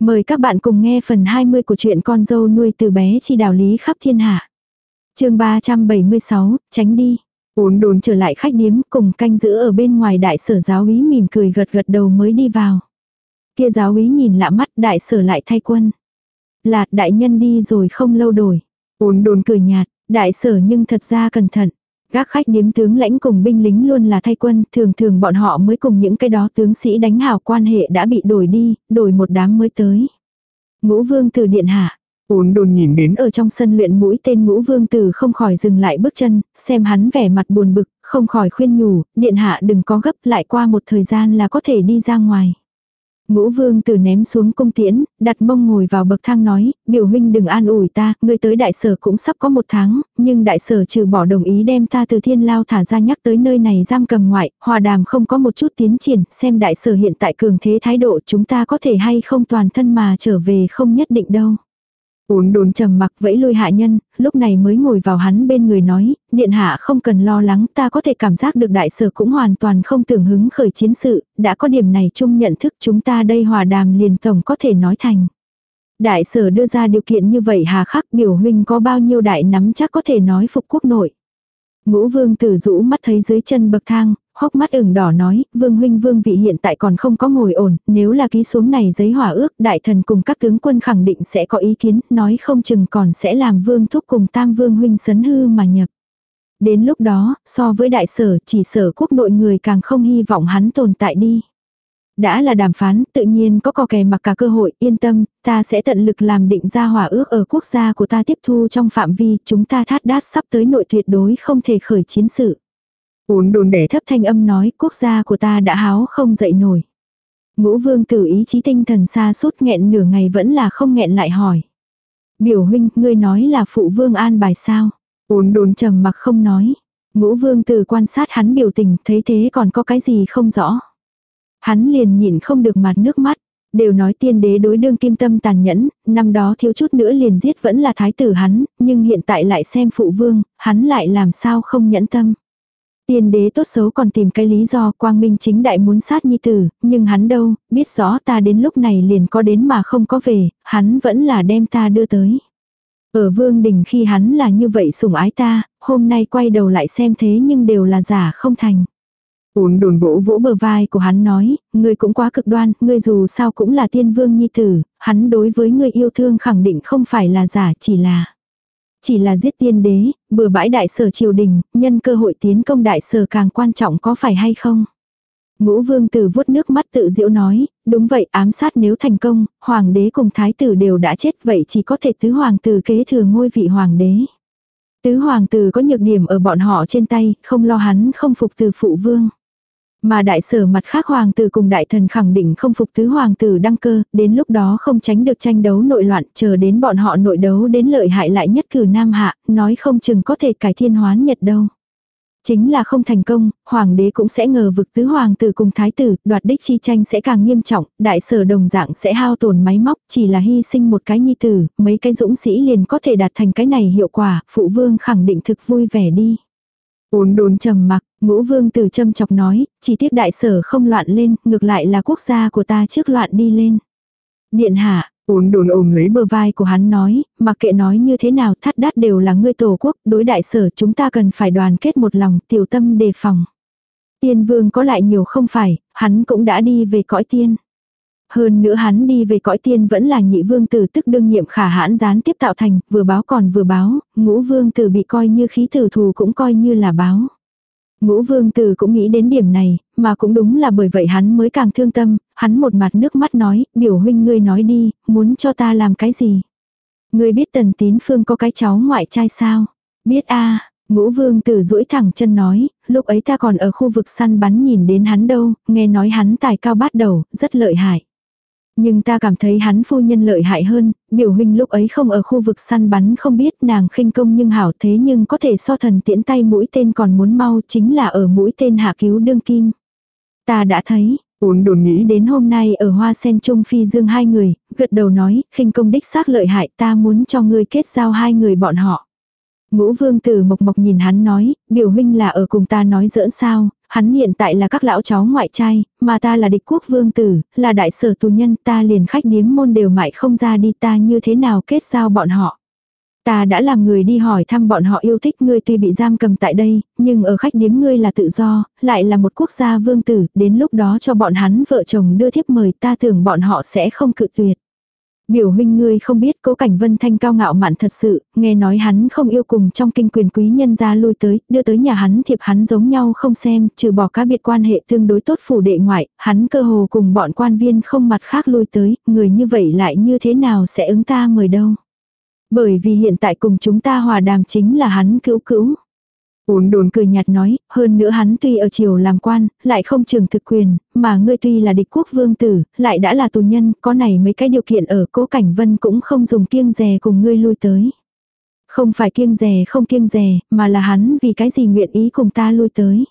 Mời các bạn cùng nghe phần 20 của truyện con dâu nuôi từ bé chi đạo lý khắp thiên hạ. chương 376, tránh đi. Uốn đồn trở lại khách điếm cùng canh giữ ở bên ngoài đại sở giáo úy mỉm cười gật gật đầu mới đi vào. Kia giáo úy nhìn lạ mắt đại sở lại thay quân. Là đại nhân đi rồi không lâu đổi. Uốn đồn cười nhạt, đại sở nhưng thật ra cẩn thận gác khách điếm tướng lãnh cùng binh lính luôn là thay quân, thường thường bọn họ mới cùng những cái đó tướng sĩ đánh hảo quan hệ đã bị đổi đi, đổi một đám mới tới. Ngũ vương từ điện hạ. Uốn đồn nhìn đến ở trong sân luyện mũi tên ngũ vương tử không khỏi dừng lại bước chân, xem hắn vẻ mặt buồn bực, không khỏi khuyên nhủ, điện hạ đừng có gấp lại qua một thời gian là có thể đi ra ngoài. Ngũ vương tử ném xuống cung tiễn, đặt mông ngồi vào bậc thang nói, biểu huynh đừng an ủi ta, ngươi tới đại sở cũng sắp có một tháng, nhưng đại sở trừ bỏ đồng ý đem ta từ thiên lao thả ra nhắc tới nơi này giam cầm ngoại, hòa đàm không có một chút tiến triển, xem đại sở hiện tại cường thế thái độ chúng ta có thể hay không toàn thân mà trở về không nhất định đâu. Uốn đốn trầm mặc vẫy lôi hạ nhân, lúc này mới ngồi vào hắn bên người nói, điện hạ không cần lo lắng ta có thể cảm giác được đại sở cũng hoàn toàn không tưởng hứng khởi chiến sự, đã có điểm này chung nhận thức chúng ta đây hòa đàm liền tổng có thể nói thành. Đại sở đưa ra điều kiện như vậy hà khắc biểu huynh có bao nhiêu đại nắm chắc có thể nói phục quốc nội. Ngũ vương tử rũ mắt thấy dưới chân bậc thang, hốc mắt ửng đỏ nói, vương huynh vương vị hiện tại còn không có ngồi ổn, nếu là ký xuống này giấy hỏa ước, đại thần cùng các tướng quân khẳng định sẽ có ý kiến, nói không chừng còn sẽ làm vương thúc cùng tam vương huynh sấn hư mà nhập. Đến lúc đó, so với đại sở, chỉ sở quốc nội người càng không hy vọng hắn tồn tại đi. Đã là đàm phán, tự nhiên có cò kè mặc cả cơ hội, yên tâm, ta sẽ tận lực làm định ra hòa ước ở quốc gia của ta tiếp thu trong phạm vi, chúng ta thát đát sắp tới nội tuyệt đối không thể khởi chiến sự. Uốn đồn đẻ thấp thanh âm nói, quốc gia của ta đã háo không dậy nổi. Ngũ vương tử ý chí tinh thần xa suốt nghẹn nửa ngày vẫn là không nghẹn lại hỏi. Biểu huynh, ngươi nói là phụ vương an bài sao? Uốn đồn trầm mặc không nói. Ngũ vương tử quan sát hắn biểu tình, thấy thế còn có cái gì không rõ. Hắn liền nhìn không được mặt nước mắt. Đều nói tiên đế đối đương kim tâm tàn nhẫn, năm đó thiếu chút nữa liền giết vẫn là thái tử hắn, nhưng hiện tại lại xem phụ vương, hắn lại làm sao không nhẫn tâm. Tiên đế tốt xấu còn tìm cái lý do quang minh chính đại muốn sát nhi tử, nhưng hắn đâu, biết rõ ta đến lúc này liền có đến mà không có về, hắn vẫn là đem ta đưa tới. Ở vương đình khi hắn là như vậy sủng ái ta, hôm nay quay đầu lại xem thế nhưng đều là giả không thành. Uốn đồn vỗ vỗ bờ vai của hắn nói, ngươi cũng quá cực đoan, ngươi dù sao cũng là tiên vương nhi tử, hắn đối với ngươi yêu thương khẳng định không phải là giả chỉ là. Chỉ là giết tiên đế, bừa bãi đại sở triều đình, nhân cơ hội tiến công đại sở càng quan trọng có phải hay không? Ngũ vương tử vuốt nước mắt tự diễu nói, đúng vậy ám sát nếu thành công, hoàng đế cùng thái tử đều đã chết vậy chỉ có thể tứ hoàng tử kế thừa ngôi vị hoàng đế. Tứ hoàng tử có nhược điểm ở bọn họ trên tay, không lo hắn không phục từ phụ vương. Mà đại sở mặt khác hoàng tử cùng đại thần khẳng định không phục tứ hoàng tử đăng cơ, đến lúc đó không tránh được tranh đấu nội loạn, chờ đến bọn họ nội đấu đến lợi hại lại nhất cử nam hạ, nói không chừng có thể cải thiên hoán nhật đâu. Chính là không thành công, hoàng đế cũng sẽ ngờ vực tứ hoàng tử cùng thái tử, đoạt đích chi tranh sẽ càng nghiêm trọng, đại sở đồng dạng sẽ hao tổn máy móc, chỉ là hy sinh một cái nhi tử, mấy cái dũng sĩ liền có thể đạt thành cái này hiệu quả, phụ vương khẳng định thực vui vẻ đi. Ôn đồn trầm mặc, ngũ vương tử châm chọc nói, chỉ tiếc đại sở không loạn lên, ngược lại là quốc gia của ta trước loạn đi lên. Điện hạ, ôn đồn ôm lấy bờ vai của hắn nói, mặc kệ nói như thế nào thắt đát đều là ngươi tổ quốc, đối đại sở chúng ta cần phải đoàn kết một lòng, tiểu tâm đề phòng. Tiên vương có lại nhiều không phải, hắn cũng đã đi về cõi tiên. Hơn nữa hắn đi về cõi tiên vẫn là nhị vương tử tức đương nhiệm khả hãn gián tiếp tạo thành, vừa báo còn vừa báo, ngũ vương tử bị coi như khí tử thù cũng coi như là báo. Ngũ vương tử cũng nghĩ đến điểm này, mà cũng đúng là bởi vậy hắn mới càng thương tâm, hắn một mặt nước mắt nói, biểu huynh ngươi nói đi, muốn cho ta làm cái gì. Ngươi biết tần tín phương có cái cháu ngoại trai sao? Biết a ngũ vương tử duỗi thẳng chân nói, lúc ấy ta còn ở khu vực săn bắn nhìn đến hắn đâu, nghe nói hắn tài cao bắt đầu, rất lợi hại. Nhưng ta cảm thấy hắn phu nhân lợi hại hơn, biểu huynh lúc ấy không ở khu vực săn bắn không biết nàng khinh công nhưng hảo thế nhưng có thể so thần tiễn tay mũi tên còn muốn mau chính là ở mũi tên hạ cứu đương kim. Ta đã thấy, Uốn đồn nghĩ đến hôm nay ở hoa sen trung phi dương hai người, gật đầu nói, khinh công đích xác lợi hại ta muốn cho ngươi kết giao hai người bọn họ. Ngũ vương tử mộc mộc nhìn hắn nói, biểu huynh là ở cùng ta nói giỡn sao, hắn hiện tại là các lão cháu ngoại trai, mà ta là địch quốc vương tử, là đại sở tù nhân, ta liền khách điếm môn đều mại không ra đi ta như thế nào kết giao bọn họ. Ta đã làm người đi hỏi thăm bọn họ yêu thích ngươi tuy bị giam cầm tại đây, nhưng ở khách điếm ngươi là tự do, lại là một quốc gia vương tử, đến lúc đó cho bọn hắn vợ chồng đưa thiếp mời ta tưởng bọn họ sẽ không cự tuyệt. Biểu huynh ngươi không biết cố cảnh vân thanh cao ngạo mạn thật sự, nghe nói hắn không yêu cùng trong kinh quyền quý nhân ra lui tới, đưa tới nhà hắn thiệp hắn giống nhau không xem, trừ bỏ cá biệt quan hệ tương đối tốt phủ đệ ngoại, hắn cơ hồ cùng bọn quan viên không mặt khác lui tới, người như vậy lại như thế nào sẽ ứng ta mời đâu. Bởi vì hiện tại cùng chúng ta hòa đàm chính là hắn cữu cữu. Uốn đồn cười nhạt nói, hơn nữa hắn tuy ở triều làm quan, lại không trường thực quyền, mà ngươi tuy là địch quốc vương tử, lại đã là tù nhân, có này mấy cái điều kiện ở cố cảnh vân cũng không dùng kiêng rè cùng ngươi lui tới. Không phải kiêng rè không kiêng rè, mà là hắn vì cái gì nguyện ý cùng ta lui tới.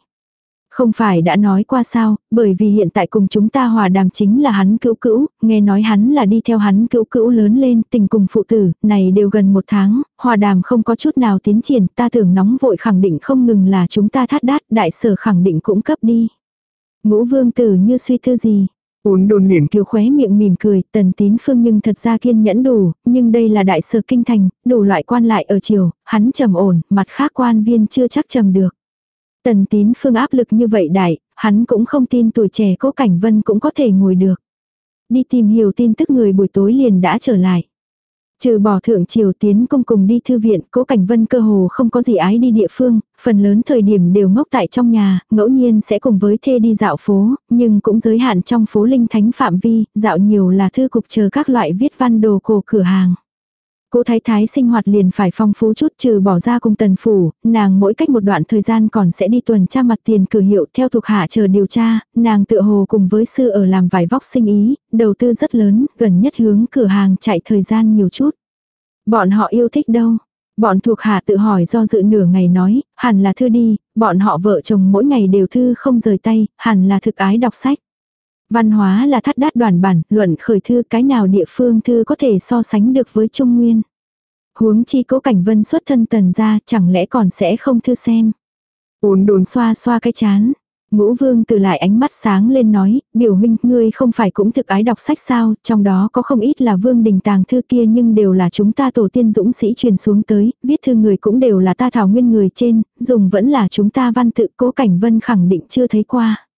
Không phải đã nói qua sao, bởi vì hiện tại cùng chúng ta hòa đàm chính là hắn cữu cữu, nghe nói hắn là đi theo hắn cữu cữu lớn lên, tình cùng phụ tử, này đều gần một tháng, hòa đàm không có chút nào tiến triển, ta tưởng nóng vội khẳng định không ngừng là chúng ta thắt đát, đại sở khẳng định cũng cấp đi. Ngũ vương tử như suy thư gì, Uốn đồn liền kiều khóe miệng mỉm cười, tần tín phương nhưng thật ra kiên nhẫn đủ, nhưng đây là đại sở kinh thành, đủ loại quan lại ở triều, hắn trầm ổn, mặt khác quan viên chưa chắc trầm được. Tần tín phương áp lực như vậy đại, hắn cũng không tin tuổi trẻ cố cảnh vân cũng có thể ngồi được. Đi tìm hiểu tin tức người buổi tối liền đã trở lại. Trừ bỏ thượng triều tiến công cùng đi thư viện, cố cảnh vân cơ hồ không có gì ái đi địa phương, phần lớn thời điểm đều ngốc tại trong nhà, ngẫu nhiên sẽ cùng với thê đi dạo phố, nhưng cũng giới hạn trong phố linh thánh phạm vi, dạo nhiều là thư cục chờ các loại viết văn đồ cổ cửa hàng. Cô thái thái sinh hoạt liền phải phong phú chút trừ bỏ ra cùng tần phủ, nàng mỗi cách một đoạn thời gian còn sẽ đi tuần tra mặt tiền cử hiệu theo thuộc hạ chờ điều tra, nàng tự hồ cùng với sư ở làm vải vóc sinh ý, đầu tư rất lớn, gần nhất hướng cửa hàng chạy thời gian nhiều chút. Bọn họ yêu thích đâu? Bọn thuộc hạ tự hỏi do dự nửa ngày nói, hẳn là thư đi, bọn họ vợ chồng mỗi ngày đều thư không rời tay, hẳn là thực ái đọc sách. Văn hóa là thắt đát đoàn bản, luận khởi thư cái nào địa phương thư có thể so sánh được với Trung Nguyên. Huống chi cố cảnh vân xuất thân tần ra chẳng lẽ còn sẽ không thư xem. Ôn đồn xoa xoa cái chán. Ngũ vương từ lại ánh mắt sáng lên nói, biểu huynh, ngươi không phải cũng thực ái đọc sách sao, trong đó có không ít là vương đình tàng thư kia nhưng đều là chúng ta tổ tiên dũng sĩ truyền xuống tới, viết thư người cũng đều là ta thảo nguyên người trên, dùng vẫn là chúng ta văn tự cố cảnh vân khẳng định chưa thấy qua.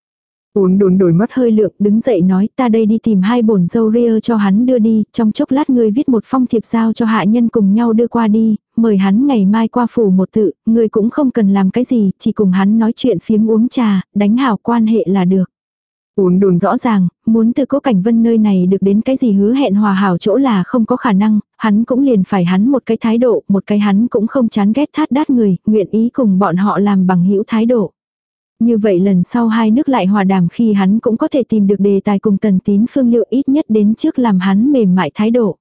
Uốn đồn đổi mất hơi lượng, đứng dậy nói ta đây đi tìm hai bổn dâu ria cho hắn đưa đi, trong chốc lát ngươi viết một phong thiệp giao cho hạ nhân cùng nhau đưa qua đi, mời hắn ngày mai qua phủ một tự, ngươi cũng không cần làm cái gì, chỉ cùng hắn nói chuyện phiếm uống trà, đánh hảo quan hệ là được. Uốn đồn rõ ràng, muốn từ cố cảnh vân nơi này được đến cái gì hứa hẹn hòa hảo chỗ là không có khả năng, hắn cũng liền phải hắn một cái thái độ, một cái hắn cũng không chán ghét thát đát người, nguyện ý cùng bọn họ làm bằng hữu thái độ. Như vậy lần sau hai nước lại hòa đàm khi hắn cũng có thể tìm được đề tài cùng tần tín phương liệu ít nhất đến trước làm hắn mềm mại thái độ.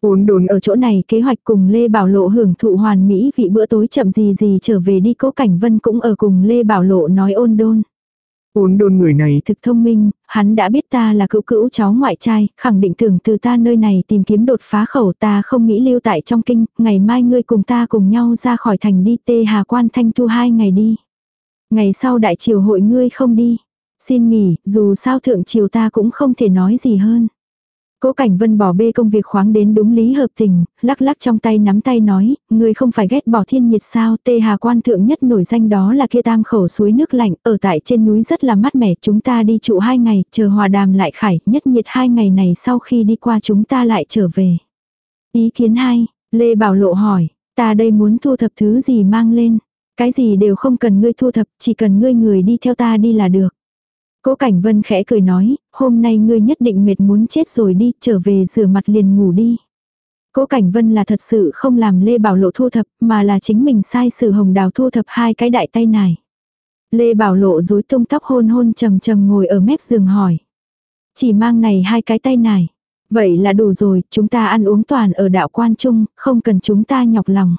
Ôn đồn ở chỗ này kế hoạch cùng Lê Bảo Lộ hưởng thụ hoàn mỹ vị bữa tối chậm gì gì trở về đi cố cảnh vân cũng ở cùng Lê Bảo Lộ nói ôn đôn. Ôn đôn người này thực thông minh, hắn đã biết ta là cữu cữu cháu ngoại trai, khẳng định tưởng từ ta nơi này tìm kiếm đột phá khẩu ta không nghĩ lưu tại trong kinh, ngày mai ngươi cùng ta cùng nhau ra khỏi thành đi tê hà quan thanh thu hai ngày đi. Ngày sau đại triều hội ngươi không đi. Xin nghỉ, dù sao thượng triều ta cũng không thể nói gì hơn. Cố Cảnh Vân bỏ bê công việc khoáng đến đúng lý hợp tình, lắc lắc trong tay nắm tay nói, ngươi không phải ghét bỏ thiên nhiệt sao, tê hà quan thượng nhất nổi danh đó là kia tam khẩu suối nước lạnh, ở tại trên núi rất là mát mẻ, chúng ta đi trụ hai ngày, chờ hòa đàm lại khải, nhất nhiệt hai ngày này sau khi đi qua chúng ta lại trở về. Ý kiến hai, Lê Bảo Lộ hỏi, ta đây muốn thu thập thứ gì mang lên. Cái gì đều không cần ngươi thu thập, chỉ cần ngươi người đi theo ta đi là được. Cố Cảnh Vân khẽ cười nói, hôm nay ngươi nhất định mệt muốn chết rồi đi, trở về rửa mặt liền ngủ đi. Cố Cảnh Vân là thật sự không làm Lê Bảo Lộ thu thập, mà là chính mình sai sử hồng đào thu thập hai cái đại tay này. Lê Bảo Lộ rối tung tóc hôn hôn trầm trầm ngồi ở mép giường hỏi. Chỉ mang này hai cái tay này. Vậy là đủ rồi, chúng ta ăn uống toàn ở đạo quan chung không cần chúng ta nhọc lòng.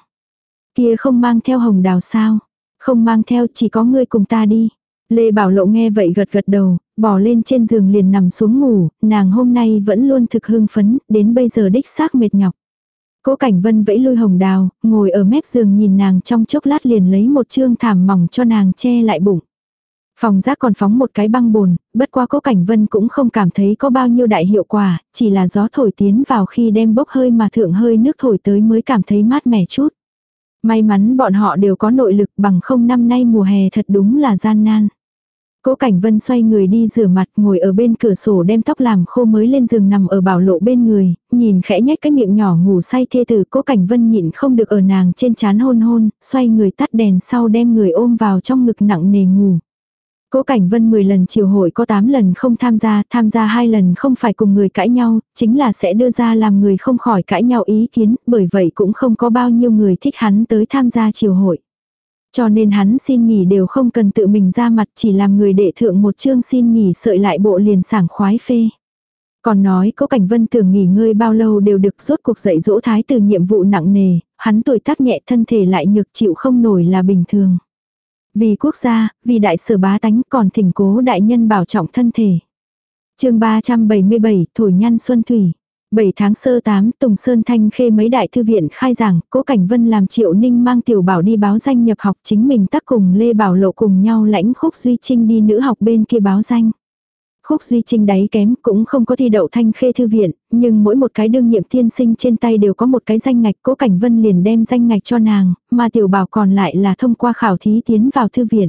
Kia không mang theo hồng đào sao? Không mang theo chỉ có ngươi cùng ta đi. Lê Bảo Lộ nghe vậy gật gật đầu, bỏ lên trên giường liền nằm xuống ngủ, nàng hôm nay vẫn luôn thực hưng phấn, đến bây giờ đích xác mệt nhọc. Cố Cảnh Vân vẫy lui hồng đào, ngồi ở mép giường nhìn nàng trong chốc lát liền lấy một chương thảm mỏng cho nàng che lại bụng. Phòng giác còn phóng một cái băng bồn, bất qua cố cảnh vân cũng không cảm thấy có bao nhiêu đại hiệu quả, chỉ là gió thổi tiến vào khi đem bốc hơi mà thượng hơi nước thổi tới mới cảm thấy mát mẻ chút. May mắn bọn họ đều có nội lực bằng không năm nay mùa hè thật đúng là gian nan. Cố Cảnh Vân xoay người đi rửa mặt ngồi ở bên cửa sổ đem tóc làm khô mới lên giường nằm ở bảo lộ bên người, nhìn khẽ nhách cái miệng nhỏ ngủ say thê tử Cố Cảnh Vân nhịn không được ở nàng trên chán hôn hôn, xoay người tắt đèn sau đem người ôm vào trong ngực nặng nề ngủ. Cố Cảnh Vân 10 lần chiều hội có 8 lần không tham gia, tham gia 2 lần không phải cùng người cãi nhau, chính là sẽ đưa ra làm người không khỏi cãi nhau ý kiến, bởi vậy cũng không có bao nhiêu người thích hắn tới tham gia chiều hội. Cho nên hắn xin nghỉ đều không cần tự mình ra mặt chỉ làm người đệ thượng một chương xin nghỉ sợi lại bộ liền sảng khoái phê. Còn nói cố cảnh vân tưởng nghỉ ngơi bao lâu đều được rốt cuộc dạy dỗ thái từ nhiệm vụ nặng nề, hắn tuổi tác nhẹ thân thể lại nhược chịu không nổi là bình thường. Vì quốc gia, vì đại sở bá tánh còn thỉnh cố đại nhân bảo trọng thân thể. chương 377 Thổi Nhăn Xuân Thủy 7 tháng sơ 8, Tùng Sơn Thanh Khê mấy đại thư viện khai giảng, Cố Cảnh Vân làm Triệu Ninh mang Tiểu Bảo đi báo danh nhập học chính mình tắc cùng Lê Bảo Lộ cùng nhau lãnh Khúc Duy Trinh đi nữ học bên kia báo danh. Khúc Duy Trinh đáy kém cũng không có thi đậu Thanh Khê thư viện, nhưng mỗi một cái đương nhiệm tiên sinh trên tay đều có một cái danh ngạch Cố Cảnh Vân liền đem danh ngạch cho nàng, mà Tiểu Bảo còn lại là thông qua khảo thí tiến vào thư viện.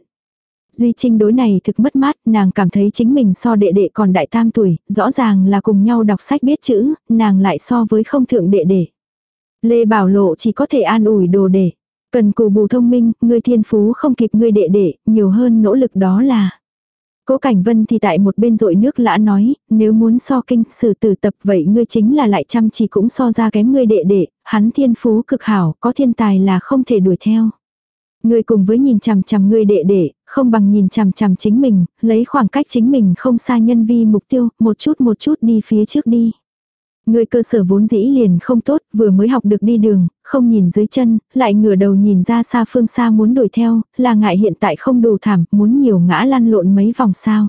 Duy Trinh đối này thực mất mát, nàng cảm thấy chính mình so đệ đệ còn đại tam tuổi, rõ ràng là cùng nhau đọc sách biết chữ, nàng lại so với không thượng đệ đệ. Lê Bảo Lộ chỉ có thể an ủi đồ đệ. Cần cù bù thông minh, người thiên phú không kịp người đệ đệ, nhiều hơn nỗ lực đó là. Cố Cảnh Vân thì tại một bên rội nước lã nói, nếu muốn so kinh sử tử tập vậy ngươi chính là lại chăm chỉ cũng so ra kém ngươi đệ đệ, hắn thiên phú cực hảo, có thiên tài là không thể đuổi theo. Ngươi cùng với nhìn chằm chằm ngươi đệ đệ, không bằng nhìn chằm chằm chính mình, lấy khoảng cách chính mình không xa nhân vi mục tiêu, một chút một chút đi phía trước đi. Người cơ sở vốn dĩ liền không tốt, vừa mới học được đi đường, không nhìn dưới chân, lại ngửa đầu nhìn ra xa phương xa muốn đuổi theo, là ngại hiện tại không đủ thảm, muốn nhiều ngã lăn lộn mấy vòng sao.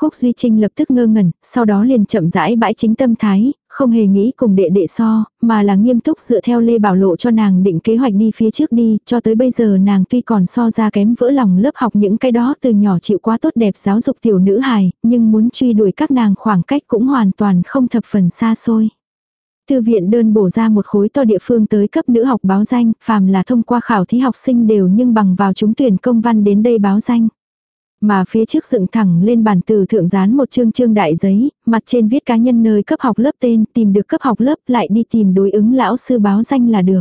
Khúc Duy Trinh lập tức ngơ ngẩn, sau đó liền chậm rãi bãi chính tâm thái, không hề nghĩ cùng đệ đệ so, mà là nghiêm túc dựa theo Lê Bảo Lộ cho nàng định kế hoạch đi phía trước đi, cho tới bây giờ nàng tuy còn so ra kém vỡ lòng lớp học những cái đó từ nhỏ chịu quá tốt đẹp giáo dục tiểu nữ hài, nhưng muốn truy đuổi các nàng khoảng cách cũng hoàn toàn không thập phần xa xôi. Thư viện đơn bổ ra một khối to địa phương tới cấp nữ học báo danh, phàm là thông qua khảo thí học sinh đều nhưng bằng vào chúng tuyển công văn đến đây báo danh. Mà phía trước dựng thẳng lên bàn từ thượng dán một chương chương đại giấy, mặt trên viết cá nhân nơi cấp học lớp tên, tìm được cấp học lớp lại đi tìm đối ứng lão sư báo danh là được.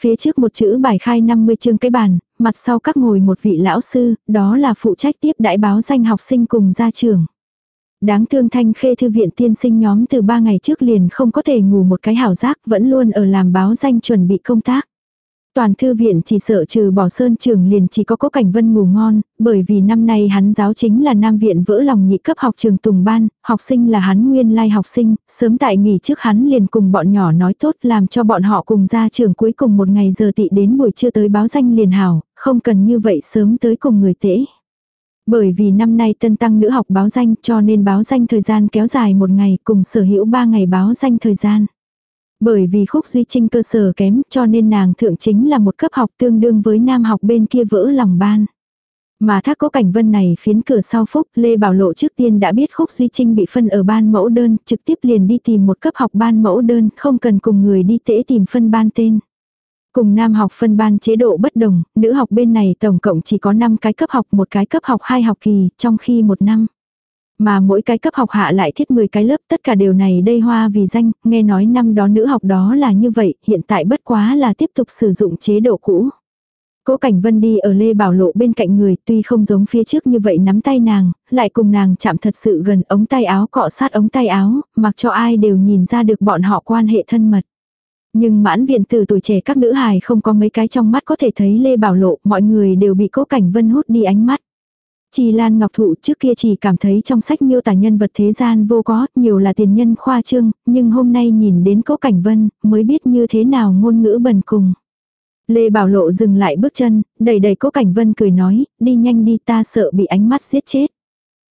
Phía trước một chữ bài khai 50 chương cái bàn, mặt sau các ngồi một vị lão sư, đó là phụ trách tiếp đại báo danh học sinh cùng ra trường. Đáng thương thanh khê thư viện tiên sinh nhóm từ ba ngày trước liền không có thể ngủ một cái hảo giác vẫn luôn ở làm báo danh chuẩn bị công tác. Toàn thư viện chỉ sợ trừ bỏ sơn trường liền chỉ có cố cảnh vân ngủ ngon, bởi vì năm nay hắn giáo chính là nam viện vỡ lòng nhị cấp học trường tùng ban, học sinh là hắn nguyên lai học sinh, sớm tại nghỉ trước hắn liền cùng bọn nhỏ nói tốt làm cho bọn họ cùng ra trường cuối cùng một ngày giờ tị đến buổi trưa tới báo danh liền hảo, không cần như vậy sớm tới cùng người tễ. Bởi vì năm nay tân tăng nữ học báo danh cho nên báo danh thời gian kéo dài một ngày cùng sở hữu ba ngày báo danh thời gian. Bởi vì khúc duy trinh cơ sở kém cho nên nàng thượng chính là một cấp học tương đương với nam học bên kia vỡ lòng ban. Mà thác có cảnh vân này phiến cửa sau phúc, Lê Bảo Lộ trước tiên đã biết khúc duy trinh bị phân ở ban mẫu đơn, trực tiếp liền đi tìm một cấp học ban mẫu đơn, không cần cùng người đi tễ tìm phân ban tên. Cùng nam học phân ban chế độ bất đồng, nữ học bên này tổng cộng chỉ có 5 cái cấp học, một cái cấp học 2 học kỳ, trong khi một năm. Mà mỗi cái cấp học hạ lại thiết 10 cái lớp tất cả đều này đây hoa vì danh, nghe nói năm đó nữ học đó là như vậy, hiện tại bất quá là tiếp tục sử dụng chế độ cũ. Cố Cảnh Vân đi ở Lê Bảo Lộ bên cạnh người, tuy không giống phía trước như vậy nắm tay nàng, lại cùng nàng chạm thật sự gần ống tay áo cọ sát ống tay áo, mặc cho ai đều nhìn ra được bọn họ quan hệ thân mật. Nhưng mãn viện từ tuổi trẻ các nữ hài không có mấy cái trong mắt có thể thấy Lê Bảo Lộ, mọi người đều bị Cố Cảnh Vân hút đi ánh mắt. Chỉ Lan Ngọc Thụ trước kia chỉ cảm thấy trong sách miêu tả nhân vật thế gian vô có, nhiều là tiền nhân khoa trương, nhưng hôm nay nhìn đến Cố Cảnh Vân, mới biết như thế nào ngôn ngữ bần cùng. Lê Bảo Lộ dừng lại bước chân, đầy đầy Cố Cảnh Vân cười nói, đi nhanh đi ta sợ bị ánh mắt giết chết.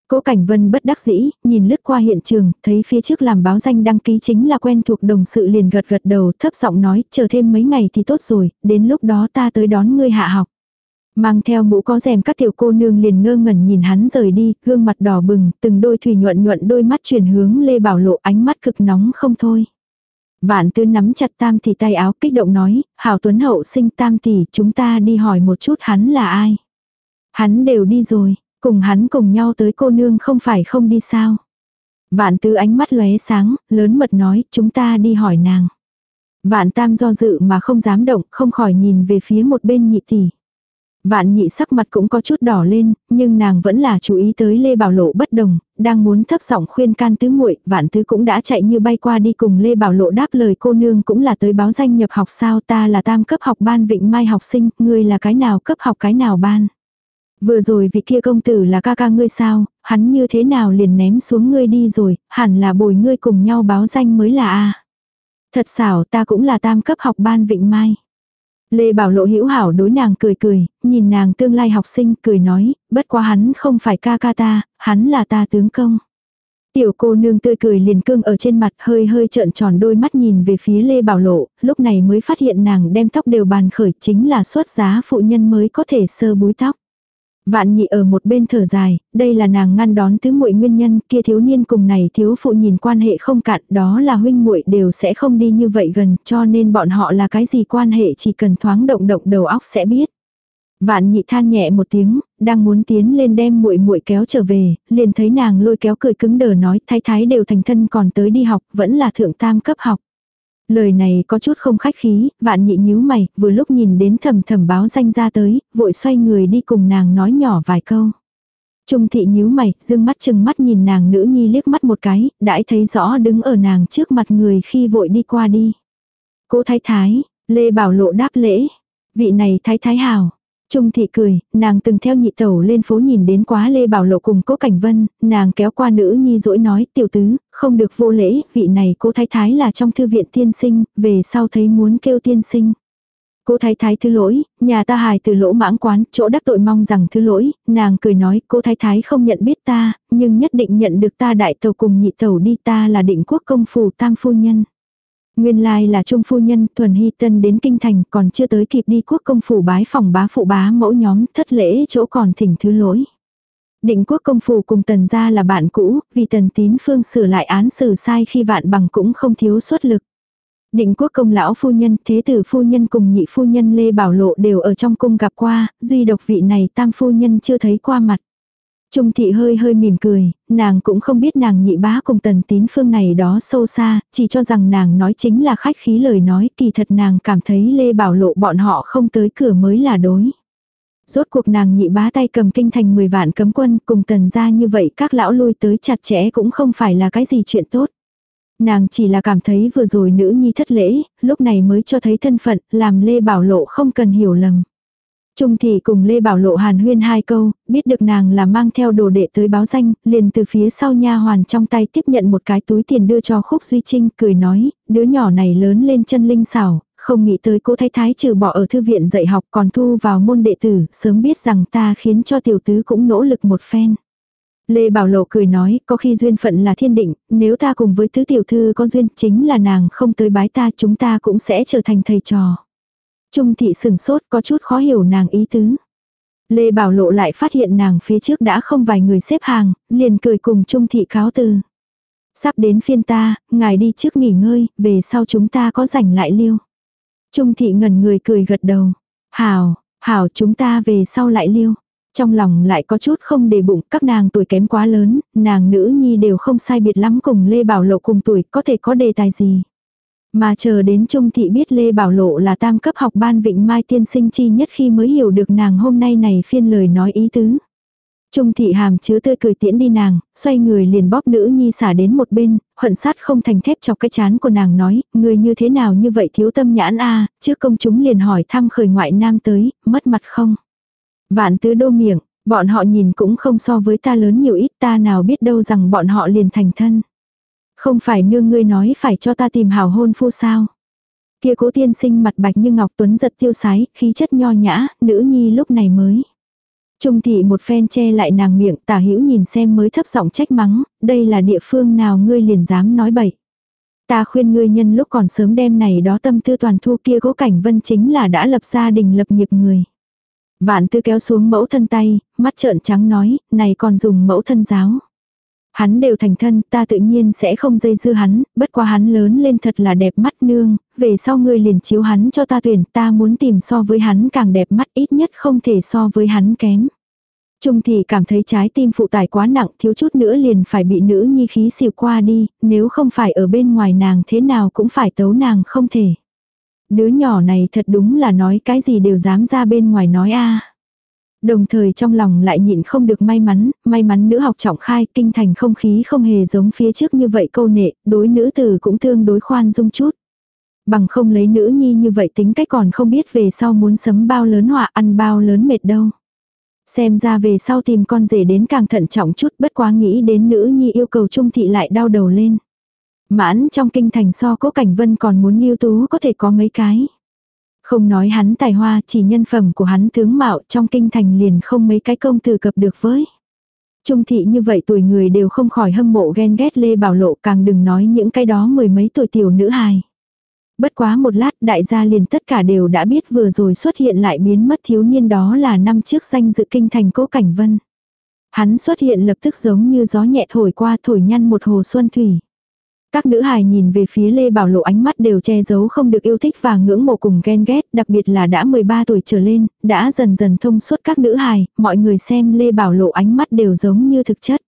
Cố Cảnh Vân bất đắc dĩ, nhìn lướt qua hiện trường, thấy phía trước làm báo danh đăng ký chính là quen thuộc đồng sự liền gật gật đầu thấp giọng nói, chờ thêm mấy ngày thì tốt rồi, đến lúc đó ta tới đón ngươi hạ học. Mang theo mũ có rèm các tiểu cô nương liền ngơ ngẩn nhìn hắn rời đi, gương mặt đỏ bừng, từng đôi thủy nhuận nhuận đôi mắt chuyển hướng Lê Bảo Lộ ánh mắt cực nóng không thôi. Vạn tư nắm chặt tam tỷ tay áo kích động nói, hảo tuấn hậu sinh tam tỷ, chúng ta đi hỏi một chút hắn là ai. Hắn đều đi rồi, cùng hắn cùng nhau tới cô nương không phải không đi sao. Vạn tư ánh mắt lóe sáng, lớn mật nói, chúng ta đi hỏi nàng. Vạn tam do dự mà không dám động, không khỏi nhìn về phía một bên nhị tỷ. Vạn nhị sắc mặt cũng có chút đỏ lên, nhưng nàng vẫn là chú ý tới Lê Bảo Lộ bất đồng, đang muốn thấp giọng khuyên can tứ muội, vạn tứ cũng đã chạy như bay qua đi cùng Lê Bảo Lộ đáp lời cô nương cũng là tới báo danh nhập học sao ta là tam cấp học ban vịnh mai học sinh, ngươi là cái nào cấp học cái nào ban. Vừa rồi vị kia công tử là ca ca ngươi sao, hắn như thế nào liền ném xuống ngươi đi rồi, hẳn là bồi ngươi cùng nhau báo danh mới là a Thật xảo ta cũng là tam cấp học ban vịnh mai. Lê Bảo Lộ hữu hảo đối nàng cười cười, nhìn nàng tương lai học sinh cười nói, bất quá hắn không phải ca ca ta, hắn là ta tướng công. Tiểu cô nương tươi cười liền cương ở trên mặt hơi hơi trợn tròn đôi mắt nhìn về phía Lê Bảo Lộ, lúc này mới phát hiện nàng đem tóc đều bàn khởi chính là xuất giá phụ nhân mới có thể sơ búi tóc. Vạn nhị ở một bên thở dài, đây là nàng ngăn đón tứ muội nguyên nhân, kia thiếu niên cùng này thiếu phụ nhìn quan hệ không cạn, đó là huynh muội đều sẽ không đi như vậy gần, cho nên bọn họ là cái gì quan hệ chỉ cần thoáng động động đầu óc sẽ biết. Vạn nhị than nhẹ một tiếng, đang muốn tiến lên đem muội muội kéo trở về, liền thấy nàng lôi kéo cười cứng đờ nói thái thái đều thành thân còn tới đi học, vẫn là thượng tam cấp học. Lời này có chút không khách khí, vạn nhị nhíu mày, vừa lúc nhìn đến thầm thầm báo danh ra tới, vội xoay người đi cùng nàng nói nhỏ vài câu. Trung thị nhíu mày, dương mắt chừng mắt nhìn nàng nữ nhi liếc mắt một cái, đãi thấy rõ đứng ở nàng trước mặt người khi vội đi qua đi. Cô thái thái, Lê Bảo Lộ đáp lễ. Vị này thái thái hào. Trung thị cười, nàng từng theo nhị tẩu lên phố nhìn đến quá Lê Bảo Lộ cùng cố Cảnh Vân, nàng kéo qua nữ nhi dỗi nói tiểu tứ, không được vô lễ, vị này cố thái thái là trong thư viện tiên sinh, về sau thấy muốn kêu tiên sinh. Cô thái thái thứ lỗi, nhà ta hài từ lỗ mãng quán, chỗ đắc tội mong rằng thứ lỗi, nàng cười nói cô thái thái không nhận biết ta, nhưng nhất định nhận được ta đại tàu cùng nhị tàu đi ta là định quốc công phủ tam phu nhân. Nguyên lai là trung phu nhân thuần hy tân đến kinh thành còn chưa tới kịp đi quốc công phủ bái phòng bá phụ bá mẫu nhóm thất lễ chỗ còn thỉnh thứ lỗi. Định quốc công phủ cùng tần gia là bạn cũ, vì tần tín phương sửa lại án xử sai khi vạn bằng cũng không thiếu suất lực. Định quốc công lão phu nhân, thế tử phu nhân cùng nhị phu nhân Lê Bảo Lộ đều ở trong cung gặp qua, duy độc vị này tam phu nhân chưa thấy qua mặt. Trung thị hơi hơi mỉm cười, nàng cũng không biết nàng nhị bá cùng tần tín phương này đó sâu xa, chỉ cho rằng nàng nói chính là khách khí lời nói, kỳ thật nàng cảm thấy Lê Bảo Lộ bọn họ không tới cửa mới là đối. Rốt cuộc nàng nhị bá tay cầm kinh thành 10 vạn cấm quân cùng tần ra như vậy các lão lui tới chặt chẽ cũng không phải là cái gì chuyện tốt. Nàng chỉ là cảm thấy vừa rồi nữ nhi thất lễ, lúc này mới cho thấy thân phận, làm Lê Bảo Lộ không cần hiểu lầm. Trung thị cùng Lê Bảo Lộ hàn huyên hai câu, biết được nàng là mang theo đồ đệ tới báo danh, liền từ phía sau nha hoàn trong tay tiếp nhận một cái túi tiền đưa cho Khúc Duy Trinh, cười nói, đứa nhỏ này lớn lên chân linh xảo, không nghĩ tới cô thái thái trừ bỏ ở thư viện dạy học còn thu vào môn đệ tử, sớm biết rằng ta khiến cho tiểu tứ cũng nỗ lực một phen. Lê Bảo Lộ cười nói, có khi duyên phận là thiên định, nếu ta cùng với tứ tiểu thư có duyên chính là nàng không tới bái ta chúng ta cũng sẽ trở thành thầy trò. Trung thị sừng sốt có chút khó hiểu nàng ý tứ. Lê Bảo Lộ lại phát hiện nàng phía trước đã không vài người xếp hàng, liền cười cùng Trung thị cáo từ. Sắp đến phiên ta, ngài đi trước nghỉ ngơi, về sau chúng ta có rảnh lại liêu. Trung thị ngẩn người cười gật đầu. Hảo, hảo chúng ta về sau lại liêu. Trong lòng lại có chút không để bụng, các nàng tuổi kém quá lớn, nàng nữ nhi đều không sai biệt lắm cùng Lê Bảo Lộ cùng tuổi, có thể có đề tài gì. Mà chờ đến Trung Thị biết Lê Bảo Lộ là tam cấp học ban Vịnh Mai tiên sinh chi nhất khi mới hiểu được nàng hôm nay này phiên lời nói ý tứ. Trung thị hàm chứa tươi cười tiễn đi nàng, xoay người liền bóp nữ nhi xả đến một bên, hận sát không thành thép chọc cái chán của nàng nói, người như thế nào như vậy thiếu tâm nhãn a trước công chúng liền hỏi thăm khởi ngoại nam tới, mất mặt không. Vạn tứ đô miệng, bọn họ nhìn cũng không so với ta lớn nhiều ít ta nào biết đâu rằng bọn họ liền thành thân. Không phải nương ngươi nói phải cho ta tìm hảo hôn phu sao. Kia cố tiên sinh mặt bạch như ngọc tuấn giật tiêu sái, khí chất nho nhã, nữ nhi lúc này mới. Trung thị một phen che lại nàng miệng tả hữu nhìn xem mới thấp giọng trách mắng, đây là địa phương nào ngươi liền dám nói bậy. Ta khuyên ngươi nhân lúc còn sớm đêm này đó tâm tư toàn thu kia cố cảnh vân chính là đã lập gia đình lập nghiệp người. Vạn tư kéo xuống mẫu thân tay, mắt trợn trắng nói, này còn dùng mẫu thân giáo. Hắn đều thành thân, ta tự nhiên sẽ không dây dưa hắn, bất quá hắn lớn lên thật là đẹp mắt nương, về sau ngươi liền chiếu hắn cho ta tuyển, ta muốn tìm so với hắn càng đẹp mắt ít nhất không thể so với hắn kém. Trung thì cảm thấy trái tim phụ tải quá nặng, thiếu chút nữa liền phải bị nữ nhi khí xìu qua đi, nếu không phải ở bên ngoài nàng thế nào cũng phải tấu nàng không thể. Đứa nhỏ này thật đúng là nói cái gì đều dám ra bên ngoài nói a. Đồng thời trong lòng lại nhịn không được may mắn, may mắn nữ học trọng khai, kinh thành không khí không hề giống phía trước như vậy câu nệ, đối nữ tử cũng tương đối khoan dung chút. Bằng không lấy nữ nhi như vậy tính cách còn không biết về sau muốn sấm bao lớn họa ăn bao lớn mệt đâu. Xem ra về sau tìm con rể đến càng thận trọng chút bất quá nghĩ đến nữ nhi yêu cầu trung thị lại đau đầu lên. Mãn trong kinh thành so cố cảnh vân còn muốn yêu tú có thể có mấy cái. Không nói hắn tài hoa, chỉ nhân phẩm của hắn tướng mạo trong kinh thành liền không mấy cái công từ cập được với. Trung thị như vậy tuổi người đều không khỏi hâm mộ ghen ghét Lê Bảo Lộ, càng đừng nói những cái đó mười mấy tuổi tiểu nữ hài. Bất quá một lát, đại gia liền tất cả đều đã biết vừa rồi xuất hiện lại biến mất thiếu niên đó là năm trước danh dự kinh thành cố cảnh vân. Hắn xuất hiện lập tức giống như gió nhẹ thổi qua thổi nhăn một hồ xuân thủy. Các nữ hài nhìn về phía Lê Bảo Lộ ánh mắt đều che giấu không được yêu thích và ngưỡng mộ cùng ghen ghét, đặc biệt là đã 13 tuổi trở lên, đã dần dần thông suốt các nữ hài, mọi người xem Lê Bảo Lộ ánh mắt đều giống như thực chất.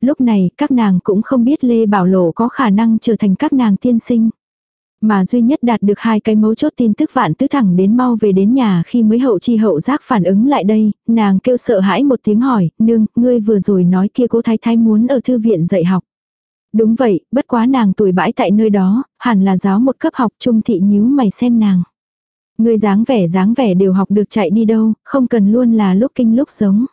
Lúc này, các nàng cũng không biết Lê Bảo Lộ có khả năng trở thành các nàng tiên sinh. Mà duy nhất đạt được hai cái mấu chốt tin tức vạn tứ thẳng đến mau về đến nhà khi mới hậu chi hậu giác phản ứng lại đây, nàng kêu sợ hãi một tiếng hỏi, nương, ngươi vừa rồi nói kia cố thái thái muốn ở thư viện dạy học. Đúng vậy, bất quá nàng tuổi bãi tại nơi đó, hẳn là giáo một cấp học trung thị nhíu mày xem nàng. Người dáng vẻ dáng vẻ đều học được chạy đi đâu, không cần luôn là lúc kinh lúc giống.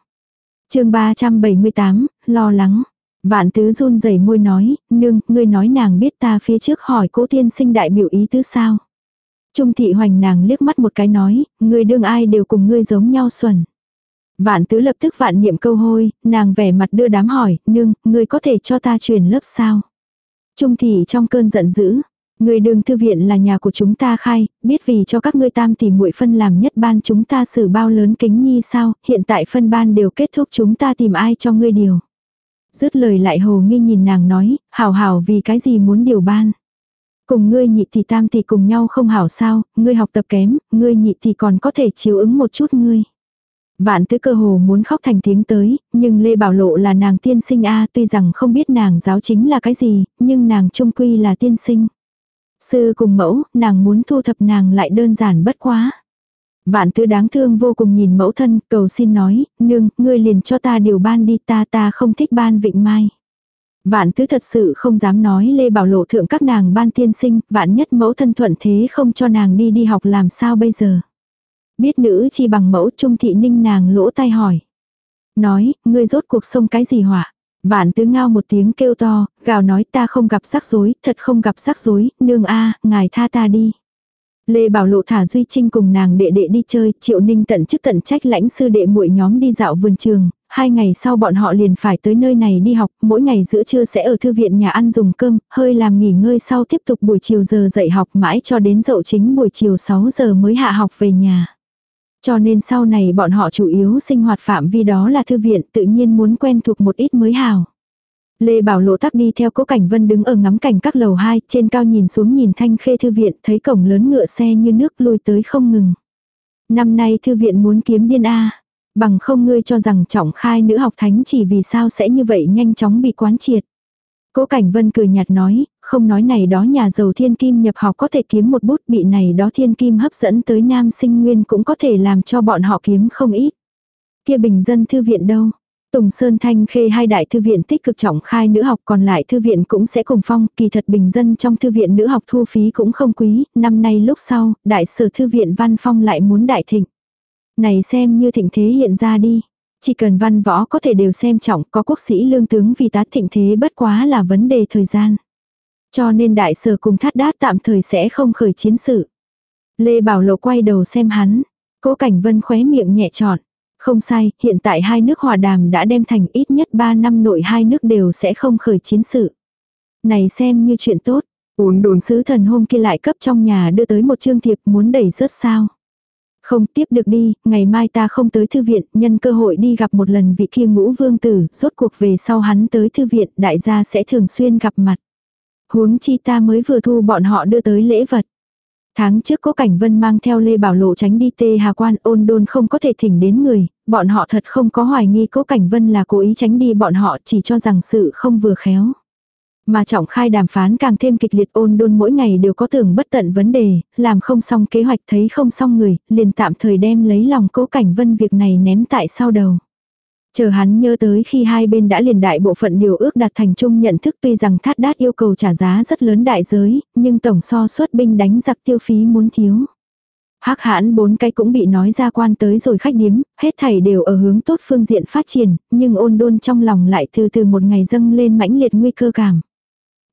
chương 378, lo lắng. Vạn tứ run rẩy môi nói, nương, ngươi nói nàng biết ta phía trước hỏi cố tiên sinh đại biểu ý tứ sao. Trung thị hoành nàng liếc mắt một cái nói, ngươi đương ai đều cùng ngươi giống nhau xuẩn. Vạn tứ lập tức vạn niệm câu hôi, nàng vẻ mặt đưa đám hỏi, nương, ngươi có thể cho ta truyền lớp sao? Trung thị trong cơn giận dữ, người đường thư viện là nhà của chúng ta khai, biết vì cho các ngươi tam tỷ muội phân làm nhất ban chúng ta xử bao lớn kính nhi sao, hiện tại phân ban đều kết thúc chúng ta tìm ai cho ngươi điều. Dứt lời lại hồ nghi nhìn nàng nói, hảo hảo vì cái gì muốn điều ban. Cùng ngươi nhị thì tam thì cùng nhau không hảo sao, ngươi học tập kém, ngươi nhị thì còn có thể chiếu ứng một chút ngươi. Vạn tứ cơ hồ muốn khóc thành tiếng tới, nhưng Lê Bảo Lộ là nàng tiên sinh a tuy rằng không biết nàng giáo chính là cái gì, nhưng nàng trung quy là tiên sinh. Sư cùng mẫu, nàng muốn thu thập nàng lại đơn giản bất quá. Vạn tứ đáng thương vô cùng nhìn mẫu thân, cầu xin nói, nương, ngươi liền cho ta điều ban đi ta ta không thích ban vịnh mai. Vạn tứ thật sự không dám nói Lê Bảo Lộ thượng các nàng ban tiên sinh, vạn nhất mẫu thân thuận thế không cho nàng đi đi học làm sao bây giờ. Biết nữ chi bằng mẫu trung thị ninh nàng lỗ tai hỏi. Nói, ngươi rốt cuộc sông cái gì họa. Vạn tứ ngao một tiếng kêu to, gào nói ta không gặp rắc rối, thật không gặp rắc rối, nương a ngài tha ta đi. Lê Bảo Lộ thả Duy Trinh cùng nàng đệ đệ đi chơi, Triệu Ninh tận chức tận trách lãnh sư đệ muội nhóm đi dạo vườn trường, hai ngày sau bọn họ liền phải tới nơi này đi học, mỗi ngày giữa trưa sẽ ở thư viện nhà ăn dùng cơm, hơi làm nghỉ ngơi sau tiếp tục buổi chiều giờ dạy học mãi cho đến dậu chính buổi chiều 6 giờ mới hạ học về nhà. Cho nên sau này bọn họ chủ yếu sinh hoạt phạm vi đó là thư viện tự nhiên muốn quen thuộc một ít mới hào. Lê Bảo Lộ tắc đi theo cố cảnh vân đứng ở ngắm cảnh các lầu 2, trên cao nhìn xuống nhìn thanh khê thư viện, thấy cổng lớn ngựa xe như nước lui tới không ngừng. Năm nay thư viện muốn kiếm điên A. Bằng không ngươi cho rằng trọng khai nữ học thánh chỉ vì sao sẽ như vậy nhanh chóng bị quán triệt. Cố Cảnh Vân cười nhạt nói, không nói này đó nhà giàu thiên kim nhập học có thể kiếm một bút bị này đó thiên kim hấp dẫn tới nam sinh nguyên cũng có thể làm cho bọn họ kiếm không ít. Kia bình dân thư viện đâu? Tùng Sơn Thanh Khê hai đại thư viện tích cực trọng khai nữ học còn lại thư viện cũng sẽ cùng phong, kỳ thật bình dân trong thư viện nữ học thu phí cũng không quý, năm nay lúc sau, đại sở thư viện văn phong lại muốn đại thịnh. Này xem như thịnh thế hiện ra đi. Chỉ cần văn võ có thể đều xem trọng có quốc sĩ lương tướng vì tá thịnh thế bất quá là vấn đề thời gian. Cho nên đại sở cùng thắt đát tạm thời sẽ không khởi chiến sự. Lê Bảo Lộ quay đầu xem hắn. Cố Cảnh Vân khóe miệng nhẹ trọn. Không sai, hiện tại hai nước hòa đàm đã đem thành ít nhất 3 năm nội hai nước đều sẽ không khởi chiến sự. Này xem như chuyện tốt. Uốn đồn sứ thần hôm kia lại cấp trong nhà đưa tới một chương thiệp muốn đẩy rớt sao. Không tiếp được đi, ngày mai ta không tới thư viện, nhân cơ hội đi gặp một lần vị kia ngũ vương tử, rốt cuộc về sau hắn tới thư viện, đại gia sẽ thường xuyên gặp mặt. Huống chi ta mới vừa thu bọn họ đưa tới lễ vật. Tháng trước có cảnh vân mang theo Lê Bảo Lộ tránh đi tê hà quan ôn đôn không có thể thỉnh đến người, bọn họ thật không có hoài nghi cố cảnh vân là cố ý tránh đi bọn họ chỉ cho rằng sự không vừa khéo. Mà trọng khai đàm phán càng thêm kịch liệt ôn đôn mỗi ngày đều có tưởng bất tận vấn đề, làm không xong kế hoạch thấy không xong người, liền tạm thời đem lấy lòng cố cảnh vân việc này ném tại sau đầu. Chờ hắn nhớ tới khi hai bên đã liền đại bộ phận điều ước đạt thành chung nhận thức tuy rằng thát đát yêu cầu trả giá rất lớn đại giới, nhưng tổng so suất binh đánh giặc tiêu phí muốn thiếu. Hắc hãn bốn cái cũng bị nói ra quan tới rồi khách điếm, hết thảy đều ở hướng tốt phương diện phát triển, nhưng ôn đôn trong lòng lại từ từ một ngày dâng lên mãnh liệt nguy cơ cảm.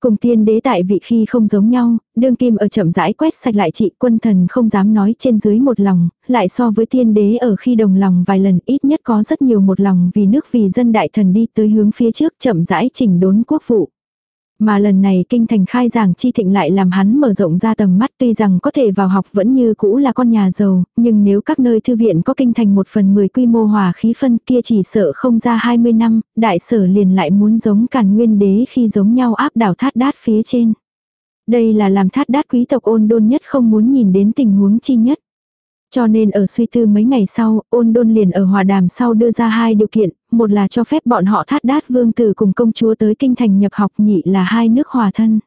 Cùng tiên đế tại vị khi không giống nhau, đương kim ở chậm rãi quét sạch lại trị quân thần không dám nói trên dưới một lòng, lại so với tiên đế ở khi đồng lòng vài lần ít nhất có rất nhiều một lòng vì nước vì dân đại thần đi tới hướng phía trước chậm rãi chỉnh đốn quốc vụ. Mà lần này kinh thành khai giảng chi thịnh lại làm hắn mở rộng ra tầm mắt tuy rằng có thể vào học vẫn như cũ là con nhà giàu, nhưng nếu các nơi thư viện có kinh thành một phần mười quy mô hòa khí phân kia chỉ sợ không ra 20 năm, đại sở liền lại muốn giống càn nguyên đế khi giống nhau áp đảo thát đát phía trên. Đây là làm thát đát quý tộc ôn đôn nhất không muốn nhìn đến tình huống chi nhất. Cho nên ở suy tư mấy ngày sau, ôn đôn liền ở hòa đàm sau đưa ra hai điều kiện, một là cho phép bọn họ thát đát vương tử cùng công chúa tới kinh thành nhập học nhị là hai nước hòa thân.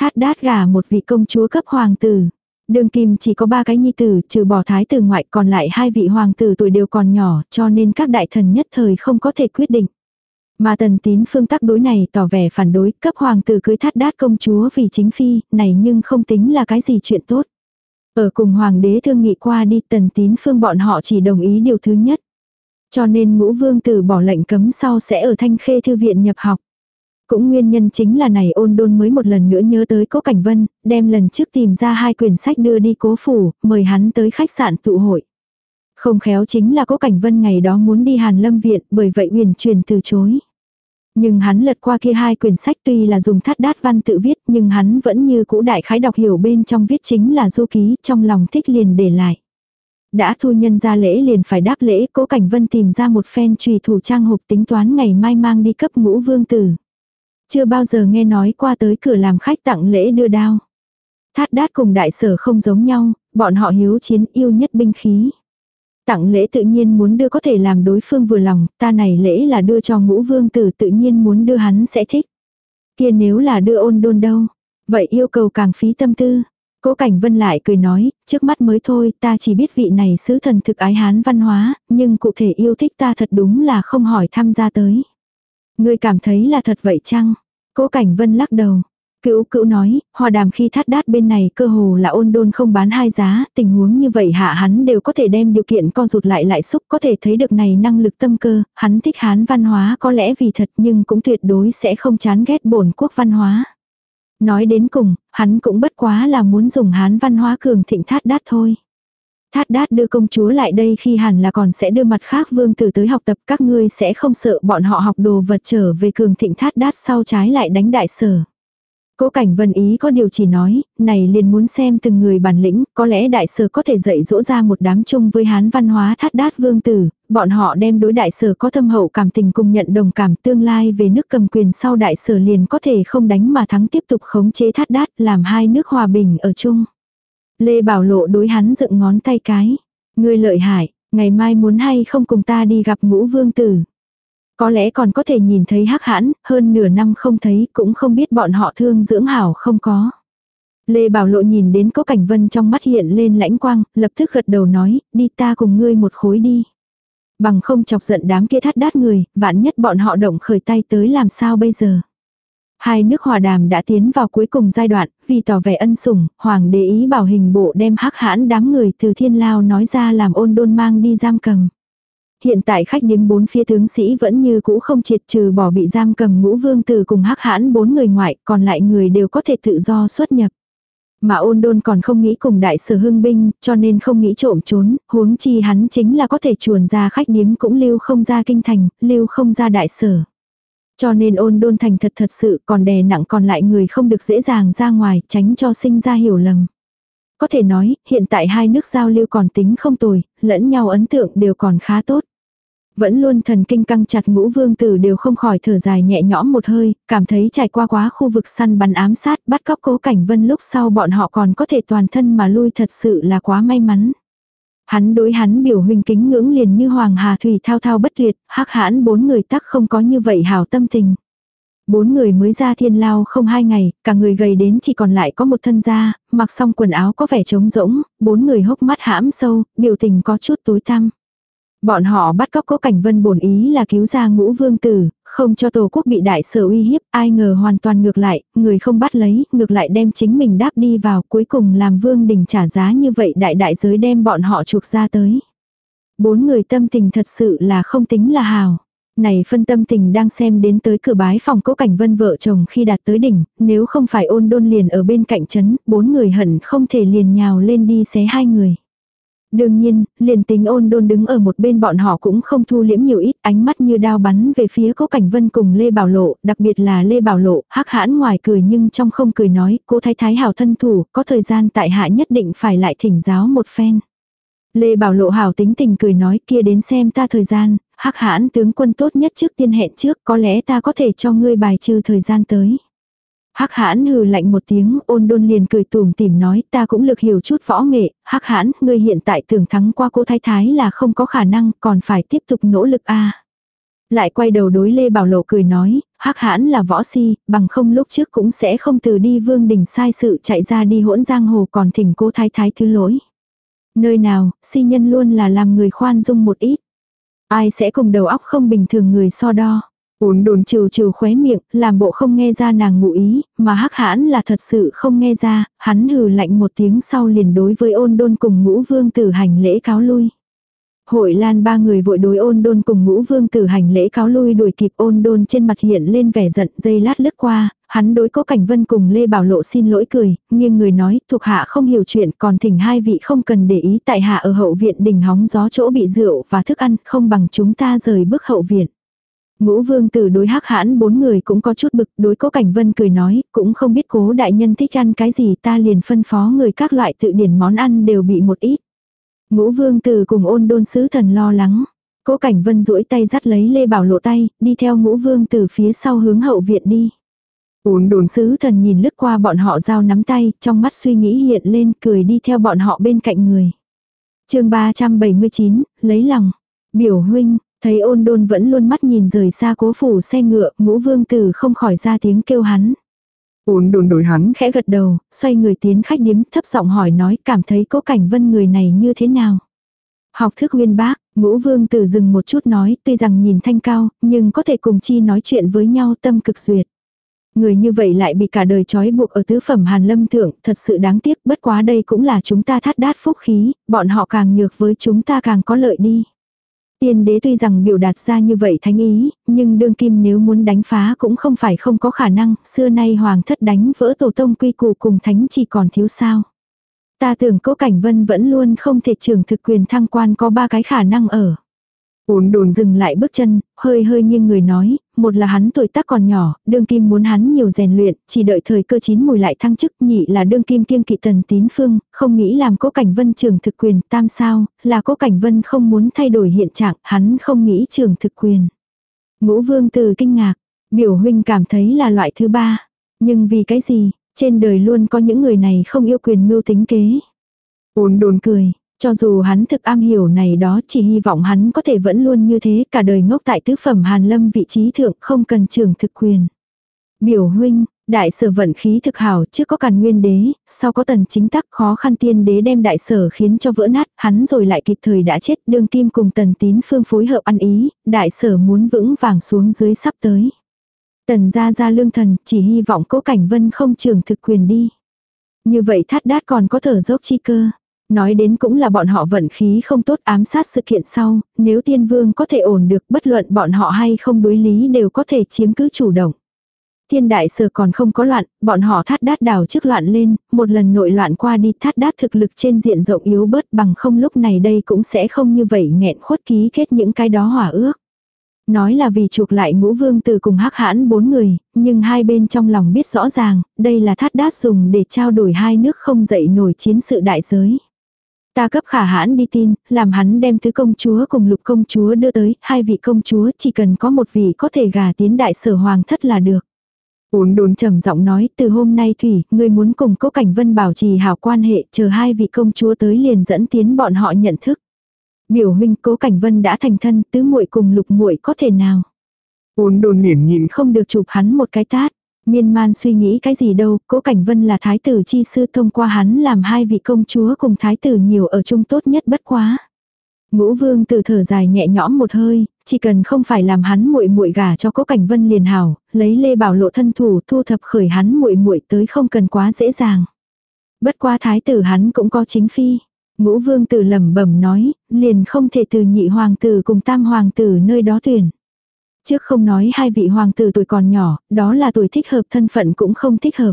Thát đát gả một vị công chúa cấp hoàng tử. Đường kim chỉ có ba cái nhi tử, trừ bỏ thái tử ngoại còn lại hai vị hoàng tử tuổi đều còn nhỏ, cho nên các đại thần nhất thời không có thể quyết định. Mà tần tín phương tắc đối này tỏ vẻ phản đối, cấp hoàng tử cưới thát đát công chúa vì chính phi, này nhưng không tính là cái gì chuyện tốt. Ở cùng hoàng đế thương nghị qua đi tần tín phương bọn họ chỉ đồng ý điều thứ nhất. Cho nên ngũ vương tử bỏ lệnh cấm sau sẽ ở thanh khê thư viện nhập học. Cũng nguyên nhân chính là này ôn đôn mới một lần nữa nhớ tới cố cảnh vân, đem lần trước tìm ra hai quyển sách đưa đi cố phủ, mời hắn tới khách sạn tụ hội. Không khéo chính là cố cảnh vân ngày đó muốn đi hàn lâm viện, bởi vậy uyển truyền từ chối. Nhưng hắn lật qua kia hai quyển sách tuy là dùng thắt đát văn tự viết nhưng hắn vẫn như cũ đại khái đọc hiểu bên trong viết chính là du ký trong lòng thích liền để lại. Đã thu nhân ra lễ liền phải đáp lễ cố cảnh vân tìm ra một phen trùy thủ trang hộp tính toán ngày mai mang đi cấp ngũ vương tử. Chưa bao giờ nghe nói qua tới cửa làm khách tặng lễ đưa đao. Thát đát cùng đại sở không giống nhau, bọn họ hiếu chiến yêu nhất binh khí. Tặng lễ tự nhiên muốn đưa có thể làm đối phương vừa lòng, ta này lễ là đưa cho ngũ vương tử tự nhiên muốn đưa hắn sẽ thích. Kia nếu là đưa ôn đôn đâu, vậy yêu cầu càng phí tâm tư. Cố Cảnh Vân lại cười nói, trước mắt mới thôi, ta chỉ biết vị này sứ thần thực ái hán văn hóa, nhưng cụ thể yêu thích ta thật đúng là không hỏi tham gia tới. Ngươi cảm thấy là thật vậy chăng? Cố Cảnh Vân lắc đầu, Cữu cữu nói, hòa đàm khi thắt đát bên này cơ hồ là ôn đôn không bán hai giá, tình huống như vậy hạ hắn đều có thể đem điều kiện co rụt lại lại xúc có thể thấy được này năng lực tâm cơ, hắn thích hán văn hóa có lẽ vì thật nhưng cũng tuyệt đối sẽ không chán ghét bổn quốc văn hóa. Nói đến cùng, hắn cũng bất quá là muốn dùng hán văn hóa cường thịnh thát đát thôi. Thát đát đưa công chúa lại đây khi hẳn là còn sẽ đưa mặt khác vương tử tới học tập các ngươi sẽ không sợ bọn họ học đồ vật trở về cường thịnh thát đát sau trái lại đánh đại sở. Cố cảnh vân ý có điều chỉ nói, này liền muốn xem từng người bản lĩnh, có lẽ đại sở có thể dạy dỗ ra một đám chung với hán văn hóa thát đát vương tử, bọn họ đem đối đại sở có thâm hậu cảm tình cùng nhận đồng cảm tương lai về nước cầm quyền sau đại sở liền có thể không đánh mà thắng tiếp tục khống chế thát đát làm hai nước hòa bình ở chung. Lê Bảo Lộ đối hắn dựng ngón tay cái. Người lợi hại, ngày mai muốn hay không cùng ta đi gặp ngũ vương tử. Có lẽ còn có thể nhìn thấy hắc hãn, hơn nửa năm không thấy cũng không biết bọn họ thương dưỡng hảo không có. Lê Bảo Lộ nhìn đến có cảnh vân trong mắt hiện lên lãnh quang, lập tức gật đầu nói, đi ta cùng ngươi một khối đi. Bằng không chọc giận đám kia thắt đát người, vạn nhất bọn họ động khởi tay tới làm sao bây giờ. Hai nước hòa đàm đã tiến vào cuối cùng giai đoạn, vì tỏ vẻ ân sủng, hoàng đế ý bảo hình bộ đem hắc hãn đám người từ thiên lao nói ra làm ôn đôn mang đi giam cầm. Hiện tại khách điếm bốn phía tướng sĩ vẫn như cũ không triệt trừ bỏ bị giam cầm ngũ vương từ cùng hắc hãn bốn người ngoại, còn lại người đều có thể tự do xuất nhập. Mà ôn đôn còn không nghĩ cùng đại sở hưng binh, cho nên không nghĩ trộm trốn, huống chi hắn chính là có thể chuồn ra khách điếm cũng lưu không ra kinh thành, lưu không ra đại sở. Cho nên ôn đôn thành thật thật sự còn đè nặng còn lại người không được dễ dàng ra ngoài, tránh cho sinh ra hiểu lầm. Có thể nói, hiện tại hai nước giao lưu còn tính không tồi, lẫn nhau ấn tượng đều còn khá tốt. Vẫn luôn thần kinh căng chặt ngũ vương tử đều không khỏi thở dài nhẹ nhõm một hơi, cảm thấy trải qua quá khu vực săn bắn ám sát bắt cóc cố cảnh vân lúc sau bọn họ còn có thể toàn thân mà lui thật sự là quá may mắn. Hắn đối hắn biểu huynh kính ngưỡng liền như hoàng hà thủy thao thao bất tuyệt, hắc hãn bốn người tắc không có như vậy hảo tâm tình. Bốn người mới ra thiên lao không hai ngày, cả người gầy đến chỉ còn lại có một thân da, mặc xong quần áo có vẻ trống rỗng, bốn người hốc mắt hãm sâu, biểu tình có chút tối tăm. Bọn họ bắt cóc cố cảnh vân bổn ý là cứu ra ngũ vương tử, không cho tổ quốc bị đại sở uy hiếp, ai ngờ hoàn toàn ngược lại, người không bắt lấy, ngược lại đem chính mình đáp đi vào, cuối cùng làm vương đình trả giá như vậy đại đại giới đem bọn họ chuộc ra tới. Bốn người tâm tình thật sự là không tính là hào. Này phân tâm tình đang xem đến tới cửa bái phòng cố cảnh vân vợ chồng khi đạt tới đỉnh, nếu không phải ôn đôn liền ở bên cạnh chấn, bốn người hận không thể liền nhào lên đi xé hai người. Đương nhiên, liền tính ôn đôn đứng ở một bên bọn họ cũng không thu liễm nhiều ít, ánh mắt như đao bắn về phía cố cảnh vân cùng Lê Bảo Lộ, đặc biệt là Lê Bảo Lộ, hắc hãn ngoài cười nhưng trong không cười nói, cô thái thái hảo thân thủ, có thời gian tại hạ nhất định phải lại thỉnh giáo một phen. Lê Bảo Lộ hảo tính tình cười nói kia đến xem ta thời gian, hắc hãn tướng quân tốt nhất trước tiên hẹn trước, có lẽ ta có thể cho ngươi bài trừ thời gian tới. Hắc hãn hừ lạnh một tiếng, ôn đôn liền cười tùm tìm nói ta cũng lực hiểu chút võ nghệ, hắc hãn, ngươi hiện tại tưởng thắng qua cô thái thái là không có khả năng, còn phải tiếp tục nỗ lực a Lại quay đầu đối Lê Bảo Lộ cười nói, hắc hãn là võ si, bằng không lúc trước cũng sẽ không từ đi vương đình sai sự chạy ra đi hỗn giang hồ còn thỉnh cô thái thái thứ lỗi. Nơi nào, si nhân luôn là làm người khoan dung một ít. Ai sẽ cùng đầu óc không bình thường người so đo. uốn đồn trừ trừ khóe miệng, làm bộ không nghe ra nàng ngụ ý, mà hắc hãn là thật sự không nghe ra, hắn hừ lạnh một tiếng sau liền đối với ôn đôn cùng ngũ vương tử hành lễ cáo lui. Hội lan ba người vội đối ôn đôn cùng ngũ vương tử hành lễ cáo lui đuổi kịp ôn đôn trên mặt hiện lên vẻ giận dây lát lướt qua, hắn đối cố cảnh vân cùng Lê Bảo Lộ xin lỗi cười, nhưng người nói thuộc hạ không hiểu chuyện còn thỉnh hai vị không cần để ý tại hạ ở hậu viện đình hóng gió chỗ bị rượu và thức ăn không bằng chúng ta rời bước hậu viện. Ngũ vương tử đối hắc hãn bốn người cũng có chút bực, đối cố cảnh vân cười nói, cũng không biết cố đại nhân thích ăn cái gì ta liền phân phó người các loại tự điển món ăn đều bị một ít. Ngũ vương tử cùng ôn đôn sứ thần lo lắng. Cố cảnh vân duỗi tay dắt lấy Lê Bảo lộ tay, đi theo ngũ vương tử phía sau hướng hậu viện đi. Ôn đồn sứ thần nhìn lướt qua bọn họ giao nắm tay, trong mắt suy nghĩ hiện lên cười đi theo bọn họ bên cạnh người. chương 379, lấy lòng. Biểu huynh, Thấy ôn đôn vẫn luôn mắt nhìn rời xa cố phủ xe ngựa, ngũ vương tử không khỏi ra tiếng kêu hắn. Ôn đồn đổi hắn khẽ gật đầu, xoay người tiến khách điếm thấp giọng hỏi nói cảm thấy cố cảnh vân người này như thế nào. Học thức uyên bác, ngũ vương tử dừng một chút nói tuy rằng nhìn thanh cao, nhưng có thể cùng chi nói chuyện với nhau tâm cực duyệt. Người như vậy lại bị cả đời trói buộc ở tứ phẩm hàn lâm thượng, thật sự đáng tiếc, bất quá đây cũng là chúng ta thắt đát phúc khí, bọn họ càng nhược với chúng ta càng có lợi đi. Tiên đế tuy rằng biểu đạt ra như vậy thánh ý, nhưng đương kim nếu muốn đánh phá cũng không phải không có khả năng, xưa nay hoàng thất đánh vỡ tổ tông quy củ cùng thánh chỉ còn thiếu sao. Ta tưởng cố cảnh vân vẫn luôn không thể trưởng thực quyền thăng quan có ba cái khả năng ở. Ôn đồn dừng lại bước chân, hơi hơi nghiêng người nói, một là hắn tuổi tác còn nhỏ, đương kim muốn hắn nhiều rèn luyện, chỉ đợi thời cơ chín mùi lại thăng chức, nhị là đương kim kiêng kỵ tần tín phương, không nghĩ làm cố cảnh vân trường thực quyền, tam sao, là cố cảnh vân không muốn thay đổi hiện trạng, hắn không nghĩ trường thực quyền. Ngũ vương từ kinh ngạc, biểu huynh cảm thấy là loại thứ ba, nhưng vì cái gì, trên đời luôn có những người này không yêu quyền mưu tính kế. Ôn đồn cười, cho dù hắn thực am hiểu này đó chỉ hy vọng hắn có thể vẫn luôn như thế cả đời ngốc tại tứ phẩm hàn lâm vị trí thượng không cần trường thực quyền. Biểu huynh, đại sở vận khí thực hảo trước có càn nguyên đế, sau có tần chính tắc khó khăn tiên đế đem đại sở khiến cho vỡ nát, hắn rồi lại kịp thời đã chết đương kim cùng tần tín phương phối hợp ăn ý, đại sở muốn vững vàng xuống dưới sắp tới. Tần ra ra lương thần chỉ hy vọng cố cảnh vân không trường thực quyền đi. Như vậy thắt đát còn có thở dốc chi cơ. Nói đến cũng là bọn họ vận khí không tốt ám sát sự kiện sau, nếu tiên vương có thể ổn được bất luận bọn họ hay không đối lý đều có thể chiếm cứ chủ động. Thiên đại sở còn không có loạn, bọn họ thát đát đào trước loạn lên, một lần nội loạn qua đi thát đát thực lực trên diện rộng yếu bớt bằng không lúc này đây cũng sẽ không như vậy nghẹn khuất ký kết những cái đó hỏa ước. Nói là vì chuộc lại ngũ vương từ cùng hắc hãn bốn người, nhưng hai bên trong lòng biết rõ ràng, đây là thát đát dùng để trao đổi hai nước không dậy nổi chiến sự đại giới. Ta cấp khả hãn đi tin, làm hắn đem tứ công chúa cùng lục công chúa đưa tới, hai vị công chúa chỉ cần có một vị có thể gả tiến đại sở hoàng thất là được. Uốn đồn trầm giọng nói, từ hôm nay Thủy, ngươi muốn cùng cố cảnh vân bảo trì hảo quan hệ, chờ hai vị công chúa tới liền dẫn tiến bọn họ nhận thức. Biểu huynh cố cảnh vân đã thành thân, tứ muội cùng lục muội có thể nào. Uốn đồn liền nhìn không được chụp hắn một cái tát. Miên man suy nghĩ cái gì đâu, cố cảnh vân là thái tử chi sư thông qua hắn làm hai vị công chúa cùng thái tử nhiều ở chung tốt nhất bất quá. Ngũ vương từ thở dài nhẹ nhõm một hơi, chỉ cần không phải làm hắn muội muội gả cho cố cảnh vân liền hảo, lấy lê bảo lộ thân thủ thu thập khởi hắn muội muội tới không cần quá dễ dàng. Bất quá thái tử hắn cũng có chính phi. Ngũ vương tử lẩm bẩm nói, liền không thể từ nhị hoàng tử cùng tam hoàng tử nơi đó tuyển. Trước không nói hai vị hoàng tử tuổi còn nhỏ, đó là tuổi thích hợp thân phận cũng không thích hợp.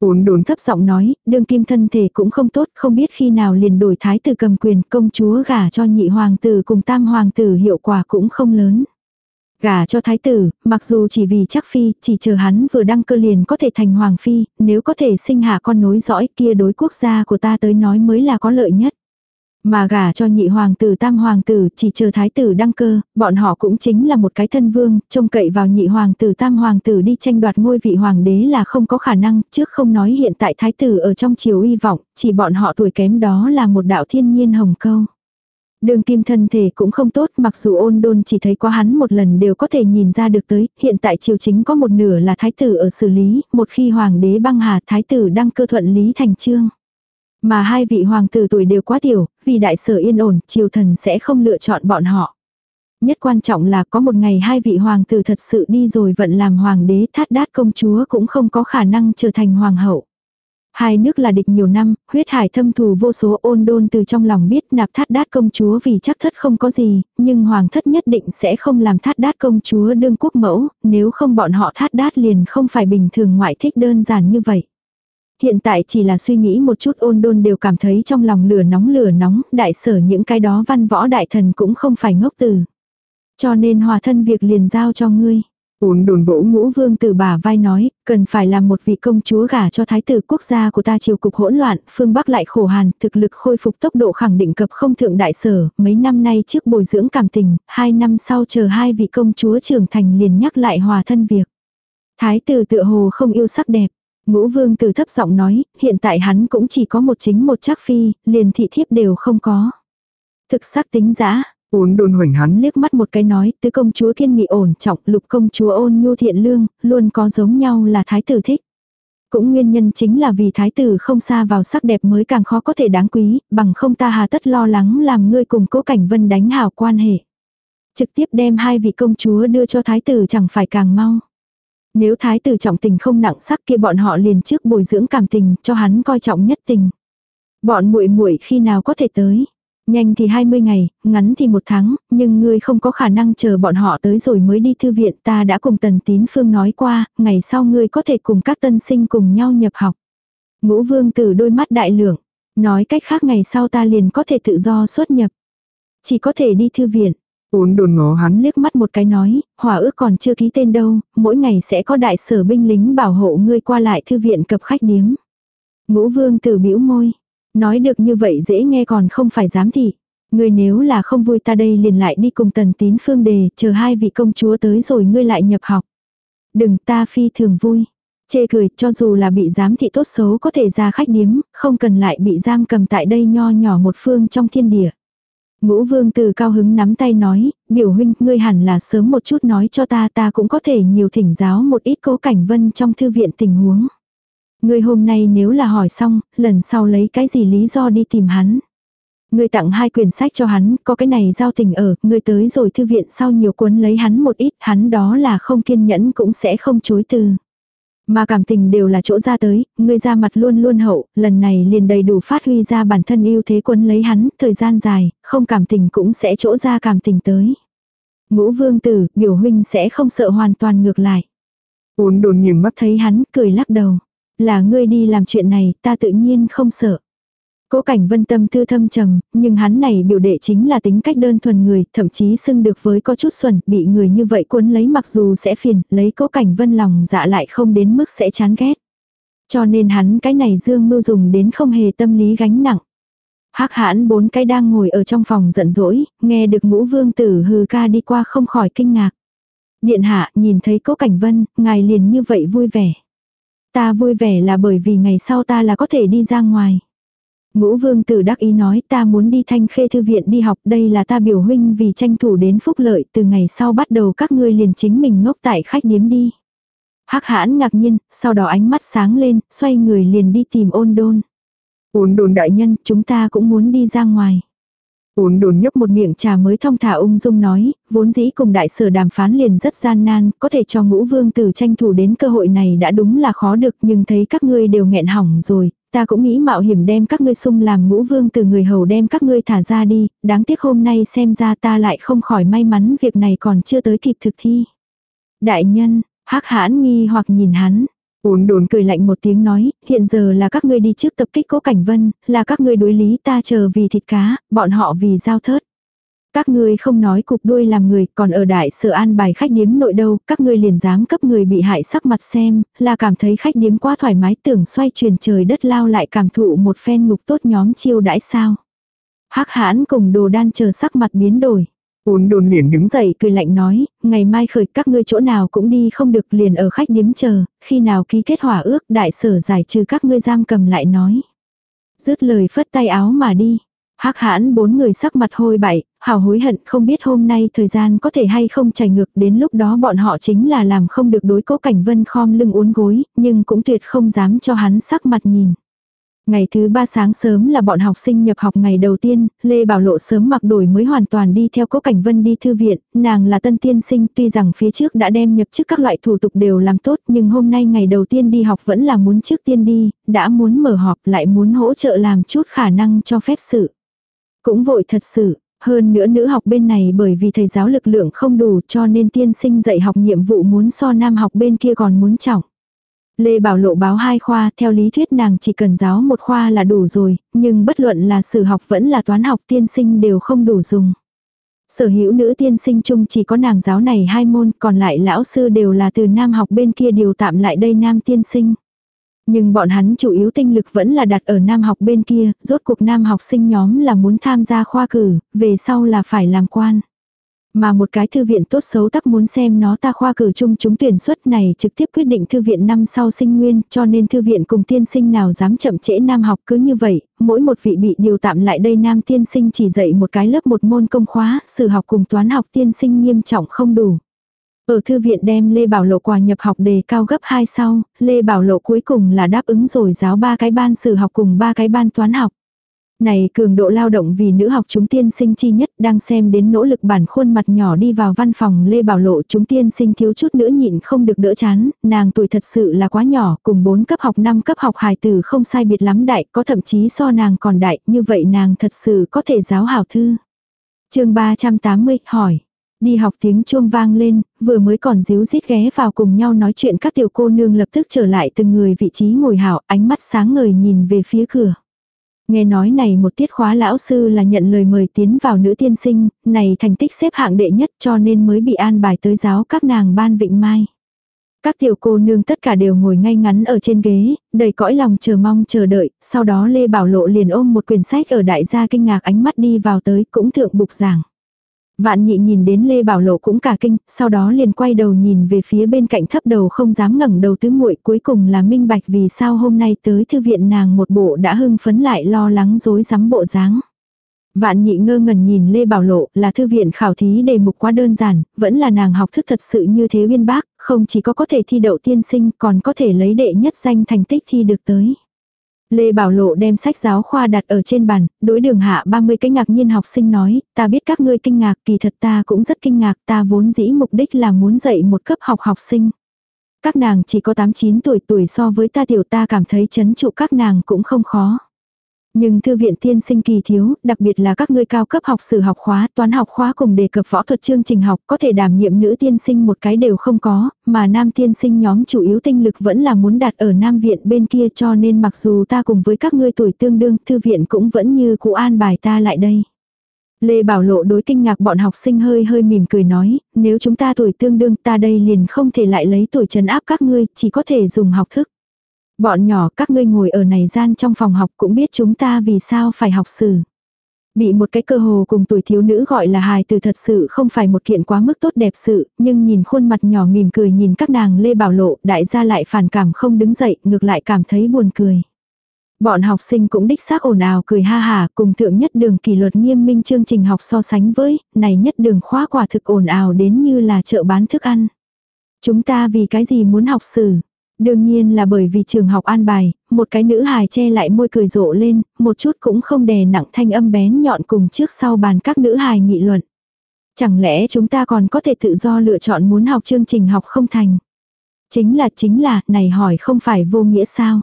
Uốn đốn thấp giọng nói, đương kim thân thể cũng không tốt, không biết khi nào liền đổi thái tử cầm quyền công chúa gả cho nhị hoàng tử cùng tam hoàng tử hiệu quả cũng không lớn. Gả cho thái tử, mặc dù chỉ vì chắc phi, chỉ chờ hắn vừa đăng cơ liền có thể thành hoàng phi, nếu có thể sinh hạ con nối dõi kia đối quốc gia của ta tới nói mới là có lợi nhất. Mà gả cho nhị hoàng tử tam hoàng tử chỉ chờ thái tử đăng cơ, bọn họ cũng chính là một cái thân vương, trông cậy vào nhị hoàng tử tam hoàng tử đi tranh đoạt ngôi vị hoàng đế là không có khả năng, trước không nói hiện tại thái tử ở trong triều uy vọng, chỉ bọn họ tuổi kém đó là một đạo thiên nhiên hồng câu. Đường kim thân thể cũng không tốt mặc dù ôn đôn chỉ thấy qua hắn một lần đều có thể nhìn ra được tới, hiện tại triều chính có một nửa là thái tử ở xử lý, một khi hoàng đế băng hà thái tử đăng cơ thuận lý thành trương. Mà hai vị hoàng tử tuổi đều quá tiểu, vì đại sở yên ổn, triều thần sẽ không lựa chọn bọn họ. Nhất quan trọng là có một ngày hai vị hoàng tử thật sự đi rồi vận làm hoàng đế thát đát công chúa cũng không có khả năng trở thành hoàng hậu. Hai nước là địch nhiều năm, huyết hải thâm thù vô số ôn đôn từ trong lòng biết nạp thát đát công chúa vì chắc thất không có gì, nhưng hoàng thất nhất định sẽ không làm thát đát công chúa đương quốc mẫu, nếu không bọn họ thát đát liền không phải bình thường ngoại thích đơn giản như vậy. Hiện tại chỉ là suy nghĩ một chút ôn đôn đều cảm thấy trong lòng lửa nóng lửa nóng, đại sở những cái đó văn võ đại thần cũng không phải ngốc từ. Cho nên hòa thân việc liền giao cho ngươi. Ôn đồn vỗ ngũ vương từ bà vai nói, cần phải làm một vị công chúa gả cho thái tử quốc gia của ta triều cục hỗn loạn, phương Bắc lại khổ hàn, thực lực khôi phục tốc độ khẳng định cập không thượng đại sở, mấy năm nay trước bồi dưỡng cảm tình, hai năm sau chờ hai vị công chúa trưởng thành liền nhắc lại hòa thân việc. Thái tử tựa hồ không yêu sắc đẹp, Ngũ vương từ thấp giọng nói, hiện tại hắn cũng chỉ có một chính một chắc phi, liền thị thiếp đều không có. Thực sắc tính giã, uốn đồn hoành hắn liếc mắt một cái nói, tứ công chúa kiên nghị ổn trọng, lục công chúa ôn nhu thiện lương, luôn có giống nhau là thái tử thích. Cũng nguyên nhân chính là vì thái tử không xa vào sắc đẹp mới càng khó có thể đáng quý, bằng không ta hà tất lo lắng làm ngươi cùng cố cảnh vân đánh hảo quan hệ. Trực tiếp đem hai vị công chúa đưa cho thái tử chẳng phải càng mau. Nếu thái tử trọng tình không nặng sắc kia bọn họ liền trước bồi dưỡng cảm tình cho hắn coi trọng nhất tình. Bọn muội muội khi nào có thể tới. Nhanh thì 20 ngày, ngắn thì một tháng, nhưng ngươi không có khả năng chờ bọn họ tới rồi mới đi thư viện ta đã cùng tần tín phương nói qua, ngày sau ngươi có thể cùng các tân sinh cùng nhau nhập học. Ngũ vương tử đôi mắt đại lượng, nói cách khác ngày sau ta liền có thể tự do xuất nhập. Chỉ có thể đi thư viện. Ôn đồn ngó hắn liếc mắt một cái nói, hòa ước còn chưa ký tên đâu, mỗi ngày sẽ có đại sở binh lính bảo hộ ngươi qua lại thư viện cập khách điếm. Ngũ vương tử bĩu môi, nói được như vậy dễ nghe còn không phải dám thị. Ngươi nếu là không vui ta đây liền lại đi cùng tần tín phương đề, chờ hai vị công chúa tới rồi ngươi lại nhập học. Đừng ta phi thường vui. Chê cười, cho dù là bị giám thị tốt xấu có thể ra khách điếm, không cần lại bị giam cầm tại đây nho nhỏ một phương trong thiên địa. Ngũ vương từ cao hứng nắm tay nói, biểu huynh, ngươi hẳn là sớm một chút nói cho ta ta cũng có thể nhiều thỉnh giáo một ít cố cảnh vân trong thư viện tình huống. Ngươi hôm nay nếu là hỏi xong, lần sau lấy cái gì lý do đi tìm hắn. Ngươi tặng hai quyển sách cho hắn, có cái này giao tình ở, ngươi tới rồi thư viện sau nhiều cuốn lấy hắn một ít, hắn đó là không kiên nhẫn cũng sẽ không chối từ. Mà cảm tình đều là chỗ ra tới, ngươi ra mặt luôn luôn hậu, lần này liền đầy đủ phát huy ra bản thân yêu thế quân lấy hắn, thời gian dài, không cảm tình cũng sẽ chỗ ra cảm tình tới. Ngũ vương tử, biểu huynh sẽ không sợ hoàn toàn ngược lại. Uốn đồn nghiêng mắt thấy hắn, cười lắc đầu. Là ngươi đi làm chuyện này, ta tự nhiên không sợ. Cố cảnh vân tâm tư thâm trầm, nhưng hắn này biểu đệ chính là tính cách đơn thuần người, thậm chí xưng được với có chút xuẩn, bị người như vậy cuốn lấy mặc dù sẽ phiền, lấy cố cảnh vân lòng dạ lại không đến mức sẽ chán ghét. Cho nên hắn cái này dương mưu dùng đến không hề tâm lý gánh nặng. hắc hãn bốn cái đang ngồi ở trong phòng giận dỗi, nghe được ngũ vương tử hừ ca đi qua không khỏi kinh ngạc. Điện hạ nhìn thấy cố cảnh vân, ngài liền như vậy vui vẻ. Ta vui vẻ là bởi vì ngày sau ta là có thể đi ra ngoài. Ngũ vương tử đắc ý nói ta muốn đi thanh khê thư viện đi học đây là ta biểu huynh vì tranh thủ đến phúc lợi từ ngày sau bắt đầu các ngươi liền chính mình ngốc tại khách điếm đi. Hắc hãn ngạc nhiên, sau đó ánh mắt sáng lên, xoay người liền đi tìm ôn đôn. Ôn đồn đại nhân, chúng ta cũng muốn đi ra ngoài. Ôn đồn nhấp một miệng trà mới thông thả ung dung nói, vốn dĩ cùng đại sở đàm phán liền rất gian nan, có thể cho ngũ vương tử tranh thủ đến cơ hội này đã đúng là khó được nhưng thấy các ngươi đều nghẹn hỏng rồi, ta cũng nghĩ mạo hiểm đem các ngươi sung làm ngũ vương từ người hầu đem các ngươi thả ra đi, đáng tiếc hôm nay xem ra ta lại không khỏi may mắn việc này còn chưa tới kịp thực thi. Đại nhân, hắc hãn nghi hoặc nhìn hắn, uốn đồn cười lạnh một tiếng nói, hiện giờ là các ngươi đi trước tập kích cố cảnh vân, là các ngươi đối lý ta chờ vì thịt cá, bọn họ vì giao thớt. Các ngươi không nói cục đuôi làm người, còn ở đại sở an bài khách điếm nội đâu, các ngươi liền dám cấp người bị hại sắc mặt xem, là cảm thấy khách điếm quá thoải mái tưởng xoay chuyển trời đất lao lại cảm thụ một phen ngục tốt nhóm chiêu đãi sao. hắc hãn cùng đồ đan chờ sắc mặt biến đổi. Ôn đồn liền đứng dậy cười lạnh nói, ngày mai khởi các ngươi chỗ nào cũng đi không được liền ở khách điếm chờ, khi nào ký kết hỏa ước đại sở giải trừ các ngươi giam cầm lại nói. Dứt lời phất tay áo mà đi hắc hãn bốn người sắc mặt hôi bại, hào hối hận không biết hôm nay thời gian có thể hay không chảy ngược đến lúc đó bọn họ chính là làm không được đối cố cảnh vân khom lưng uốn gối, nhưng cũng tuyệt không dám cho hắn sắc mặt nhìn. Ngày thứ ba sáng sớm là bọn học sinh nhập học ngày đầu tiên, Lê Bảo Lộ sớm mặc đổi mới hoàn toàn đi theo Cố Cảnh Vân đi thư viện, nàng là tân tiên sinh tuy rằng phía trước đã đem nhập chức các loại thủ tục đều làm tốt nhưng hôm nay ngày đầu tiên đi học vẫn là muốn trước tiên đi, đã muốn mở họp lại muốn hỗ trợ làm chút khả năng cho phép sự. Cũng vội thật sự, hơn nữa nữ học bên này bởi vì thầy giáo lực lượng không đủ cho nên tiên sinh dạy học nhiệm vụ muốn so nam học bên kia còn muốn trọng. Lê Bảo Lộ báo hai khoa, theo lý thuyết nàng chỉ cần giáo một khoa là đủ rồi, nhưng bất luận là sử học vẫn là toán học tiên sinh đều không đủ dùng. Sở hữu nữ tiên sinh chung chỉ có nàng giáo này hai môn, còn lại lão sư đều là từ nam học bên kia điều tạm lại đây nam tiên sinh. Nhưng bọn hắn chủ yếu tinh lực vẫn là đặt ở nam học bên kia, rốt cuộc nam học sinh nhóm là muốn tham gia khoa cử, về sau là phải làm quan. Mà một cái thư viện tốt xấu tắc muốn xem nó ta khoa cử chung chúng tuyển xuất này trực tiếp quyết định thư viện năm sau sinh nguyên, cho nên thư viện cùng tiên sinh nào dám chậm trễ nam học cứ như vậy, mỗi một vị bị điều tạm lại đây nam tiên sinh chỉ dạy một cái lớp một môn công khóa, sử học cùng toán học tiên sinh nghiêm trọng không đủ. Ở thư viện đem Lê Bảo Lộ quà nhập học đề cao gấp 2 sau, Lê Bảo Lộ cuối cùng là đáp ứng rồi giáo ba cái ban sử học cùng ba cái ban toán học. Này cường độ lao động vì nữ học chúng tiên sinh chi nhất đang xem đến nỗ lực bản khuôn mặt nhỏ đi vào văn phòng Lê Bảo Lộ chúng tiên sinh thiếu chút nữa nhịn không được đỡ chán, nàng tuổi thật sự là quá nhỏ, cùng 4 cấp học 5 cấp học hài tử không sai biệt lắm đại, có thậm chí so nàng còn đại, như vậy nàng thật sự có thể giáo hảo thư. chương 380, hỏi. Đi học tiếng chuông vang lên, vừa mới còn díu dít ghé vào cùng nhau nói chuyện các tiểu cô nương lập tức trở lại từng người vị trí ngồi hảo, ánh mắt sáng ngời nhìn về phía cửa. Nghe nói này một tiết khóa lão sư là nhận lời mời tiến vào nữ tiên sinh, này thành tích xếp hạng đệ nhất cho nên mới bị an bài tới giáo các nàng ban vịnh mai. Các tiểu cô nương tất cả đều ngồi ngay ngắn ở trên ghế, đầy cõi lòng chờ mong chờ đợi, sau đó Lê Bảo Lộ liền ôm một quyển sách ở đại gia kinh ngạc ánh mắt đi vào tới cũng thượng bục giảng. Vạn nhị nhìn đến Lê Bảo Lộ cũng cả kinh, sau đó liền quay đầu nhìn về phía bên cạnh thấp đầu không dám ngẩng đầu tứ muội cuối cùng là minh bạch vì sao hôm nay tới thư viện nàng một bộ đã hưng phấn lại lo lắng dối rắm bộ dáng. Vạn nhị ngơ ngẩn nhìn Lê Bảo Lộ là thư viện khảo thí đề mục quá đơn giản, vẫn là nàng học thức thật sự như thế uyên bác, không chỉ có có thể thi đậu tiên sinh còn có thể lấy đệ nhất danh thành tích thi được tới. Lê Bảo Lộ đem sách giáo khoa đặt ở trên bàn, đối đường hạ 30 cái ngạc nhiên học sinh nói, ta biết các ngươi kinh ngạc, kỳ thật ta cũng rất kinh ngạc, ta vốn dĩ mục đích là muốn dạy một cấp học học sinh. Các nàng chỉ có 8-9 tuổi tuổi so với ta tiểu ta cảm thấy chấn trụ các nàng cũng không khó. Nhưng thư viện tiên sinh kỳ thiếu, đặc biệt là các ngươi cao cấp học sử học khóa, toán học khóa cùng đề cập võ thuật chương trình học có thể đảm nhiệm nữ tiên sinh một cái đều không có, mà nam tiên sinh nhóm chủ yếu tinh lực vẫn là muốn đặt ở nam viện bên kia cho nên mặc dù ta cùng với các ngươi tuổi tương đương, thư viện cũng vẫn như cụ an bài ta lại đây. Lê Bảo Lộ đối kinh ngạc bọn học sinh hơi hơi mỉm cười nói, nếu chúng ta tuổi tương đương ta đây liền không thể lại lấy tuổi trần áp các ngươi, chỉ có thể dùng học thức. Bọn nhỏ các ngươi ngồi ở này gian trong phòng học cũng biết chúng ta vì sao phải học sử. Bị một cái cơ hồ cùng tuổi thiếu nữ gọi là hài từ thật sự không phải một kiện quá mức tốt đẹp sự, nhưng nhìn khuôn mặt nhỏ mỉm cười nhìn các nàng Lê Bảo Lộ đại gia lại phản cảm không đứng dậy ngược lại cảm thấy buồn cười. Bọn học sinh cũng đích xác ồn ào cười ha hà cùng thượng nhất đường kỷ luật nghiêm minh chương trình học so sánh với, này nhất đường khóa quả thực ồn ào đến như là chợ bán thức ăn. Chúng ta vì cái gì muốn học sử? Đương nhiên là bởi vì trường học an bài, một cái nữ hài che lại môi cười rộ lên, một chút cũng không đè nặng thanh âm bén nhọn cùng trước sau bàn các nữ hài nghị luận. Chẳng lẽ chúng ta còn có thể tự do lựa chọn muốn học chương trình học không thành? Chính là chính là, này hỏi không phải vô nghĩa sao?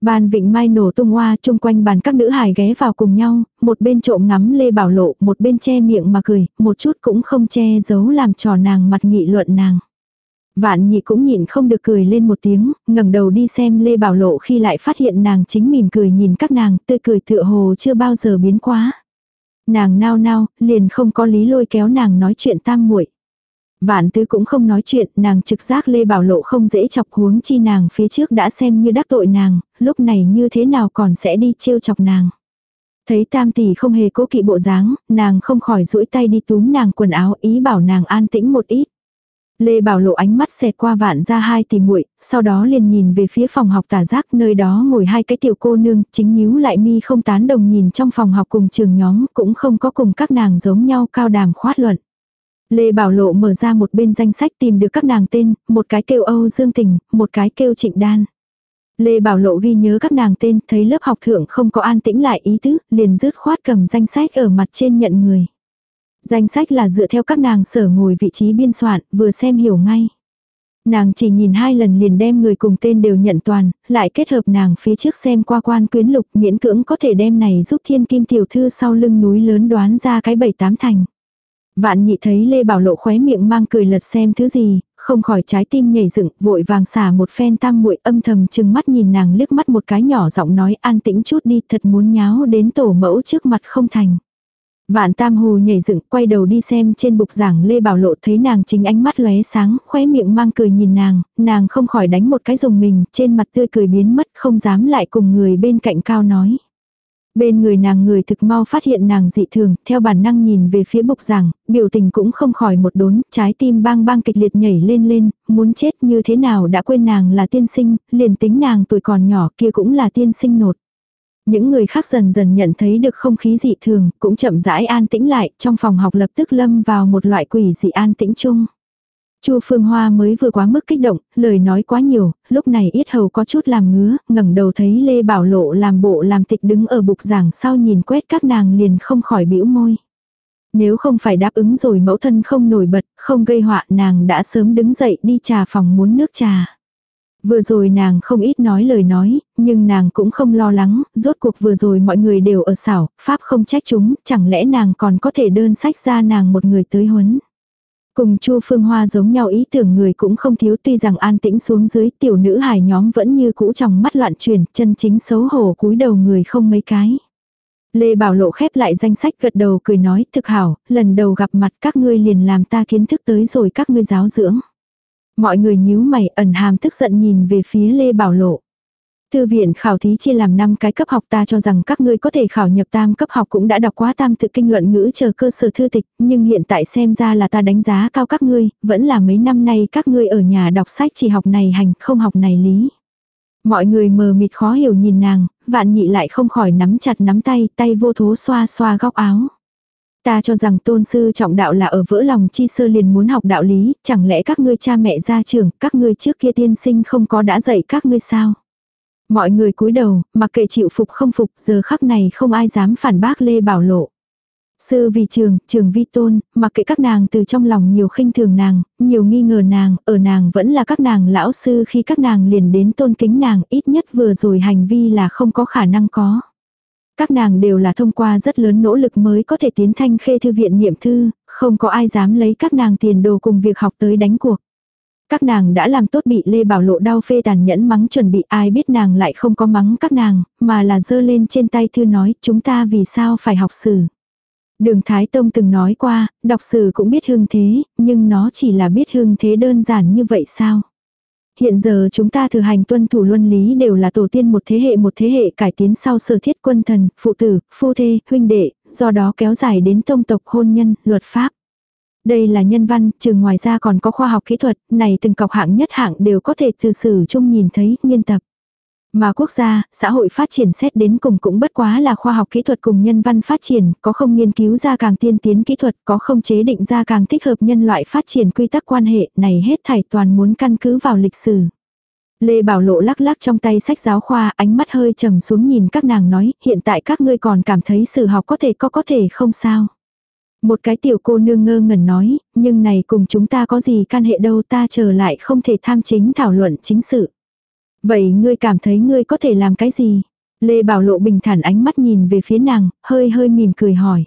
Bàn vịnh mai nổ tung hoa chung quanh bàn các nữ hài ghé vào cùng nhau, một bên trộm ngắm Lê Bảo Lộ, một bên che miệng mà cười, một chút cũng không che giấu làm trò nàng mặt nghị luận nàng. Vạn nhị cũng nhịn không được cười lên một tiếng, ngẩng đầu đi xem Lê Bảo Lộ khi lại phát hiện nàng chính mỉm cười nhìn các nàng, tươi cười tựa hồ chưa bao giờ biến quá. Nàng nao nao, liền không có lý lôi kéo nàng nói chuyện tam muội. Vạn tứ cũng không nói chuyện, nàng trực giác Lê Bảo Lộ không dễ chọc huống chi nàng phía trước đã xem như đắc tội nàng, lúc này như thế nào còn sẽ đi trêu chọc nàng. Thấy tam tỷ không hề cố kỵ bộ dáng, nàng không khỏi duỗi tay đi túm nàng quần áo ý bảo nàng an tĩnh một ít. Lê Bảo Lộ ánh mắt xẹt qua vạn ra hai tìm muội, sau đó liền nhìn về phía phòng học tả giác nơi đó ngồi hai cái tiểu cô nương, chính nhíu lại mi không tán đồng nhìn trong phòng học cùng trường nhóm, cũng không có cùng các nàng giống nhau cao đàm khoát luận. Lê Bảo Lộ mở ra một bên danh sách tìm được các nàng tên, một cái kêu Âu Dương Tình, một cái kêu Trịnh Đan. Lê Bảo Lộ ghi nhớ các nàng tên, thấy lớp học thượng không có an tĩnh lại ý tứ, liền rứt khoát cầm danh sách ở mặt trên nhận người. Danh sách là dựa theo các nàng sở ngồi vị trí biên soạn, vừa xem hiểu ngay. Nàng chỉ nhìn hai lần liền đem người cùng tên đều nhận toàn, lại kết hợp nàng phía trước xem qua quan quyến lục miễn cưỡng có thể đem này giúp thiên kim tiểu thư sau lưng núi lớn đoán ra cái bảy tám thành. Vạn nhị thấy Lê Bảo Lộ khóe miệng mang cười lật xem thứ gì, không khỏi trái tim nhảy dựng, vội vàng xả một phen tam muội âm thầm chừng mắt nhìn nàng liếc mắt một cái nhỏ giọng nói an tĩnh chút đi thật muốn nháo đến tổ mẫu trước mặt không thành. Vạn tam hù nhảy dựng quay đầu đi xem trên bục giảng Lê Bảo Lộ thấy nàng chính ánh mắt lóe sáng, khóe miệng mang cười nhìn nàng, nàng không khỏi đánh một cái dùng mình, trên mặt tươi cười biến mất không dám lại cùng người bên cạnh cao nói. Bên người nàng người thực mau phát hiện nàng dị thường, theo bản năng nhìn về phía bục giảng, biểu tình cũng không khỏi một đốn, trái tim bang bang kịch liệt nhảy lên lên, muốn chết như thế nào đã quên nàng là tiên sinh, liền tính nàng tuổi còn nhỏ kia cũng là tiên sinh nột. Những người khác dần dần nhận thấy được không khí dị thường, cũng chậm rãi an tĩnh lại, trong phòng học lập tức lâm vào một loại quỷ dị an tĩnh chung. Chu Phương Hoa mới vừa quá mức kích động, lời nói quá nhiều, lúc này ít hầu có chút làm ngứa, ngẩng đầu thấy Lê Bảo Lộ làm bộ làm tịch đứng ở bục giảng sau nhìn quét các nàng liền không khỏi bĩu môi. Nếu không phải đáp ứng rồi mẫu thân không nổi bật, không gây họa nàng đã sớm đứng dậy đi trà phòng muốn nước trà. Vừa rồi nàng không ít nói lời nói, nhưng nàng cũng không lo lắng, rốt cuộc vừa rồi mọi người đều ở xảo, pháp không trách chúng, chẳng lẽ nàng còn có thể đơn sách ra nàng một người tới huấn. Cùng Chu Phương Hoa giống nhau ý tưởng người cũng không thiếu tuy rằng an tĩnh xuống dưới tiểu nữ hài nhóm vẫn như cũ trong mắt loạn chuyển, chân chính xấu hổ cúi đầu người không mấy cái. Lê Bảo Lộ khép lại danh sách gật đầu cười nói thực hảo, lần đầu gặp mặt các ngươi liền làm ta kiến thức tới rồi các ngươi giáo dưỡng. Mọi người nhíu mày ẩn hàm tức giận nhìn về phía Lê Bảo Lộ. Thư viện khảo thí chia làm 5 cái cấp học ta cho rằng các ngươi có thể khảo nhập tam cấp học cũng đã đọc quá tam tự kinh luận ngữ chờ cơ sở thư tịch, nhưng hiện tại xem ra là ta đánh giá cao các ngươi, vẫn là mấy năm nay các ngươi ở nhà đọc sách chỉ học này hành, không học này lý. Mọi người mờ mịt khó hiểu nhìn nàng, vạn nhị lại không khỏi nắm chặt nắm tay, tay vô thố xoa xoa góc áo. Ta cho rằng tôn sư trọng đạo là ở vỡ lòng chi sơ liền muốn học đạo lý, chẳng lẽ các ngươi cha mẹ ra trường, các ngươi trước kia tiên sinh không có đã dạy các ngươi sao? Mọi người cúi đầu, mặc kệ chịu phục không phục, giờ khắc này không ai dám phản bác Lê Bảo Lộ. Sư vì trường, trường vi tôn, mặc kệ các nàng từ trong lòng nhiều khinh thường nàng, nhiều nghi ngờ nàng, ở nàng vẫn là các nàng lão sư khi các nàng liền đến tôn kính nàng, ít nhất vừa rồi hành vi là không có khả năng có. Các nàng đều là thông qua rất lớn nỗ lực mới có thể tiến thanh khê thư viện niệm thư, không có ai dám lấy các nàng tiền đồ cùng việc học tới đánh cuộc. Các nàng đã làm tốt bị Lê Bảo Lộ đau phê tàn nhẫn mắng chuẩn bị ai biết nàng lại không có mắng các nàng, mà là dơ lên trên tay thư nói chúng ta vì sao phải học sử. Đường Thái Tông từng nói qua, đọc sử cũng biết hương thế, nhưng nó chỉ là biết hương thế đơn giản như vậy sao? Hiện giờ chúng ta thử hành tuân thủ luân lý đều là tổ tiên một thế hệ một thế hệ cải tiến sau sở thiết quân thần, phụ tử, phu thê, huynh đệ, do đó kéo dài đến tông tộc hôn nhân, luật pháp. Đây là nhân văn, trừ ngoài ra còn có khoa học kỹ thuật, này từng cọc hạng nhất hạng đều có thể từ sử chung nhìn thấy, nghiên tập. Mà quốc gia, xã hội phát triển xét đến cùng cũng bất quá là khoa học kỹ thuật cùng nhân văn phát triển, có không nghiên cứu ra càng tiên tiến kỹ thuật, có không chế định ra càng thích hợp nhân loại phát triển quy tắc quan hệ, này hết thảy toàn muốn căn cứ vào lịch sử. Lê Bảo Lộ lắc lắc trong tay sách giáo khoa, ánh mắt hơi trầm xuống nhìn các nàng nói, hiện tại các ngươi còn cảm thấy sử học có thể có có thể không sao. Một cái tiểu cô nương ngơ ngẩn nói, nhưng này cùng chúng ta có gì can hệ đâu ta trở lại không thể tham chính thảo luận chính sự. Vậy ngươi cảm thấy ngươi có thể làm cái gì? Lê Bảo Lộ bình thản ánh mắt nhìn về phía nàng, hơi hơi mỉm cười hỏi.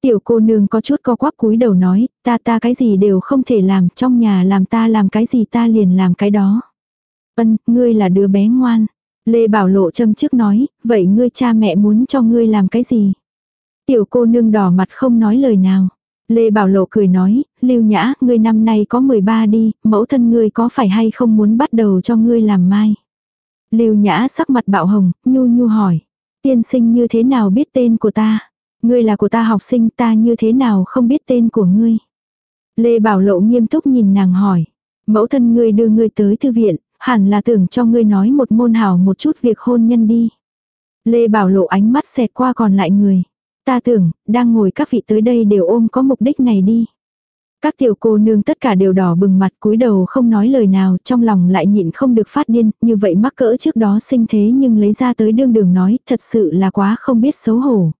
Tiểu cô nương có chút co quắp cúi đầu nói, ta ta cái gì đều không thể làm, trong nhà làm ta làm cái gì ta liền làm cái đó. Ân, ngươi là đứa bé ngoan. Lê Bảo Lộ châm trước nói, vậy ngươi cha mẹ muốn cho ngươi làm cái gì? Tiểu cô nương đỏ mặt không nói lời nào. Lê Bảo Lộ cười nói, Lưu Nhã, ngươi năm nay có 13 đi, mẫu thân ngươi có phải hay không muốn bắt đầu cho ngươi làm mai? Lưu Nhã sắc mặt bạo hồng, nhu nhu hỏi. Tiên sinh như thế nào biết tên của ta? Ngươi là của ta học sinh ta như thế nào không biết tên của ngươi? Lê Bảo Lộ nghiêm túc nhìn nàng hỏi. Mẫu thân ngươi đưa ngươi tới thư viện, hẳn là tưởng cho ngươi nói một môn hảo một chút việc hôn nhân đi. Lê Bảo Lộ ánh mắt xẹt qua còn lại người. Ta tưởng, đang ngồi các vị tới đây đều ôm có mục đích này đi. Các tiểu cô nương tất cả đều đỏ bừng mặt cúi đầu không nói lời nào, trong lòng lại nhịn không được phát điên, như vậy mắc cỡ trước đó sinh thế nhưng lấy ra tới đương đường nói, thật sự là quá không biết xấu hổ.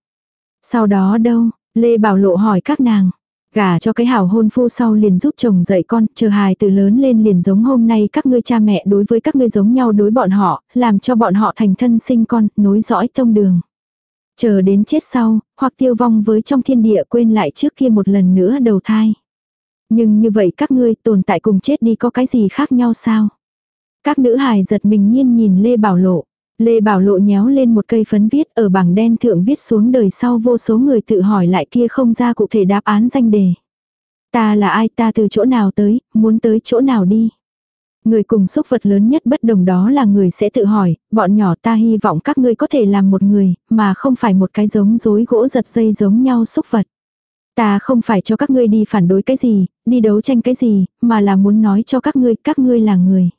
Sau đó đâu, Lê Bảo Lộ hỏi các nàng, gả cho cái hảo hôn phu sau liền giúp chồng dạy con, chờ hài từ lớn lên liền giống hôm nay các ngươi cha mẹ đối với các ngươi giống nhau đối bọn họ, làm cho bọn họ thành thân sinh con, nối dõi tông đường. Chờ đến chết sau, hoặc tiêu vong với trong thiên địa quên lại trước kia một lần nữa đầu thai. Nhưng như vậy các ngươi tồn tại cùng chết đi có cái gì khác nhau sao? Các nữ hài giật mình nhiên nhìn Lê Bảo Lộ. Lê Bảo Lộ nhéo lên một cây phấn viết ở bảng đen thượng viết xuống đời sau vô số người tự hỏi lại kia không ra cụ thể đáp án danh đề. Ta là ai ta từ chỗ nào tới, muốn tới chỗ nào đi. Người cùng xúc vật lớn nhất bất đồng đó là người sẽ tự hỏi, bọn nhỏ ta hy vọng các ngươi có thể làm một người, mà không phải một cái giống rối gỗ giật dây giống nhau xúc vật. Ta không phải cho các ngươi đi phản đối cái gì, đi đấu tranh cái gì, mà là muốn nói cho các ngươi, các ngươi là người.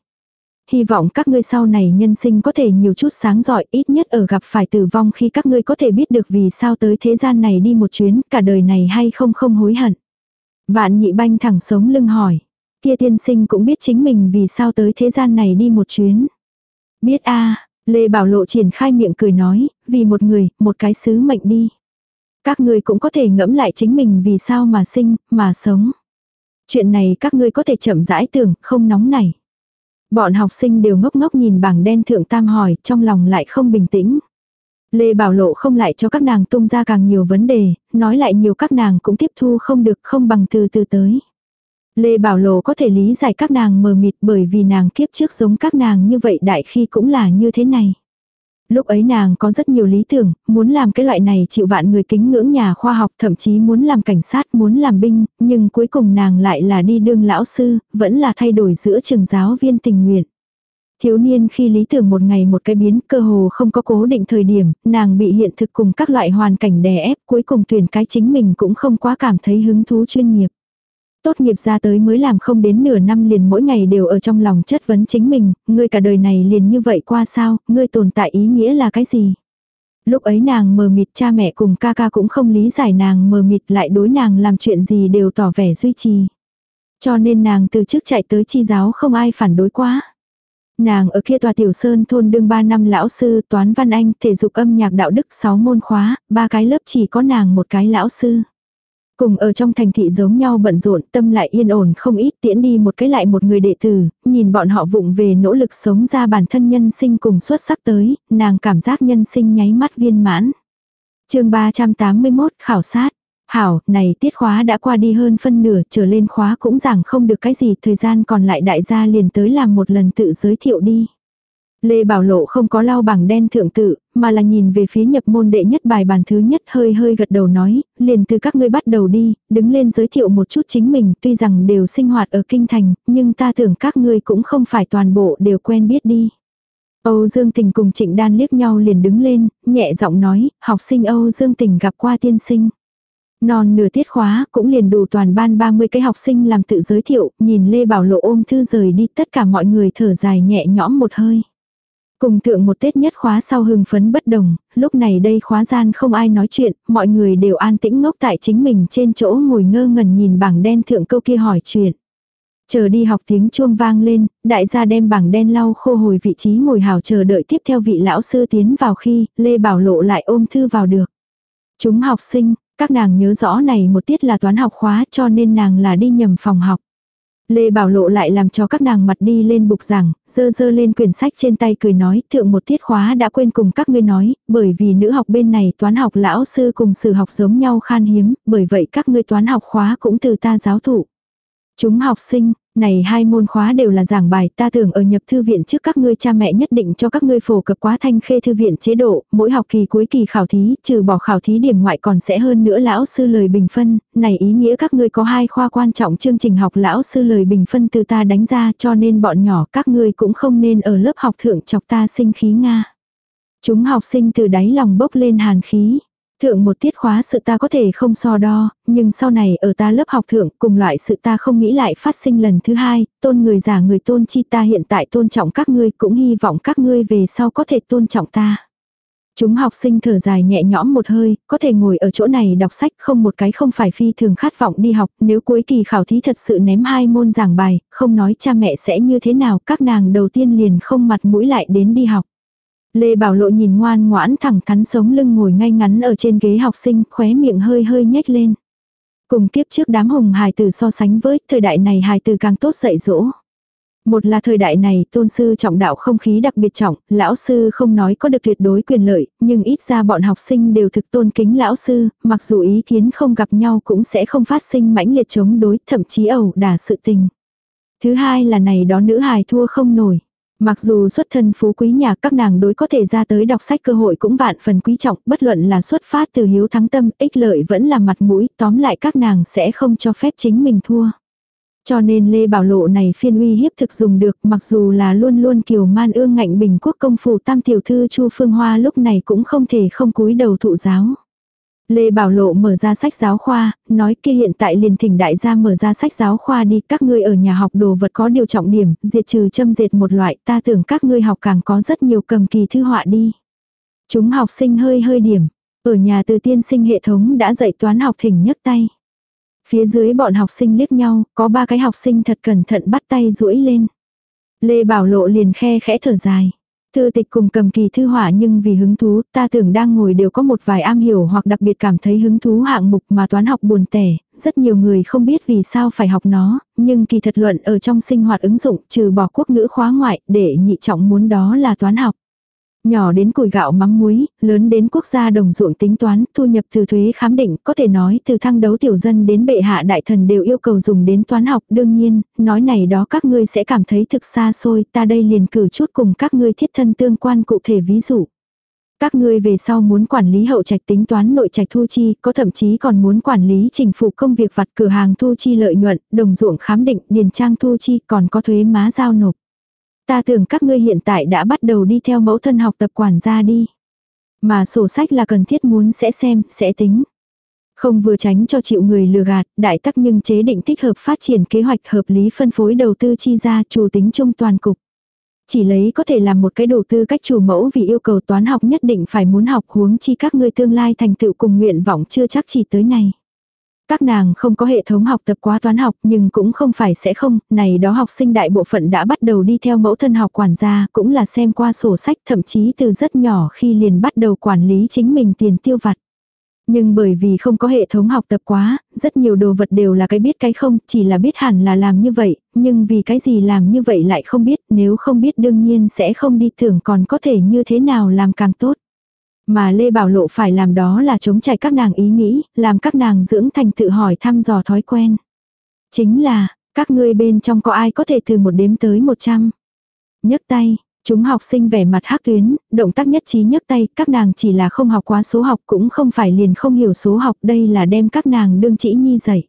Hy vọng các ngươi sau này nhân sinh có thể nhiều chút sáng giỏi, ít nhất ở gặp phải tử vong khi các ngươi có thể biết được vì sao tới thế gian này đi một chuyến, cả đời này hay không không hối hận. Vạn nhị banh thẳng sống lưng hỏi. Kia tiên sinh cũng biết chính mình vì sao tới thế gian này đi một chuyến. Biết a Lê Bảo Lộ triển khai miệng cười nói, vì một người, một cái sứ mệnh đi. Các ngươi cũng có thể ngẫm lại chính mình vì sao mà sinh, mà sống. Chuyện này các ngươi có thể chậm rãi tưởng, không nóng nảy. Bọn học sinh đều ngốc ngốc nhìn bảng đen thượng tam hỏi, trong lòng lại không bình tĩnh. Lê Bảo Lộ không lại cho các nàng tung ra càng nhiều vấn đề, nói lại nhiều các nàng cũng tiếp thu không được không bằng từ từ tới. Lê Bảo Lộ có thể lý giải các nàng mờ mịt bởi vì nàng kiếp trước giống các nàng như vậy đại khi cũng là như thế này. Lúc ấy nàng có rất nhiều lý tưởng, muốn làm cái loại này chịu vạn người kính ngưỡng nhà khoa học thậm chí muốn làm cảnh sát, muốn làm binh, nhưng cuối cùng nàng lại là đi đương lão sư, vẫn là thay đổi giữa trường giáo viên tình nguyện. Thiếu niên khi lý tưởng một ngày một cái biến cơ hồ không có cố định thời điểm, nàng bị hiện thực cùng các loại hoàn cảnh đè ép cuối cùng tuyển cái chính mình cũng không quá cảm thấy hứng thú chuyên nghiệp. Tốt nghiệp ra tới mới làm không đến nửa năm liền mỗi ngày đều ở trong lòng chất vấn chính mình, ngươi cả đời này liền như vậy qua sao, ngươi tồn tại ý nghĩa là cái gì? Lúc ấy nàng mờ mịt cha mẹ cùng ca ca cũng không lý giải nàng mờ mịt lại đối nàng làm chuyện gì đều tỏ vẻ duy trì. Cho nên nàng từ trước chạy tới chi giáo không ai phản đối quá. Nàng ở kia tòa tiểu sơn thôn đương 3 năm lão sư toán văn anh thể dục âm nhạc đạo đức 6 môn khóa, ba cái lớp chỉ có nàng một cái lão sư. Cùng ở trong thành thị giống nhau bận rộn, tâm lại yên ổn không ít tiễn đi một cái lại một người đệ tử, nhìn bọn họ vụng về nỗ lực sống ra bản thân nhân sinh cùng xuất sắc tới, nàng cảm giác nhân sinh nháy mắt viên mãn. chương 381 khảo sát. Hảo, này tiết khóa đã qua đi hơn phân nửa, trở lên khóa cũng giảng không được cái gì, thời gian còn lại đại gia liền tới làm một lần tự giới thiệu đi. Lê Bảo Lộ không có lau bảng đen thượng tự, mà là nhìn về phía nhập môn đệ nhất bài bàn thứ nhất hơi hơi gật đầu nói, liền từ các ngươi bắt đầu đi, đứng lên giới thiệu một chút chính mình, tuy rằng đều sinh hoạt ở kinh thành, nhưng ta tưởng các ngươi cũng không phải toàn bộ đều quen biết đi. Âu Dương Tình cùng Trịnh Đan liếc nhau liền đứng lên, nhẹ giọng nói, học sinh Âu Dương Tình gặp qua tiên sinh. Non nửa tiết khóa cũng liền đủ toàn ban 30 cái học sinh làm tự giới thiệu, nhìn Lê Bảo Lộ ôm thư rời đi tất cả mọi người thở dài nhẹ nhõm một hơi. Cùng thượng một Tết nhất khóa sau hưng phấn bất đồng, lúc này đây khóa gian không ai nói chuyện, mọi người đều an tĩnh ngốc tại chính mình trên chỗ ngồi ngơ ngẩn nhìn bảng đen thượng câu kia hỏi chuyện. Chờ đi học tiếng chuông vang lên, đại gia đem bảng đen lau khô hồi vị trí ngồi hào chờ đợi tiếp theo vị lão sư tiến vào khi, Lê Bảo Lộ lại ôm thư vào được. Chúng học sinh, các nàng nhớ rõ này một tiết là toán học khóa cho nên nàng là đi nhầm phòng học. Lê Bảo Lộ lại làm cho các nàng mặt đi lên bục giảng, dơ dơ lên quyển sách trên tay cười nói, thượng một tiết khóa đã quên cùng các ngươi nói, bởi vì nữ học bên này toán học lão sư cùng sử học giống nhau khan hiếm, bởi vậy các ngươi toán học khóa cũng từ ta giáo thụ. Chúng học sinh, này hai môn khóa đều là giảng bài, ta tưởng ở nhập thư viện trước các ngươi cha mẹ nhất định cho các ngươi phổ cập quá thanh khê thư viện chế độ, mỗi học kỳ cuối kỳ khảo thí, trừ bỏ khảo thí điểm ngoại còn sẽ hơn nữa lão sư lời bình phân, này ý nghĩa các ngươi có hai khoa quan trọng chương trình học lão sư lời bình phân từ ta đánh ra cho nên bọn nhỏ các ngươi cũng không nên ở lớp học thượng chọc ta sinh khí Nga. Chúng học sinh từ đáy lòng bốc lên hàn khí. Thượng một tiết khóa sự ta có thể không so đo, nhưng sau này ở ta lớp học thượng cùng loại sự ta không nghĩ lại phát sinh lần thứ hai, tôn người giả người tôn chi ta hiện tại tôn trọng các ngươi cũng hy vọng các ngươi về sau có thể tôn trọng ta. Chúng học sinh thở dài nhẹ nhõm một hơi, có thể ngồi ở chỗ này đọc sách không một cái không phải phi thường khát vọng đi học, nếu cuối kỳ khảo thí thật sự ném hai môn giảng bài, không nói cha mẹ sẽ như thế nào, các nàng đầu tiên liền không mặt mũi lại đến đi học. Lê Bảo Lộ nhìn ngoan ngoãn thẳng thắn sống lưng ngồi ngay ngắn ở trên ghế học sinh, khóe miệng hơi hơi nhếch lên. Cùng kiếp trước đám hùng hài tử so sánh với, thời đại này hài tử càng tốt dạy dỗ. Một là thời đại này, tôn sư trọng đạo không khí đặc biệt trọng, lão sư không nói có được tuyệt đối quyền lợi, nhưng ít ra bọn học sinh đều thực tôn kính lão sư, mặc dù ý kiến không gặp nhau cũng sẽ không phát sinh mãnh liệt chống đối, thậm chí ẩu đả sự tình. Thứ hai là này đó nữ hài thua không nổi. Mặc dù xuất thân phú quý nhà các nàng đối có thể ra tới đọc sách cơ hội cũng vạn phần quý trọng, bất luận là xuất phát từ hiếu thắng tâm, ích lợi vẫn là mặt mũi, tóm lại các nàng sẽ không cho phép chính mình thua. Cho nên Lê Bảo Lộ này phiên uy hiếp thực dùng được, mặc dù là luôn luôn kiều man ương ngạnh bình quốc công phủ tam tiểu thư Chu Phương Hoa lúc này cũng không thể không cúi đầu thụ giáo. Lê Bảo Lộ mở ra sách giáo khoa, nói kia hiện tại liền thỉnh đại gia mở ra sách giáo khoa đi, các ngươi ở nhà học đồ vật có điều trọng điểm, diệt trừ châm diệt một loại, ta tưởng các ngươi học càng có rất nhiều cầm kỳ thư họa đi. Chúng học sinh hơi hơi điểm, ở nhà từ tiên sinh hệ thống đã dạy toán học thỉnh nhấc tay. Phía dưới bọn học sinh liếc nhau, có ba cái học sinh thật cẩn thận bắt tay duỗi lên. Lê Bảo Lộ liền khe khẽ thở dài. Thư tịch cùng cầm kỳ thư họa nhưng vì hứng thú, ta tưởng đang ngồi đều có một vài am hiểu hoặc đặc biệt cảm thấy hứng thú hạng mục mà toán học buồn tẻ, rất nhiều người không biết vì sao phải học nó, nhưng kỳ thật luận ở trong sinh hoạt ứng dụng trừ bỏ quốc ngữ khóa ngoại để nhị trọng muốn đó là toán học. Nhỏ đến củi gạo mắm muối, lớn đến quốc gia đồng ruộng tính toán, thu nhập từ thuế khám định, có thể nói từ thăng đấu tiểu dân đến bệ hạ đại thần đều yêu cầu dùng đến toán học. Đương nhiên, nói này đó các ngươi sẽ cảm thấy thực xa xôi, ta đây liền cử chút cùng các ngươi thiết thân tương quan cụ thể ví dụ. Các ngươi về sau muốn quản lý hậu trạch tính toán nội trạch thu chi, có thậm chí còn muốn quản lý trình phụ công việc vặt cửa hàng thu chi lợi nhuận, đồng ruộng khám định, điền trang thu chi, còn có thuế má giao nộp. Ta tưởng các ngươi hiện tại đã bắt đầu đi theo mẫu thân học tập quản gia đi. Mà sổ sách là cần thiết muốn sẽ xem, sẽ tính. Không vừa tránh cho chịu người lừa gạt, đại tắc nhưng chế định thích hợp phát triển kế hoạch hợp lý phân phối đầu tư chi ra chủ tính chung toàn cục. Chỉ lấy có thể làm một cái đầu tư cách chủ mẫu vì yêu cầu toán học nhất định phải muốn học huống chi các ngươi tương lai thành tựu cùng nguyện vọng chưa chắc chỉ tới này. Các nàng không có hệ thống học tập quá toán học nhưng cũng không phải sẽ không, này đó học sinh đại bộ phận đã bắt đầu đi theo mẫu thân học quản gia, cũng là xem qua sổ sách thậm chí từ rất nhỏ khi liền bắt đầu quản lý chính mình tiền tiêu vặt. Nhưng bởi vì không có hệ thống học tập quá, rất nhiều đồ vật đều là cái biết cái không, chỉ là biết hẳn là làm như vậy, nhưng vì cái gì làm như vậy lại không biết, nếu không biết đương nhiên sẽ không đi tưởng còn có thể như thế nào làm càng tốt. Mà Lê Bảo Lộ phải làm đó là chống chạy các nàng ý nghĩ, làm các nàng dưỡng thành tự hỏi thăm dò thói quen. Chính là, các ngươi bên trong có ai có thể từ một đếm tới một trăm nhấc tay, chúng học sinh vẻ mặt hắc tuyến, động tác nhất trí nhấc tay, các nàng chỉ là không học quá số học cũng không phải liền không hiểu số học, đây là đem các nàng đương chỉ nhi dạy.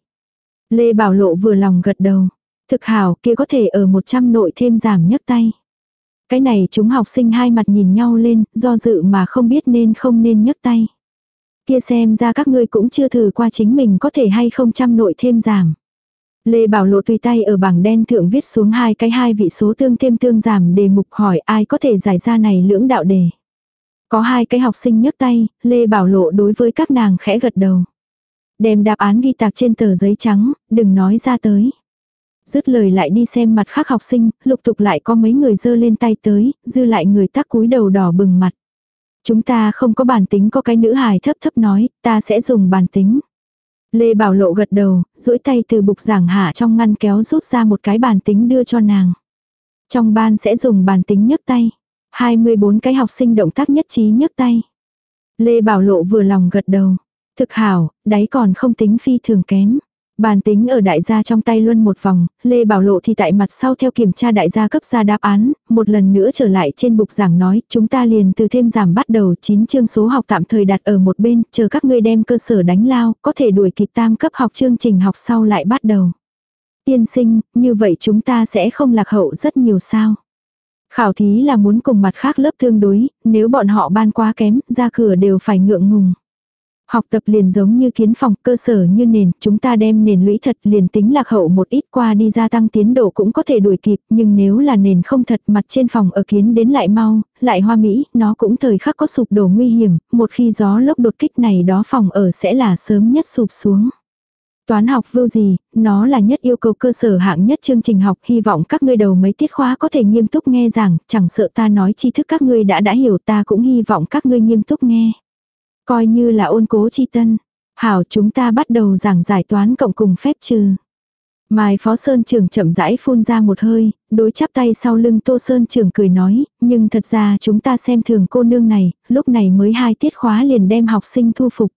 Lê Bảo Lộ vừa lòng gật đầu. Thực hảo kia có thể ở 100 nội thêm giảm nhấc tay. Cái này chúng học sinh hai mặt nhìn nhau lên, do dự mà không biết nên không nên nhấc tay. Kia xem ra các ngươi cũng chưa thử qua chính mình có thể hay không trăm nội thêm giảm. Lê Bảo Lộ tùy tay ở bảng đen thượng viết xuống hai cái hai vị số tương thêm tương giảm đề mục hỏi ai có thể giải ra này lưỡng đạo đề. Có hai cái học sinh nhấc tay, Lê Bảo Lộ đối với các nàng khẽ gật đầu. Đem đáp án ghi tạc trên tờ giấy trắng, đừng nói ra tới. Dứt lời lại đi xem mặt khác học sinh, lục tục lại có mấy người dơ lên tay tới, dư lại người tắc cúi đầu đỏ bừng mặt. Chúng ta không có bản tính có cái nữ hài thấp thấp nói, ta sẽ dùng bản tính. Lê Bảo Lộ gật đầu, duỗi tay từ bục giảng hạ trong ngăn kéo rút ra một cái bản tính đưa cho nàng. Trong ban sẽ dùng bản tính nhấc tay. 24 cái học sinh động tác nhất trí nhấc tay. Lê Bảo Lộ vừa lòng gật đầu. Thực hảo, đáy còn không tính phi thường kém. Bàn tính ở đại gia trong tay luôn một vòng, Lê Bảo Lộ thì tại mặt sau theo kiểm tra đại gia cấp ra đáp án, một lần nữa trở lại trên bục giảng nói, chúng ta liền từ thêm giảm bắt đầu 9 chương số học tạm thời đặt ở một bên, chờ các ngươi đem cơ sở đánh lao, có thể đuổi kịp tam cấp học chương trình học sau lại bắt đầu. Tiên sinh, như vậy chúng ta sẽ không lạc hậu rất nhiều sao. Khảo thí là muốn cùng mặt khác lớp tương đối, nếu bọn họ ban quá kém, ra cửa đều phải ngượng ngùng. Học tập liền giống như kiến phòng, cơ sở như nền, chúng ta đem nền lũy thật liền tính lạc hậu một ít qua đi gia tăng tiến độ cũng có thể đuổi kịp, nhưng nếu là nền không thật mặt trên phòng ở kiến đến lại mau, lại hoa mỹ, nó cũng thời khắc có sụp đổ nguy hiểm, một khi gió lốc đột kích này đó phòng ở sẽ là sớm nhất sụp xuống. Toán học vưu gì, nó là nhất yêu cầu cơ sở hạng nhất chương trình học, hy vọng các ngươi đầu mấy tiết khóa có thể nghiêm túc nghe giảng, chẳng sợ ta nói tri thức các ngươi đã đã hiểu ta cũng hy vọng các ngươi nghiêm túc nghe. Coi như là ôn cố chi tân. Hảo chúng ta bắt đầu giảng giải toán cộng cùng phép trừ. Mai Phó Sơn Trường chậm rãi phun ra một hơi, đối chắp tay sau lưng Tô Sơn Trường cười nói, nhưng thật ra chúng ta xem thường cô nương này, lúc này mới hai tiết khóa liền đem học sinh thu phục.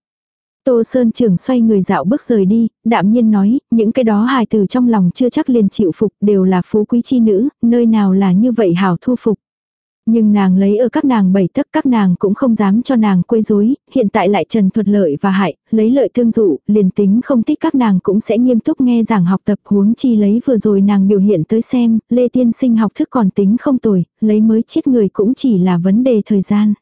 Tô Sơn Trường xoay người dạo bước rời đi, đạm nhiên nói, những cái đó hài từ trong lòng chưa chắc liền chịu phục đều là phú quý chi nữ, nơi nào là như vậy hảo thu phục. Nhưng nàng lấy ở các nàng bảy tấc các nàng cũng không dám cho nàng quấy rối, hiện tại lại trần thuật lợi và hại, lấy lợi thương dụ, liền tính không thích các nàng cũng sẽ nghiêm túc nghe giảng học tập huống chi lấy vừa rồi nàng biểu hiện tới xem, Lê Tiên Sinh học thức còn tính không tồi, lấy mới chết người cũng chỉ là vấn đề thời gian.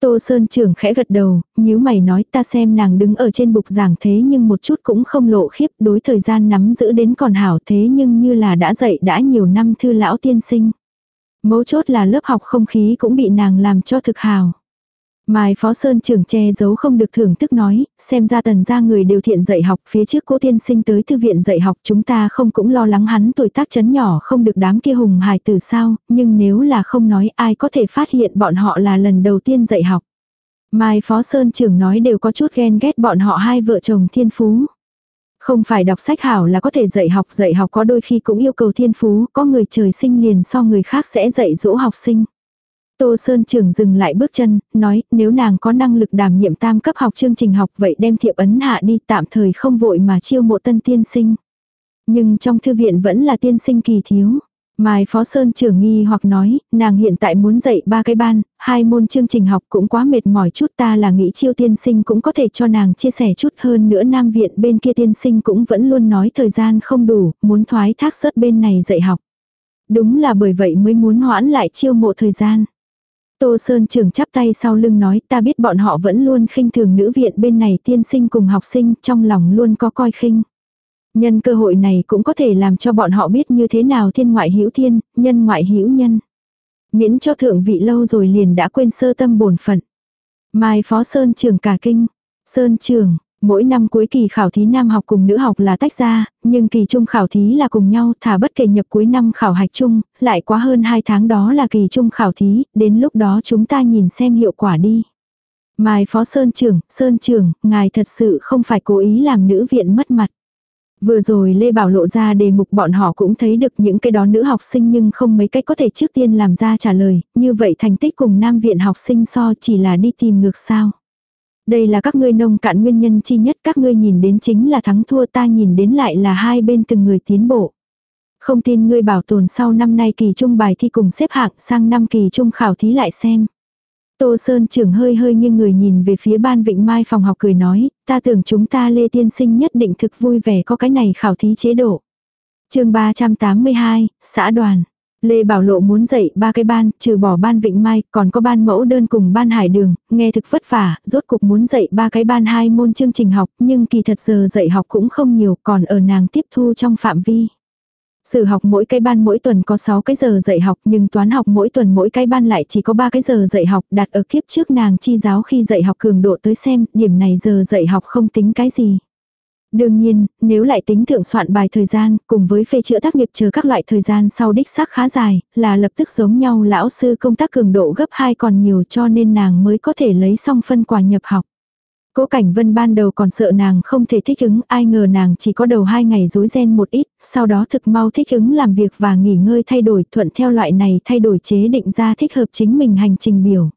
Tô Sơn trưởng khẽ gật đầu, nhíu mày nói ta xem nàng đứng ở trên bục giảng thế nhưng một chút cũng không lộ khiếp đối thời gian nắm giữ đến còn hảo thế nhưng như là đã dạy đã nhiều năm thư lão tiên sinh. Mấu chốt là lớp học không khí cũng bị nàng làm cho thực hào. Mai Phó Sơn trưởng che giấu không được thưởng thức nói, xem ra tần gia người đều thiện dạy học phía trước cố tiên sinh tới thư viện dạy học chúng ta không cũng lo lắng hắn tuổi tác chấn nhỏ không được đám kia hùng hài từ sao, nhưng nếu là không nói ai có thể phát hiện bọn họ là lần đầu tiên dạy học. Mai Phó Sơn trưởng nói đều có chút ghen ghét bọn họ hai vợ chồng thiên phú. Không phải đọc sách hảo là có thể dạy học, dạy học có đôi khi cũng yêu cầu thiên phú, có người trời sinh liền so người khác sẽ dạy dỗ học sinh. Tô Sơn trường dừng lại bước chân, nói nếu nàng có năng lực đảm nhiệm tam cấp học chương trình học vậy đem thiệp ấn hạ đi tạm thời không vội mà chiêu mộ tân tiên sinh. Nhưng trong thư viện vẫn là tiên sinh kỳ thiếu. Mai Phó Sơn trưởng nghi hoặc nói, nàng hiện tại muốn dạy ba cái ban, hai môn chương trình học cũng quá mệt mỏi chút ta là nghĩ chiêu tiên sinh cũng có thể cho nàng chia sẻ chút hơn nữa nam viện bên kia tiên sinh cũng vẫn luôn nói thời gian không đủ, muốn thoái thác rớt bên này dạy học. Đúng là bởi vậy mới muốn hoãn lại chiêu mộ thời gian. Tô Sơn trưởng chắp tay sau lưng nói ta biết bọn họ vẫn luôn khinh thường nữ viện bên này tiên sinh cùng học sinh trong lòng luôn có coi khinh. Nhân cơ hội này cũng có thể làm cho bọn họ biết như thế nào thiên ngoại hữu thiên, nhân ngoại hữu nhân. Miễn cho thượng vị lâu rồi liền đã quên sơ tâm bổn phận. Mai Phó Sơn trường cả kinh. Sơn trường, mỗi năm cuối kỳ khảo thí nam học cùng nữ học là tách ra, nhưng kỳ trung khảo thí là cùng nhau thả bất kể nhập cuối năm khảo hạch chung, lại quá hơn 2 tháng đó là kỳ trung khảo thí, đến lúc đó chúng ta nhìn xem hiệu quả đi. Mai Phó Sơn trường, Sơn trường, ngài thật sự không phải cố ý làm nữ viện mất mặt. Vừa rồi Lê Bảo lộ ra đề mục bọn họ cũng thấy được những cái đó nữ học sinh nhưng không mấy cách có thể trước tiên làm ra trả lời, như vậy thành tích cùng nam viện học sinh so chỉ là đi tìm ngược sao. Đây là các ngươi nông cạn nguyên nhân chi nhất các ngươi nhìn đến chính là thắng thua ta nhìn đến lại là hai bên từng người tiến bộ. Không tin ngươi bảo tồn sau năm nay kỳ trung bài thi cùng xếp hạng sang năm kỳ trung khảo thí lại xem. Tô Sơn trưởng hơi hơi nghiêng người nhìn về phía ban vịnh mai phòng học cười nói, ta tưởng chúng ta lê tiên sinh nhất định thực vui vẻ có cái này khảo thí chế độ. chương 382, xã đoàn. Lê Bảo Lộ muốn dạy ba cái ban, trừ bỏ ban Vịnh Mai, còn có ban mẫu đơn cùng ban Hải Đường, nghe thực vất vả, rốt cục muốn dạy ba cái ban hai môn chương trình học, nhưng kỳ thật giờ dạy học cũng không nhiều, còn ở nàng tiếp thu trong phạm vi. Sử học mỗi cái ban mỗi tuần có 6 cái giờ dạy học nhưng toán học mỗi tuần mỗi cái ban lại chỉ có 3 cái giờ dạy học đặt ở kiếp trước nàng chi giáo khi dạy học cường độ tới xem, điểm này giờ dạy học không tính cái gì. Đương nhiên, nếu lại tính thượng soạn bài thời gian, cùng với phê chữa tác nghiệp chờ các loại thời gian sau đích xác khá dài, là lập tức giống nhau lão sư công tác cường độ gấp 2 còn nhiều cho nên nàng mới có thể lấy xong phân quà nhập học. Cố Cảnh Vân ban đầu còn sợ nàng không thể thích ứng, ai ngờ nàng chỉ có đầu hai ngày rối ren một ít, sau đó thực mau thích ứng làm việc và nghỉ ngơi thay đổi thuận theo loại này thay đổi chế định ra thích hợp chính mình hành trình biểu.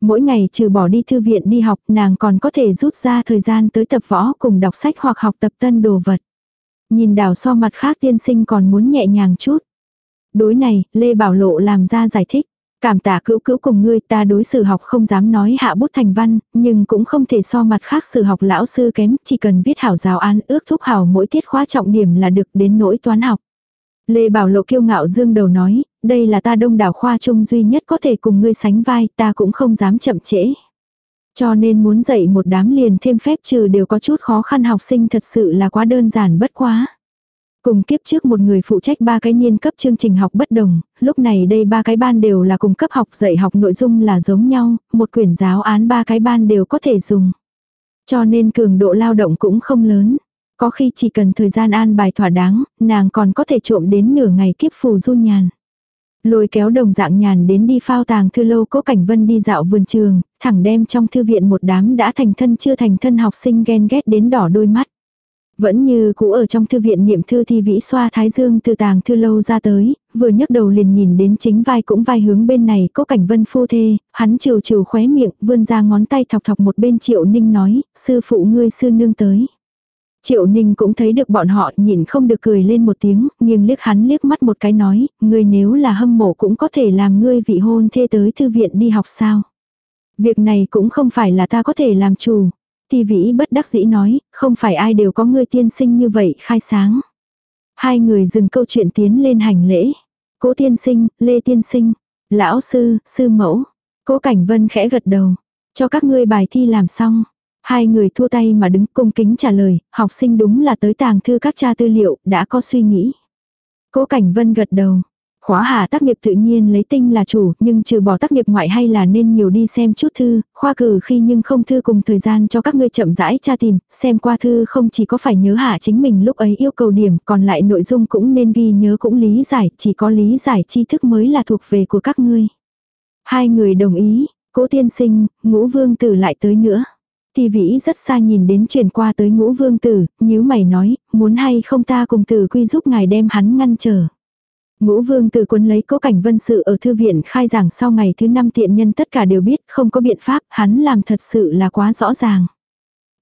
Mỗi ngày trừ bỏ đi thư viện đi học nàng còn có thể rút ra thời gian tới tập võ cùng đọc sách hoặc học tập tân đồ vật. Nhìn đảo so mặt khác tiên sinh còn muốn nhẹ nhàng chút. Đối này, Lê Bảo Lộ làm ra giải thích. Cảm tạ cữu cữu cùng ngươi ta đối xử học không dám nói hạ bút thành văn, nhưng cũng không thể so mặt khác sử học lão sư kém, chỉ cần viết hảo giáo án ước thúc hảo mỗi tiết khóa trọng điểm là được đến nỗi toán học. Lê Bảo Lộ kiêu ngạo dương đầu nói, đây là ta đông đảo khoa trung duy nhất có thể cùng ngươi sánh vai, ta cũng không dám chậm trễ. Cho nên muốn dạy một đám liền thêm phép trừ đều có chút khó khăn học sinh thật sự là quá đơn giản bất quá. Cùng kiếp trước một người phụ trách ba cái niên cấp chương trình học bất đồng, lúc này đây ba cái ban đều là cùng cấp học dạy học nội dung là giống nhau, một quyển giáo án ba cái ban đều có thể dùng. Cho nên cường độ lao động cũng không lớn. Có khi chỉ cần thời gian an bài thỏa đáng, nàng còn có thể trộm đến nửa ngày kiếp phù du nhàn. Lôi kéo đồng dạng nhàn đến đi phao tàng thư lâu cố cảnh vân đi dạo vườn trường, thẳng đem trong thư viện một đám đã thành thân chưa thành thân học sinh ghen ghét đến đỏ đôi mắt. Vẫn như cũ ở trong thư viện niệm thư thi vĩ xoa thái dương từ tàng thư lâu ra tới, vừa nhấc đầu liền nhìn đến chính vai cũng vai hướng bên này có cảnh vân phu thê, hắn chiều chiều khóe miệng, vươn ra ngón tay thọc thọc một bên triệu ninh nói, sư phụ ngươi sư nương tới. Triệu ninh cũng thấy được bọn họ nhìn không được cười lên một tiếng, nghiêng liếc hắn liếc mắt một cái nói, ngươi nếu là hâm mộ cũng có thể làm ngươi vị hôn thê tới thư viện đi học sao. Việc này cũng không phải là ta có thể làm chủ. Ti vĩ bất đắc dĩ nói, không phải ai đều có ngươi tiên sinh như vậy khai sáng. Hai người dừng câu chuyện tiến lên hành lễ. Cố tiên sinh, lê tiên sinh, lão sư, sư mẫu. Cố cảnh vân khẽ gật đầu. Cho các ngươi bài thi làm xong. Hai người thua tay mà đứng cung kính trả lời, học sinh đúng là tới tàng thư các cha tư liệu, đã có suy nghĩ. Cố Cảnh Vân gật đầu. Khóa hạ tác nghiệp tự nhiên lấy tinh là chủ, nhưng trừ bỏ tác nghiệp ngoại hay là nên nhiều đi xem chút thư, khoa cử khi nhưng không thư cùng thời gian cho các ngươi chậm rãi tra tìm, xem qua thư không chỉ có phải nhớ hạ chính mình lúc ấy yêu cầu điểm, còn lại nội dung cũng nên ghi nhớ cũng lý giải, chỉ có lý giải tri thức mới là thuộc về của các ngươi. Hai người đồng ý, cố tiên sinh, ngũ vương tử lại tới nữa. Thì vĩ rất xa nhìn đến chuyển qua tới ngũ vương tử, nhíu mày nói, muốn hay không ta cùng tử quy giúp ngài đem hắn ngăn trở. Ngũ vương từ cuốn lấy cố cảnh vân sự ở thư viện khai giảng sau ngày thứ năm tiện nhân tất cả đều biết không có biện pháp, hắn làm thật sự là quá rõ ràng.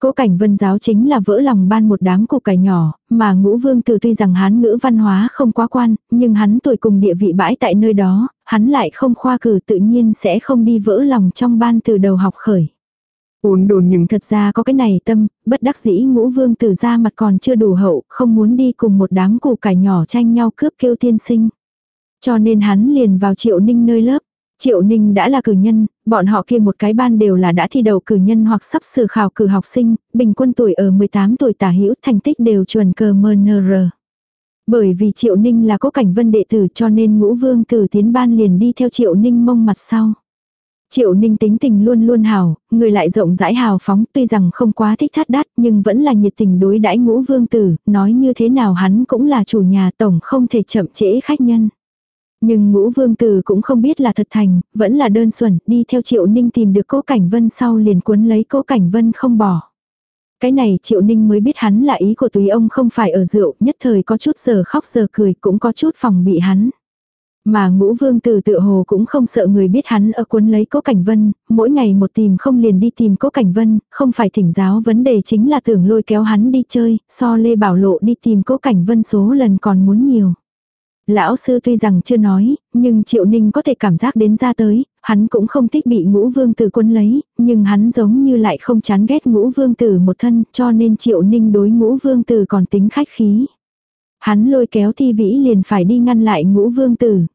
Cố cảnh vân giáo chính là vỡ lòng ban một đám củ cải nhỏ, mà ngũ vương từ tuy rằng hắn ngữ văn hóa không quá quan, nhưng hắn tuổi cùng địa vị bãi tại nơi đó, hắn lại không khoa cử tự nhiên sẽ không đi vỡ lòng trong ban từ đầu học khởi. Ôn đồn nhưng thật ra có cái này tâm, bất đắc dĩ ngũ vương tử ra mặt còn chưa đủ hậu, không muốn đi cùng một đám củ cải nhỏ tranh nhau cướp kêu tiên sinh. Cho nên hắn liền vào triệu ninh nơi lớp. Triệu Ninh đã là cử nhân, bọn họ kia một cái ban đều là đã thi đầu cử nhân hoặc sắp sửa khảo cử học sinh, bình quân tuổi ở 18 tuổi tả hữu thành tích đều chuẩn cờ MNR. Bởi vì Triệu Ninh là có cảnh vân đệ tử cho nên ngũ vương tử tiến ban liền đi theo Triệu Ninh mông mặt sau. Triệu ninh tính tình luôn luôn hào, người lại rộng rãi hào phóng tuy rằng không quá thích thắt đắt nhưng vẫn là nhiệt tình đối đãi ngũ vương tử, nói như thế nào hắn cũng là chủ nhà tổng không thể chậm trễ khách nhân. Nhưng ngũ vương tử cũng không biết là thật thành, vẫn là đơn xuẩn, đi theo triệu ninh tìm được cố cảnh vân sau liền cuốn lấy cố cảnh vân không bỏ. Cái này Triệu Ninh mới biết hắn là ý của túy ông không phải ở rượu, nhất thời có chút giờ khóc giờ cười, cũng có chút phòng bị hắn. Mà ngũ vương tử tự hồ cũng không sợ người biết hắn ở cuốn lấy cố cảnh vân, mỗi ngày một tìm không liền đi tìm cố cảnh vân, không phải thỉnh giáo vấn đề chính là tưởng lôi kéo hắn đi chơi, so Lê Bảo Lộ đi tìm cố cảnh vân số lần còn muốn nhiều. Lão sư tuy rằng chưa nói, nhưng Triệu Ninh có thể cảm giác đến ra tới, hắn cũng không thích bị ngũ vương tử quân lấy, nhưng hắn giống như lại không chán ghét ngũ vương tử một thân cho nên Triệu Ninh đối ngũ vương tử còn tính khách khí. Hắn lôi kéo thi vĩ liền phải đi ngăn lại ngũ vương tử.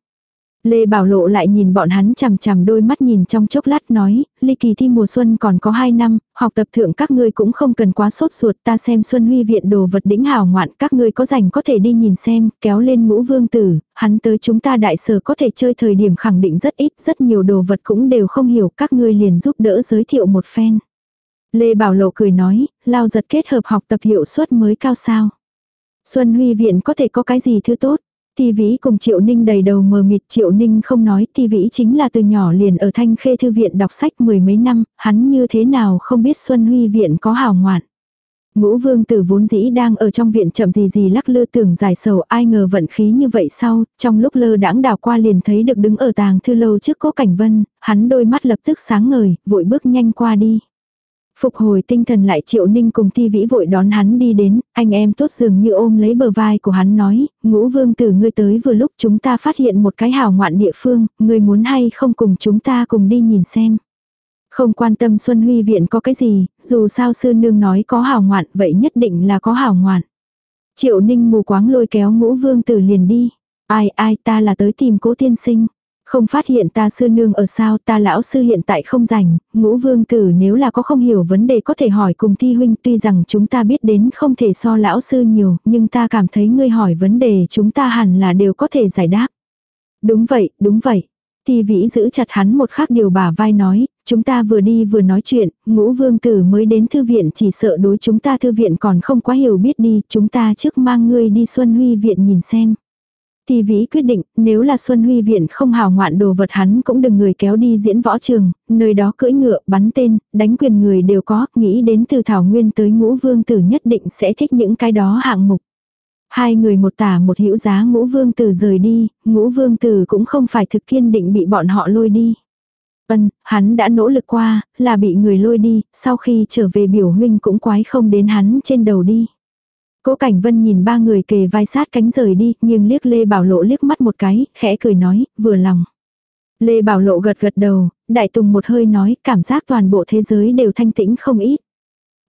Lê Bảo Lộ lại nhìn bọn hắn chằm chằm đôi mắt nhìn trong chốc lát nói, ly kỳ thi mùa xuân còn có 2 năm, học tập thượng các ngươi cũng không cần quá sốt ruột ta xem Xuân Huy viện đồ vật đỉnh hào ngoạn các ngươi có rảnh có thể đi nhìn xem, kéo lên ngũ vương tử, hắn tới chúng ta đại sở có thể chơi thời điểm khẳng định rất ít, rất nhiều đồ vật cũng đều không hiểu các ngươi liền giúp đỡ giới thiệu một phen. Lê Bảo Lộ cười nói, lao giật kết hợp học tập hiệu suất mới cao sao. Xuân Huy viện có thể có cái gì thứ tốt. Ti Vĩ cùng Triệu Ninh đầy đầu mờ mịt Triệu Ninh không nói Ti Vĩ chính là từ nhỏ liền ở Thanh Khê Thư Viện đọc sách mười mấy năm, hắn như thế nào không biết Xuân Huy Viện có hào ngoạn. Ngũ vương tử vốn dĩ đang ở trong viện chậm gì gì lắc lư tưởng dài sầu ai ngờ vận khí như vậy sau, trong lúc lơ đãng đào qua liền thấy được đứng ở tàng thư lâu trước cố cảnh vân, hắn đôi mắt lập tức sáng ngời, vội bước nhanh qua đi. Phục hồi tinh thần lại triệu ninh cùng thi vĩ vội đón hắn đi đến, anh em tốt dường như ôm lấy bờ vai của hắn nói, ngũ vương tử ngươi tới vừa lúc chúng ta phát hiện một cái hào ngoạn địa phương, ngươi muốn hay không cùng chúng ta cùng đi nhìn xem. Không quan tâm Xuân Huy viện có cái gì, dù sao sư nương nói có hào ngoạn vậy nhất định là có hào ngoạn. Triệu ninh mù quáng lôi kéo ngũ vương tử liền đi. Ai ai ta là tới tìm cố tiên sinh. Không phát hiện ta sư nương ở sao ta lão sư hiện tại không rảnh, ngũ vương tử nếu là có không hiểu vấn đề có thể hỏi cùng thi huynh tuy rằng chúng ta biết đến không thể so lão sư nhiều, nhưng ta cảm thấy ngươi hỏi vấn đề chúng ta hẳn là đều có thể giải đáp. Đúng vậy, đúng vậy. Thi vĩ giữ chặt hắn một khắc điều bà vai nói, chúng ta vừa đi vừa nói chuyện, ngũ vương tử mới đến thư viện chỉ sợ đối chúng ta thư viện còn không quá hiểu biết đi, chúng ta trước mang ngươi đi Xuân Huy viện nhìn xem. Thì vĩ quyết định, nếu là Xuân Huy Viện không hào ngoạn đồ vật hắn cũng đừng người kéo đi diễn võ trường, nơi đó cưỡi ngựa, bắn tên, đánh quyền người đều có, nghĩ đến từ Thảo Nguyên tới ngũ vương tử nhất định sẽ thích những cái đó hạng mục. Hai người một tả một hữu giá ngũ vương tử rời đi, ngũ vương tử cũng không phải thực kiên định bị bọn họ lôi đi. Ân, hắn đã nỗ lực qua, là bị người lôi đi, sau khi trở về biểu huynh cũng quái không đến hắn trên đầu đi. Cố Cảnh Vân nhìn ba người kề vai sát cánh rời đi, nhưng liếc Lê Bảo Lộ liếc mắt một cái, khẽ cười nói, vừa lòng. Lê Bảo Lộ gật gật đầu, Đại Tùng một hơi nói, cảm giác toàn bộ thế giới đều thanh tĩnh không ít.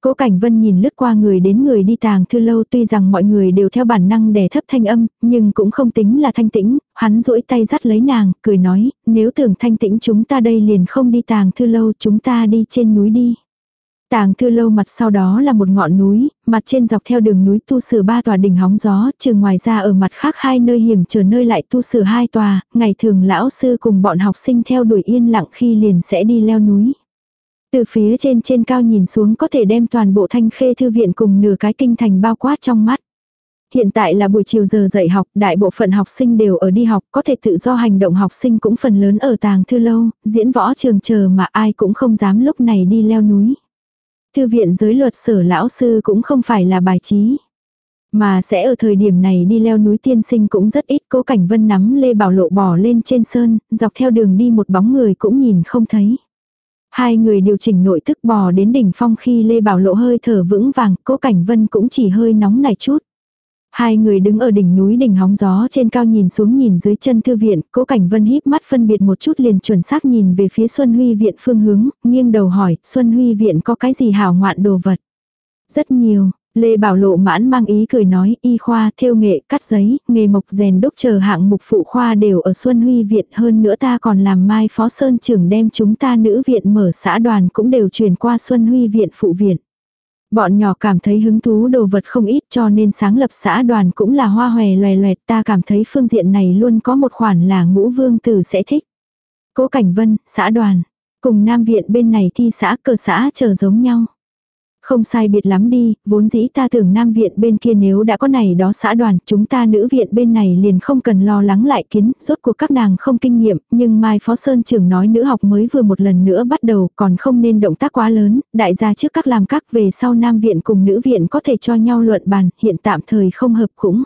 Cố Cảnh Vân nhìn lướt qua người đến người đi tàng thư lâu tuy rằng mọi người đều theo bản năng đè thấp thanh âm, nhưng cũng không tính là thanh tĩnh, hắn duỗi tay dắt lấy nàng, cười nói, nếu tưởng thanh tĩnh chúng ta đây liền không đi tàng thư lâu chúng ta đi trên núi đi. Tàng thư lâu mặt sau đó là một ngọn núi, mặt trên dọc theo đường núi tu sửa ba tòa đỉnh hóng gió, trừ ngoài ra ở mặt khác hai nơi hiểm trở nơi lại tu sửa hai tòa, ngày thường lão sư cùng bọn học sinh theo đuổi yên lặng khi liền sẽ đi leo núi. Từ phía trên trên cao nhìn xuống có thể đem toàn bộ thanh khê thư viện cùng nửa cái kinh thành bao quát trong mắt. Hiện tại là buổi chiều giờ dạy học, đại bộ phận học sinh đều ở đi học, có thể tự do hành động học sinh cũng phần lớn ở tàng thư lâu, diễn võ trường chờ mà ai cũng không dám lúc này đi leo núi. Thư viện giới luật sở lão sư cũng không phải là bài trí. Mà sẽ ở thời điểm này đi leo núi tiên sinh cũng rất ít cố cảnh vân nắm Lê Bảo Lộ bỏ lên trên sơn, dọc theo đường đi một bóng người cũng nhìn không thấy. Hai người điều chỉnh nội thức bò đến đỉnh phong khi Lê Bảo Lộ hơi thở vững vàng, cố cảnh vân cũng chỉ hơi nóng này chút. Hai người đứng ở đỉnh núi đỉnh hóng gió trên cao nhìn xuống nhìn dưới chân thư viện, cố cảnh vân híp mắt phân biệt một chút liền chuẩn xác nhìn về phía Xuân Huy viện phương hướng, nghiêng đầu hỏi, Xuân Huy viện có cái gì hảo ngoạn đồ vật? Rất nhiều, Lê Bảo Lộ mãn mang ý cười nói, y khoa, thêu nghệ, cắt giấy, nghề mộc rèn đúc chờ hạng mục phụ khoa đều ở Xuân Huy viện hơn nữa ta còn làm mai phó sơn trưởng đem chúng ta nữ viện mở xã đoàn cũng đều chuyển qua Xuân Huy viện phụ viện. Bọn nhỏ cảm thấy hứng thú đồ vật không ít cho nên sáng lập xã đoàn cũng là hoa hòe loè loẹt ta cảm thấy phương diện này luôn có một khoản là ngũ vương tử sẽ thích. Cố Cảnh Vân, xã đoàn, cùng Nam Viện bên này thi xã cờ xã chờ giống nhau. Không sai biệt lắm đi, vốn dĩ ta tưởng nam viện bên kia nếu đã có này đó xã đoàn, chúng ta nữ viện bên này liền không cần lo lắng lại kiến, rốt cuộc các nàng không kinh nghiệm, nhưng Mai Phó Sơn trưởng nói nữ học mới vừa một lần nữa bắt đầu, còn không nên động tác quá lớn, đại gia trước các làm các về sau nam viện cùng nữ viện có thể cho nhau luận bàn, hiện tạm thời không hợp cũng.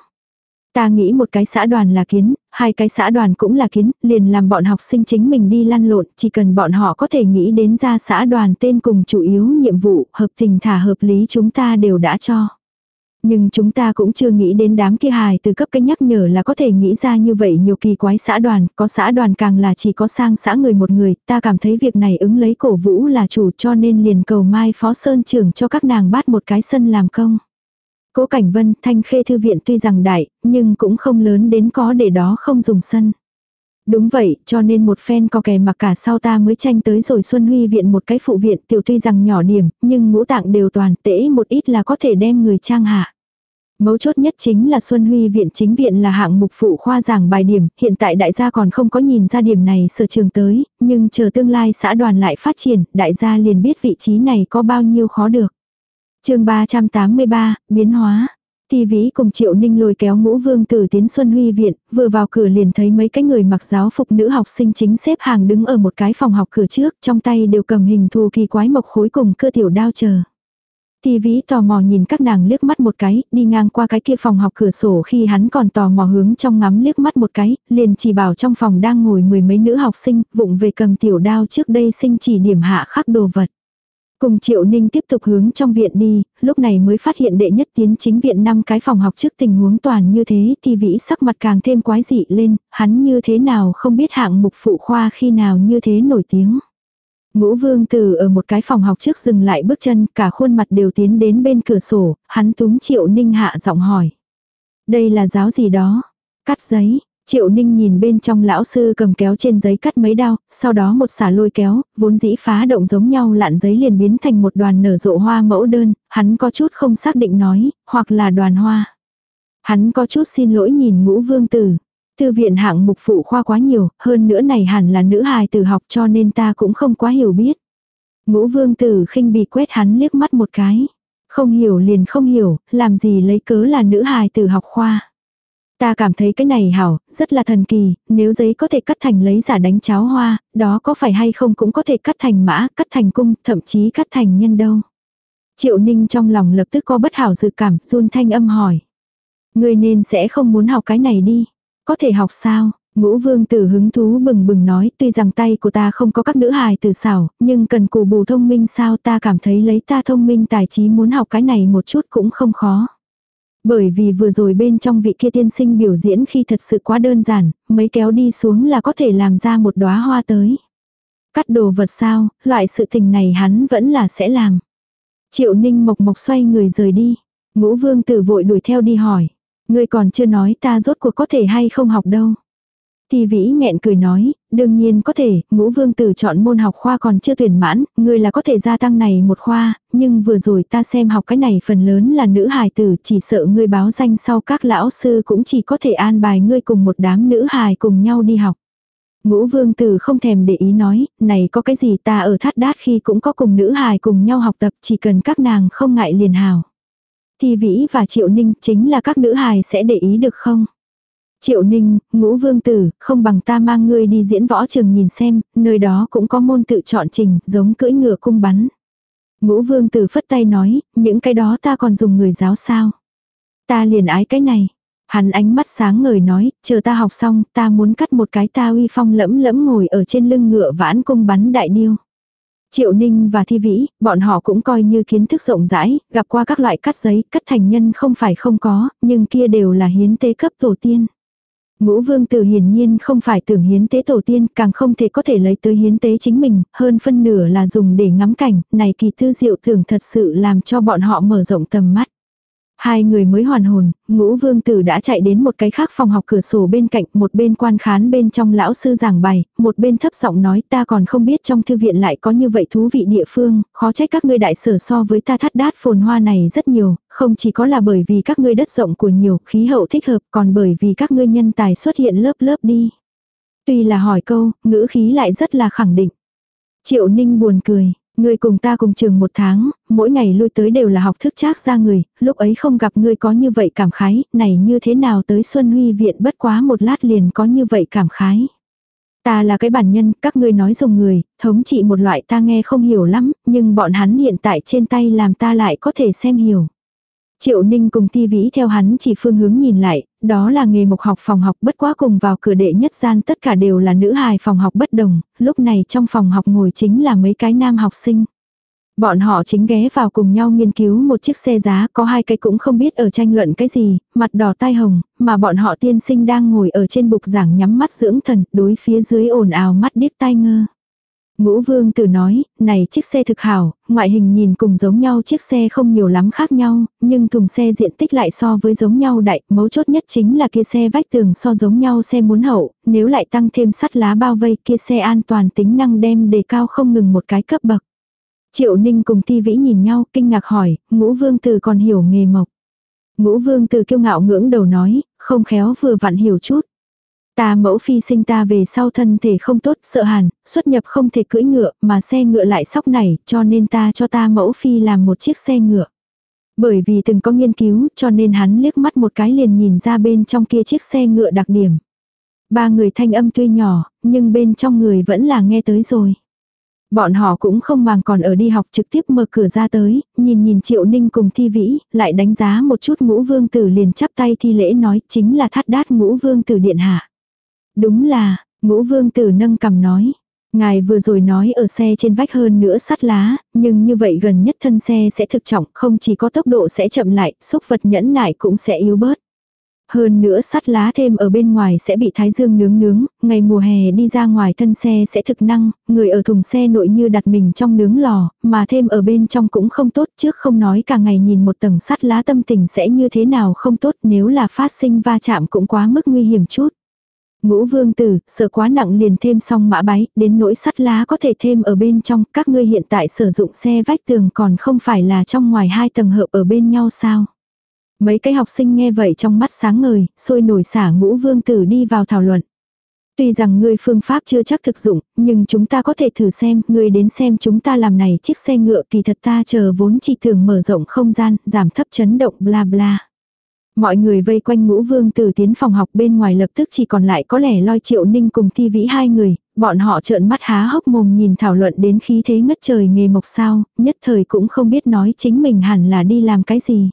Ta nghĩ một cái xã đoàn là kiến, hai cái xã đoàn cũng là kiến, liền làm bọn học sinh chính mình đi lăn lộn, chỉ cần bọn họ có thể nghĩ đến ra xã đoàn tên cùng chủ yếu nhiệm vụ, hợp tình thả hợp lý chúng ta đều đã cho. Nhưng chúng ta cũng chưa nghĩ đến đám kia hài từ cấp cái nhắc nhở là có thể nghĩ ra như vậy nhiều kỳ quái xã đoàn, có xã đoàn càng là chỉ có sang xã người một người, ta cảm thấy việc này ứng lấy cổ vũ là chủ cho nên liền cầu mai phó sơn trưởng cho các nàng bắt một cái sân làm công. Cố Cảnh Vân, Thanh Khê Thư viện tuy rằng đại, nhưng cũng không lớn đến có để đó không dùng sân. Đúng vậy, cho nên một phen có kè mặc cả sau ta mới tranh tới rồi Xuân Huy viện một cái phụ viện tiểu tuy rằng nhỏ điểm, nhưng ngũ tạng đều toàn tễ một ít là có thể đem người trang hạ. Mấu chốt nhất chính là Xuân Huy viện chính viện là hạng mục phụ khoa giảng bài điểm, hiện tại đại gia còn không có nhìn ra điểm này sở trường tới, nhưng chờ tương lai xã đoàn lại phát triển, đại gia liền biết vị trí này có bao nhiêu khó được chương 383, biến hóa. Thì vĩ cùng triệu ninh lôi kéo ngũ vương tử tiến Xuân Huy viện, vừa vào cửa liền thấy mấy cái người mặc giáo phục nữ học sinh chính xếp hàng đứng ở một cái phòng học cửa trước, trong tay đều cầm hình thù kỳ quái mộc khối cùng cơ tiểu đao chờ. Thì vĩ tò mò nhìn các nàng liếc mắt một cái, đi ngang qua cái kia phòng học cửa sổ khi hắn còn tò mò hướng trong ngắm liếc mắt một cái, liền chỉ bảo trong phòng đang ngồi mười mấy nữ học sinh, vụng về cầm tiểu đao trước đây sinh chỉ điểm hạ khắc đồ vật. Cùng Triệu Ninh tiếp tục hướng trong viện đi, lúc này mới phát hiện đệ nhất tiến chính viện năm cái phòng học trước tình huống toàn như thế thì vĩ sắc mặt càng thêm quái dị lên, hắn như thế nào không biết hạng mục phụ khoa khi nào như thế nổi tiếng. Ngũ vương tử ở một cái phòng học trước dừng lại bước chân, cả khuôn mặt đều tiến đến bên cửa sổ, hắn túm Triệu Ninh hạ giọng hỏi. Đây là giáo gì đó? Cắt giấy, Triệu Ninh nhìn bên trong lão sư cầm kéo trên giấy cắt mấy đao, sau đó một xả lôi kéo, vốn dĩ phá động giống nhau lạn giấy liền biến thành một đoàn nở rộ hoa mẫu đơn, hắn có chút không xác định nói, hoặc là đoàn hoa. Hắn có chút xin lỗi nhìn ngũ vương tử. Thư viện hạng mục phụ khoa quá nhiều, hơn nữa này hẳn là nữ hài tử học cho nên ta cũng không quá hiểu biết. Ngũ vương tử khinh bị quét hắn liếc mắt một cái. Không hiểu liền không hiểu, làm gì lấy cớ là nữ hài tử học khoa. Ta cảm thấy cái này hảo, rất là thần kỳ, nếu giấy có thể cắt thành lấy giả đánh cháo hoa, đó có phải hay không cũng có thể cắt thành mã, cắt thành cung, thậm chí cắt thành nhân đâu. Triệu Ninh trong lòng lập tức có bất hảo dự cảm, run thanh âm hỏi. Người nên sẽ không muốn học cái này đi. Có thể học sao? Ngũ vương tử hứng thú bừng bừng nói tuy rằng tay của ta không có các nữ hài từ xảo, nhưng cần cù bù thông minh sao ta cảm thấy lấy ta thông minh tài trí muốn học cái này một chút cũng không khó. Bởi vì vừa rồi bên trong vị kia tiên sinh biểu diễn khi thật sự quá đơn giản, mấy kéo đi xuống là có thể làm ra một đóa hoa tới. Cắt đồ vật sao, loại sự tình này hắn vẫn là sẽ làm. Triệu ninh mộc mộc xoay người rời đi. Ngũ vương tử vội đuổi theo đi hỏi. Ngươi còn chưa nói ta rốt cuộc có thể hay không học đâu thi vĩ nghẹn cười nói, đương nhiên có thể, ngũ vương tử chọn môn học khoa còn chưa tuyển mãn, ngươi là có thể gia tăng này một khoa, nhưng vừa rồi ta xem học cái này phần lớn là nữ hài tử, chỉ sợ ngươi báo danh sau các lão sư cũng chỉ có thể an bài ngươi cùng một đám nữ hài cùng nhau đi học. Ngũ vương tử không thèm để ý nói, này có cái gì ta ở thắt đát khi cũng có cùng nữ hài cùng nhau học tập, chỉ cần các nàng không ngại liền hào. thi vĩ và triệu ninh chính là các nữ hài sẽ để ý được không? Triệu ninh, ngũ vương tử, không bằng ta mang ngươi đi diễn võ trường nhìn xem, nơi đó cũng có môn tự chọn trình, giống cưỡi ngựa cung bắn. Ngũ vương tử phất tay nói, những cái đó ta còn dùng người giáo sao. Ta liền ái cái này. Hắn ánh mắt sáng ngời nói, chờ ta học xong, ta muốn cắt một cái ta uy phong lẫm lẫm ngồi ở trên lưng ngựa vãn cung bắn đại điêu. Triệu Ninh và Thi Vĩ, bọn họ cũng coi như kiến thức rộng rãi, gặp qua các loại cắt giấy, cắt thành nhân không phải không có, nhưng kia đều là hiến tế cấp tổ tiên. Ngũ vương tử hiển nhiên không phải tưởng hiến tế tổ tiên, càng không thể có thể lấy tới hiến tế chính mình, hơn phân nửa là dùng để ngắm cảnh, này kỳ tư diệu thường thật sự làm cho bọn họ mở rộng tầm mắt. Hai người mới hoàn hồn, ngũ vương tử đã chạy đến một cái khác phòng học cửa sổ bên cạnh, một bên quan khán bên trong lão sư giảng bài, một bên thấp giọng nói ta còn không biết trong thư viện lại có như vậy thú vị địa phương, khó trách các ngươi đại sở so với ta thắt đát phồn hoa này rất nhiều, không chỉ có là bởi vì các ngươi đất rộng của nhiều, khí hậu thích hợp, còn bởi vì các ngươi nhân tài xuất hiện lớp lớp đi. Tuy là hỏi câu, ngữ khí lại rất là khẳng định. Triệu Ninh buồn cười, Ngươi cùng ta cùng trường một tháng, mỗi ngày lui tới đều là học thức trác ra người, lúc ấy không gặp ngươi có như vậy cảm khái, này như thế nào tới Xuân Huy viện bất quá một lát liền có như vậy cảm khái. Ta là cái bản nhân, các ngươi nói dùng người, thống trị một loại ta nghe không hiểu lắm, nhưng bọn hắn hiện tại trên tay làm ta lại có thể xem hiểu. Triệu Ninh cùng Ti Vĩ theo hắn chỉ phương hướng nhìn lại, đó là nghề mộc học phòng học bất quá cùng vào cửa đệ nhất gian tất cả đều là nữ hài phòng học bất đồng, lúc này trong phòng học ngồi chính là mấy cái nam học sinh. Bọn họ chính ghé vào cùng nhau nghiên cứu một chiếc xe giá, có hai cái cũng không biết ở tranh luận cái gì, mặt đỏ tai hồng, mà bọn họ tiên sinh đang ngồi ở trên bục giảng nhắm mắt dưỡng thần, đối phía dưới ồn ào mắt điếc tai ngơ. Ngũ vương tử nói, này chiếc xe thực hảo, ngoại hình nhìn cùng giống nhau chiếc xe không nhiều lắm khác nhau, nhưng thùng xe diện tích lại so với giống nhau đại, mấu chốt nhất chính là kia xe vách tường so giống nhau xe muốn hậu, nếu lại tăng thêm sắt lá bao vây kia xe an toàn tính năng đem đề cao không ngừng một cái cấp bậc. Triệu Ninh cùng Ti Vĩ nhìn nhau, kinh ngạc hỏi, ngũ vương tử còn hiểu nghề mộc. Ngũ vương tử kiêu ngạo ngưỡng đầu nói, không khéo vừa vặn hiểu chút. Ta mẫu phi sinh ta về sau thân thể không tốt, sợ hàn, xuất nhập không thể cưỡi ngựa, mà xe ngựa lại sóc này, cho nên ta cho ta mẫu phi làm một chiếc xe ngựa. Bởi vì từng có nghiên cứu, cho nên hắn liếc mắt một cái liền nhìn ra bên trong kia chiếc xe ngựa đặc điểm. Ba người thanh âm tuy nhỏ, nhưng bên trong người vẫn là nghe tới rồi. Bọn họ cũng không màng còn ở đi học trực tiếp mở cửa ra tới, nhìn nhìn triệu ninh cùng thi vĩ, lại đánh giá một chút ngũ vương tử liền chắp tay thi lễ nói chính là thắt đát ngũ vương tử điện hạ. Đúng là, ngũ vương tử nâng cầm nói. Ngài vừa rồi nói ở xe trên vách hơn nữa sắt lá, nhưng như vậy gần nhất thân xe sẽ thực trọng, không chỉ có tốc độ sẽ chậm lại, xúc vật nhẫn nại cũng sẽ yếu bớt. Hơn nữa sắt lá thêm ở bên ngoài sẽ bị thái dương nướng nướng, ngày mùa hè đi ra ngoài thân xe sẽ thực năng, người ở thùng xe nội như đặt mình trong nướng lò, mà thêm ở bên trong cũng không tốt trước không nói cả ngày nhìn một tầng sắt lá tâm tình sẽ như thế nào không tốt nếu là phát sinh va chạm cũng quá mức nguy hiểm chút. Ngũ vương tử, sợ quá nặng liền thêm xong mã báy, đến nỗi sắt lá có thể thêm ở bên trong, các ngươi hiện tại sử dụng xe vách tường còn không phải là trong ngoài hai tầng hợp ở bên nhau sao. Mấy cái học sinh nghe vậy trong mắt sáng ngời, sôi nổi xả ngũ vương tử đi vào thảo luận. Tuy rằng ngươi phương pháp chưa chắc thực dụng, nhưng chúng ta có thể thử xem, ngươi đến xem chúng ta làm này chiếc xe ngựa kỳ thật ta chờ vốn chỉ thường mở rộng không gian, giảm thấp chấn động bla bla. Mọi người vây quanh ngũ vương tử tiến phòng học bên ngoài lập tức chỉ còn lại có lẻ loi triệu ninh cùng thi vĩ hai người, bọn họ trợn mắt há hốc mồm nhìn thảo luận đến khí thế ngất trời nghề mộc sao, nhất thời cũng không biết nói chính mình hẳn là đi làm cái gì.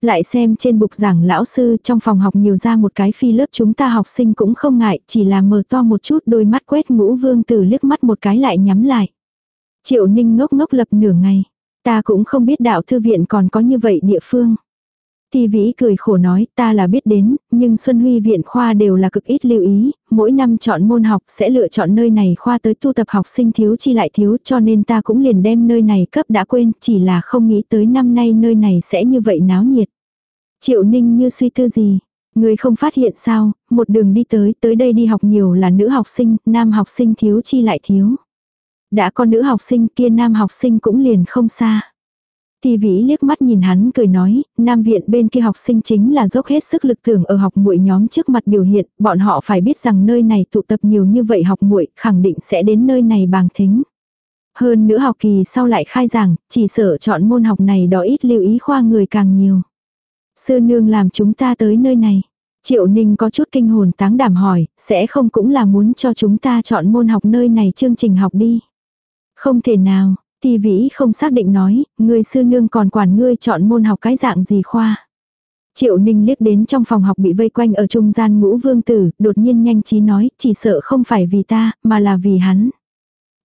Lại xem trên bục giảng lão sư trong phòng học nhiều ra một cái phi lớp chúng ta học sinh cũng không ngại, chỉ là mở to một chút đôi mắt quét ngũ vương tử liếc mắt một cái lại nhắm lại. Triệu ninh ngốc ngốc lập nửa ngày. Ta cũng không biết đạo thư viện còn có như vậy địa phương. Ti Vĩ cười khổ nói, ta là biết đến, nhưng Xuân Huy viện khoa đều là cực ít lưu ý, mỗi năm chọn môn học sẽ lựa chọn nơi này khoa tới tu tập học sinh thiếu chi lại thiếu cho nên ta cũng liền đem nơi này cấp đã quên, chỉ là không nghĩ tới năm nay nơi này sẽ như vậy náo nhiệt. Triệu Ninh như suy tư gì, người không phát hiện sao, một đường đi tới, tới đây đi học nhiều là nữ học sinh, nam học sinh thiếu chi lại thiếu. Đã có nữ học sinh kia nam học sinh cũng liền không xa. Ti Vĩ liếc mắt nhìn hắn cười nói, Nam viện bên kia học sinh chính là dốc hết sức lực tưởng ở học muội nhóm trước mặt biểu hiện, bọn họ phải biết rằng nơi này tụ tập nhiều như vậy học muội, khẳng định sẽ đến nơi này bằng thính. Hơn nữa học kỳ sau lại khai giảng, chỉ sợ chọn môn học này đó ít lưu ý khoa người càng nhiều. Sư nương làm chúng ta tới nơi này. Triệu Ninh có chút kinh hồn táng đảm hỏi, sẽ không cũng là muốn cho chúng ta chọn môn học nơi này chương trình học đi. Không thể nào, Ti vĩ không xác định nói, người sư nương còn quản ngươi chọn môn học cái dạng gì khoa. Triệu Ninh liếc đến trong phòng học bị vây quanh ở trung gian ngũ vương tử, đột nhiên nhanh trí nói, chỉ sợ không phải vì ta, mà là vì hắn.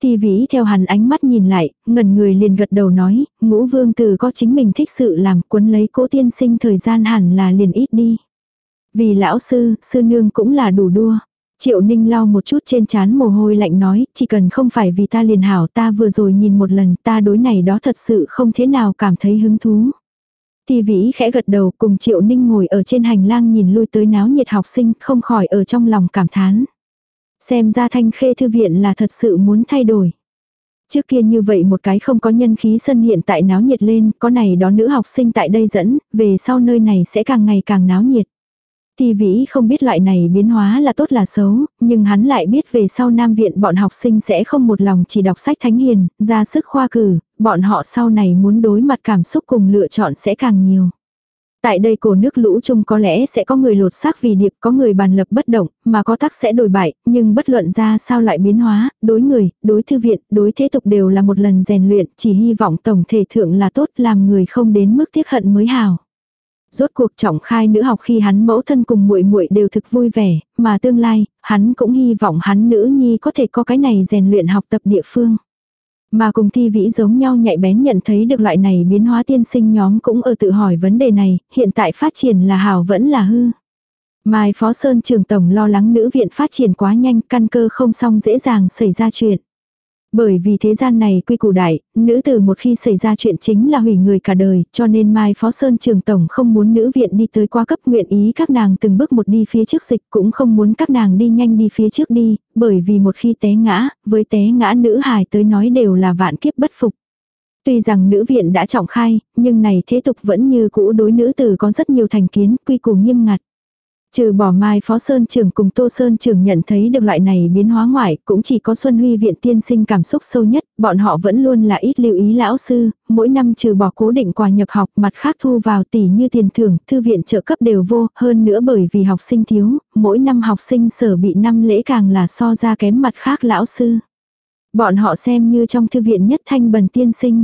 Ti vĩ theo hắn ánh mắt nhìn lại, ngần người liền gật đầu nói, ngũ vương tử có chính mình thích sự làm cuốn lấy cố tiên sinh thời gian hẳn là liền ít đi. Vì lão sư, sư nương cũng là đủ đua. Triệu Ninh lau một chút trên chán mồ hôi lạnh nói, chỉ cần không phải vì ta liền hảo ta vừa rồi nhìn một lần ta đối này đó thật sự không thế nào cảm thấy hứng thú. Ti vĩ khẽ gật đầu cùng Triệu Ninh ngồi ở trên hành lang nhìn lui tới náo nhiệt học sinh không khỏi ở trong lòng cảm thán. Xem ra thanh khê thư viện là thật sự muốn thay đổi. Trước kia như vậy một cái không có nhân khí sân hiện tại náo nhiệt lên, có này đó nữ học sinh tại đây dẫn, về sau nơi này sẽ càng ngày càng náo nhiệt. Ti Vĩ không biết loại này biến hóa là tốt là xấu, nhưng hắn lại biết về sau Nam Viện bọn học sinh sẽ không một lòng chỉ đọc sách thánh hiền, ra sức khoa cử, bọn họ sau này muốn đối mặt cảm xúc cùng lựa chọn sẽ càng nhiều. Tại đây cổ nước lũ chung có lẽ sẽ có người lột xác vì điệp, có người bàn lập bất động, mà có tác sẽ đổi bại, nhưng bất luận ra sao lại biến hóa, đối người, đối thư viện, đối thế tục đều là một lần rèn luyện, chỉ hy vọng tổng thể thượng là tốt làm người không đến mức tiếc hận mới hào. Rốt cuộc trọng khai nữ học khi hắn mẫu thân cùng muội muội đều thực vui vẻ, mà tương lai, hắn cũng hy vọng hắn nữ nhi có thể có cái này rèn luyện học tập địa phương. Mà cùng thi vĩ giống nhau nhạy bén nhận thấy được loại này biến hóa tiên sinh nhóm cũng ở tự hỏi vấn đề này, hiện tại phát triển là hảo vẫn là hư. Mai Phó Sơn trường tổng lo lắng nữ viện phát triển quá nhanh, căn cơ không xong dễ dàng xảy ra chuyện. Bởi vì thế gian này quy củ đại, nữ tử một khi xảy ra chuyện chính là hủy người cả đời, cho nên Mai Phó Sơn Trường Tổng không muốn nữ viện đi tới qua cấp nguyện ý các nàng từng bước một đi phía trước dịch cũng không muốn các nàng đi nhanh đi phía trước đi, bởi vì một khi té ngã, với té ngã nữ hài tới nói đều là vạn kiếp bất phục. Tuy rằng nữ viện đã trọng khai, nhưng này thế tục vẫn như cũ đối nữ tử có rất nhiều thành kiến, quy củ nghiêm ngặt. Trừ bỏ mai phó sơn trưởng cùng tô sơn trưởng nhận thấy được loại này biến hóa ngoại, cũng chỉ có Xuân Huy viện tiên sinh cảm xúc sâu nhất, bọn họ vẫn luôn là ít lưu ý lão sư, mỗi năm trừ bỏ cố định quà nhập học mặt khác thu vào tỷ như tiền thưởng, thư viện trợ cấp đều vô, hơn nữa bởi vì học sinh thiếu, mỗi năm học sinh sở bị năm lễ càng là so ra kém mặt khác lão sư. Bọn họ xem như trong thư viện nhất thanh bần tiên sinh.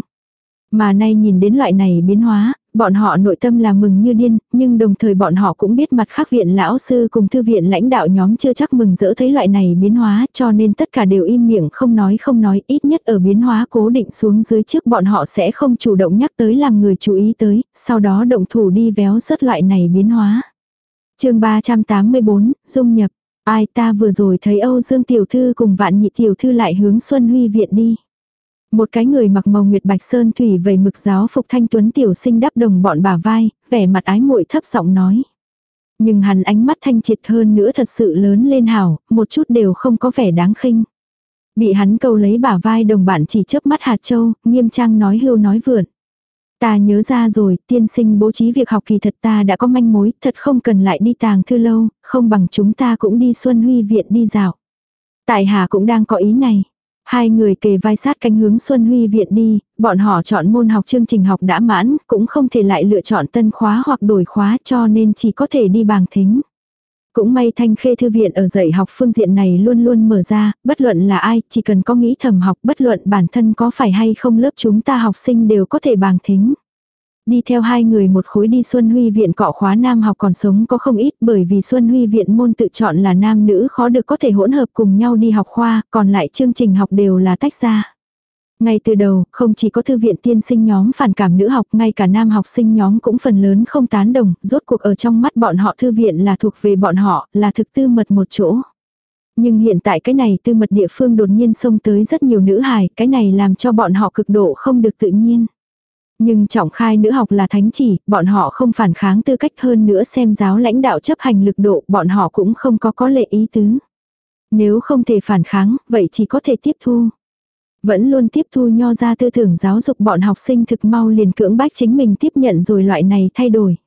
Mà nay nhìn đến loại này biến hóa, bọn họ nội tâm là mừng như điên, nhưng đồng thời bọn họ cũng biết mặt khác viện lão sư cùng thư viện lãnh đạo nhóm chưa chắc mừng rỡ thấy loại này biến hóa cho nên tất cả đều im miệng không nói không nói ít nhất ở biến hóa cố định xuống dưới trước bọn họ sẽ không chủ động nhắc tới làm người chú ý tới, sau đó động thủ đi véo rớt loại này biến hóa. chương 384, Dung nhập. Ai ta vừa rồi thấy Âu Dương Tiểu Thư cùng Vạn Nhị Tiểu Thư lại hướng Xuân Huy Viện đi. Một cái người mặc màu nguyệt bạch sơn thủy vầy mực giáo phục thanh tuấn tiểu sinh đắp đồng bọn bả vai, vẻ mặt ái muội thấp giọng nói. Nhưng hắn ánh mắt thanh triệt hơn nữa thật sự lớn lên hảo, một chút đều không có vẻ đáng khinh. Bị hắn câu lấy bả vai đồng bạn chỉ chớp mắt hạt châu, nghiêm trang nói hưu nói vượn. Ta nhớ ra rồi, tiên sinh bố trí việc học kỳ thật ta đã có manh mối, thật không cần lại đi tàng thư lâu, không bằng chúng ta cũng đi Xuân Huy Viện đi dạo. Tại Hà cũng đang có ý này. Hai người kề vai sát cánh hướng Xuân Huy viện đi, bọn họ chọn môn học chương trình học đã mãn, cũng không thể lại lựa chọn tân khóa hoặc đổi khóa cho nên chỉ có thể đi bàng thính. Cũng may thanh khê thư viện ở dạy học phương diện này luôn luôn mở ra, bất luận là ai, chỉ cần có nghĩ thầm học bất luận bản thân có phải hay không lớp chúng ta học sinh đều có thể bàng thính. Đi theo hai người một khối đi Xuân Huy viện cọ khóa nam học còn sống có không ít bởi vì Xuân Huy viện môn tự chọn là nam nữ khó được có thể hỗn hợp cùng nhau đi học khoa, còn lại chương trình học đều là tách ra. Ngay từ đầu, không chỉ có thư viện tiên sinh nhóm phản cảm nữ học, ngay cả nam học sinh nhóm cũng phần lớn không tán đồng, rốt cuộc ở trong mắt bọn họ thư viện là thuộc về bọn họ, là thực tư mật một chỗ. Nhưng hiện tại cái này tư mật địa phương đột nhiên xông tới rất nhiều nữ hài, cái này làm cho bọn họ cực độ không được tự nhiên. Nhưng trọng khai nữ học là thánh chỉ, bọn họ không phản kháng tư cách hơn nữa xem giáo lãnh đạo chấp hành lực độ, bọn họ cũng không có có lệ ý tứ. Nếu không thể phản kháng, vậy chỉ có thể tiếp thu. Vẫn luôn tiếp thu nho ra tư tưởng giáo dục bọn học sinh thực mau liền cưỡng bách chính mình tiếp nhận rồi loại này thay đổi.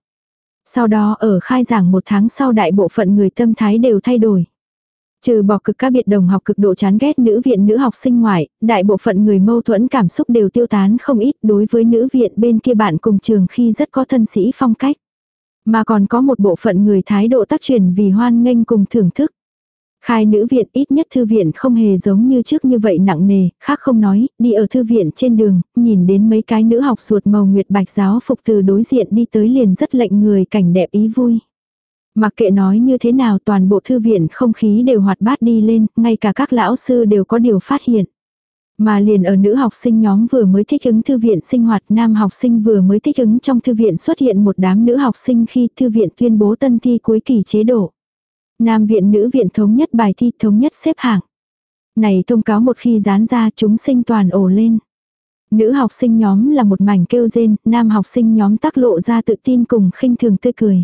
Sau đó ở khai giảng một tháng sau đại bộ phận người tâm thái đều thay đổi. Trừ bỏ cực các biệt đồng học cực độ chán ghét nữ viện nữ học sinh ngoại, đại bộ phận người mâu thuẫn cảm xúc đều tiêu tán không ít đối với nữ viện bên kia bạn cùng trường khi rất có thân sĩ phong cách. Mà còn có một bộ phận người thái độ tác truyền vì hoan nghênh cùng thưởng thức. Khai nữ viện ít nhất thư viện không hề giống như trước như vậy nặng nề, khác không nói, đi ở thư viện trên đường, nhìn đến mấy cái nữ học ruột màu nguyệt bạch giáo phục từ đối diện đi tới liền rất lệnh người cảnh đẹp ý vui. Mặc kệ nói như thế nào toàn bộ thư viện không khí đều hoạt bát đi lên, ngay cả các lão sư đều có điều phát hiện. Mà liền ở nữ học sinh nhóm vừa mới thích ứng thư viện sinh hoạt nam học sinh vừa mới thích ứng trong thư viện xuất hiện một đám nữ học sinh khi thư viện tuyên bố tân thi cuối kỳ chế độ. Nam viện nữ viện thống nhất bài thi thống nhất xếp hạng. Này thông cáo một khi dán ra chúng sinh toàn ổ lên. Nữ học sinh nhóm là một mảnh kêu rên, nam học sinh nhóm tác lộ ra tự tin cùng khinh thường tươi cười.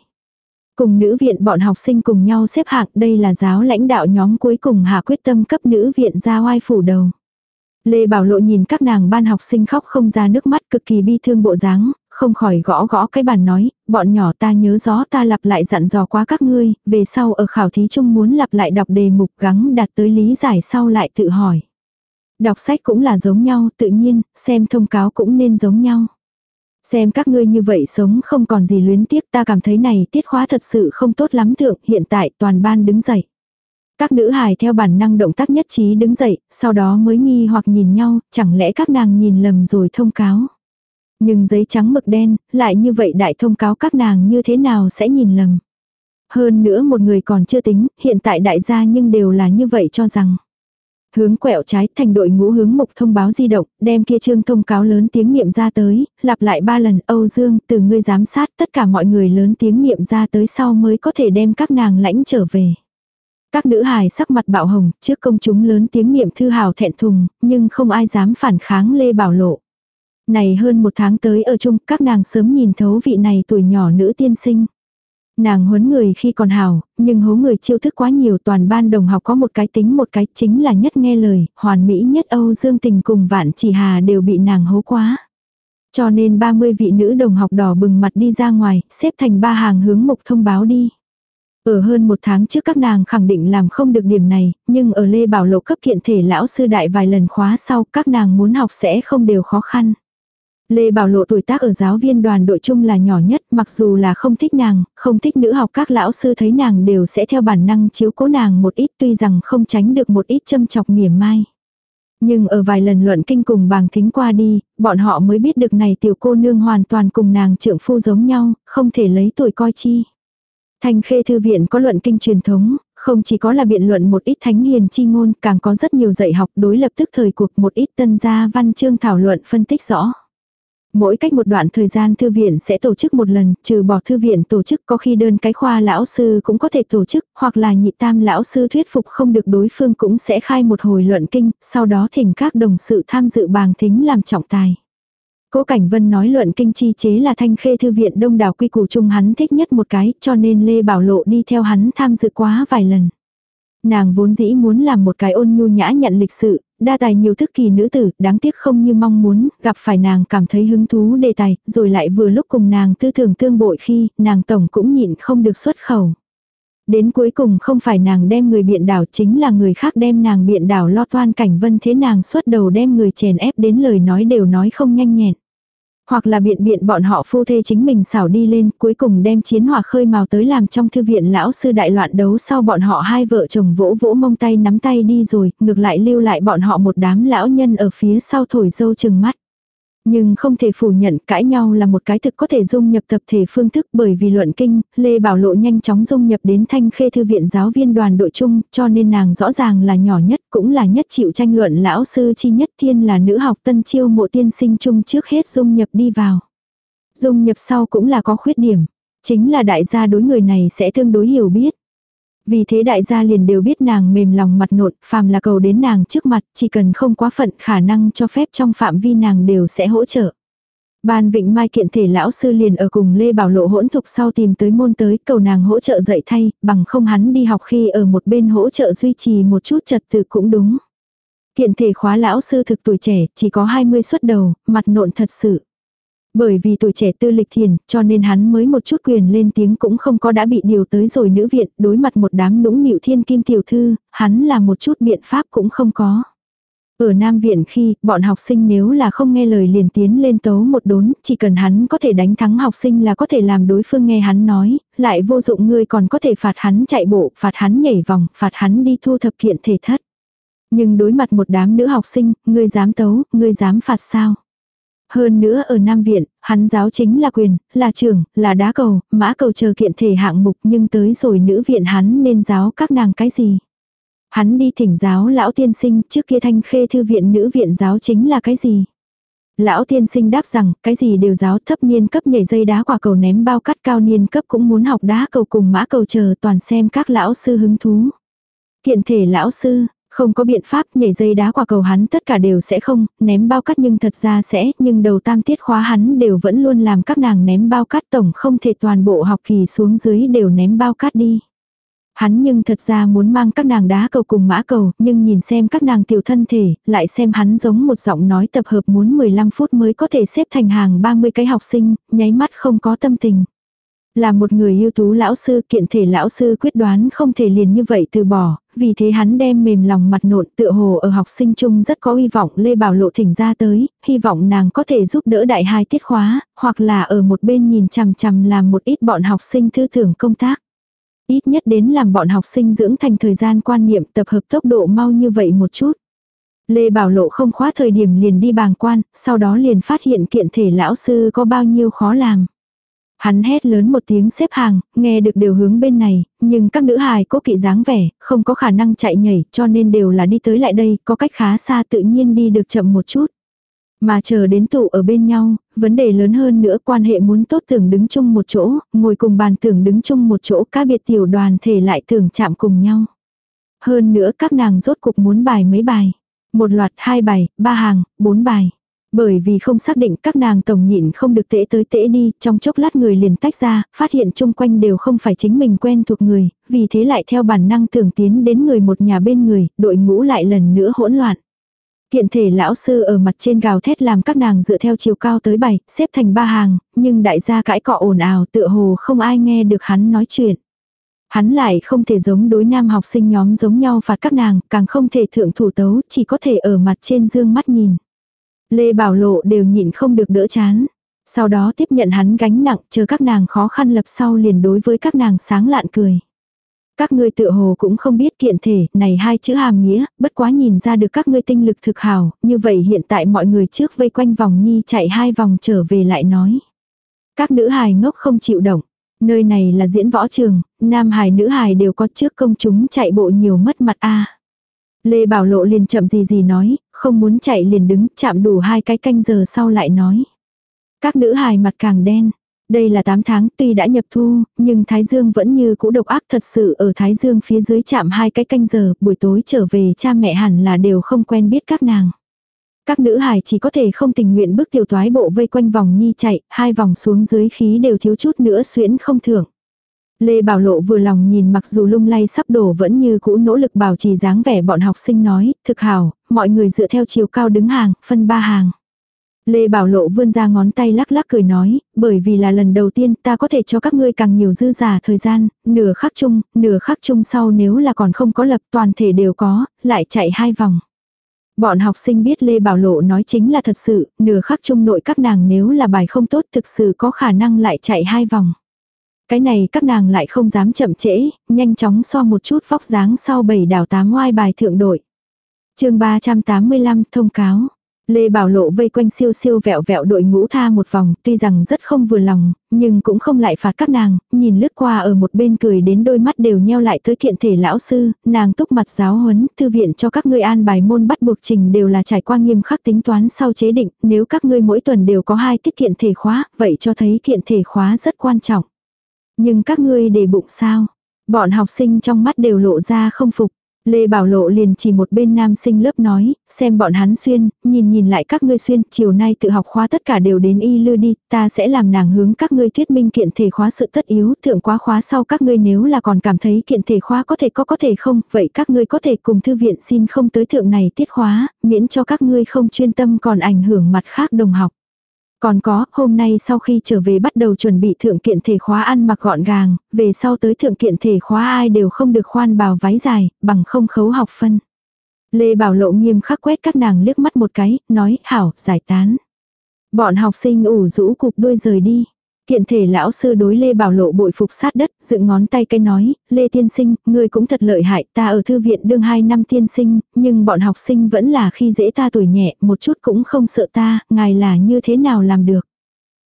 Cùng nữ viện bọn học sinh cùng nhau xếp hạng đây là giáo lãnh đạo nhóm cuối cùng hạ quyết tâm cấp nữ viện ra oai phủ đầu. Lê Bảo Lộ nhìn các nàng ban học sinh khóc không ra nước mắt cực kỳ bi thương bộ dáng, không khỏi gõ gõ cái bàn nói, bọn nhỏ ta nhớ rõ ta lặp lại dặn dò quá các ngươi, về sau ở khảo thí chung muốn lặp lại đọc đề mục gắng đạt tới lý giải sau lại tự hỏi. Đọc sách cũng là giống nhau, tự nhiên, xem thông cáo cũng nên giống nhau. Xem các ngươi như vậy sống không còn gì luyến tiếc ta cảm thấy này tiết khóa thật sự không tốt lắm thượng, hiện tại toàn ban đứng dậy. Các nữ hài theo bản năng động tác nhất trí đứng dậy, sau đó mới nghi hoặc nhìn nhau, chẳng lẽ các nàng nhìn lầm rồi thông cáo. Nhưng giấy trắng mực đen, lại như vậy đại thông cáo các nàng như thế nào sẽ nhìn lầm. Hơn nữa một người còn chưa tính, hiện tại đại gia nhưng đều là như vậy cho rằng. Hướng quẹo trái thành đội ngũ hướng mục thông báo di động, đem kia trương thông cáo lớn tiếng nghiệm ra tới, lặp lại ba lần Âu Dương từ ngươi giám sát tất cả mọi người lớn tiếng nghiệm ra tới sau mới có thể đem các nàng lãnh trở về. Các nữ hài sắc mặt bạo hồng, trước công chúng lớn tiếng niệm thư hào thẹn thùng, nhưng không ai dám phản kháng Lê Bảo Lộ. Này hơn một tháng tới ở chung, các nàng sớm nhìn thấu vị này tuổi nhỏ nữ tiên sinh. Nàng huấn người khi còn hào, nhưng hố người chiêu thức quá nhiều toàn ban đồng học có một cái tính một cái chính là nhất nghe lời, hoàn mỹ nhất Âu Dương Tình cùng Vạn Chỉ Hà đều bị nàng hố quá. Cho nên 30 vị nữ đồng học đỏ bừng mặt đi ra ngoài, xếp thành ba hàng hướng mục thông báo đi. Ở hơn một tháng trước các nàng khẳng định làm không được điểm này, nhưng ở Lê Bảo Lộ cấp kiện thể lão sư đại vài lần khóa sau các nàng muốn học sẽ không đều khó khăn. Lê Bảo Lộ tuổi tác ở giáo viên đoàn đội chung là nhỏ nhất, mặc dù là không thích nàng, không thích nữ học các lão sư thấy nàng đều sẽ theo bản năng chiếu cố nàng một ít tuy rằng không tránh được một ít châm chọc mỉa mai. Nhưng ở vài lần luận kinh cùng bàng thính qua đi, bọn họ mới biết được này tiểu cô nương hoàn toàn cùng nàng trượng phu giống nhau, không thể lấy tuổi coi chi. Thanh khê thư viện có luận kinh truyền thống, không chỉ có là biện luận một ít thánh hiền chi ngôn, càng có rất nhiều dạy học đối lập tức thời cuộc một ít tân gia văn chương thảo luận phân tích rõ. Mỗi cách một đoạn thời gian thư viện sẽ tổ chức một lần, trừ bỏ thư viện tổ chức có khi đơn cái khoa lão sư cũng có thể tổ chức, hoặc là nhị tam lão sư thuyết phục không được đối phương cũng sẽ khai một hồi luận kinh, sau đó thỉnh các đồng sự tham dự bàng thính làm trọng tài. Cố Cảnh Vân nói luận kinh chi chế là thanh khê thư viện đông đảo quy củ chung hắn thích nhất một cái, cho nên Lê Bảo Lộ đi theo hắn tham dự quá vài lần. Nàng vốn dĩ muốn làm một cái ôn nhu nhã nhận lịch sự, đa tài nhiều thức kỳ nữ tử, đáng tiếc không như mong muốn, gặp phải nàng cảm thấy hứng thú đề tài, rồi lại vừa lúc cùng nàng tư tưởng tương bội khi, nàng tổng cũng nhịn không được xuất khẩu. Đến cuối cùng không phải nàng đem người biện đảo chính là người khác đem nàng biện đảo lo toan cảnh vân thế nàng xuất đầu đem người chèn ép đến lời nói đều nói không nhanh nhẹn. Hoặc là biện biện bọn họ phu thê chính mình xảo đi lên cuối cùng đem chiến hỏa khơi màu tới làm trong thư viện lão sư đại loạn đấu sau bọn họ hai vợ chồng vỗ vỗ mông tay nắm tay đi rồi, ngược lại lưu lại bọn họ một đám lão nhân ở phía sau thổi dâu chừng mắt. Nhưng không thể phủ nhận cãi nhau là một cái thực có thể dung nhập tập thể phương thức bởi vì luận kinh, Lê Bảo Lộ nhanh chóng dung nhập đến thanh khê thư viện giáo viên đoàn đội chung cho nên nàng rõ ràng là nhỏ nhất cũng là nhất chịu tranh luận lão sư chi nhất thiên là nữ học tân chiêu mộ tiên sinh chung trước hết dung nhập đi vào. Dung nhập sau cũng là có khuyết điểm, chính là đại gia đối người này sẽ tương đối hiểu biết. Vì thế đại gia liền đều biết nàng mềm lòng mặt nộn, phàm là cầu đến nàng trước mặt, chỉ cần không quá phận khả năng cho phép trong phạm vi nàng đều sẽ hỗ trợ. Ban Vịnh Mai kiện thể lão sư liền ở cùng Lê Bảo Lộ hỗn thục sau tìm tới môn tới cầu nàng hỗ trợ dạy thay, bằng không hắn đi học khi ở một bên hỗ trợ duy trì một chút trật tự cũng đúng. Kiện thể khóa lão sư thực tuổi trẻ, chỉ có 20 xuất đầu, mặt nộn thật sự. Bởi vì tuổi trẻ tư lịch thiền, cho nên hắn mới một chút quyền lên tiếng cũng không có đã bị điều tới rồi nữ viện, đối mặt một đám nũng nịu thiên kim tiểu thư, hắn là một chút biện pháp cũng không có. Ở Nam Viện khi, bọn học sinh nếu là không nghe lời liền tiến lên tấu một đốn, chỉ cần hắn có thể đánh thắng học sinh là có thể làm đối phương nghe hắn nói, lại vô dụng ngươi còn có thể phạt hắn chạy bộ, phạt hắn nhảy vòng, phạt hắn đi thu thập kiện thể thất. Nhưng đối mặt một đám nữ học sinh, ngươi dám tấu, ngươi dám phạt sao? Hơn nữa ở Nam Viện, hắn giáo chính là quyền, là trưởng, là đá cầu, mã cầu chờ kiện thể hạng mục nhưng tới rồi nữ viện hắn nên giáo các nàng cái gì. Hắn đi thỉnh giáo lão tiên sinh trước kia thanh khê thư viện nữ viện giáo chính là cái gì. Lão tiên sinh đáp rằng, cái gì đều giáo thấp niên cấp nhảy dây đá quả cầu ném bao cắt cao niên cấp cũng muốn học đá cầu cùng mã cầu chờ toàn xem các lão sư hứng thú. Kiện thể lão sư, không có biện pháp nhảy dây đá quả cầu hắn tất cả đều sẽ không, ném bao cắt nhưng thật ra sẽ, nhưng đầu tam tiết khóa hắn đều vẫn luôn làm các nàng ném bao cắt tổng không thể toàn bộ học kỳ xuống dưới đều ném bao cắt đi. Hắn nhưng thật ra muốn mang các nàng đá cầu cùng mã cầu, nhưng nhìn xem các nàng tiểu thân thể, lại xem hắn giống một giọng nói tập hợp muốn 15 phút mới có thể xếp thành hàng 30 cái học sinh, nháy mắt không có tâm tình. Là một người ưu tú lão sư kiện thể lão sư quyết đoán không thể liền như vậy từ bỏ, vì thế hắn đem mềm lòng mặt nộn tựa hồ ở học sinh chung rất có hy vọng Lê Bảo Lộ thỉnh ra tới, hy vọng nàng có thể giúp đỡ đại hai tiết khóa, hoặc là ở một bên nhìn chằm chằm làm một ít bọn học sinh thư tưởng công tác. Ít nhất đến làm bọn học sinh dưỡng thành thời gian quan niệm tập hợp tốc độ mau như vậy một chút. Lê Bảo Lộ không khóa thời điểm liền đi bàng quan, sau đó liền phát hiện kiện thể lão sư có bao nhiêu khó làm. Hắn hét lớn một tiếng xếp hàng, nghe được đều hướng bên này, nhưng các nữ hài cố kỵ dáng vẻ, không có khả năng chạy nhảy, cho nên đều là đi tới lại đây, có cách khá xa tự nhiên đi được chậm một chút. Mà chờ đến tụ ở bên nhau, vấn đề lớn hơn nữa quan hệ muốn tốt tưởng đứng chung một chỗ, ngồi cùng bàn tưởng đứng chung một chỗ, các biệt tiểu đoàn thể lại tưởng chạm cùng nhau. Hơn nữa các nàng rốt cục muốn bài mấy bài. Một loạt hai bài, ba hàng, bốn bài. Bởi vì không xác định các nàng tổng nhịn không được tễ tới tễ đi, trong chốc lát người liền tách ra, phát hiện chung quanh đều không phải chính mình quen thuộc người, vì thế lại theo bản năng tưởng tiến đến người một nhà bên người, đội ngũ lại lần nữa hỗn loạn. Kiện thể lão sư ở mặt trên gào thét làm các nàng dựa theo chiều cao tới bảy, xếp thành ba hàng, nhưng đại gia cãi cọ ồn ào tựa hồ không ai nghe được hắn nói chuyện. Hắn lại không thể giống đối nam học sinh nhóm giống nhau phạt các nàng, càng không thể thượng thủ tấu, chỉ có thể ở mặt trên dương mắt nhìn. Lê Bảo Lộ đều nhịn không được đỡ chán. Sau đó tiếp nhận hắn gánh nặng chờ các nàng khó khăn lập sau liền đối với các nàng sáng lạn cười. Các ngươi tự hồ cũng không biết kiện thể, này hai chữ hàm nghĩa, bất quá nhìn ra được các ngươi tinh lực thực hào, như vậy hiện tại mọi người trước vây quanh vòng nhi chạy hai vòng trở về lại nói. Các nữ hài ngốc không chịu động, nơi này là diễn võ trường, nam hài nữ hài đều có trước công chúng chạy bộ nhiều mất mặt a. Lê Bảo Lộ liền chậm gì gì nói, không muốn chạy liền đứng chạm đủ hai cái canh giờ sau lại nói. Các nữ hài mặt càng đen. Đây là 8 tháng tuy đã nhập thu, nhưng Thái Dương vẫn như cũ độc ác thật sự ở Thái Dương phía dưới chạm hai cái canh giờ, buổi tối trở về cha mẹ hẳn là đều không quen biết các nàng. Các nữ hài chỉ có thể không tình nguyện bước tiểu toái bộ vây quanh vòng nhi chạy, hai vòng xuống dưới khí đều thiếu chút nữa xuyễn không thưởng. Lê Bảo Lộ vừa lòng nhìn mặc dù lung lay sắp đổ vẫn như cũ nỗ lực bảo trì dáng vẻ bọn học sinh nói, thực hảo, mọi người dựa theo chiều cao đứng hàng, phân ba hàng. Lê Bảo Lộ vươn ra ngón tay lắc lắc cười nói, bởi vì là lần đầu tiên ta có thể cho các ngươi càng nhiều dư giả thời gian, nửa khắc chung, nửa khắc chung sau nếu là còn không có lập toàn thể đều có, lại chạy hai vòng. Bọn học sinh biết Lê Bảo Lộ nói chính là thật sự, nửa khắc chung nội các nàng nếu là bài không tốt thực sự có khả năng lại chạy hai vòng. Cái này các nàng lại không dám chậm trễ, nhanh chóng so một chút vóc dáng sau bảy đảo tám ngoai bài thượng đội. chương 385 thông cáo. Lê Bảo Lộ vây quanh siêu siêu vẹo vẹo đội ngũ tha một vòng, tuy rằng rất không vừa lòng, nhưng cũng không lại phạt các nàng, nhìn lướt qua ở một bên cười đến đôi mắt đều nheo lại tới kiện thể lão sư, nàng túc mặt giáo huấn, thư viện cho các ngươi an bài môn bắt buộc trình đều là trải qua nghiêm khắc tính toán sau chế định, nếu các ngươi mỗi tuần đều có hai tiết kiện thể khóa, vậy cho thấy kiện thể khóa rất quan trọng. Nhưng các ngươi để bụng sao? Bọn học sinh trong mắt đều lộ ra không phục. Lê Bảo Lộ liền chỉ một bên nam sinh lớp nói, xem bọn hắn xuyên, nhìn nhìn lại các ngươi xuyên, chiều nay tự học khóa tất cả đều đến y lư đi, ta sẽ làm nàng hướng các ngươi thuyết minh kiện thể khóa sự tất yếu, thượng quá khóa sau các ngươi nếu là còn cảm thấy kiện thể khóa có thể có có thể không, vậy các ngươi có thể cùng thư viện xin không tới thượng này tiết khóa, miễn cho các ngươi không chuyên tâm còn ảnh hưởng mặt khác đồng học. Còn có, hôm nay sau khi trở về bắt đầu chuẩn bị thượng kiện thể khóa ăn mặc gọn gàng, về sau tới thượng kiện thể khóa ai đều không được khoan bào váy dài, bằng không khấu học phân. Lê Bảo Lộ nghiêm khắc quét các nàng liếc mắt một cái, nói, hảo, giải tán. Bọn học sinh ủ rũ cục đuôi rời đi. Kiện thể lão sư đối Lê Bảo Lộ bội phục sát đất, dựng ngón tay cây nói, Lê Tiên Sinh, ngươi cũng thật lợi hại, ta ở thư viện đương hai năm tiên sinh, nhưng bọn học sinh vẫn là khi dễ ta tuổi nhẹ, một chút cũng không sợ ta, ngài là như thế nào làm được.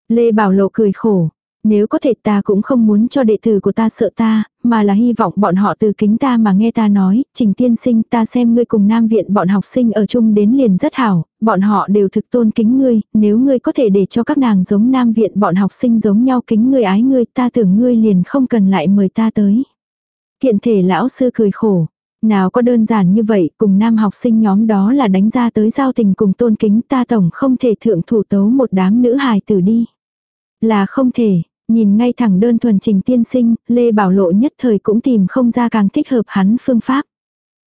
Lê Bảo Lộ cười khổ, nếu có thể ta cũng không muốn cho đệ tử của ta sợ ta, mà là hy vọng bọn họ từ kính ta mà nghe ta nói, trình tiên sinh ta xem ngươi cùng nam viện bọn học sinh ở chung đến liền rất hảo, bọn họ đều thực tôn kính ngươi, nếu ngươi có thể để cho các nàng giống nam viện bọn học sinh giống nhau kính ngươi ái ngươi ta tưởng ngươi liền không cần lại mời ta tới. Kiện thể lão sư cười khổ, nào có đơn giản như vậy, cùng nam học sinh nhóm đó là đánh ra tới giao tình cùng tôn kính ta tổng không thể thượng thủ tấu một đám nữ hài tử đi. Là không thể, Nhìn ngay thẳng đơn thuần trình tiên sinh, Lê Bảo Lộ nhất thời cũng tìm không ra càng thích hợp hắn phương pháp.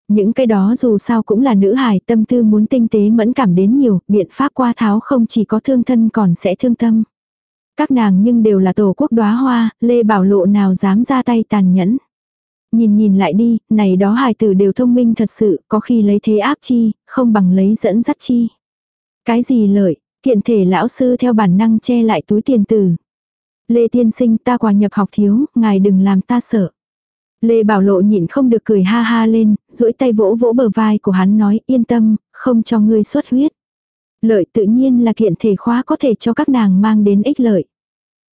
Những cái đó dù sao cũng là nữ hài tâm tư muốn tinh tế mẫn cảm đến nhiều, biện pháp qua tháo không chỉ có thương thân còn sẽ thương tâm. Các nàng nhưng đều là tổ quốc đóa hoa, Lê Bảo Lộ nào dám ra tay tàn nhẫn. Nhìn nhìn lại đi, này đó hài tử đều thông minh thật sự, có khi lấy thế áp chi, không bằng lấy dẫn dắt chi. Cái gì lợi, kiện thể lão sư theo bản năng che lại túi tiền tử. Lê tiên sinh ta quà nhập học thiếu, ngài đừng làm ta sợ. Lê Bảo Lộ nhịn không được cười ha ha lên, duỗi tay vỗ vỗ bờ vai của hắn nói yên tâm, không cho ngươi xuất huyết. Lợi tự nhiên là kiện thể khóa có thể cho các nàng mang đến ích lợi.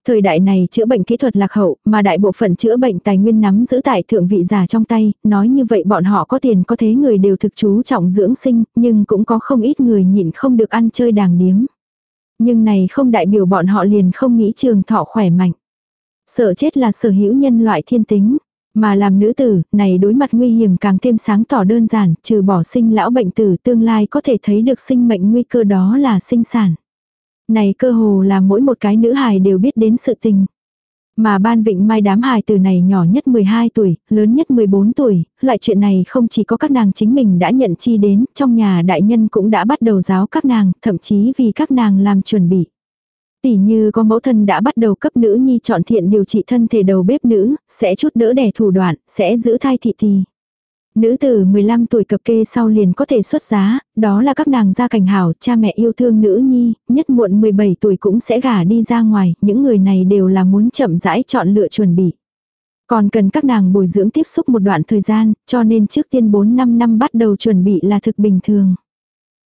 Thời đại này chữa bệnh kỹ thuật lạc hậu, mà đại bộ phận chữa bệnh tài nguyên nắm giữ tại thượng vị giả trong tay, nói như vậy bọn họ có tiền có thế người đều thực chú trọng dưỡng sinh, nhưng cũng có không ít người nhịn không được ăn chơi đàng điếm. Nhưng này không đại biểu bọn họ liền không nghĩ trường thọ khỏe mạnh. Sợ chết là sở hữu nhân loại thiên tính. Mà làm nữ tử, này đối mặt nguy hiểm càng thêm sáng tỏ đơn giản, trừ bỏ sinh lão bệnh tử tương lai có thể thấy được sinh mệnh nguy cơ đó là sinh sản. Này cơ hồ là mỗi một cái nữ hài đều biết đến sự tình. Mà ban vịnh mai đám hài từ này nhỏ nhất 12 tuổi, lớn nhất 14 tuổi, loại chuyện này không chỉ có các nàng chính mình đã nhận chi đến, trong nhà đại nhân cũng đã bắt đầu giáo các nàng, thậm chí vì các nàng làm chuẩn bị. Tỷ như có mẫu thân đã bắt đầu cấp nữ nhi chọn thiện điều trị thân thể đầu bếp nữ, sẽ chút đỡ đẻ thủ đoạn, sẽ giữ thai thị tì. Nữ tử 15 tuổi cập kê sau liền có thể xuất giá, đó là các nàng gia cảnh hảo, cha mẹ yêu thương nữ nhi, nhất muộn 17 tuổi cũng sẽ gả đi ra ngoài, những người này đều là muốn chậm rãi chọn lựa chuẩn bị. Còn cần các nàng bồi dưỡng tiếp xúc một đoạn thời gian, cho nên trước tiên 4-5 năm bắt đầu chuẩn bị là thực bình thường.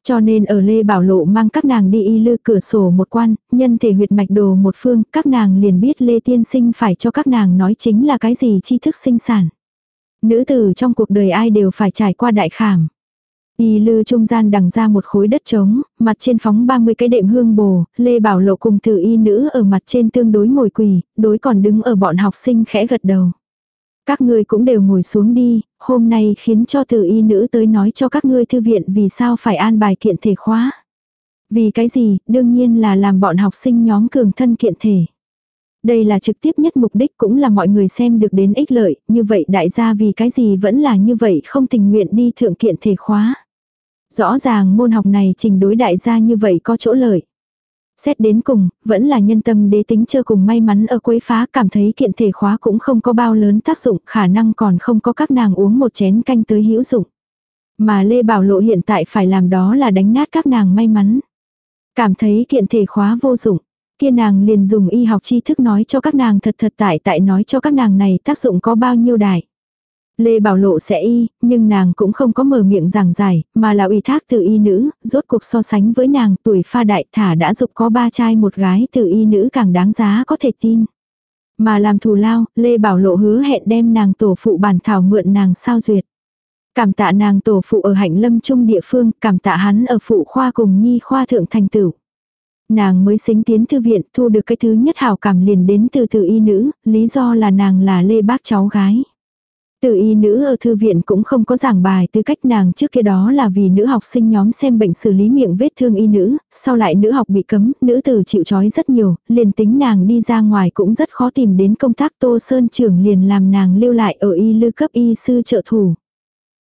Cho nên ở Lê Bảo Lộ mang các nàng đi y lư cửa sổ một quan, nhân thể huyệt mạch đồ một phương, các nàng liền biết Lê Tiên Sinh phải cho các nàng nói chính là cái gì tri thức sinh sản. Nữ tử trong cuộc đời ai đều phải trải qua đại khảm. Y lư trung gian đằng ra một khối đất trống, mặt trên phóng 30 cái đệm hương bồ, Lê Bảo Lộ cùng tử y nữ ở mặt trên tương đối ngồi quỳ, đối còn đứng ở bọn học sinh khẽ gật đầu. Các ngươi cũng đều ngồi xuống đi, hôm nay khiến cho tử y nữ tới nói cho các ngươi thư viện vì sao phải an bài kiện thể khóa. Vì cái gì, đương nhiên là làm bọn học sinh nhóm cường thân kiện thể. Đây là trực tiếp nhất mục đích cũng là mọi người xem được đến ích lợi, như vậy đại gia vì cái gì vẫn là như vậy không tình nguyện đi thượng kiện thể khóa. Rõ ràng môn học này trình đối đại gia như vậy có chỗ lợi. Xét đến cùng, vẫn là nhân tâm đế tính chưa cùng may mắn ở quấy phá cảm thấy kiện thể khóa cũng không có bao lớn tác dụng, khả năng còn không có các nàng uống một chén canh tới hữu dụng. Mà Lê Bảo Lộ hiện tại phải làm đó là đánh nát các nàng may mắn. Cảm thấy kiện thể khóa vô dụng, kia nàng liền dùng y học tri thức nói cho các nàng thật thật tại tại nói cho các nàng này tác dụng có bao nhiêu đại. Lê Bảo Lộ sẽ y, nhưng nàng cũng không có mở miệng giảng giải, mà là ủy thác từ y nữ, rốt cuộc so sánh với nàng tuổi pha đại thả đã dục có ba trai một gái từ y nữ càng đáng giá có thể tin. Mà làm thù lao, Lê Bảo Lộ hứa hẹn đem nàng tổ phụ bản thảo mượn nàng sao duyệt. Cảm tạ nàng tổ phụ ở hạnh lâm trung địa phương, cảm tạ hắn ở phụ khoa cùng nhi khoa thượng thành tửu. Nàng mới xính tiến thư viện thu được cái thứ nhất hảo cảm liền đến từ từ y nữ, lý do là nàng là lê bác cháu gái. Từ y nữ ở thư viện cũng không có giảng bài tư cách nàng trước kia đó là vì nữ học sinh nhóm xem bệnh xử lý miệng vết thương y nữ, sau lại nữ học bị cấm, nữ tử chịu trói rất nhiều, liền tính nàng đi ra ngoài cũng rất khó tìm đến công tác Tô Sơn trưởng liền làm nàng lưu lại ở y lư cấp y sư trợ thủ.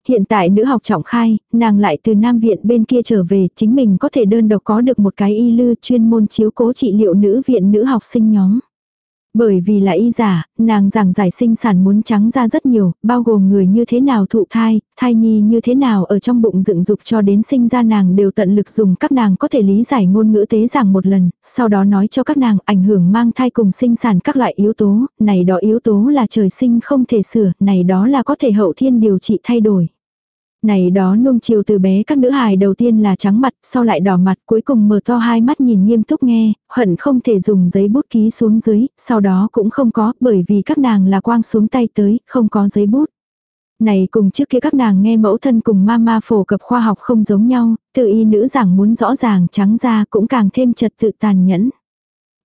Hiện tại nữ học trọng khai, nàng lại từ Nam Viện bên kia trở về, chính mình có thể đơn độc có được một cái y lư chuyên môn chiếu cố trị liệu nữ viện nữ học sinh nhóm. Bởi vì là y giả, nàng giảng giải sinh sản muốn trắng ra rất nhiều, bao gồm người như thế nào thụ thai, thai nhi như thế nào ở trong bụng dựng dục cho đến sinh ra nàng đều tận lực dùng các nàng có thể lý giải ngôn ngữ tế giảng một lần, sau đó nói cho các nàng ảnh hưởng mang thai cùng sinh sản các loại yếu tố, này đó yếu tố là trời sinh không thể sửa, này đó là có thể hậu thiên điều trị thay đổi. Này đó nung chiều từ bé các nữ hài đầu tiên là trắng mặt, sau lại đỏ mặt, cuối cùng mở to hai mắt nhìn nghiêm túc nghe, hận không thể dùng giấy bút ký xuống dưới, sau đó cũng không có, bởi vì các nàng là quang xuống tay tới, không có giấy bút. Này cùng trước kia các nàng nghe mẫu thân cùng mama phổ cập khoa học không giống nhau, tự y nữ giảng muốn rõ ràng trắng ra cũng càng thêm trật tự tàn nhẫn.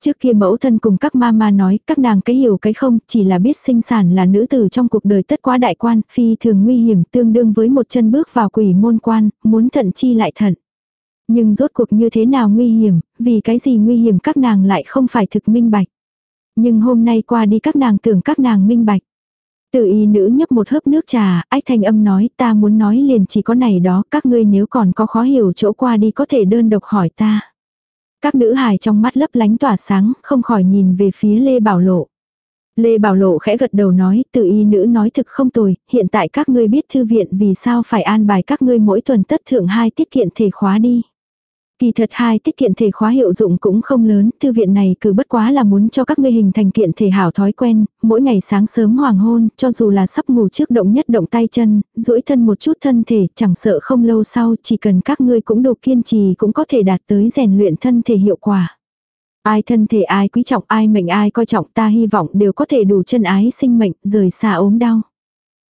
Trước kia mẫu thân cùng các mama nói, các nàng cái hiểu cái không, chỉ là biết sinh sản là nữ tử trong cuộc đời tất quá đại quan, phi thường nguy hiểm tương đương với một chân bước vào quỷ môn quan, muốn thận chi lại thận. Nhưng rốt cuộc như thế nào nguy hiểm, vì cái gì nguy hiểm các nàng lại không phải thực minh bạch. Nhưng hôm nay qua đi các nàng tưởng các nàng minh bạch. tự y nữ nhấp một hớp nước trà, ách thanh âm nói ta muốn nói liền chỉ có này đó, các ngươi nếu còn có khó hiểu chỗ qua đi có thể đơn độc hỏi ta. Các nữ hài trong mắt lấp lánh tỏa sáng, không khỏi nhìn về phía Lê Bảo Lộ. Lê Bảo Lộ khẽ gật đầu nói, tự y nữ nói thực không tồi, hiện tại các ngươi biết thư viện vì sao phải an bài các ngươi mỗi tuần tất thượng hai tiết kiện thể khóa đi. Kỳ thật hai tiết kiện thể khóa hiệu dụng cũng không lớn, thư viện này cứ bất quá là muốn cho các ngươi hình thành kiện thể hảo thói quen, mỗi ngày sáng sớm hoàng hôn, cho dù là sắp ngủ trước động nhất động tay chân, duỗi thân một chút thân thể, chẳng sợ không lâu sau, chỉ cần các ngươi cũng đủ kiên trì cũng có thể đạt tới rèn luyện thân thể hiệu quả. Ai thân thể ai quý trọng ai mệnh ai coi trọng ta hy vọng đều có thể đủ chân ái sinh mệnh, rời xa ốm đau.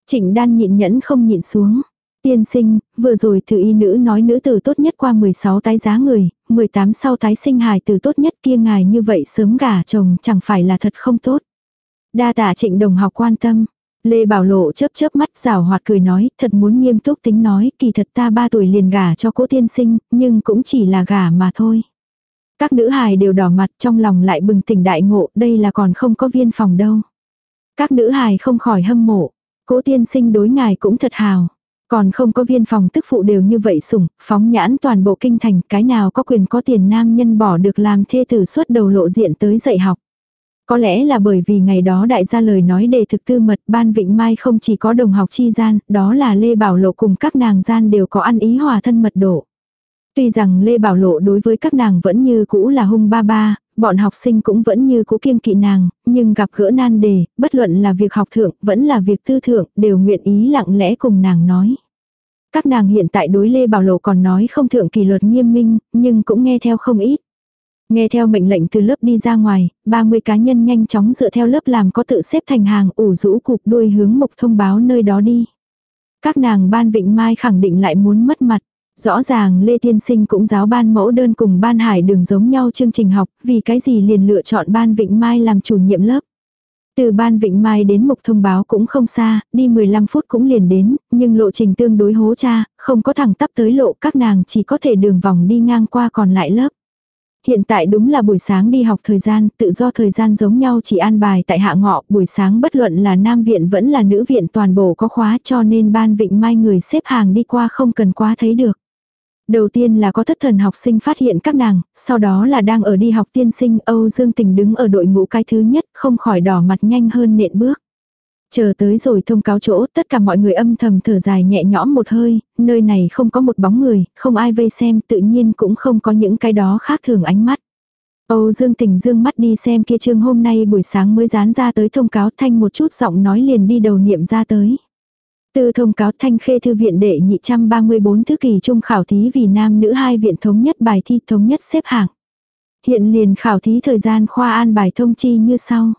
Trịnh đan nhịn nhẫn không nhịn xuống. Tiên sinh, vừa rồi thử y nữ nói nữ tử tốt nhất qua 16 tái giá người, 18 sau tái sinh hài tử tốt nhất kia ngài như vậy sớm gả chồng chẳng phải là thật không tốt. Đa tạ trịnh đồng học quan tâm. Lê Bảo Lộ chớp chớp mắt rào hoạt cười nói, thật muốn nghiêm túc tính nói, kỳ thật ta ba tuổi liền gả cho cố tiên sinh, nhưng cũng chỉ là gả mà thôi. Các nữ hài đều đỏ mặt trong lòng lại bừng tỉnh đại ngộ, đây là còn không có viên phòng đâu. Các nữ hài không khỏi hâm mộ, cố tiên sinh đối ngài cũng thật hào. Còn không có viên phòng tức phụ đều như vậy sủng, phóng nhãn toàn bộ kinh thành, cái nào có quyền có tiền nam nhân bỏ được làm thê tử suốt đầu lộ diện tới dạy học. Có lẽ là bởi vì ngày đó đại gia lời nói đề thực tư mật ban Vịnh Mai không chỉ có đồng học chi gian, đó là Lê Bảo Lộ cùng các nàng gian đều có ăn ý hòa thân mật độ. Tuy rằng Lê Bảo Lộ đối với các nàng vẫn như cũ là hung ba ba, bọn học sinh cũng vẫn như cũ kiêng kỵ nàng, nhưng gặp gỡ nan đề, bất luận là việc học thượng, vẫn là việc tư thượng, đều nguyện ý lặng lẽ cùng nàng nói. Các nàng hiện tại đối Lê Bảo Lộ còn nói không thượng kỷ luật nghiêm minh, nhưng cũng nghe theo không ít. Nghe theo mệnh lệnh từ lớp đi ra ngoài, 30 cá nhân nhanh chóng dựa theo lớp làm có tự xếp thành hàng ủ rũ cục đuôi hướng mục thông báo nơi đó đi. Các nàng ban vịnh mai khẳng định lại muốn mất mặt. Rõ ràng Lê Tiên Sinh cũng giáo ban mẫu đơn cùng ban hải đường giống nhau chương trình học, vì cái gì liền lựa chọn ban Vịnh Mai làm chủ nhiệm lớp. Từ ban Vịnh Mai đến mục thông báo cũng không xa, đi 15 phút cũng liền đến, nhưng lộ trình tương đối hố cha, không có thẳng tắp tới lộ các nàng chỉ có thể đường vòng đi ngang qua còn lại lớp. Hiện tại đúng là buổi sáng đi học thời gian, tự do thời gian giống nhau chỉ an bài tại hạ ngọ, buổi sáng bất luận là nam viện vẫn là nữ viện toàn bộ có khóa cho nên ban Vịnh Mai người xếp hàng đi qua không cần quá thấy được. Đầu tiên là có thất thần học sinh phát hiện các nàng, sau đó là đang ở đi học tiên sinh Âu Dương Tình đứng ở đội ngũ cái thứ nhất, không khỏi đỏ mặt nhanh hơn nện bước. Chờ tới rồi thông cáo chỗ, tất cả mọi người âm thầm thở dài nhẹ nhõm một hơi, nơi này không có một bóng người, không ai vây xem, tự nhiên cũng không có những cái đó khác thường ánh mắt. Âu Dương Tình dương mắt đi xem kia chương hôm nay buổi sáng mới dán ra tới thông cáo thanh một chút giọng nói liền đi đầu niệm ra tới tư thông cáo thanh khê thư viện đệ nhị trăm ba mươi bốn thứ kỳ trung khảo thí vì nam nữ hai viện thống nhất bài thi thống nhất xếp hạng. Hiện liền khảo thí thời gian khoa an bài thông chi như sau.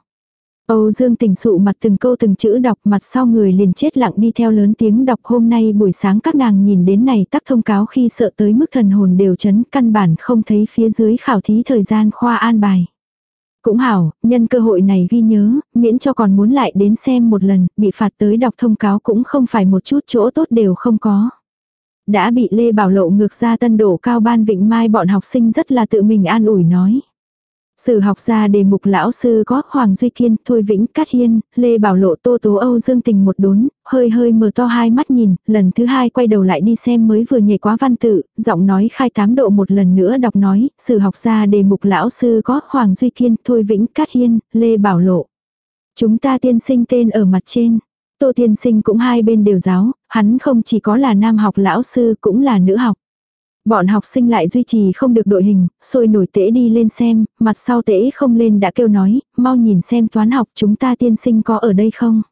Âu Dương tình sụ mặt từng câu từng chữ đọc mặt sau người liền chết lặng đi theo lớn tiếng đọc hôm nay buổi sáng các nàng nhìn đến này tắc thông cáo khi sợ tới mức thần hồn đều chấn, căn bản không thấy phía dưới khảo thí thời gian khoa an bài. Cũng hảo, nhân cơ hội này ghi nhớ, miễn cho còn muốn lại đến xem một lần, bị phạt tới đọc thông cáo cũng không phải một chút chỗ tốt đều không có. Đã bị Lê Bảo Lộ ngược ra tân đổ cao ban Vịnh Mai bọn học sinh rất là tự mình an ủi nói. Sử học gia đề mục lão sư có Hoàng Duy Kiên, Thôi Vĩnh, Cát Hiên, Lê Bảo Lộ Tô Tố Âu Dương Tình một đốn, hơi hơi mở to hai mắt nhìn, lần thứ hai quay đầu lại đi xem mới vừa nhảy quá văn tự, giọng nói khai tám độ một lần nữa đọc nói, sử học gia đề mục lão sư có Hoàng Duy Kiên, Thôi Vĩnh, Cát Hiên, Lê Bảo Lộ. Chúng ta tiên sinh tên ở mặt trên. Tô tiên sinh cũng hai bên đều giáo, hắn không chỉ có là nam học lão sư cũng là nữ học. Bọn học sinh lại duy trì không được đội hình, sôi nổi tễ đi lên xem, mặt sau tễ không lên đã kêu nói, mau nhìn xem toán học chúng ta tiên sinh có ở đây không.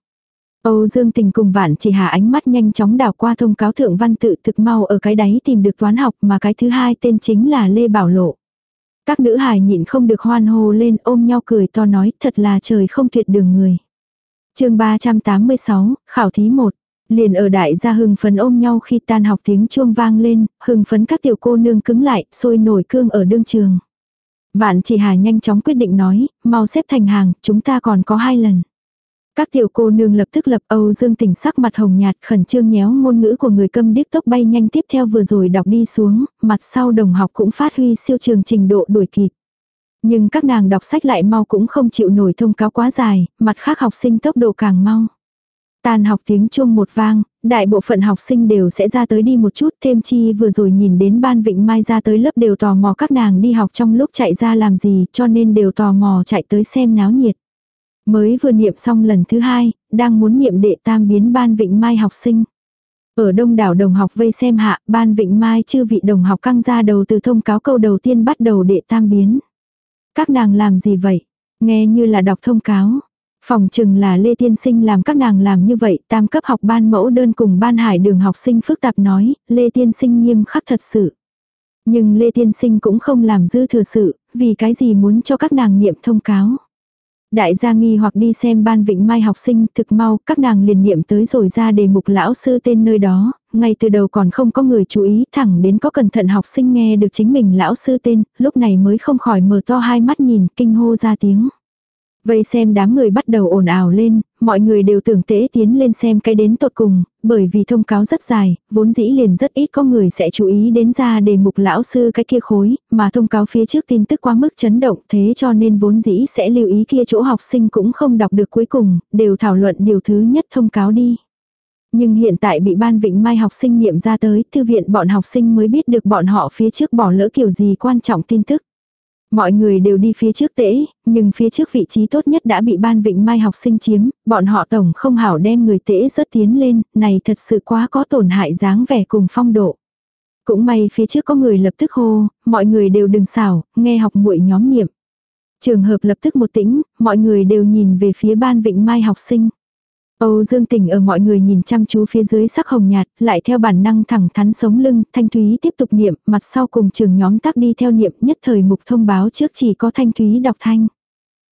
Âu Dương Tình cùng Vạn chỉ hạ ánh mắt nhanh chóng đảo qua thông cáo thượng văn tự thực mau ở cái đáy tìm được toán học mà cái thứ hai tên chính là Lê Bảo Lộ. Các nữ hài nhịn không được hoan hô lên ôm nhau cười to nói thật là trời không tuyệt đường người. chương 386, khảo thí 1. Liền ở đại gia hưng phấn ôm nhau khi tan học tiếng chuông vang lên, hưng phấn các tiểu cô nương cứng lại, sôi nổi cương ở đương trường. Vạn chỉ hà nhanh chóng quyết định nói, mau xếp thành hàng, chúng ta còn có hai lần. Các tiểu cô nương lập tức lập Âu Dương tình sắc mặt hồng nhạt khẩn trương nhéo ngôn ngữ của người câm điếc tốc bay nhanh tiếp theo vừa rồi đọc đi xuống, mặt sau đồng học cũng phát huy siêu trường trình độ đuổi kịp. Nhưng các nàng đọc sách lại mau cũng không chịu nổi thông cáo quá dài, mặt khác học sinh tốc độ càng mau. Tàn học tiếng chuông một vang, đại bộ phận học sinh đều sẽ ra tới đi một chút thêm chi vừa rồi nhìn đến ban vịnh mai ra tới lớp đều tò mò các nàng đi học trong lúc chạy ra làm gì cho nên đều tò mò chạy tới xem náo nhiệt. Mới vừa niệm xong lần thứ hai, đang muốn niệm đệ tam biến ban vịnh mai học sinh. Ở đông đảo đồng học vây xem hạ, ban vịnh mai chưa vị đồng học căng ra đầu từ thông cáo câu đầu tiên bắt đầu đệ tam biến. Các nàng làm gì vậy? Nghe như là đọc thông cáo. Phòng chừng là Lê Tiên Sinh làm các nàng làm như vậy, tam cấp học ban mẫu đơn cùng ban hải đường học sinh phức tạp nói, Lê Tiên Sinh nghiêm khắc thật sự. Nhưng Lê Tiên Sinh cũng không làm dư thừa sự, vì cái gì muốn cho các nàng niệm thông cáo. Đại gia nghi hoặc đi xem ban vịnh mai học sinh thực mau, các nàng liền niệm tới rồi ra đề mục lão sư tên nơi đó, ngay từ đầu còn không có người chú ý thẳng đến có cẩn thận học sinh nghe được chính mình lão sư tên, lúc này mới không khỏi mở to hai mắt nhìn kinh hô ra tiếng. Vây xem đám người bắt đầu ồn ào lên, mọi người đều tưởng tế tiến lên xem cái đến tột cùng, bởi vì thông cáo rất dài, vốn dĩ liền rất ít có người sẽ chú ý đến ra đề mục lão sư cái kia khối, mà thông cáo phía trước tin tức quá mức chấn động thế cho nên vốn dĩ sẽ lưu ý kia chỗ học sinh cũng không đọc được cuối cùng, đều thảo luận điều thứ nhất thông cáo đi. Nhưng hiện tại bị ban vịnh mai học sinh niệm ra tới, thư viện bọn học sinh mới biết được bọn họ phía trước bỏ lỡ kiểu gì quan trọng tin tức. Mọi người đều đi phía trước tễ, nhưng phía trước vị trí tốt nhất đã bị ban vịnh mai học sinh chiếm, bọn họ tổng không hảo đem người tễ rớt tiến lên, này thật sự quá có tổn hại dáng vẻ cùng phong độ. Cũng may phía trước có người lập tức hô, mọi người đều đừng xảo, nghe học muội nhóm niệm. Trường hợp lập tức một tĩnh, mọi người đều nhìn về phía ban vịnh mai học sinh. Âu Dương Tình ở mọi người nhìn chăm chú phía dưới sắc hồng nhạt, lại theo bản năng thẳng thắn sống lưng, Thanh Thúy tiếp tục niệm, mặt sau cùng trường nhóm tác đi theo niệm nhất thời mục thông báo trước chỉ có Thanh Thúy đọc thanh.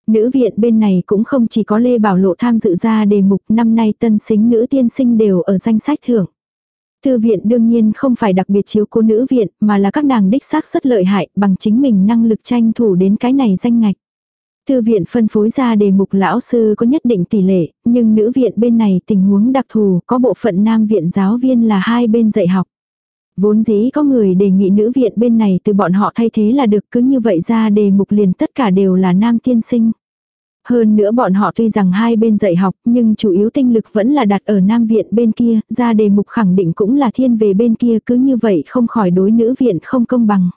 Nữ viện bên này cũng không chỉ có Lê Bảo Lộ tham dự ra đề mục năm nay tân xính nữ tiên sinh đều ở danh sách thưởng. Thư viện đương nhiên không phải đặc biệt chiếu cố nữ viện mà là các nàng đích xác rất lợi hại bằng chính mình năng lực tranh thủ đến cái này danh ngạch. Thư viện phân phối ra đề mục lão sư có nhất định tỷ lệ, nhưng nữ viện bên này tình huống đặc thù, có bộ phận nam viện giáo viên là hai bên dạy học. Vốn dĩ có người đề nghị nữ viện bên này từ bọn họ thay thế là được cứ như vậy ra đề mục liền tất cả đều là nam tiên sinh. Hơn nữa bọn họ tuy rằng hai bên dạy học nhưng chủ yếu tinh lực vẫn là đặt ở nam viện bên kia, ra đề mục khẳng định cũng là thiên về bên kia cứ như vậy không khỏi đối nữ viện không công bằng.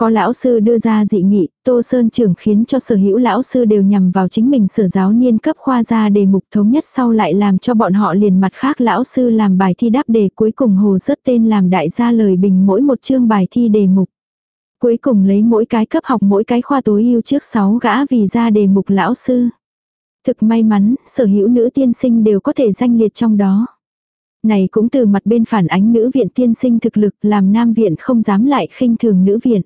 Có lão sư đưa ra dị nghị, Tô Sơn trưởng khiến cho sở hữu lão sư đều nhằm vào chính mình sở giáo niên cấp khoa ra đề mục thống nhất sau lại làm cho bọn họ liền mặt khác lão sư làm bài thi đáp đề cuối cùng hồ rất tên làm đại gia lời bình mỗi một chương bài thi đề mục. Cuối cùng lấy mỗi cái cấp học mỗi cái khoa tối ưu trước 6 gã vì ra đề mục lão sư. Thực may mắn, sở hữu nữ tiên sinh đều có thể danh liệt trong đó. Này cũng từ mặt bên phản ánh nữ viện tiên sinh thực lực làm nam viện không dám lại khinh thường nữ viện.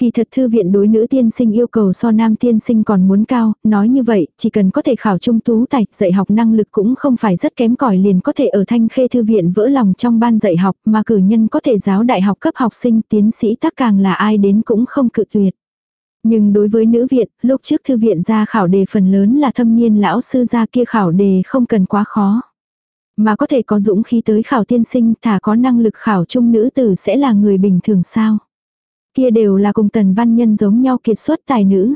Kỳ thật thư viện đối nữ tiên sinh yêu cầu so nam tiên sinh còn muốn cao, nói như vậy, chỉ cần có thể khảo trung tú tài, dạy học năng lực cũng không phải rất kém cỏi liền có thể ở thanh khê thư viện vỡ lòng trong ban dạy học mà cử nhân có thể giáo đại học cấp học sinh tiến sĩ tác càng là ai đến cũng không cự tuyệt. Nhưng đối với nữ viện, lúc trước thư viện ra khảo đề phần lớn là thâm niên lão sư ra kia khảo đề không cần quá khó. Mà có thể có dũng khí tới khảo tiên sinh thả có năng lực khảo trung nữ tử sẽ là người bình thường sao. Kia đều là cùng tần văn nhân giống nhau kiệt xuất tài nữ.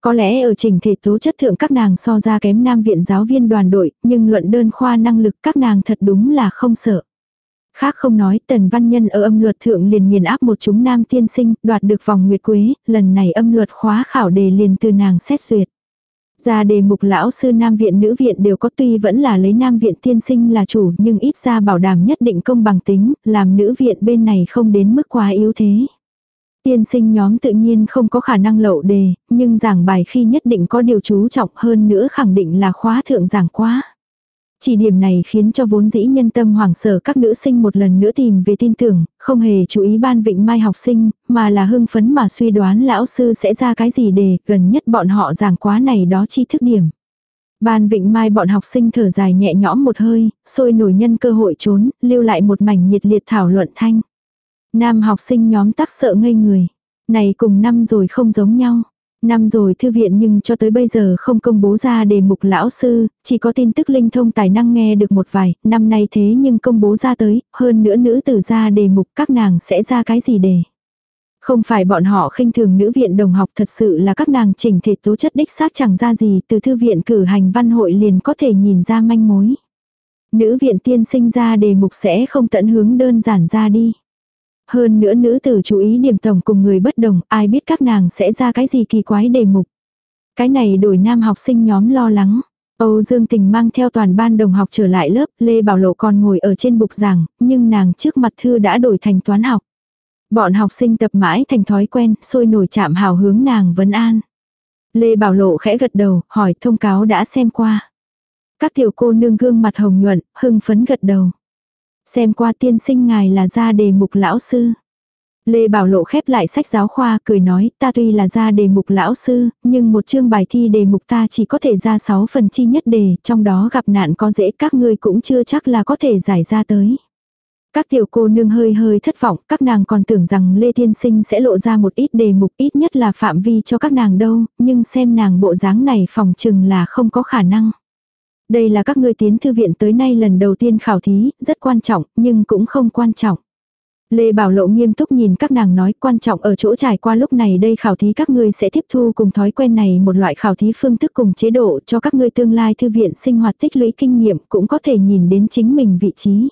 Có lẽ ở trình thể tố chất thượng các nàng so ra kém nam viện giáo viên đoàn đội, nhưng luận đơn khoa năng lực các nàng thật đúng là không sợ. Khác không nói, tần văn nhân ở âm luật thượng liền nghiền áp một chúng nam tiên sinh, đoạt được vòng nguyệt quế, lần này âm luật khóa khảo đề liền từ nàng xét duyệt. Ra đề mục lão sư nam viện nữ viện đều có tuy vẫn là lấy nam viện tiên sinh là chủ nhưng ít ra bảo đảm nhất định công bằng tính, làm nữ viện bên này không đến mức quá yếu thế. Tiên sinh nhóm tự nhiên không có khả năng lậu đề, nhưng giảng bài khi nhất định có điều chú trọng hơn nữa khẳng định là khóa thượng giảng quá. Chỉ điểm này khiến cho vốn dĩ nhân tâm hoảng sở các nữ sinh một lần nữa tìm về tin tưởng, không hề chú ý ban vịnh mai học sinh, mà là hưng phấn mà suy đoán lão sư sẽ ra cái gì đề, gần nhất bọn họ giảng quá này đó chi thức điểm. Ban vịnh mai bọn học sinh thở dài nhẹ nhõm một hơi, sôi nổi nhân cơ hội trốn, lưu lại một mảnh nhiệt liệt thảo luận thanh. Nam học sinh nhóm tắc sợ ngây người. Này cùng năm rồi không giống nhau. Năm rồi thư viện nhưng cho tới bây giờ không công bố ra đề mục lão sư, chỉ có tin tức linh thông tài năng nghe được một vài, năm nay thế nhưng công bố ra tới, hơn nữa nữ tử ra đề mục các nàng sẽ ra cái gì đề. Không phải bọn họ khinh thường nữ viện đồng học thật sự là các nàng chỉnh thể tố chất đích xác chẳng ra gì từ thư viện cử hành văn hội liền có thể nhìn ra manh mối. Nữ viện tiên sinh ra đề mục sẽ không tận hướng đơn giản ra đi. Hơn nữa nữ tử chú ý điểm tổng cùng người bất đồng, ai biết các nàng sẽ ra cái gì kỳ quái đề mục. Cái này đổi nam học sinh nhóm lo lắng. Âu Dương Tình mang theo toàn ban đồng học trở lại lớp, Lê Bảo Lộ còn ngồi ở trên bục giảng, nhưng nàng trước mặt thư đã đổi thành toán học. Bọn học sinh tập mãi thành thói quen, sôi nổi chạm hào hướng nàng vấn an. Lê Bảo Lộ khẽ gật đầu, hỏi thông cáo đã xem qua. Các tiểu cô nương gương mặt hồng nhuận, hưng phấn gật đầu. Xem qua tiên sinh ngài là gia đề mục lão sư. Lê Bảo Lộ khép lại sách giáo khoa cười nói ta tuy là ra đề mục lão sư, nhưng một chương bài thi đề mục ta chỉ có thể ra 6 phần chi nhất đề, trong đó gặp nạn có dễ các ngươi cũng chưa chắc là có thể giải ra tới. Các tiểu cô nương hơi hơi thất vọng, các nàng còn tưởng rằng Lê Thiên Sinh sẽ lộ ra một ít đề mục ít nhất là phạm vi cho các nàng đâu, nhưng xem nàng bộ dáng này phòng chừng là không có khả năng. Đây là các ngươi tiến thư viện tới nay lần đầu tiên khảo thí, rất quan trọng, nhưng cũng không quan trọng. Lê Bảo Lộ nghiêm túc nhìn các nàng nói quan trọng ở chỗ trải qua lúc này đây khảo thí các ngươi sẽ tiếp thu cùng thói quen này một loại khảo thí phương thức cùng chế độ cho các ngươi tương lai thư viện sinh hoạt tích lũy kinh nghiệm cũng có thể nhìn đến chính mình vị trí.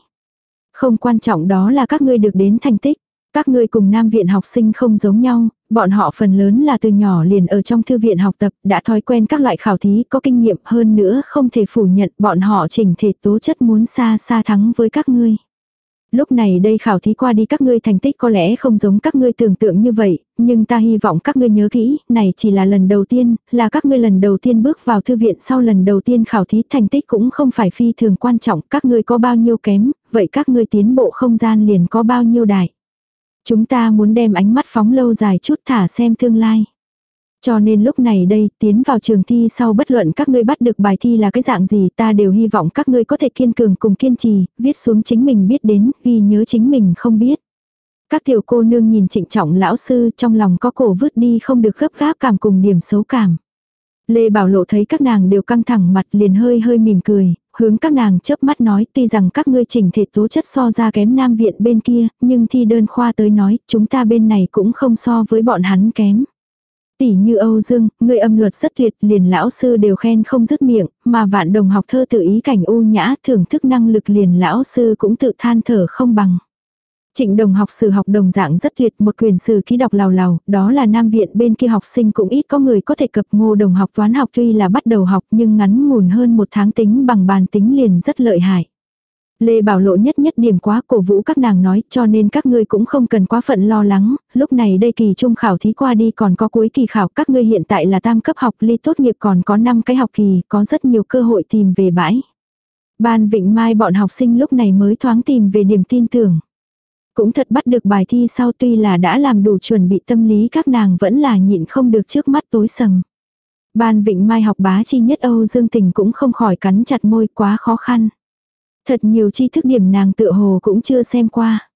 Không quan trọng đó là các ngươi được đến thành tích. Các ngươi cùng nam viện học sinh không giống nhau, bọn họ phần lớn là từ nhỏ liền ở trong thư viện học tập, đã thói quen các loại khảo thí có kinh nghiệm hơn nữa không thể phủ nhận bọn họ chỉnh thể tố chất muốn xa xa thắng với các ngươi. Lúc này đây khảo thí qua đi các ngươi thành tích có lẽ không giống các ngươi tưởng tượng như vậy, nhưng ta hy vọng các ngươi nhớ kỹ, này chỉ là lần đầu tiên, là các ngươi lần đầu tiên bước vào thư viện sau lần đầu tiên khảo thí thành tích cũng không phải phi thường quan trọng, các ngươi có bao nhiêu kém, vậy các ngươi tiến bộ không gian liền có bao nhiêu đại. Chúng ta muốn đem ánh mắt phóng lâu dài chút thả xem tương lai. Cho nên lúc này đây, tiến vào trường thi sau bất luận các ngươi bắt được bài thi là cái dạng gì ta đều hy vọng các ngươi có thể kiên cường cùng kiên trì, viết xuống chính mình biết đến, ghi nhớ chính mình không biết. Các tiểu cô nương nhìn trịnh trọng lão sư trong lòng có cổ vứt đi không được gấp gáp cảm cùng điểm xấu cảm. Lê Bảo Lộ thấy các nàng đều căng thẳng mặt liền hơi hơi mỉm cười, hướng các nàng chớp mắt nói tuy rằng các ngươi chỉnh thể tố chất so ra kém nam viện bên kia, nhưng thi đơn khoa tới nói chúng ta bên này cũng không so với bọn hắn kém. Tỷ như Âu Dương, người âm luật rất tuyệt, liền lão sư đều khen không dứt miệng, mà vạn đồng học thơ tự ý cảnh u nhã thưởng thức năng lực liền lão sư cũng tự than thở không bằng. Trịnh đồng học sử học đồng dạng rất tuyệt một quyền sử ký đọc lào lào, đó là nam viện bên kia học sinh cũng ít có người có thể cập ngô đồng học toán học tuy là bắt đầu học nhưng ngắn ngủn hơn một tháng tính bằng bàn tính liền rất lợi hại. Lê Bảo Lộ nhất nhất điểm quá cổ vũ các nàng nói cho nên các ngươi cũng không cần quá phận lo lắng, lúc này đây kỳ trung khảo thí qua đi còn có cuối kỳ khảo các ngươi hiện tại là tam cấp học ly tốt nghiệp còn có 5 cái học kỳ, có rất nhiều cơ hội tìm về bãi. Ban Vịnh Mai bọn học sinh lúc này mới thoáng tìm về điểm tin tưởng. Cũng thật bắt được bài thi sau tuy là đã làm đủ chuẩn bị tâm lý các nàng vẫn là nhịn không được trước mắt tối sầm. Ban Vịnh Mai học bá chi nhất Âu Dương Tình cũng không khỏi cắn chặt môi quá khó khăn. Thật nhiều tri thức điểm nàng tựa hồ cũng chưa xem qua.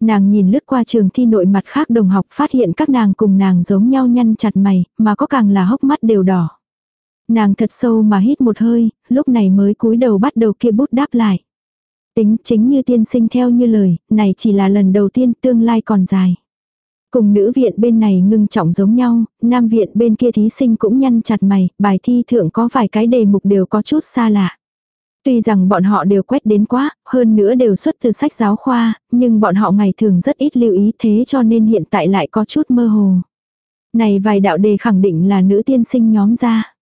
Nàng nhìn lướt qua trường thi nội mặt khác đồng học phát hiện các nàng cùng nàng giống nhau nhăn chặt mày, mà có càng là hốc mắt đều đỏ. Nàng thật sâu mà hít một hơi, lúc này mới cúi đầu bắt đầu kia bút đáp lại. Tính chính như tiên sinh theo như lời, này chỉ là lần đầu tiên tương lai còn dài. Cùng nữ viện bên này ngưng trọng giống nhau, nam viện bên kia thí sinh cũng nhăn chặt mày, bài thi thượng có vài cái đề mục đều có chút xa lạ. Tuy rằng bọn họ đều quét đến quá, hơn nữa đều xuất từ sách giáo khoa, nhưng bọn họ ngày thường rất ít lưu ý thế cho nên hiện tại lại có chút mơ hồ. Này vài đạo đề khẳng định là nữ tiên sinh nhóm ra.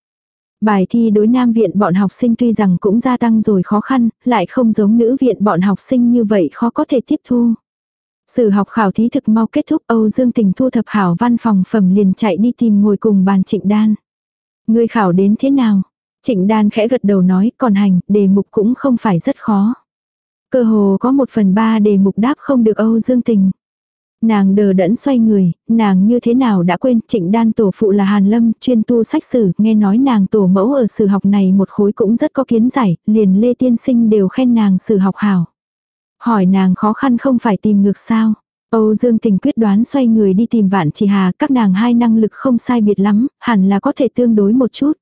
Bài thi đối nam viện bọn học sinh tuy rằng cũng gia tăng rồi khó khăn, lại không giống nữ viện bọn học sinh như vậy khó có thể tiếp thu. Sự học khảo thí thực mau kết thúc Âu Dương Tình thu thập hảo văn phòng phẩm liền chạy đi tìm ngồi cùng bàn trịnh đan. Người khảo đến thế nào? Trịnh đan khẽ gật đầu nói còn hành, đề mục cũng không phải rất khó. Cơ hồ có một phần ba đề mục đáp không được Âu Dương Tình. Nàng đờ đẫn xoay người, nàng như thế nào đã quên trịnh đan tổ phụ là Hàn Lâm, chuyên tu sách sử, nghe nói nàng tổ mẫu ở sử học này một khối cũng rất có kiến giải, liền Lê Tiên Sinh đều khen nàng sử học hảo. Hỏi nàng khó khăn không phải tìm ngược sao. Âu Dương Tình quyết đoán xoay người đi tìm Vạn Chỉ Hà, các nàng hai năng lực không sai biệt lắm, hẳn là có thể tương đối một chút.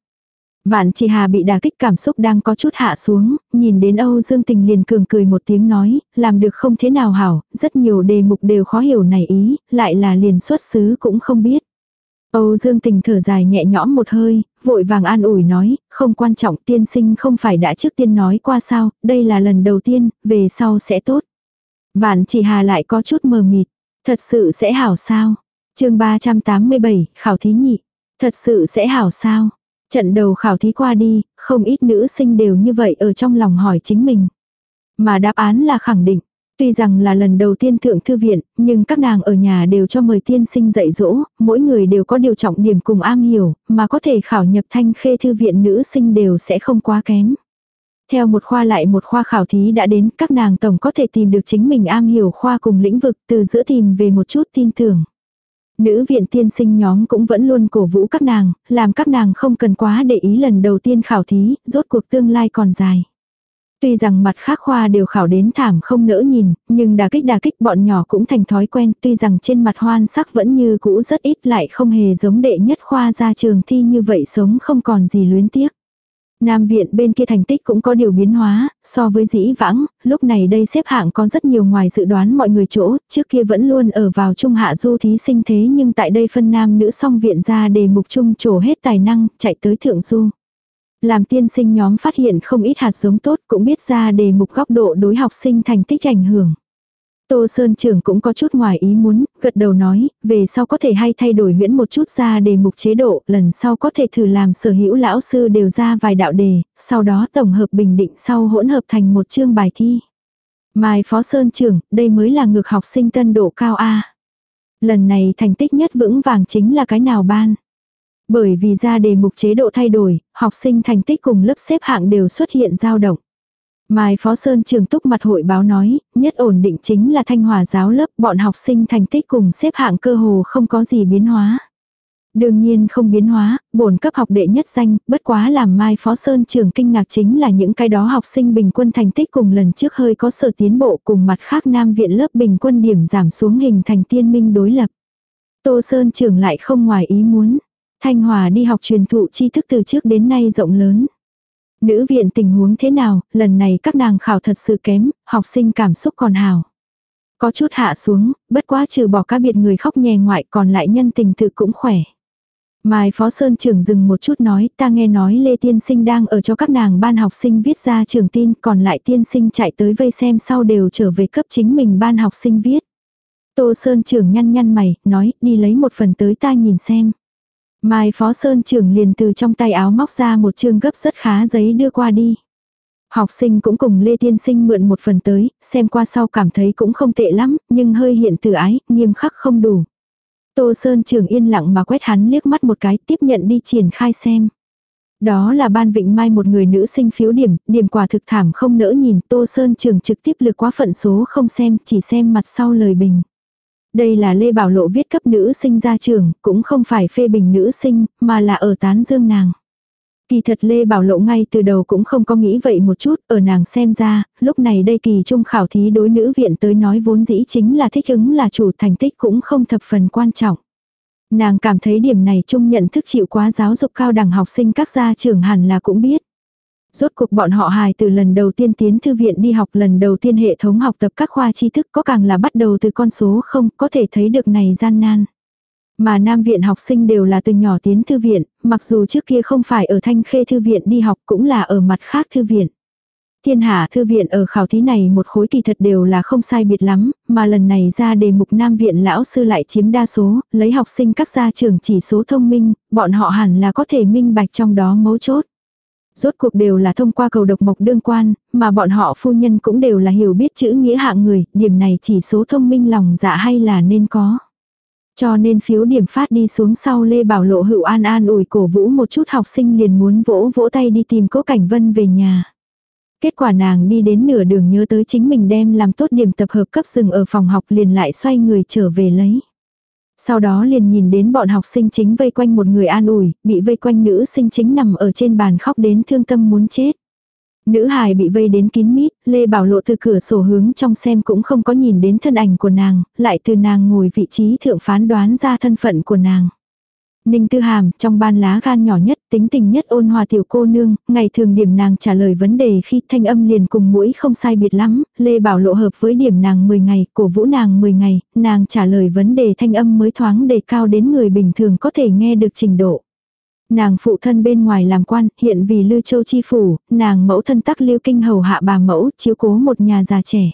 Vạn chỉ hà bị đả kích cảm xúc đang có chút hạ xuống, nhìn đến Âu Dương Tình liền cường cười một tiếng nói, làm được không thế nào hảo, rất nhiều đề mục đều khó hiểu này ý, lại là liền xuất xứ cũng không biết. Âu Dương Tình thở dài nhẹ nhõm một hơi, vội vàng an ủi nói, không quan trọng tiên sinh không phải đã trước tiên nói qua sao, đây là lần đầu tiên, về sau sẽ tốt. Vạn chỉ hà lại có chút mờ mịt, thật sự sẽ hảo sao. chương 387, khảo thí nhị, thật sự sẽ hảo sao. Trận đầu khảo thí qua đi, không ít nữ sinh đều như vậy ở trong lòng hỏi chính mình. Mà đáp án là khẳng định. Tuy rằng là lần đầu tiên thượng thư viện, nhưng các nàng ở nhà đều cho mời tiên sinh dạy dỗ, mỗi người đều có điều trọng điểm cùng am hiểu, mà có thể khảo nhập thanh khê thư viện nữ sinh đều sẽ không quá kém. Theo một khoa lại một khoa khảo thí đã đến, các nàng tổng có thể tìm được chính mình am hiểu khoa cùng lĩnh vực từ giữa tìm về một chút tin tưởng. Nữ viện tiên sinh nhóm cũng vẫn luôn cổ vũ các nàng, làm các nàng không cần quá để ý lần đầu tiên khảo thí, rốt cuộc tương lai còn dài. Tuy rằng mặt khác khoa đều khảo đến thảm không nỡ nhìn, nhưng đà kích đà kích bọn nhỏ cũng thành thói quen, tuy rằng trên mặt hoan sắc vẫn như cũ rất ít lại không hề giống đệ nhất khoa ra trường thi như vậy sống không còn gì luyến tiếc. Nam viện bên kia thành tích cũng có điều biến hóa, so với dĩ vãng, lúc này đây xếp hạng có rất nhiều ngoài dự đoán mọi người chỗ, trước kia vẫn luôn ở vào trung hạ du thí sinh thế nhưng tại đây phân nam nữ song viện ra đề mục trung trổ hết tài năng, chạy tới thượng du. Làm tiên sinh nhóm phát hiện không ít hạt giống tốt cũng biết ra đề mục góc độ đối học sinh thành tích ảnh hưởng. Tô Sơn trưởng cũng có chút ngoài ý muốn, gật đầu nói, về sau có thể hay thay đổi huyễn một chút ra đề mục chế độ, lần sau có thể thử làm sở hữu lão sư đều ra vài đạo đề, sau đó tổng hợp bình định sau hỗn hợp thành một chương bài thi. Mai Phó Sơn trưởng, đây mới là ngược học sinh tân độ cao A. Lần này thành tích nhất vững vàng chính là cái nào ban. Bởi vì ra đề mục chế độ thay đổi, học sinh thành tích cùng lớp xếp hạng đều xuất hiện dao động. Mai Phó Sơn trường túc mặt hội báo nói, nhất ổn định chính là thanh hòa giáo lớp bọn học sinh thành tích cùng xếp hạng cơ hồ không có gì biến hóa. Đương nhiên không biến hóa, bổn cấp học đệ nhất danh, bất quá làm Mai Phó Sơn trường kinh ngạc chính là những cái đó học sinh bình quân thành tích cùng lần trước hơi có sở tiến bộ cùng mặt khác nam viện lớp bình quân điểm giảm xuống hình thành tiên minh đối lập. Tô Sơn trường lại không ngoài ý muốn. Thanh Hòa đi học truyền thụ tri thức từ trước đến nay rộng lớn. Nữ viện tình huống thế nào, lần này các nàng khảo thật sự kém, học sinh cảm xúc còn hào. Có chút hạ xuống, bất quá trừ bỏ các biệt người khóc nhè ngoại còn lại nhân tình tự cũng khỏe. Mai Phó Sơn trưởng dừng một chút nói, ta nghe nói Lê Tiên Sinh đang ở cho các nàng ban học sinh viết ra trường tin, còn lại tiên sinh chạy tới vây xem sau đều trở về cấp chính mình ban học sinh viết. Tô Sơn trưởng nhăn nhăn mày, nói, đi lấy một phần tới ta nhìn xem. Mai Phó Sơn trưởng liền từ trong tay áo móc ra một chương gấp rất khá giấy đưa qua đi. Học sinh cũng cùng Lê Tiên Sinh mượn một phần tới, xem qua sau cảm thấy cũng không tệ lắm, nhưng hơi hiện từ ái, nghiêm khắc không đủ. Tô Sơn trưởng yên lặng mà quét hắn liếc mắt một cái tiếp nhận đi triển khai xem. Đó là ban vịnh mai một người nữ sinh phiếu điểm, điểm quả thực thảm không nỡ nhìn Tô Sơn trường trực tiếp lược quá phận số không xem, chỉ xem mặt sau lời bình. Đây là Lê Bảo Lộ viết cấp nữ sinh ra trường, cũng không phải phê bình nữ sinh, mà là ở tán dương nàng. Kỳ thật Lê Bảo Lộ ngay từ đầu cũng không có nghĩ vậy một chút, ở nàng xem ra, lúc này đây kỳ trung khảo thí đối nữ viện tới nói vốn dĩ chính là thích ứng là chủ thành tích cũng không thập phần quan trọng. Nàng cảm thấy điểm này trung nhận thức chịu quá giáo dục cao đẳng học sinh các gia trưởng hẳn là cũng biết. Rốt cuộc bọn họ hài từ lần đầu tiên tiến thư viện đi học lần đầu tiên hệ thống học tập các khoa tri thức có càng là bắt đầu từ con số không có thể thấy được này gian nan. Mà nam viện học sinh đều là từ nhỏ tiến thư viện, mặc dù trước kia không phải ở thanh khê thư viện đi học cũng là ở mặt khác thư viện. Thiên hạ thư viện ở khảo thí này một khối kỳ thật đều là không sai biệt lắm, mà lần này ra đề mục nam viện lão sư lại chiếm đa số, lấy học sinh các gia trưởng chỉ số thông minh, bọn họ hẳn là có thể minh bạch trong đó mấu chốt rốt cuộc đều là thông qua cầu độc mộc đương quan, mà bọn họ phu nhân cũng đều là hiểu biết chữ nghĩa hạng người, điểm này chỉ số thông minh lòng dạ hay là nên có. Cho nên phiếu điểm phát đi xuống sau Lê Bảo Lộ hữu an an ủi cổ vũ một chút học sinh liền muốn vỗ vỗ tay đi tìm cố cảnh vân về nhà. Kết quả nàng đi đến nửa đường nhớ tới chính mình đem làm tốt điểm tập hợp cấp rừng ở phòng học liền lại xoay người trở về lấy. Sau đó liền nhìn đến bọn học sinh chính vây quanh một người an ủi, bị vây quanh nữ sinh chính nằm ở trên bàn khóc đến thương tâm muốn chết. Nữ hài bị vây đến kín mít, Lê Bảo Lộ từ cửa sổ hướng trong xem cũng không có nhìn đến thân ảnh của nàng, lại từ nàng ngồi vị trí thượng phán đoán ra thân phận của nàng. Ninh Tư Hàm, trong ban lá gan nhỏ nhất, tính tình nhất ôn hòa tiểu cô nương, ngày thường điểm nàng trả lời vấn đề khi thanh âm liền cùng mũi không sai biệt lắm, Lê Bảo lộ hợp với điểm nàng 10 ngày, cổ vũ nàng 10 ngày, nàng trả lời vấn đề thanh âm mới thoáng đề cao đến người bình thường có thể nghe được trình độ. Nàng phụ thân bên ngoài làm quan, hiện vì Lư Châu Chi Phủ, nàng mẫu thân tắc lưu kinh hầu hạ bà mẫu, chiếu cố một nhà già trẻ.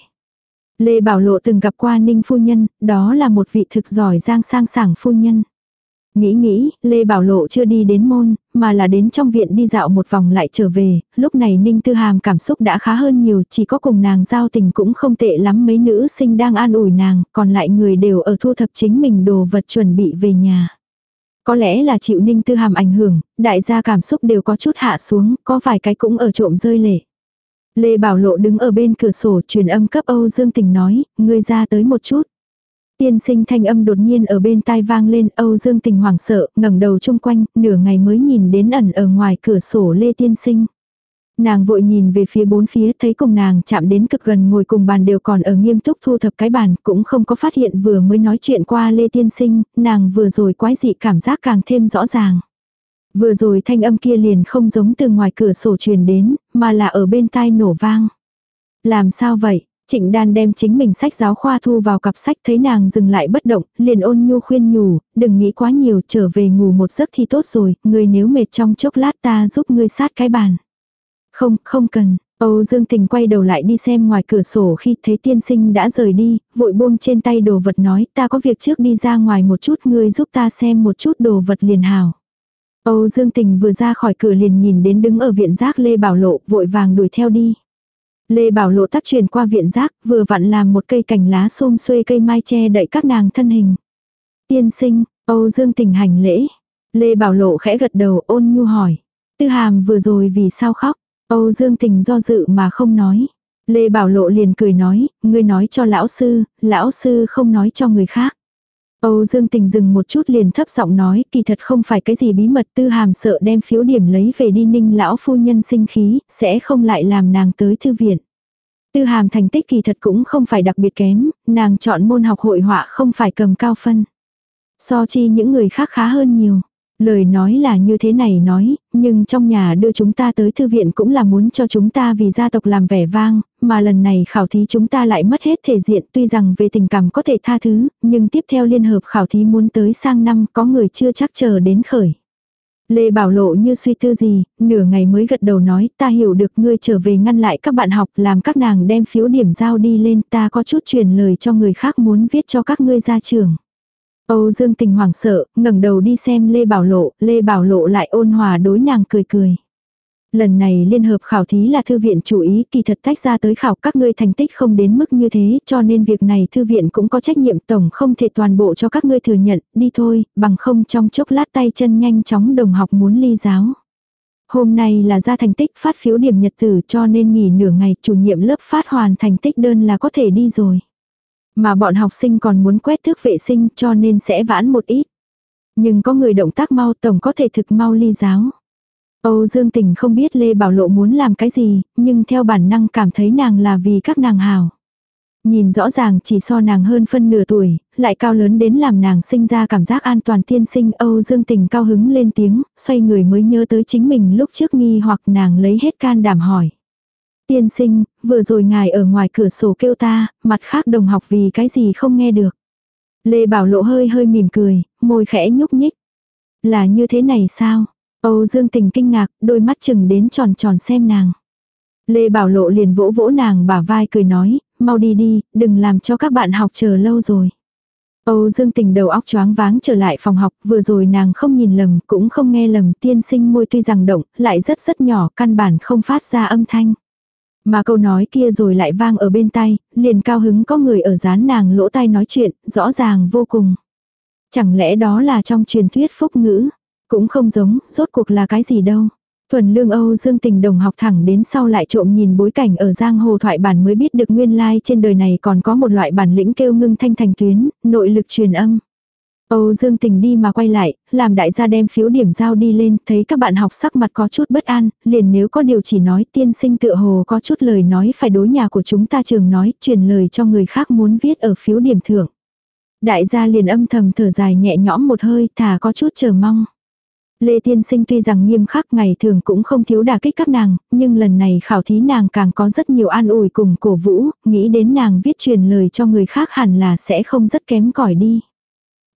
Lê Bảo Lộ từng gặp qua Ninh Phu Nhân, đó là một vị thực giỏi giang sang sảng Phu Nhân. Nghĩ nghĩ, Lê Bảo Lộ chưa đi đến môn, mà là đến trong viện đi dạo một vòng lại trở về, lúc này Ninh Tư Hàm cảm xúc đã khá hơn nhiều, chỉ có cùng nàng giao tình cũng không tệ lắm mấy nữ sinh đang an ủi nàng, còn lại người đều ở thu thập chính mình đồ vật chuẩn bị về nhà. Có lẽ là chịu Ninh Tư Hàm ảnh hưởng, đại gia cảm xúc đều có chút hạ xuống, có vài cái cũng ở trộm rơi lệ. Lê Bảo Lộ đứng ở bên cửa sổ truyền âm cấp Âu Dương Tình nói, ngươi ra tới một chút. Tiên sinh thanh âm đột nhiên ở bên tai vang lên Âu Dương Tình hoảng sợ, ngẩng đầu chung quanh, nửa ngày mới nhìn đến ẩn ở ngoài cửa sổ Lê Tiên sinh. Nàng vội nhìn về phía bốn phía thấy cùng nàng chạm đến cực gần ngồi cùng bàn đều còn ở nghiêm túc thu thập cái bàn, cũng không có phát hiện vừa mới nói chuyện qua Lê Tiên Sinh, nàng vừa rồi quái dị cảm giác càng thêm rõ ràng. Vừa rồi thanh âm kia liền không giống từ ngoài cửa sổ truyền đến, mà là ở bên tai nổ vang. Làm sao vậy? Trịnh đan đem chính mình sách giáo khoa thu vào cặp sách thấy nàng dừng lại bất động, liền ôn nhu khuyên nhủ, đừng nghĩ quá nhiều trở về ngủ một giấc thì tốt rồi, người nếu mệt trong chốc lát ta giúp ngươi sát cái bàn. Không, không cần. Âu Dương Tình quay đầu lại đi xem ngoài cửa sổ khi thấy tiên sinh đã rời đi, vội buông trên tay đồ vật nói ta có việc trước đi ra ngoài một chút ngươi giúp ta xem một chút đồ vật liền hào. Âu Dương Tình vừa ra khỏi cửa liền nhìn đến đứng ở viện giác Lê Bảo Lộ vội vàng đuổi theo đi. Lê Bảo Lộ tác truyền qua viện giác vừa vặn làm một cây cành lá xôm xuê cây mai che đậy các nàng thân hình. Tiên sinh, Âu Dương Tình hành lễ. Lê Bảo Lộ khẽ gật đầu ôn nhu hỏi. Tư hàm vừa rồi vì sao khóc? Âu Dương Tình do dự mà không nói. Lê Bảo Lộ liền cười nói, ngươi nói cho lão sư, lão sư không nói cho người khác. Âu Dương Tình dừng một chút liền thấp giọng nói, kỳ thật không phải cái gì bí mật tư hàm sợ đem phiếu điểm lấy về đi ninh lão phu nhân sinh khí, sẽ không lại làm nàng tới thư viện. Tư hàm thành tích kỳ thật cũng không phải đặc biệt kém, nàng chọn môn học hội họa không phải cầm cao phân. So chi những người khác khá hơn nhiều. Lời nói là như thế này nói, nhưng trong nhà đưa chúng ta tới thư viện cũng là muốn cho chúng ta vì gia tộc làm vẻ vang, mà lần này khảo thí chúng ta lại mất hết thể diện tuy rằng về tình cảm có thể tha thứ, nhưng tiếp theo liên hợp khảo thí muốn tới sang năm có người chưa chắc chờ đến khởi. Lê Bảo Lộ như suy tư gì, nửa ngày mới gật đầu nói ta hiểu được ngươi trở về ngăn lại các bạn học làm các nàng đem phiếu điểm giao đi lên ta có chút truyền lời cho người khác muốn viết cho các ngươi ra trường. Âu Dương tình hoảng sợ, ngẩng đầu đi xem Lê Bảo Lộ, Lê Bảo Lộ lại ôn hòa đối nàng cười cười. Lần này liên hợp khảo thí là thư viện chủ ý kỳ thật tách ra tới khảo các ngươi thành tích không đến mức như thế cho nên việc này thư viện cũng có trách nhiệm tổng không thể toàn bộ cho các ngươi thừa nhận, đi thôi, bằng không trong chốc lát tay chân nhanh chóng đồng học muốn ly giáo. Hôm nay là ra thành tích phát phiếu điểm nhật tử cho nên nghỉ nửa ngày chủ nhiệm lớp phát hoàn thành tích đơn là có thể đi rồi. Mà bọn học sinh còn muốn quét thước vệ sinh cho nên sẽ vãn một ít. Nhưng có người động tác mau tổng có thể thực mau ly giáo. Âu Dương Tình không biết Lê Bảo Lộ muốn làm cái gì, nhưng theo bản năng cảm thấy nàng là vì các nàng hào. Nhìn rõ ràng chỉ so nàng hơn phân nửa tuổi, lại cao lớn đến làm nàng sinh ra cảm giác an toàn tiên sinh Âu Dương Tình cao hứng lên tiếng, xoay người mới nhớ tới chính mình lúc trước nghi hoặc nàng lấy hết can đảm hỏi. Tiên sinh, vừa rồi ngài ở ngoài cửa sổ kêu ta, mặt khác đồng học vì cái gì không nghe được. Lê Bảo Lộ hơi hơi mỉm cười, môi khẽ nhúc nhích. Là như thế này sao? Âu Dương Tình kinh ngạc, đôi mắt chừng đến tròn tròn xem nàng. Lê Bảo Lộ liền vỗ vỗ nàng bả vai cười nói, mau đi đi, đừng làm cho các bạn học chờ lâu rồi. Âu Dương Tình đầu óc choáng váng trở lại phòng học, vừa rồi nàng không nhìn lầm, cũng không nghe lầm, tiên sinh môi tuy rằng động, lại rất rất nhỏ, căn bản không phát ra âm thanh. Mà câu nói kia rồi lại vang ở bên tay, liền cao hứng có người ở dán nàng lỗ tai nói chuyện, rõ ràng vô cùng. Chẳng lẽ đó là trong truyền thuyết phúc ngữ? Cũng không giống, rốt cuộc là cái gì đâu. Thuần lương Âu Dương tình đồng học thẳng đến sau lại trộm nhìn bối cảnh ở giang hồ thoại bản mới biết được nguyên lai like trên đời này còn có một loại bản lĩnh kêu ngưng thanh thành tuyến, nội lực truyền âm. Âu Dương Tình đi mà quay lại, làm đại gia đem phiếu điểm giao đi lên, thấy các bạn học sắc mặt có chút bất an, liền nếu có điều chỉ nói tiên sinh tựa hồ có chút lời nói phải đối nhà của chúng ta trường nói, truyền lời cho người khác muốn viết ở phiếu điểm thưởng. Đại gia liền âm thầm thở dài nhẹ nhõm một hơi thà có chút chờ mong. Lê Tiên Sinh tuy rằng nghiêm khắc ngày thường cũng không thiếu đả kích các nàng, nhưng lần này khảo thí nàng càng có rất nhiều an ủi cùng cổ vũ, nghĩ đến nàng viết truyền lời cho người khác hẳn là sẽ không rất kém cỏi đi.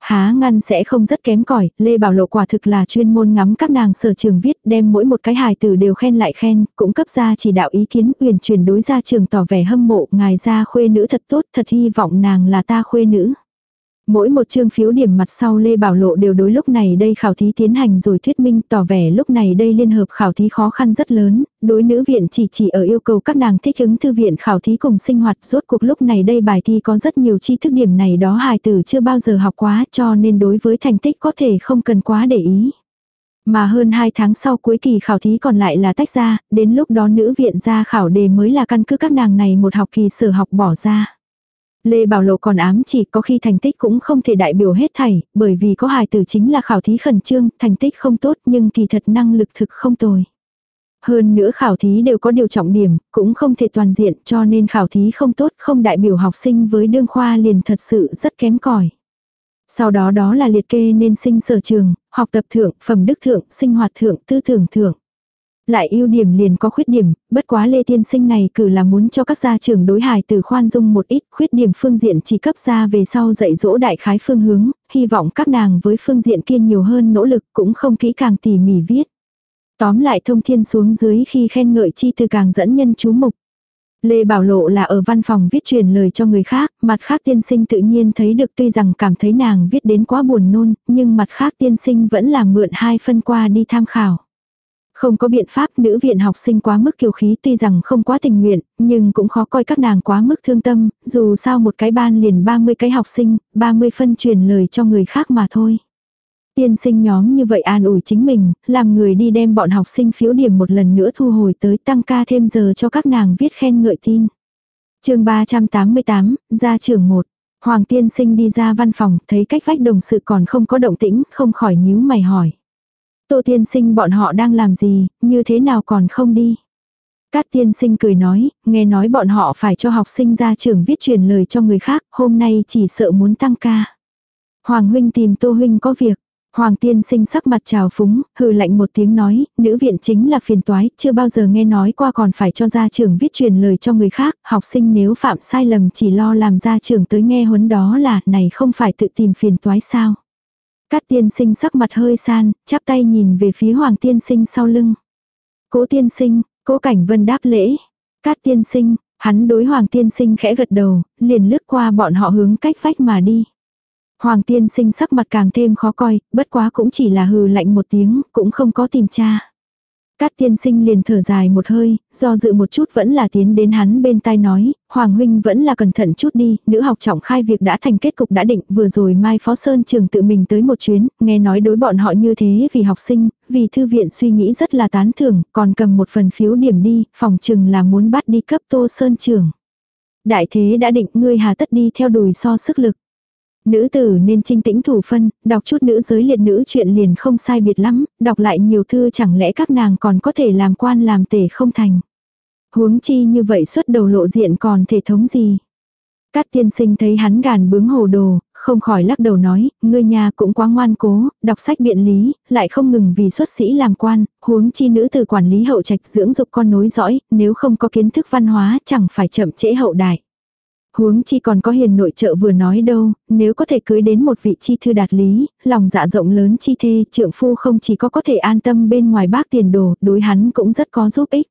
Há ngăn sẽ không rất kém cỏi Lê Bảo Lộ quả thực là chuyên môn ngắm các nàng sở trường viết đem mỗi một cái hài tử đều khen lại khen, cũng cấp ra chỉ đạo ý kiến uyển chuyển đối ra trường tỏ vẻ hâm mộ ngài ra khuê nữ thật tốt thật hy vọng nàng là ta khuê nữ. Mỗi một chương phiếu điểm mặt sau Lê Bảo Lộ đều đối lúc này đây khảo thí tiến hành rồi thuyết minh tỏ vẻ lúc này đây liên hợp khảo thí khó khăn rất lớn, đối nữ viện chỉ chỉ ở yêu cầu các nàng thích ứng thư viện khảo thí cùng sinh hoạt rốt cuộc lúc này đây bài thi có rất nhiều chi thức điểm này đó hài tử chưa bao giờ học quá cho nên đối với thành tích có thể không cần quá để ý. Mà hơn 2 tháng sau cuối kỳ khảo thí còn lại là tách ra, đến lúc đó nữ viện ra khảo đề mới là căn cứ các nàng này một học kỳ sở học bỏ ra. Lê Bảo Lộ còn ám chỉ có khi thành tích cũng không thể đại biểu hết thảy, bởi vì có hài tử chính là khảo thí khẩn trương, thành tích không tốt nhưng kỳ thật năng lực thực không tồi. Hơn nữa khảo thí đều có điều trọng điểm, cũng không thể toàn diện cho nên khảo thí không tốt không đại biểu học sinh với đương khoa liền thật sự rất kém cỏi. Sau đó đó là liệt kê nên sinh sở trường, học tập thượng, phẩm đức thượng, sinh hoạt thượng, tư tưởng thượng lại ưu điểm liền có khuyết điểm, bất quá Lê Tiên Sinh này cử là muốn cho các gia trưởng đối hài từ khoan dung một ít, khuyết điểm phương diện chỉ cấp ra về sau dạy dỗ đại khái phương hướng, hy vọng các nàng với phương diện kia nhiều hơn nỗ lực cũng không kỹ càng tỉ mỉ viết. Tóm lại thông thiên xuống dưới khi khen ngợi chi từ càng dẫn nhân chú mục. Lê Bảo Lộ là ở văn phòng viết truyền lời cho người khác, mặt khác tiên sinh tự nhiên thấy được tuy rằng cảm thấy nàng viết đến quá buồn nôn, nhưng mặt khác tiên sinh vẫn là mượn hai phân qua đi tham khảo. Không có biện pháp nữ viện học sinh quá mức kiều khí tuy rằng không quá tình nguyện, nhưng cũng khó coi các nàng quá mức thương tâm, dù sao một cái ban liền 30 cái học sinh, 30 phân truyền lời cho người khác mà thôi. Tiên sinh nhóm như vậy an ủi chính mình, làm người đi đem bọn học sinh phiếu điểm một lần nữa thu hồi tới tăng ca thêm giờ cho các nàng viết khen ngợi tin. chương 388, gia trưởng 1. Hoàng tiên sinh đi ra văn phòng, thấy cách vách đồng sự còn không có động tĩnh, không khỏi nhíu mày hỏi. Tô tiên sinh bọn họ đang làm gì, như thế nào còn không đi. Cát tiên sinh cười nói, nghe nói bọn họ phải cho học sinh ra trường viết truyền lời cho người khác, hôm nay chỉ sợ muốn tăng ca. Hoàng huynh tìm tô huynh có việc. Hoàng tiên sinh sắc mặt trào phúng, hừ lạnh một tiếng nói, nữ viện chính là phiền toái, chưa bao giờ nghe nói qua còn phải cho ra trường viết truyền lời cho người khác, học sinh nếu phạm sai lầm chỉ lo làm ra trường tới nghe huấn đó là, này không phải tự tìm phiền toái sao. Cát tiên sinh sắc mặt hơi san, chắp tay nhìn về phía hoàng tiên sinh sau lưng. Cố tiên sinh, cố cảnh vân đáp lễ. Cát tiên sinh, hắn đối hoàng tiên sinh khẽ gật đầu, liền lướt qua bọn họ hướng cách vách mà đi. Hoàng tiên sinh sắc mặt càng thêm khó coi, bất quá cũng chỉ là hừ lạnh một tiếng, cũng không có tìm tra. Cát tiên sinh liền thở dài một hơi, do dự một chút vẫn là tiến đến hắn bên tai nói, Hoàng huynh vẫn là cẩn thận chút đi, nữ học trọng khai việc đã thành kết cục đã định, vừa rồi Mai Phó Sơn trường tự mình tới một chuyến, nghe nói đối bọn họ như thế vì học sinh, vì thư viện suy nghĩ rất là tán thưởng, còn cầm một phần phiếu điểm đi, phòng chừng là muốn bắt đi cấp Tô Sơn trường. Đại thế đã định ngươi hà tất đi theo đùi so sức lực. Nữ tử nên trinh tĩnh thủ phân, đọc chút nữ giới liệt nữ chuyện liền không sai biệt lắm, đọc lại nhiều thư chẳng lẽ các nàng còn có thể làm quan làm tể không thành. Huống chi như vậy xuất đầu lộ diện còn thể thống gì. Cát tiên sinh thấy hắn gàn bướng hồ đồ, không khỏi lắc đầu nói, ngươi nhà cũng quá ngoan cố, đọc sách biện lý, lại không ngừng vì xuất sĩ làm quan, huống chi nữ từ quản lý hậu trạch dưỡng dục con nối dõi, nếu không có kiến thức văn hóa chẳng phải chậm trễ hậu đại. Huống chi còn có hiền nội trợ vừa nói đâu, nếu có thể cưới đến một vị chi thư đạt lý, lòng dạ rộng lớn chi thê, trượng phu không chỉ có có thể an tâm bên ngoài bác tiền đồ, đối hắn cũng rất có giúp ích.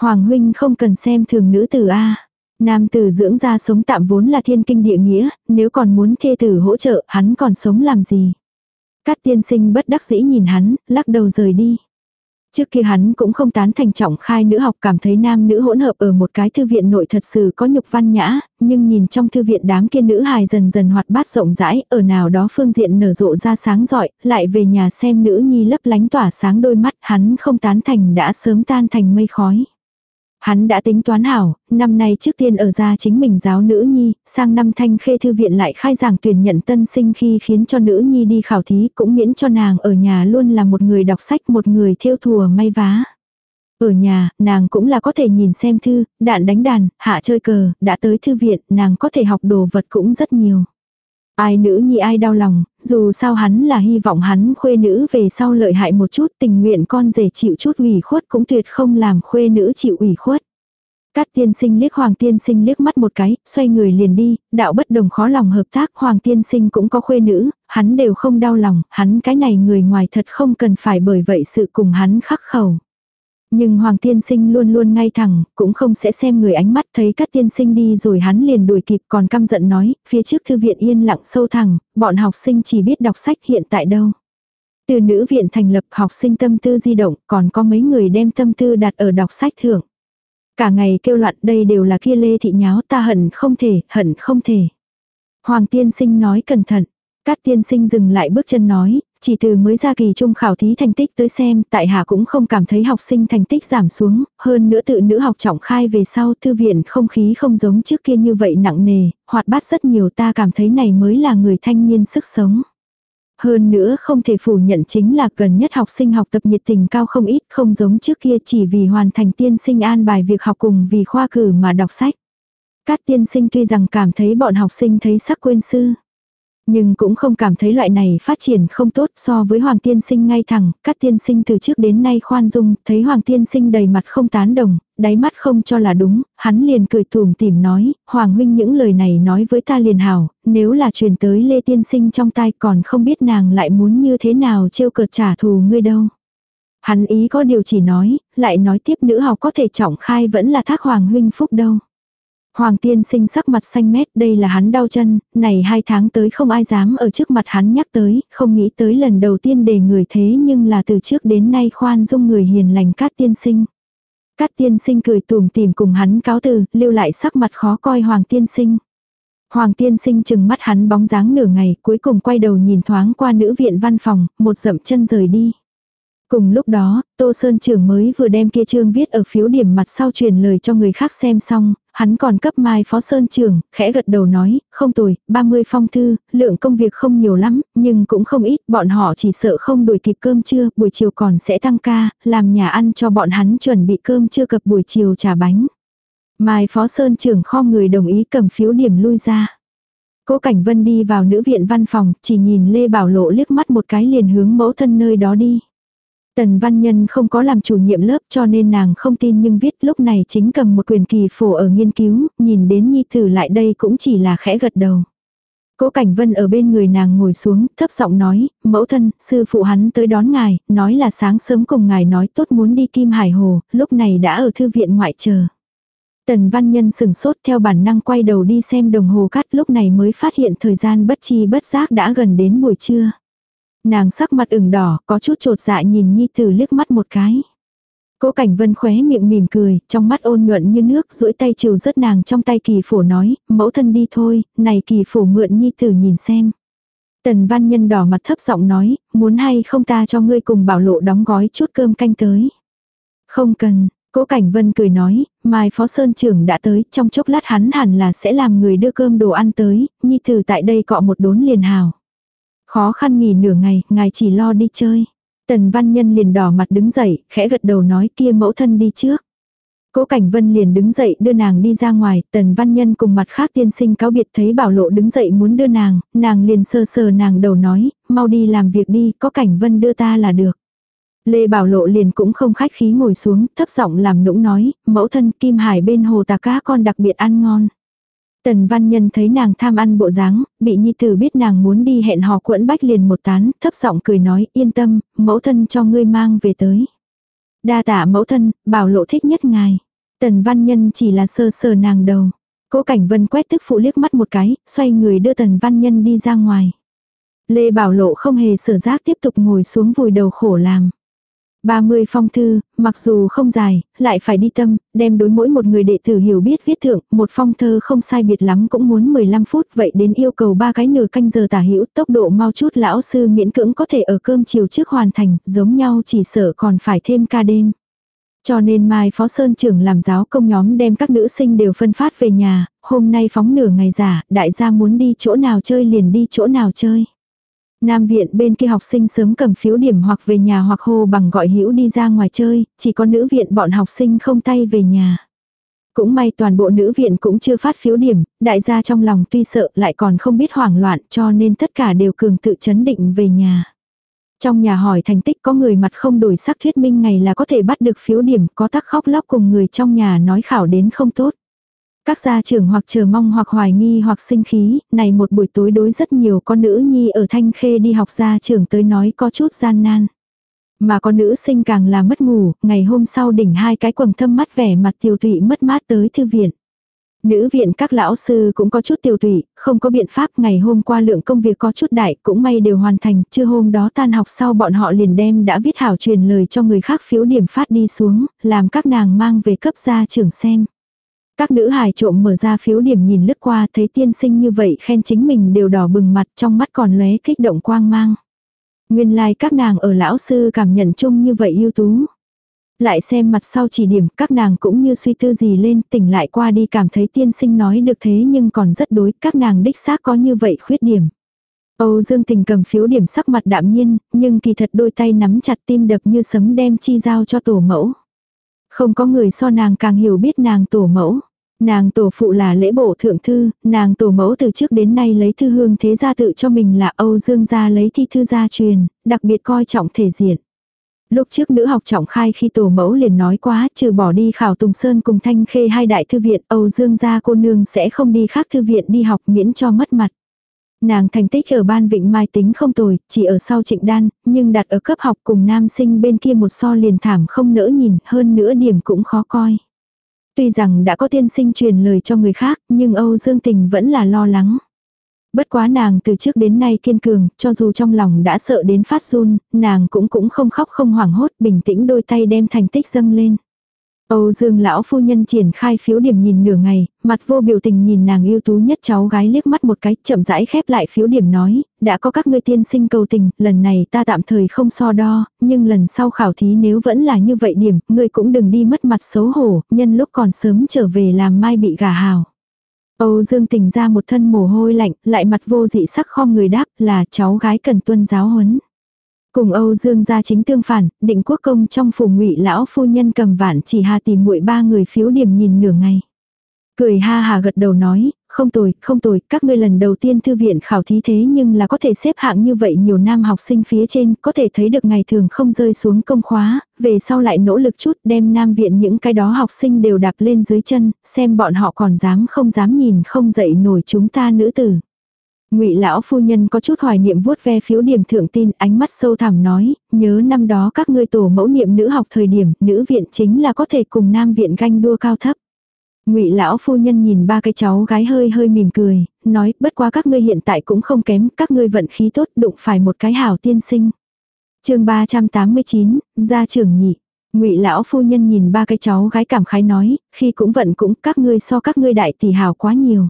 Hoàng huynh không cần xem thường nữ tử A. Nam tử dưỡng ra sống tạm vốn là thiên kinh địa nghĩa, nếu còn muốn thê tử hỗ trợ, hắn còn sống làm gì. Cát tiên sinh bất đắc dĩ nhìn hắn, lắc đầu rời đi. Trước kia hắn cũng không tán thành trọng khai nữ học cảm thấy nam nữ hỗn hợp ở một cái thư viện nội thật sự có nhục văn nhã, nhưng nhìn trong thư viện đám kia nữ hài dần dần hoạt bát rộng rãi, ở nào đó phương diện nở rộ ra sáng giỏi, lại về nhà xem nữ nhi lấp lánh tỏa sáng đôi mắt, hắn không tán thành đã sớm tan thành mây khói. Hắn đã tính toán hảo, năm nay trước tiên ở ra chính mình giáo nữ nhi, sang năm thanh khê thư viện lại khai giảng tuyển nhận tân sinh khi khiến cho nữ nhi đi khảo thí cũng miễn cho nàng ở nhà luôn là một người đọc sách một người thêu thùa may vá. Ở nhà, nàng cũng là có thể nhìn xem thư, đạn đánh đàn, hạ chơi cờ, đã tới thư viện, nàng có thể học đồ vật cũng rất nhiều. Ai nữ nhi ai đau lòng, dù sao hắn là hy vọng hắn khuê nữ về sau lợi hại một chút tình nguyện con rể chịu chút ủy khuất cũng tuyệt không làm khuê nữ chịu ủy khuất. Cát tiên sinh liếc Hoàng tiên sinh liếc mắt một cái, xoay người liền đi, đạo bất đồng khó lòng hợp tác, Hoàng tiên sinh cũng có khuê nữ, hắn đều không đau lòng, hắn cái này người ngoài thật không cần phải bởi vậy sự cùng hắn khắc khẩu. Nhưng Hoàng tiên sinh luôn luôn ngay thẳng, cũng không sẽ xem người ánh mắt thấy các tiên sinh đi rồi hắn liền đuổi kịp còn căm giận nói, phía trước thư viện yên lặng sâu thẳng, bọn học sinh chỉ biết đọc sách hiện tại đâu. Từ nữ viện thành lập học sinh tâm tư di động, còn có mấy người đem tâm tư đặt ở đọc sách thưởng. Cả ngày kêu loạn đây đều là kia lê thị nháo ta hận không thể, hận không thể. Hoàng tiên sinh nói cẩn thận. các tiên sinh dừng lại bước chân nói, chỉ từ mới ra kỳ trung khảo thí thành tích tới xem, tại hạ cũng không cảm thấy học sinh thành tích giảm xuống, hơn nữa tự nữ học trọng khai về sau thư viện không khí không giống trước kia như vậy nặng nề, hoạt bát rất nhiều ta cảm thấy này mới là người thanh niên sức sống. Hơn nữa không thể phủ nhận chính là gần nhất học sinh học tập nhiệt tình cao không ít, không giống trước kia chỉ vì hoàn thành tiên sinh an bài việc học cùng vì khoa cử mà đọc sách. Các tiên sinh tuy rằng cảm thấy bọn học sinh thấy sắc quên sư. Nhưng cũng không cảm thấy loại này phát triển không tốt so với Hoàng Tiên Sinh ngay thẳng, các tiên sinh từ trước đến nay khoan dung, thấy Hoàng Tiên Sinh đầy mặt không tán đồng, đáy mắt không cho là đúng, hắn liền cười tùm tìm nói, Hoàng huynh những lời này nói với ta liền hảo, nếu là truyền tới Lê Tiên Sinh trong tai còn không biết nàng lại muốn như thế nào trêu cợt trả thù ngươi đâu. Hắn ý có điều chỉ nói, lại nói tiếp nữ học có thể trọng khai vẫn là thác Hoàng huynh phúc đâu. Hoàng tiên sinh sắc mặt xanh mét, đây là hắn đau chân, này hai tháng tới không ai dám ở trước mặt hắn nhắc tới, không nghĩ tới lần đầu tiên để người thế nhưng là từ trước đến nay khoan dung người hiền lành cát tiên sinh. Cát tiên sinh cười tùm tìm cùng hắn cáo từ, lưu lại sắc mặt khó coi hoàng tiên sinh. Hoàng tiên sinh chừng mắt hắn bóng dáng nửa ngày, cuối cùng quay đầu nhìn thoáng qua nữ viện văn phòng, một dậm chân rời đi. Cùng lúc đó, Tô Sơn trưởng mới vừa đem kia chương viết ở phiếu điểm mặt sau truyền lời cho người khác xem xong, hắn còn cấp mai phó Sơn trưởng, khẽ gật đầu nói, không tồi, 30 phong thư, lượng công việc không nhiều lắm, nhưng cũng không ít, bọn họ chỉ sợ không đuổi kịp cơm trưa, buổi chiều còn sẽ tăng ca, làm nhà ăn cho bọn hắn chuẩn bị cơm trưa cập buổi chiều trà bánh. Mai phó Sơn trưởng kho người đồng ý cầm phiếu điểm lui ra. Cố Cảnh Vân đi vào nữ viện văn phòng, chỉ nhìn Lê Bảo Lộ liếc mắt một cái liền hướng mẫu thân nơi đó đi. Tần Văn Nhân không có làm chủ nhiệm lớp cho nên nàng không tin nhưng viết lúc này chính cầm một quyền kỳ phổ ở nghiên cứu, nhìn đến Nhi Tử lại đây cũng chỉ là khẽ gật đầu. Cố Cảnh Vân ở bên người nàng ngồi xuống, thấp giọng nói, mẫu thân, sư phụ hắn tới đón ngài, nói là sáng sớm cùng ngài nói tốt muốn đi Kim Hải Hồ, lúc này đã ở thư viện ngoại chờ. Tần Văn Nhân sừng sốt theo bản năng quay đầu đi xem đồng hồ cắt lúc này mới phát hiện thời gian bất chi bất giác đã gần đến buổi trưa. Nàng sắc mặt ửng đỏ, có chút trột dạ nhìn Nhi Tử liếc mắt một cái. Cố Cảnh Vân khóe miệng mỉm cười, trong mắt ôn nhuận như nước, duỗi tay chiều rất nàng trong tay kỳ phổ nói, mẫu thân đi thôi, này kỳ phổ mượn Nhi Tử nhìn xem. Tần Văn Nhân đỏ mặt thấp giọng nói, muốn hay không ta cho ngươi cùng bảo lộ đóng gói chút cơm canh tới. Không cần, Cố Cảnh Vân cười nói, mai Phó Sơn trưởng đã tới, trong chốc lát hắn hẳn là sẽ làm người đưa cơm đồ ăn tới, Nhi Tử tại đây cọ một đốn liền hào. Khó khăn nghỉ nửa ngày, ngài chỉ lo đi chơi. Tần văn nhân liền đỏ mặt đứng dậy, khẽ gật đầu nói kia mẫu thân đi trước. Cố Cảnh Vân liền đứng dậy đưa nàng đi ra ngoài, tần văn nhân cùng mặt khác tiên sinh cáo biệt thấy bảo lộ đứng dậy muốn đưa nàng, nàng liền sơ sờ nàng đầu nói, mau đi làm việc đi, có Cảnh Vân đưa ta là được. Lê Bảo Lộ liền cũng không khách khí ngồi xuống, thấp giọng làm nũng nói, mẫu thân Kim Hải bên hồ tà cá con đặc biệt ăn ngon. Tần văn nhân thấy nàng tham ăn bộ dáng, bị nhi tử biết nàng muốn đi hẹn hò quẫn bách liền một tán, thấp giọng cười nói, yên tâm, mẫu thân cho ngươi mang về tới. Đa tạ mẫu thân, bảo lộ thích nhất ngài. Tần văn nhân chỉ là sơ sờ nàng đầu. Cố cảnh vân quét tức phụ liếc mắt một cái, xoay người đưa tần văn nhân đi ra ngoài. Lê Bảo Lộ không hề sở giác tiếp tục ngồi xuống vùi đầu khổ làm. 30 phong thư, mặc dù không dài, lại phải đi tâm, đem đối mỗi một người đệ tử hiểu biết viết thượng, một phong thơ không sai biệt lắm cũng muốn 15 phút, vậy đến yêu cầu ba cái nửa canh giờ tả hữu tốc độ mau chút lão sư miễn cưỡng có thể ở cơm chiều trước hoàn thành, giống nhau chỉ sợ còn phải thêm ca đêm. Cho nên mai phó sơn trưởng làm giáo công nhóm đem các nữ sinh đều phân phát về nhà, hôm nay phóng nửa ngày giả, đại gia muốn đi chỗ nào chơi liền đi chỗ nào chơi. Nam viện bên kia học sinh sớm cầm phiếu điểm hoặc về nhà hoặc hô bằng gọi hữu đi ra ngoài chơi, chỉ có nữ viện bọn học sinh không tay về nhà. Cũng may toàn bộ nữ viện cũng chưa phát phiếu điểm, đại gia trong lòng tuy sợ lại còn không biết hoảng loạn cho nên tất cả đều cường tự chấn định về nhà. Trong nhà hỏi thành tích có người mặt không đổi sắc thuyết minh ngày là có thể bắt được phiếu điểm, có tắc khóc lóc cùng người trong nhà nói khảo đến không tốt. Các gia trưởng hoặc chờ mong hoặc hoài nghi hoặc sinh khí, này một buổi tối đối rất nhiều con nữ nhi ở Thanh Khê đi học gia trưởng tới nói có chút gian nan. Mà con nữ sinh càng là mất ngủ, ngày hôm sau đỉnh hai cái quầng thâm mắt vẻ mặt tiêu tụy mất mát tới thư viện. Nữ viện các lão sư cũng có chút tiêu tụy, không có biện pháp ngày hôm qua lượng công việc có chút đại cũng may đều hoàn thành, chưa hôm đó tan học sau bọn họ liền đem đã viết hảo truyền lời cho người khác phiếu điểm phát đi xuống, làm các nàng mang về cấp gia trưởng xem. Các nữ hài trộm mở ra phiếu điểm nhìn lướt qua thấy tiên sinh như vậy khen chính mình đều đỏ bừng mặt trong mắt còn lóe kích động quang mang. Nguyên lai like các nàng ở lão sư cảm nhận chung như vậy ưu tú. Lại xem mặt sau chỉ điểm các nàng cũng như suy tư gì lên tỉnh lại qua đi cảm thấy tiên sinh nói được thế nhưng còn rất đối các nàng đích xác có như vậy khuyết điểm. Âu Dương Tình cầm phiếu điểm sắc mặt đạm nhiên, nhưng kỳ thật đôi tay nắm chặt tim đập như sấm đem chi giao cho tổ mẫu. Không có người so nàng càng hiểu biết nàng tổ mẫu. Nàng tổ phụ là lễ bộ thượng thư, nàng tổ mẫu từ trước đến nay lấy thư hương thế gia tự cho mình là Âu Dương gia lấy thi thư gia truyền, đặc biệt coi trọng thể diện. Lúc trước nữ học trọng khai khi tổ mẫu liền nói quá trừ bỏ đi khảo Tùng Sơn cùng Thanh Khê hai đại thư viện Âu Dương gia cô nương sẽ không đi khác thư viện đi học miễn cho mất mặt. Nàng thành tích ở ban vịnh mai tính không tồi, chỉ ở sau trịnh đan, nhưng đặt ở cấp học cùng nam sinh bên kia một so liền thảm không nỡ nhìn, hơn nữa điểm cũng khó coi. Tuy rằng đã có tiên sinh truyền lời cho người khác, nhưng Âu Dương Tình vẫn là lo lắng. Bất quá nàng từ trước đến nay kiên cường, cho dù trong lòng đã sợ đến phát run, nàng cũng cũng không khóc không hoảng hốt, bình tĩnh đôi tay đem thành tích dâng lên. Âu Dương lão phu nhân triển khai phiếu điểm nhìn nửa ngày, mặt vô biểu tình nhìn nàng ưu tú nhất cháu gái liếc mắt một cái, chậm rãi khép lại phiếu điểm nói, đã có các ngươi tiên sinh cầu tình, lần này ta tạm thời không so đo, nhưng lần sau khảo thí nếu vẫn là như vậy điểm, ngươi cũng đừng đi mất mặt xấu hổ, nhân lúc còn sớm trở về làm mai bị gà hào. Âu Dương tỉnh ra một thân mồ hôi lạnh, lại mặt vô dị sắc khom người đáp là cháu gái cần tuân giáo huấn. Cùng Âu Dương gia chính tương phản, định quốc công trong phủ ngụy lão phu nhân cầm vạn chỉ hà tìm muội ba người phiếu điểm nhìn nửa ngày. Cười ha hà gật đầu nói, không tồi, không tồi, các ngươi lần đầu tiên thư viện khảo thí thế nhưng là có thể xếp hạng như vậy nhiều nam học sinh phía trên, có thể thấy được ngày thường không rơi xuống công khóa, về sau lại nỗ lực chút đem nam viện những cái đó học sinh đều đạp lên dưới chân, xem bọn họ còn dám không dám nhìn không dậy nổi chúng ta nữ tử. Ngụy lão phu nhân có chút hoài niệm vuốt ve phiếu điểm thượng tin, ánh mắt sâu thẳm nói, nhớ năm đó các ngươi tổ mẫu niệm nữ học thời điểm, nữ viện chính là có thể cùng nam viện ganh đua cao thấp. Ngụy lão phu nhân nhìn ba cái cháu gái hơi hơi mỉm cười, nói, bất quá các ngươi hiện tại cũng không kém, các ngươi vận khí tốt, đụng phải một cái hảo tiên sinh. Chương 389, gia trưởng nhị. Ngụy lão phu nhân nhìn ba cái cháu gái cảm khái nói, khi cũng vận cũng các ngươi so các ngươi đại tỷ hảo quá nhiều.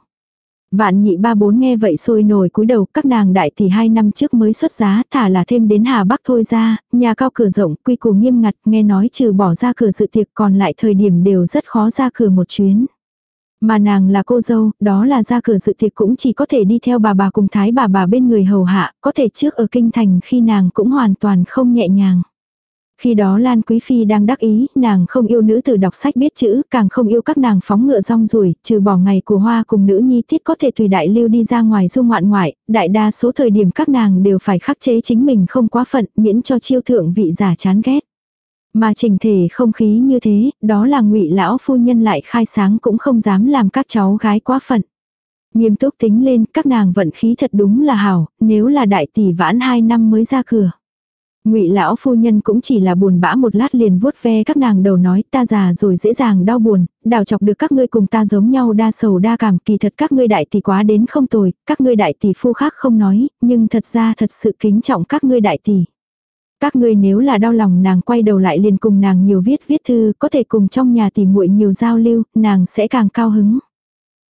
Vạn nhị ba bốn nghe vậy sôi nổi cúi đầu các nàng đại tỷ hai năm trước mới xuất giá thả là thêm đến Hà Bắc thôi ra, nhà cao cửa rộng quy củ nghiêm ngặt nghe nói trừ bỏ ra cửa dự tiệc còn lại thời điểm đều rất khó ra cửa một chuyến. Mà nàng là cô dâu, đó là ra cửa dự tiệc cũng chỉ có thể đi theo bà bà cùng thái bà bà bên người hầu hạ, có thể trước ở kinh thành khi nàng cũng hoàn toàn không nhẹ nhàng. Khi đó Lan Quý Phi đang đắc ý, nàng không yêu nữ tử đọc sách biết chữ, càng không yêu các nàng phóng ngựa rong ruổi, trừ bỏ ngày của hoa cùng nữ nhi tiết có thể tùy đại lưu đi ra ngoài du ngoạn ngoại, đại đa số thời điểm các nàng đều phải khắc chế chính mình không quá phận, miễn cho chiêu thượng vị giả chán ghét. Mà trình thể không khí như thế, đó là ngụy lão phu nhân lại khai sáng cũng không dám làm các cháu gái quá phận. Nghiêm túc tính lên, các nàng vận khí thật đúng là hảo, nếu là đại tỷ vãn hai năm mới ra cửa. Ngụy lão phu nhân cũng chỉ là buồn bã một lát liền vuốt ve các nàng đầu nói ta già rồi dễ dàng đau buồn, đào chọc được các ngươi cùng ta giống nhau đa sầu đa cảm kỳ thật các ngươi đại tỷ quá đến không tồi, các ngươi đại tỷ phu khác không nói, nhưng thật ra thật sự kính trọng các ngươi đại tỷ. Các ngươi nếu là đau lòng nàng quay đầu lại liền cùng nàng nhiều viết viết thư, có thể cùng trong nhà tỷ muội nhiều giao lưu, nàng sẽ càng cao hứng.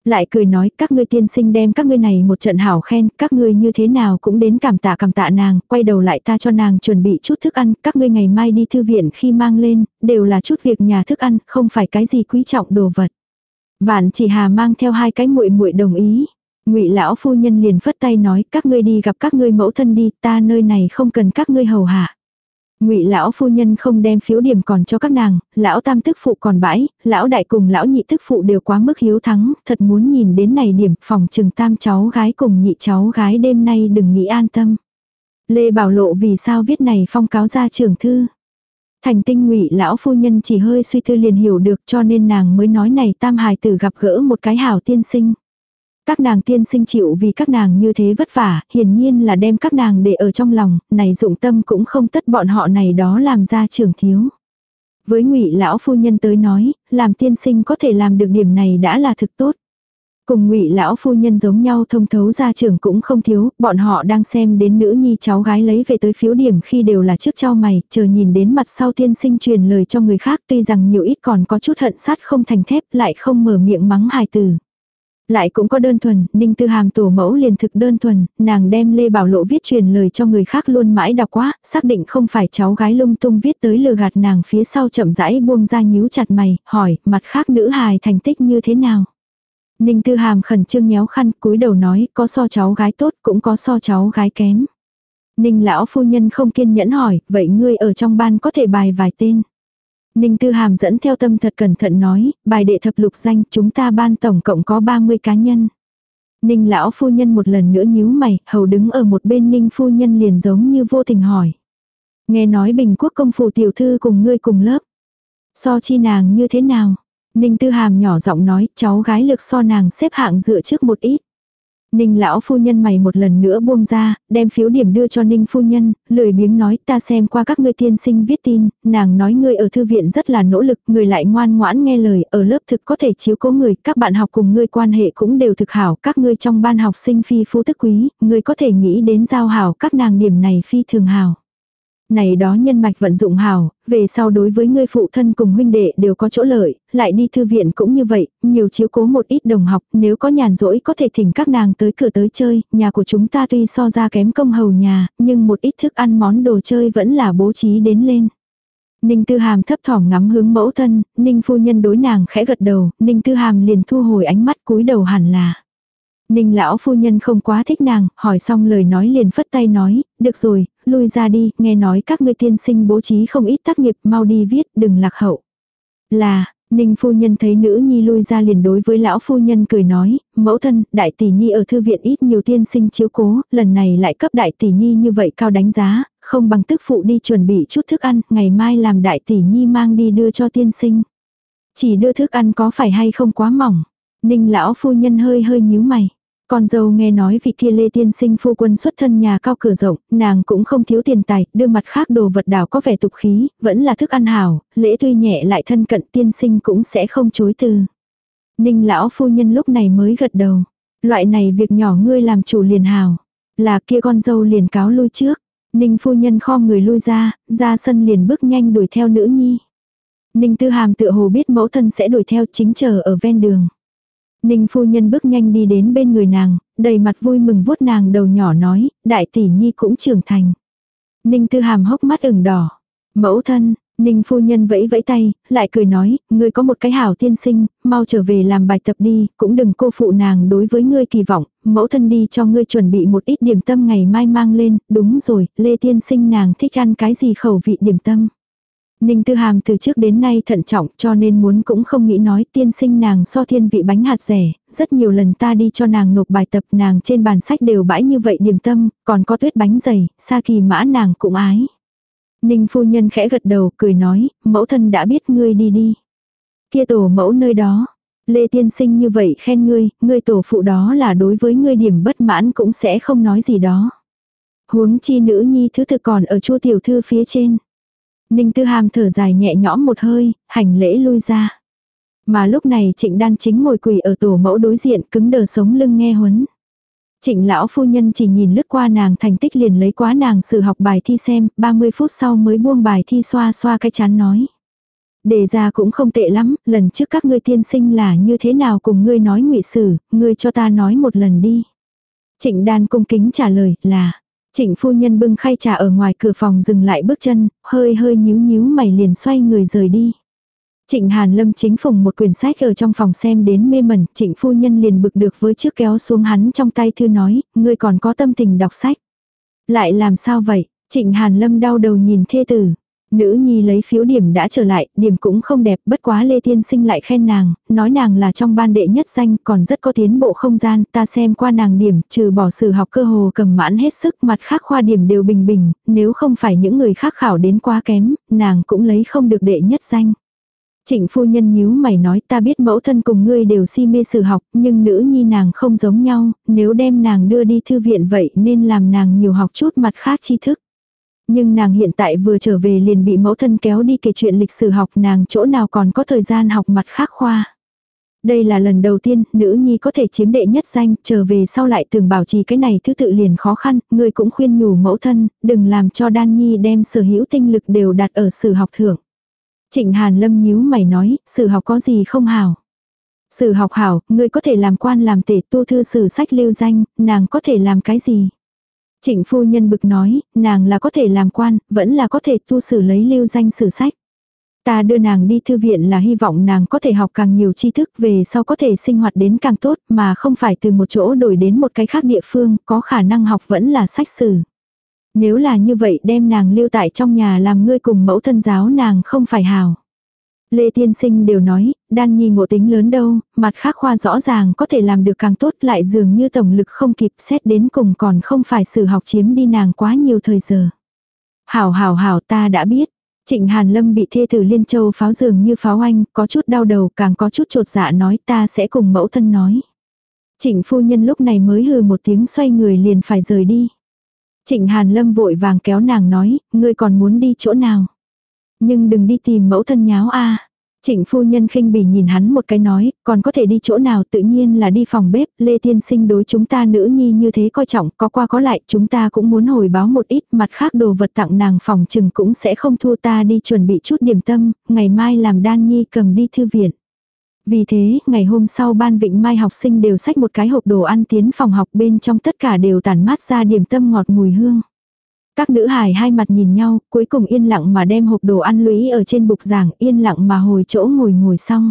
Lại cười nói, các ngươi tiên sinh đem các ngươi này một trận hảo khen, các ngươi như thế nào cũng đến cảm tạ cảm tạ nàng, quay đầu lại ta cho nàng chuẩn bị chút thức ăn, các ngươi ngày mai đi thư viện khi mang lên, đều là chút việc nhà thức ăn, không phải cái gì quý trọng đồ vật. Vạn chỉ hà mang theo hai cái muội muội đồng ý. Ngụy lão phu nhân liền phất tay nói, các ngươi đi gặp các ngươi mẫu thân đi, ta nơi này không cần các ngươi hầu hạ. Ngụy lão phu nhân không đem phiếu điểm còn cho các nàng, lão tam tức phụ còn bãi, lão đại cùng lão nhị tức phụ đều quá mức hiếu thắng, thật muốn nhìn đến này điểm, phòng trừng tam cháu gái cùng nhị cháu gái đêm nay đừng nghĩ an tâm. Lê Bảo Lộ vì sao viết này phong cáo ra trưởng thư. Thành tinh ngụy lão phu nhân chỉ hơi suy tư liền hiểu được cho nên nàng mới nói này tam hài tử gặp gỡ một cái hảo tiên sinh. Các nàng tiên sinh chịu vì các nàng như thế vất vả, hiển nhiên là đem các nàng để ở trong lòng, này dụng tâm cũng không tất bọn họ này đó làm ra trưởng thiếu. Với ngụy lão phu nhân tới nói, làm tiên sinh có thể làm được điểm này đã là thực tốt. Cùng ngụy lão phu nhân giống nhau thông thấu gia trưởng cũng không thiếu, bọn họ đang xem đến nữ nhi cháu gái lấy về tới phiếu điểm khi đều là trước trao mày, chờ nhìn đến mặt sau tiên sinh truyền lời cho người khác tuy rằng nhiều ít còn có chút hận sát không thành thép lại không mở miệng mắng hài từ. Lại cũng có đơn thuần, Ninh Tư Hàm tổ mẫu liền thực đơn thuần, nàng đem Lê Bảo Lộ viết truyền lời cho người khác luôn mãi đọc quá, xác định không phải cháu gái lung tung viết tới lừa gạt nàng phía sau chậm rãi buông ra nhíu chặt mày, hỏi, mặt khác nữ hài thành tích như thế nào. Ninh Tư Hàm khẩn trương nhéo khăn cúi đầu nói có so cháu gái tốt cũng có so cháu gái kém. Ninh lão phu nhân không kiên nhẫn hỏi, vậy ngươi ở trong ban có thể bài vài tên. Ninh Tư Hàm dẫn theo tâm thật cẩn thận nói, bài đệ thập lục danh chúng ta ban tổng cộng có 30 cá nhân. Ninh lão phu nhân một lần nữa nhíu mày, hầu đứng ở một bên Ninh phu nhân liền giống như vô tình hỏi. Nghe nói Bình Quốc công phủ tiểu thư cùng ngươi cùng lớp. So chi nàng như thế nào? Ninh Tư Hàm nhỏ giọng nói, cháu gái lực so nàng xếp hạng dựa trước một ít. Ninh lão phu nhân mày một lần nữa buông ra, đem phiếu điểm đưa cho Ninh phu nhân, lười biếng nói ta xem qua các ngươi tiên sinh viết tin, nàng nói ngươi ở thư viện rất là nỗ lực, người lại ngoan ngoãn nghe lời, ở lớp thực có thể chiếu cố người, các bạn học cùng ngươi quan hệ cũng đều thực hảo, các ngươi trong ban học sinh phi phú tức quý, ngươi có thể nghĩ đến giao hảo các nàng điểm này phi thường hảo. Này đó nhân mạch vận dụng hào về sau đối với ngươi phụ thân cùng huynh đệ đều có chỗ lợi, lại đi thư viện cũng như vậy, nhiều chiếu cố một ít đồng học, nếu có nhàn rỗi có thể thỉnh các nàng tới cửa tới chơi, nhà của chúng ta tuy so ra kém công hầu nhà, nhưng một ít thức ăn món đồ chơi vẫn là bố trí đến lên. Ninh Tư Hàm thấp thỏm ngắm hướng mẫu thân, Ninh phu nhân đối nàng khẽ gật đầu, Ninh Tư Hàm liền thu hồi ánh mắt cúi đầu hẳn là. Ninh lão phu nhân không quá thích nàng, hỏi xong lời nói liền phất tay nói, được rồi, lui ra đi, nghe nói các ngươi tiên sinh bố trí không ít tác nghiệp, mau đi viết, đừng lạc hậu. Là, Ninh phu nhân thấy nữ nhi lui ra liền đối với lão phu nhân cười nói, mẫu thân, đại tỷ nhi ở thư viện ít nhiều tiên sinh chiếu cố, lần này lại cấp đại tỷ nhi như vậy cao đánh giá, không bằng tức phụ đi chuẩn bị chút thức ăn, ngày mai làm đại tỷ nhi mang đi đưa cho tiên sinh. Chỉ đưa thức ăn có phải hay không quá mỏng. Ninh lão phu nhân hơi hơi nhíu mày. Con dâu nghe nói vị kia lê tiên sinh phu quân xuất thân nhà cao cửa rộng, nàng cũng không thiếu tiền tài, đưa mặt khác đồ vật đảo có vẻ tục khí, vẫn là thức ăn hảo, lễ tuy nhẹ lại thân cận tiên sinh cũng sẽ không chối từ. Ninh lão phu nhân lúc này mới gật đầu. Loại này việc nhỏ ngươi làm chủ liền hảo. Là kia con dâu liền cáo lui trước. Ninh phu nhân kho người lui ra, ra sân liền bước nhanh đuổi theo nữ nhi. Ninh tư hàm tựa hồ biết mẫu thân sẽ đuổi theo chính chờ ở ven đường. Ninh phu nhân bước nhanh đi đến bên người nàng, đầy mặt vui mừng vuốt nàng đầu nhỏ nói, đại tỷ nhi cũng trưởng thành. Ninh tư hàm hốc mắt ửng đỏ. Mẫu thân, Ninh phu nhân vẫy vẫy tay, lại cười nói, ngươi có một cái hảo tiên sinh, mau trở về làm bài tập đi, cũng đừng cô phụ nàng đối với ngươi kỳ vọng, mẫu thân đi cho ngươi chuẩn bị một ít điểm tâm ngày mai mang lên, đúng rồi, lê tiên sinh nàng thích ăn cái gì khẩu vị điểm tâm. Ninh Tư Hàm từ trước đến nay thận trọng cho nên muốn cũng không nghĩ nói tiên sinh nàng so thiên vị bánh hạt rẻ, rất nhiều lần ta đi cho nàng nộp bài tập nàng trên bàn sách đều bãi như vậy điểm tâm, còn có tuyết bánh dày, sa kỳ mã nàng cũng ái. Ninh phu nhân khẽ gật đầu cười nói, mẫu thân đã biết ngươi đi đi. Kia tổ mẫu nơi đó, Lê tiên sinh như vậy khen ngươi, ngươi tổ phụ đó là đối với ngươi điểm bất mãn cũng sẽ không nói gì đó. Huống chi nữ nhi thứ thực còn ở chua tiểu thư phía trên. Ninh Tư Hàm thở dài nhẹ nhõm một hơi, hành lễ lui ra. Mà lúc này trịnh đan chính ngồi quỳ ở tổ mẫu đối diện cứng đờ sống lưng nghe huấn. Trịnh lão phu nhân chỉ nhìn lướt qua nàng thành tích liền lấy quá nàng sự học bài thi xem, 30 phút sau mới buông bài thi xoa xoa cái chán nói. Đề ra cũng không tệ lắm, lần trước các ngươi tiên sinh là như thế nào cùng ngươi nói ngụy sử, ngươi cho ta nói một lần đi. Trịnh đan cung kính trả lời là, Trịnh phu nhân bưng khay trà ở ngoài cửa phòng dừng lại bước chân, hơi hơi nhíu nhíu mày liền xoay người rời đi. Trịnh Hàn Lâm chính phùng một quyển sách ở trong phòng xem đến mê mẩn, trịnh phu nhân liền bực được với chiếc kéo xuống hắn trong tay thư nói, ngươi còn có tâm tình đọc sách. Lại làm sao vậy? Trịnh Hàn Lâm đau đầu nhìn thê tử. Nữ nhi lấy phiếu điểm đã trở lại, điểm cũng không đẹp, bất quá Lê Thiên Sinh lại khen nàng, nói nàng là trong ban đệ nhất danh, còn rất có tiến bộ không gian, ta xem qua nàng điểm, trừ bỏ sự học cơ hồ cầm mãn hết sức, mặt khác khoa điểm đều bình bình, nếu không phải những người khác khảo đến quá kém, nàng cũng lấy không được đệ nhất danh. Trịnh phu nhân nhíu mày nói ta biết mẫu thân cùng ngươi đều si mê sử học, nhưng nữ nhi nàng không giống nhau, nếu đem nàng đưa đi thư viện vậy nên làm nàng nhiều học chút mặt khác tri thức. Nhưng nàng hiện tại vừa trở về liền bị mẫu thân kéo đi kể chuyện lịch sử học nàng chỗ nào còn có thời gian học mặt khác khoa. Đây là lần đầu tiên nữ nhi có thể chiếm đệ nhất danh, trở về sau lại tưởng bảo trì cái này thứ tự liền khó khăn, người cũng khuyên nhủ mẫu thân, đừng làm cho đan nhi đem sở hữu tinh lực đều đặt ở sử học thưởng. Trịnh Hàn Lâm nhíu mày nói, sử học có gì không hảo. Sử học hảo, người có thể làm quan làm tể tu thư sử sách lưu danh, nàng có thể làm cái gì? Trịnh phu nhân bực nói, nàng là có thể làm quan, vẫn là có thể tu sử lấy lưu danh sử sách. Ta đưa nàng đi thư viện là hy vọng nàng có thể học càng nhiều tri thức về sau có thể sinh hoạt đến càng tốt mà không phải từ một chỗ đổi đến một cái khác địa phương, có khả năng học vẫn là sách sử. Nếu là như vậy đem nàng lưu tại trong nhà làm ngươi cùng mẫu thân giáo nàng không phải hào. Lê Tiên Sinh đều nói, đan nhi ngộ tính lớn đâu, mặt khác khoa rõ ràng có thể làm được càng tốt lại dường như tổng lực không kịp xét đến cùng còn không phải sự học chiếm đi nàng quá nhiều thời giờ. Hảo hảo hảo ta đã biết. Trịnh Hàn Lâm bị thê tử Liên Châu pháo dường như pháo anh, có chút đau đầu càng có chút trột dạ nói ta sẽ cùng mẫu thân nói. Trịnh phu nhân lúc này mới hừ một tiếng xoay người liền phải rời đi. Trịnh Hàn Lâm vội vàng kéo nàng nói, ngươi còn muốn đi chỗ nào. Nhưng đừng đi tìm mẫu thân nháo a. Trịnh phu nhân khinh bỉ nhìn hắn một cái nói, còn có thể đi chỗ nào tự nhiên là đi phòng bếp, Lê Tiên Sinh đối chúng ta nữ nhi như thế coi trọng, có qua có lại, chúng ta cũng muốn hồi báo một ít, mặt khác đồ vật tặng nàng phòng chừng cũng sẽ không thua ta đi chuẩn bị chút điểm tâm, ngày mai làm đan nhi cầm đi thư viện. Vì thế, ngày hôm sau ban vịnh mai học sinh đều xách một cái hộp đồ ăn tiến phòng học bên trong tất cả đều tản mát ra điểm tâm ngọt mùi hương. Các nữ hài hai mặt nhìn nhau, cuối cùng yên lặng mà đem hộp đồ ăn lũy ở trên bục giảng, yên lặng mà hồi chỗ ngồi ngồi xong.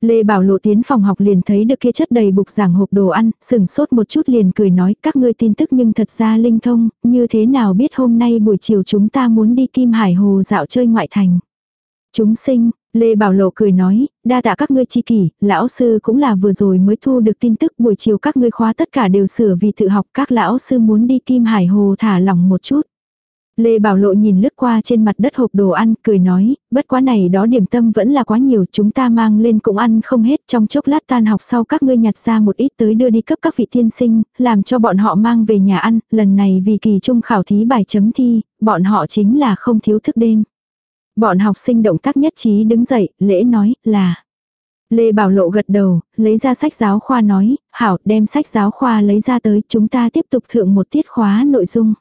Lê Bảo Lộ tiến phòng học liền thấy được kia chất đầy bục giảng hộp đồ ăn, sừng sốt một chút liền cười nói các ngươi tin tức nhưng thật ra linh thông, như thế nào biết hôm nay buổi chiều chúng ta muốn đi Kim Hải Hồ dạo chơi ngoại thành. Chúng sinh, Lê Bảo Lộ cười nói, đa tạ các ngươi chi kỷ, lão sư cũng là vừa rồi mới thu được tin tức buổi chiều các ngươi khóa tất cả đều sửa vì tự học các lão sư muốn đi Kim Hải Hồ thả lỏng một chút. Lê Bảo Lộ nhìn lướt qua trên mặt đất hộp đồ ăn, cười nói, bất quá này đó điểm tâm vẫn là quá nhiều, chúng ta mang lên cũng ăn không hết, trong chốc lát tan học sau các ngươi nhặt ra một ít tới đưa đi cấp các vị tiên sinh, làm cho bọn họ mang về nhà ăn, lần này vì kỳ trung khảo thí bài chấm thi, bọn họ chính là không thiếu thức đêm. Bọn học sinh động tác nhất trí đứng dậy, lễ nói là. Lê Bảo Lộ gật đầu, lấy ra sách giáo khoa nói, hảo đem sách giáo khoa lấy ra tới, chúng ta tiếp tục thượng một tiết khóa nội dung.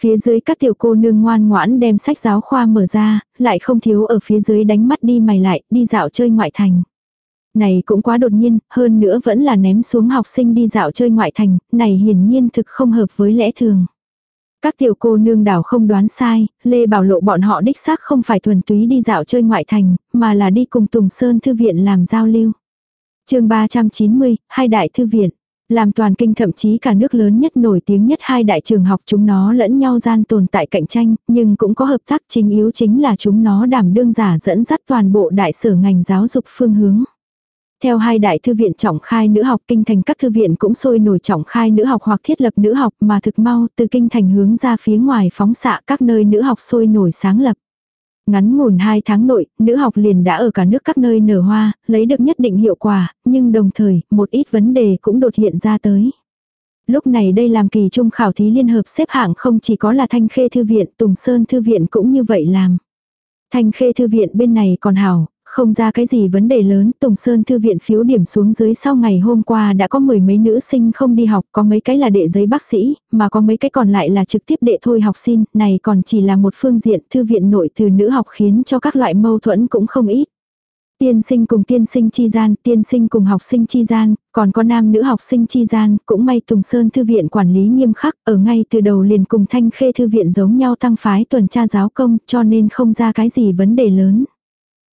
Phía dưới các tiểu cô nương ngoan ngoãn đem sách giáo khoa mở ra, lại không thiếu ở phía dưới đánh mắt đi mày lại, đi dạo chơi ngoại thành. Này cũng quá đột nhiên, hơn nữa vẫn là ném xuống học sinh đi dạo chơi ngoại thành, này hiển nhiên thực không hợp với lẽ thường. Các tiểu cô nương đảo không đoán sai, Lê Bảo Lộ bọn họ đích xác không phải thuần túy đi dạo chơi ngoại thành, mà là đi cùng Tùng Sơn Thư viện làm giao lưu. chương 390, hai đại thư viện. Làm toàn kinh thậm chí cả nước lớn nhất nổi tiếng nhất hai đại trường học chúng nó lẫn nhau gian tồn tại cạnh tranh, nhưng cũng có hợp tác chính yếu chính là chúng nó đảm đương giả dẫn dắt toàn bộ đại sở ngành giáo dục phương hướng. Theo hai đại thư viện trọng khai nữ học kinh thành các thư viện cũng sôi nổi trọng khai nữ học hoặc thiết lập nữ học mà thực mau từ kinh thành hướng ra phía ngoài phóng xạ các nơi nữ học sôi nổi sáng lập. Ngắn ngủn 2 tháng nội, nữ học liền đã ở cả nước các nơi nở hoa, lấy được nhất định hiệu quả, nhưng đồng thời, một ít vấn đề cũng đột hiện ra tới. Lúc này đây làm kỳ trung khảo thí liên hợp xếp hạng không chỉ có là Thanh Khê Thư Viện, Tùng Sơn Thư Viện cũng như vậy làm. Thanh Khê Thư Viện bên này còn hảo, không ra cái gì vấn đề lớn, Tùng Sơn Thư viện phiếu điểm xuống dưới sau ngày hôm qua đã có mười mấy nữ sinh không đi học, có mấy cái là đệ giấy bác sĩ, mà có mấy cái còn lại là trực tiếp đệ thôi học xin, này còn chỉ là một phương diện thư viện nội từ nữ học khiến cho các loại mâu thuẫn cũng không ít. Tiên sinh cùng tiên sinh chi gian, tiên sinh cùng học sinh chi gian, còn có nam nữ học sinh chi gian, cũng may Tùng Sơn Thư viện quản lý nghiêm khắc, ở ngay từ đầu liền cùng Thanh Khê Thư viện giống nhau tăng phái tuần tra giáo công, cho nên không ra cái gì vấn đề lớn.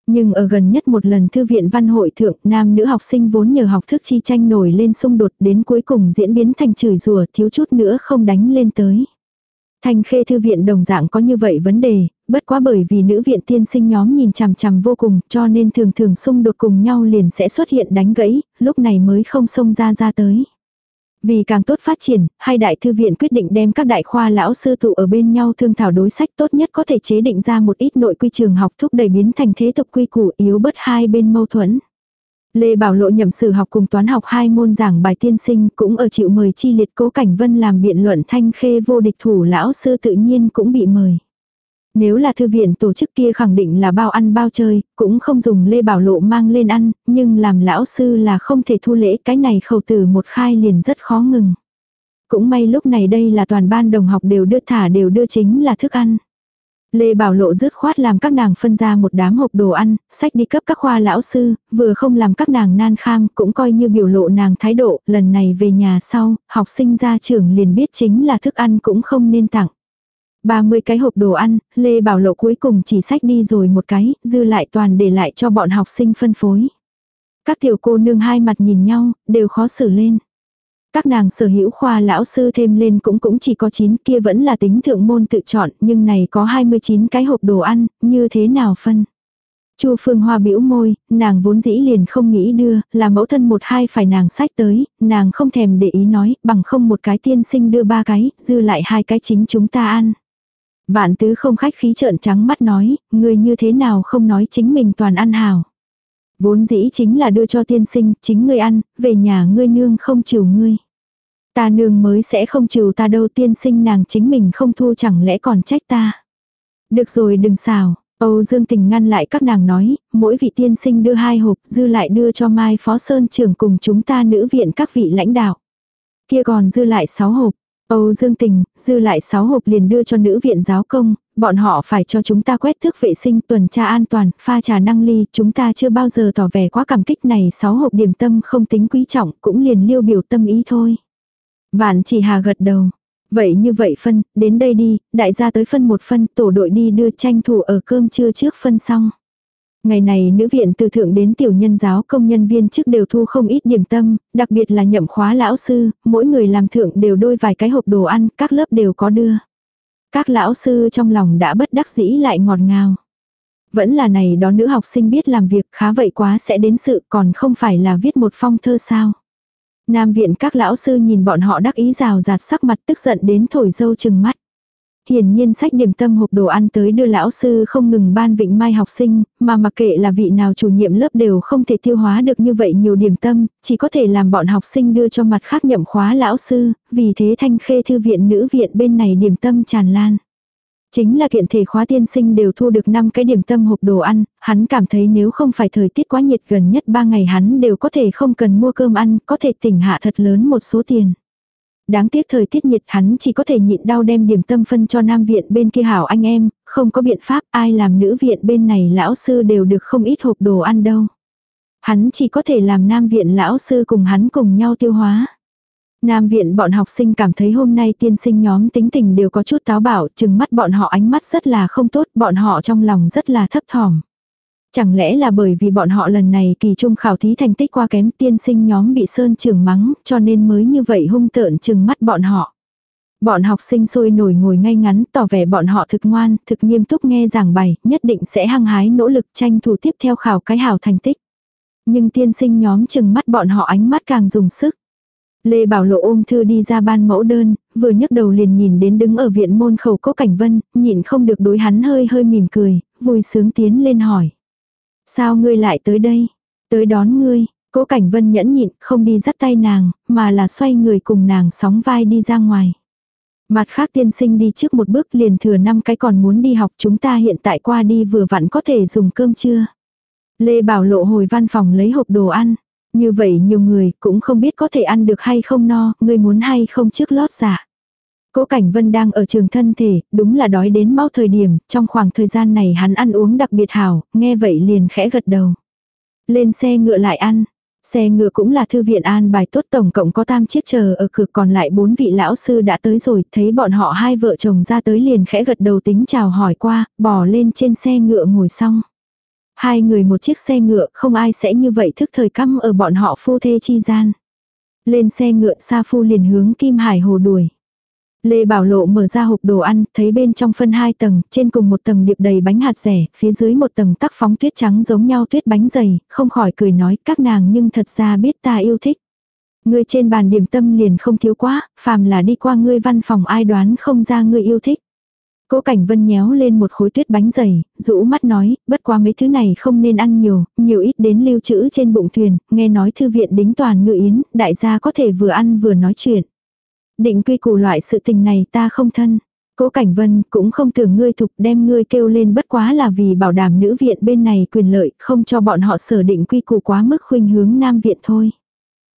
Nhưng ở gần nhất một lần thư viện văn hội thượng, nam nữ học sinh vốn nhờ học thức chi tranh nổi lên xung đột đến cuối cùng diễn biến thành chửi rủa thiếu chút nữa không đánh lên tới. Thanh khê thư viện đồng dạng có như vậy vấn đề, bất quá bởi vì nữ viện tiên sinh nhóm nhìn chằm chằm vô cùng cho nên thường thường xung đột cùng nhau liền sẽ xuất hiện đánh gãy, lúc này mới không xông ra ra tới. Vì càng tốt phát triển, hai đại thư viện quyết định đem các đại khoa lão sư tụ ở bên nhau thương thảo đối sách tốt nhất có thể chế định ra một ít nội quy trường học thúc đẩy biến thành thế tục quy củ yếu bớt hai bên mâu thuẫn. Lê Bảo Lộ nhậm sử học cùng toán học hai môn giảng bài tiên sinh cũng ở chịu mời chi liệt cố cảnh vân làm biện luận thanh khê vô địch thủ lão sư tự nhiên cũng bị mời. Nếu là thư viện tổ chức kia khẳng định là bao ăn bao chơi, cũng không dùng Lê Bảo Lộ mang lên ăn, nhưng làm lão sư là không thể thu lễ cái này khẩu tử một khai liền rất khó ngừng. Cũng may lúc này đây là toàn ban đồng học đều đưa thả đều đưa chính là thức ăn. Lê Bảo Lộ dứt khoát làm các nàng phân ra một đám hộp đồ ăn, sách đi cấp các khoa lão sư, vừa không làm các nàng nan kham, cũng coi như biểu lộ nàng thái độ, lần này về nhà sau, học sinh ra trường liền biết chính là thức ăn cũng không nên tặng. 30 cái hộp đồ ăn, Lê Bảo Lộ cuối cùng chỉ sách đi rồi một cái, dư lại toàn để lại cho bọn học sinh phân phối. Các tiểu cô nương hai mặt nhìn nhau, đều khó xử lên. Các nàng sở hữu khoa lão sư thêm lên cũng cũng chỉ có 9 kia vẫn là tính thượng môn tự chọn, nhưng này có 29 cái hộp đồ ăn, như thế nào phân. Chu Phương Hoa bĩu môi, nàng vốn dĩ liền không nghĩ đưa, là mẫu thân một hai phải nàng sách tới, nàng không thèm để ý nói, bằng không một cái tiên sinh đưa ba cái, dư lại hai cái chính chúng ta ăn. Vạn tứ không khách khí trợn trắng mắt nói, người như thế nào không nói chính mình toàn ăn hào. Vốn dĩ chính là đưa cho tiên sinh, chính ngươi ăn, về nhà ngươi nương không chiều ngươi. Ta nương mới sẽ không chiều ta đâu tiên sinh nàng chính mình không thu chẳng lẽ còn trách ta. Được rồi đừng xào, Âu Dương Tình ngăn lại các nàng nói, mỗi vị tiên sinh đưa hai hộp dư lại đưa cho Mai Phó Sơn trưởng cùng chúng ta nữ viện các vị lãnh đạo. Kia còn dư lại sáu hộp, Âu Dương Tình, dư lại 6 hộp liền đưa cho nữ viện giáo công, bọn họ phải cho chúng ta quét thước vệ sinh tuần tra an toàn, pha trà năng ly, chúng ta chưa bao giờ tỏ vẻ quá cảm kích này 6 hộp điểm tâm không tính quý trọng, cũng liền liêu biểu tâm ý thôi. Vạn chỉ hà gật đầu. Vậy như vậy phân, đến đây đi, đại gia tới phân một phân, tổ đội đi đưa tranh thủ ở cơm trưa trước phân xong. Ngày này nữ viện từ thượng đến tiểu nhân giáo công nhân viên chức đều thu không ít điểm tâm, đặc biệt là nhậm khóa lão sư, mỗi người làm thượng đều đôi vài cái hộp đồ ăn, các lớp đều có đưa. Các lão sư trong lòng đã bất đắc dĩ lại ngọt ngào. Vẫn là này đó nữ học sinh biết làm việc khá vậy quá sẽ đến sự còn không phải là viết một phong thơ sao. Nam viện các lão sư nhìn bọn họ đắc ý rào rạt sắc mặt tức giận đến thổi dâu chừng mắt. Hiển nhiên sách điểm tâm hộp đồ ăn tới đưa lão sư không ngừng ban vịnh mai học sinh, mà mặc kệ là vị nào chủ nhiệm lớp đều không thể tiêu hóa được như vậy nhiều điểm tâm, chỉ có thể làm bọn học sinh đưa cho mặt khác nhậm khóa lão sư, vì thế thanh khê thư viện nữ viện bên này điểm tâm tràn lan. Chính là kiện thể khóa tiên sinh đều thu được 5 cái điểm tâm hộp đồ ăn, hắn cảm thấy nếu không phải thời tiết quá nhiệt gần nhất 3 ngày hắn đều có thể không cần mua cơm ăn, có thể tỉnh hạ thật lớn một số tiền đáng tiếc thời tiết nhiệt hắn chỉ có thể nhịn đau đem điểm tâm phân cho nam viện bên kia hảo anh em, không có biện pháp ai làm nữ viện bên này lão sư đều được không ít hộp đồ ăn đâu. Hắn chỉ có thể làm nam viện lão sư cùng hắn cùng nhau tiêu hóa. Nam viện bọn học sinh cảm thấy hôm nay tiên sinh nhóm tính tình đều có chút táo bạo, chừng mắt bọn họ ánh mắt rất là không tốt, bọn họ trong lòng rất là thấp thỏm. Chẳng lẽ là bởi vì bọn họ lần này kỳ trung khảo thí thành tích qua kém tiên sinh nhóm bị sơn trường mắng cho nên mới như vậy hung tợn chừng mắt bọn họ. Bọn học sinh sôi nổi ngồi ngay ngắn tỏ vẻ bọn họ thực ngoan, thực nghiêm túc nghe giảng bài, nhất định sẽ hăng hái nỗ lực tranh thủ tiếp theo khảo cái hảo thành tích. Nhưng tiên sinh nhóm chừng mắt bọn họ ánh mắt càng dùng sức. Lê Bảo Lộ ôm thư đi ra ban mẫu đơn, vừa nhấc đầu liền nhìn đến đứng ở viện môn khẩu cố cảnh vân, nhịn không được đối hắn hơi hơi mỉm cười, vui sướng tiến lên hỏi. Sao ngươi lại tới đây? Tới đón ngươi. Cố Cảnh Vân nhẫn nhịn, không đi dắt tay nàng, mà là xoay người cùng nàng sóng vai đi ra ngoài. Mặt khác tiên sinh đi trước một bước liền thừa năm cái còn muốn đi học chúng ta hiện tại qua đi vừa vặn có thể dùng cơm trưa. Lê Bảo lộ hồi văn phòng lấy hộp đồ ăn. Như vậy nhiều người cũng không biết có thể ăn được hay không no, người muốn hay không trước lót dạ. Cố Cảnh Vân đang ở trường thân thể, đúng là đói đến mau thời điểm, trong khoảng thời gian này hắn ăn uống đặc biệt hảo, nghe vậy liền khẽ gật đầu. Lên xe ngựa lại ăn. Xe ngựa cũng là thư viện an bài tốt tổng cộng có tam chiếc chờ ở cửa còn lại bốn vị lão sư đã tới rồi, thấy bọn họ hai vợ chồng ra tới liền khẽ gật đầu tính chào hỏi qua, bỏ lên trên xe ngựa ngồi xong. Hai người một chiếc xe ngựa, không ai sẽ như vậy thức thời căm ở bọn họ phu thê chi gian. Lên xe ngựa Sa Phu liền hướng Kim Hải Hồ đuổi. Lê Bảo Lộ mở ra hộp đồ ăn, thấy bên trong phân hai tầng, trên cùng một tầng điệp đầy bánh hạt rẻ, phía dưới một tầng tắc phóng tuyết trắng giống nhau tuyết bánh dày, không khỏi cười nói các nàng nhưng thật ra biết ta yêu thích. Ngươi trên bàn điểm tâm liền không thiếu quá, phàm là đi qua ngươi văn phòng ai đoán không ra ngươi yêu thích. Cố Cảnh Vân nhéo lên một khối tuyết bánh dày, rũ mắt nói, bất quá mấy thứ này không nên ăn nhiều, nhiều ít đến lưu trữ trên bụng thuyền, nghe nói thư viện đính toàn ngự yến, đại gia có thể vừa ăn vừa nói chuyện. Định quy củ loại sự tình này ta không thân. Cố Cảnh Vân cũng không tưởng ngươi thục đem ngươi kêu lên bất quá là vì bảo đảm nữ viện bên này quyền lợi, không cho bọn họ sở định quy củ quá mức khuynh hướng nam viện thôi.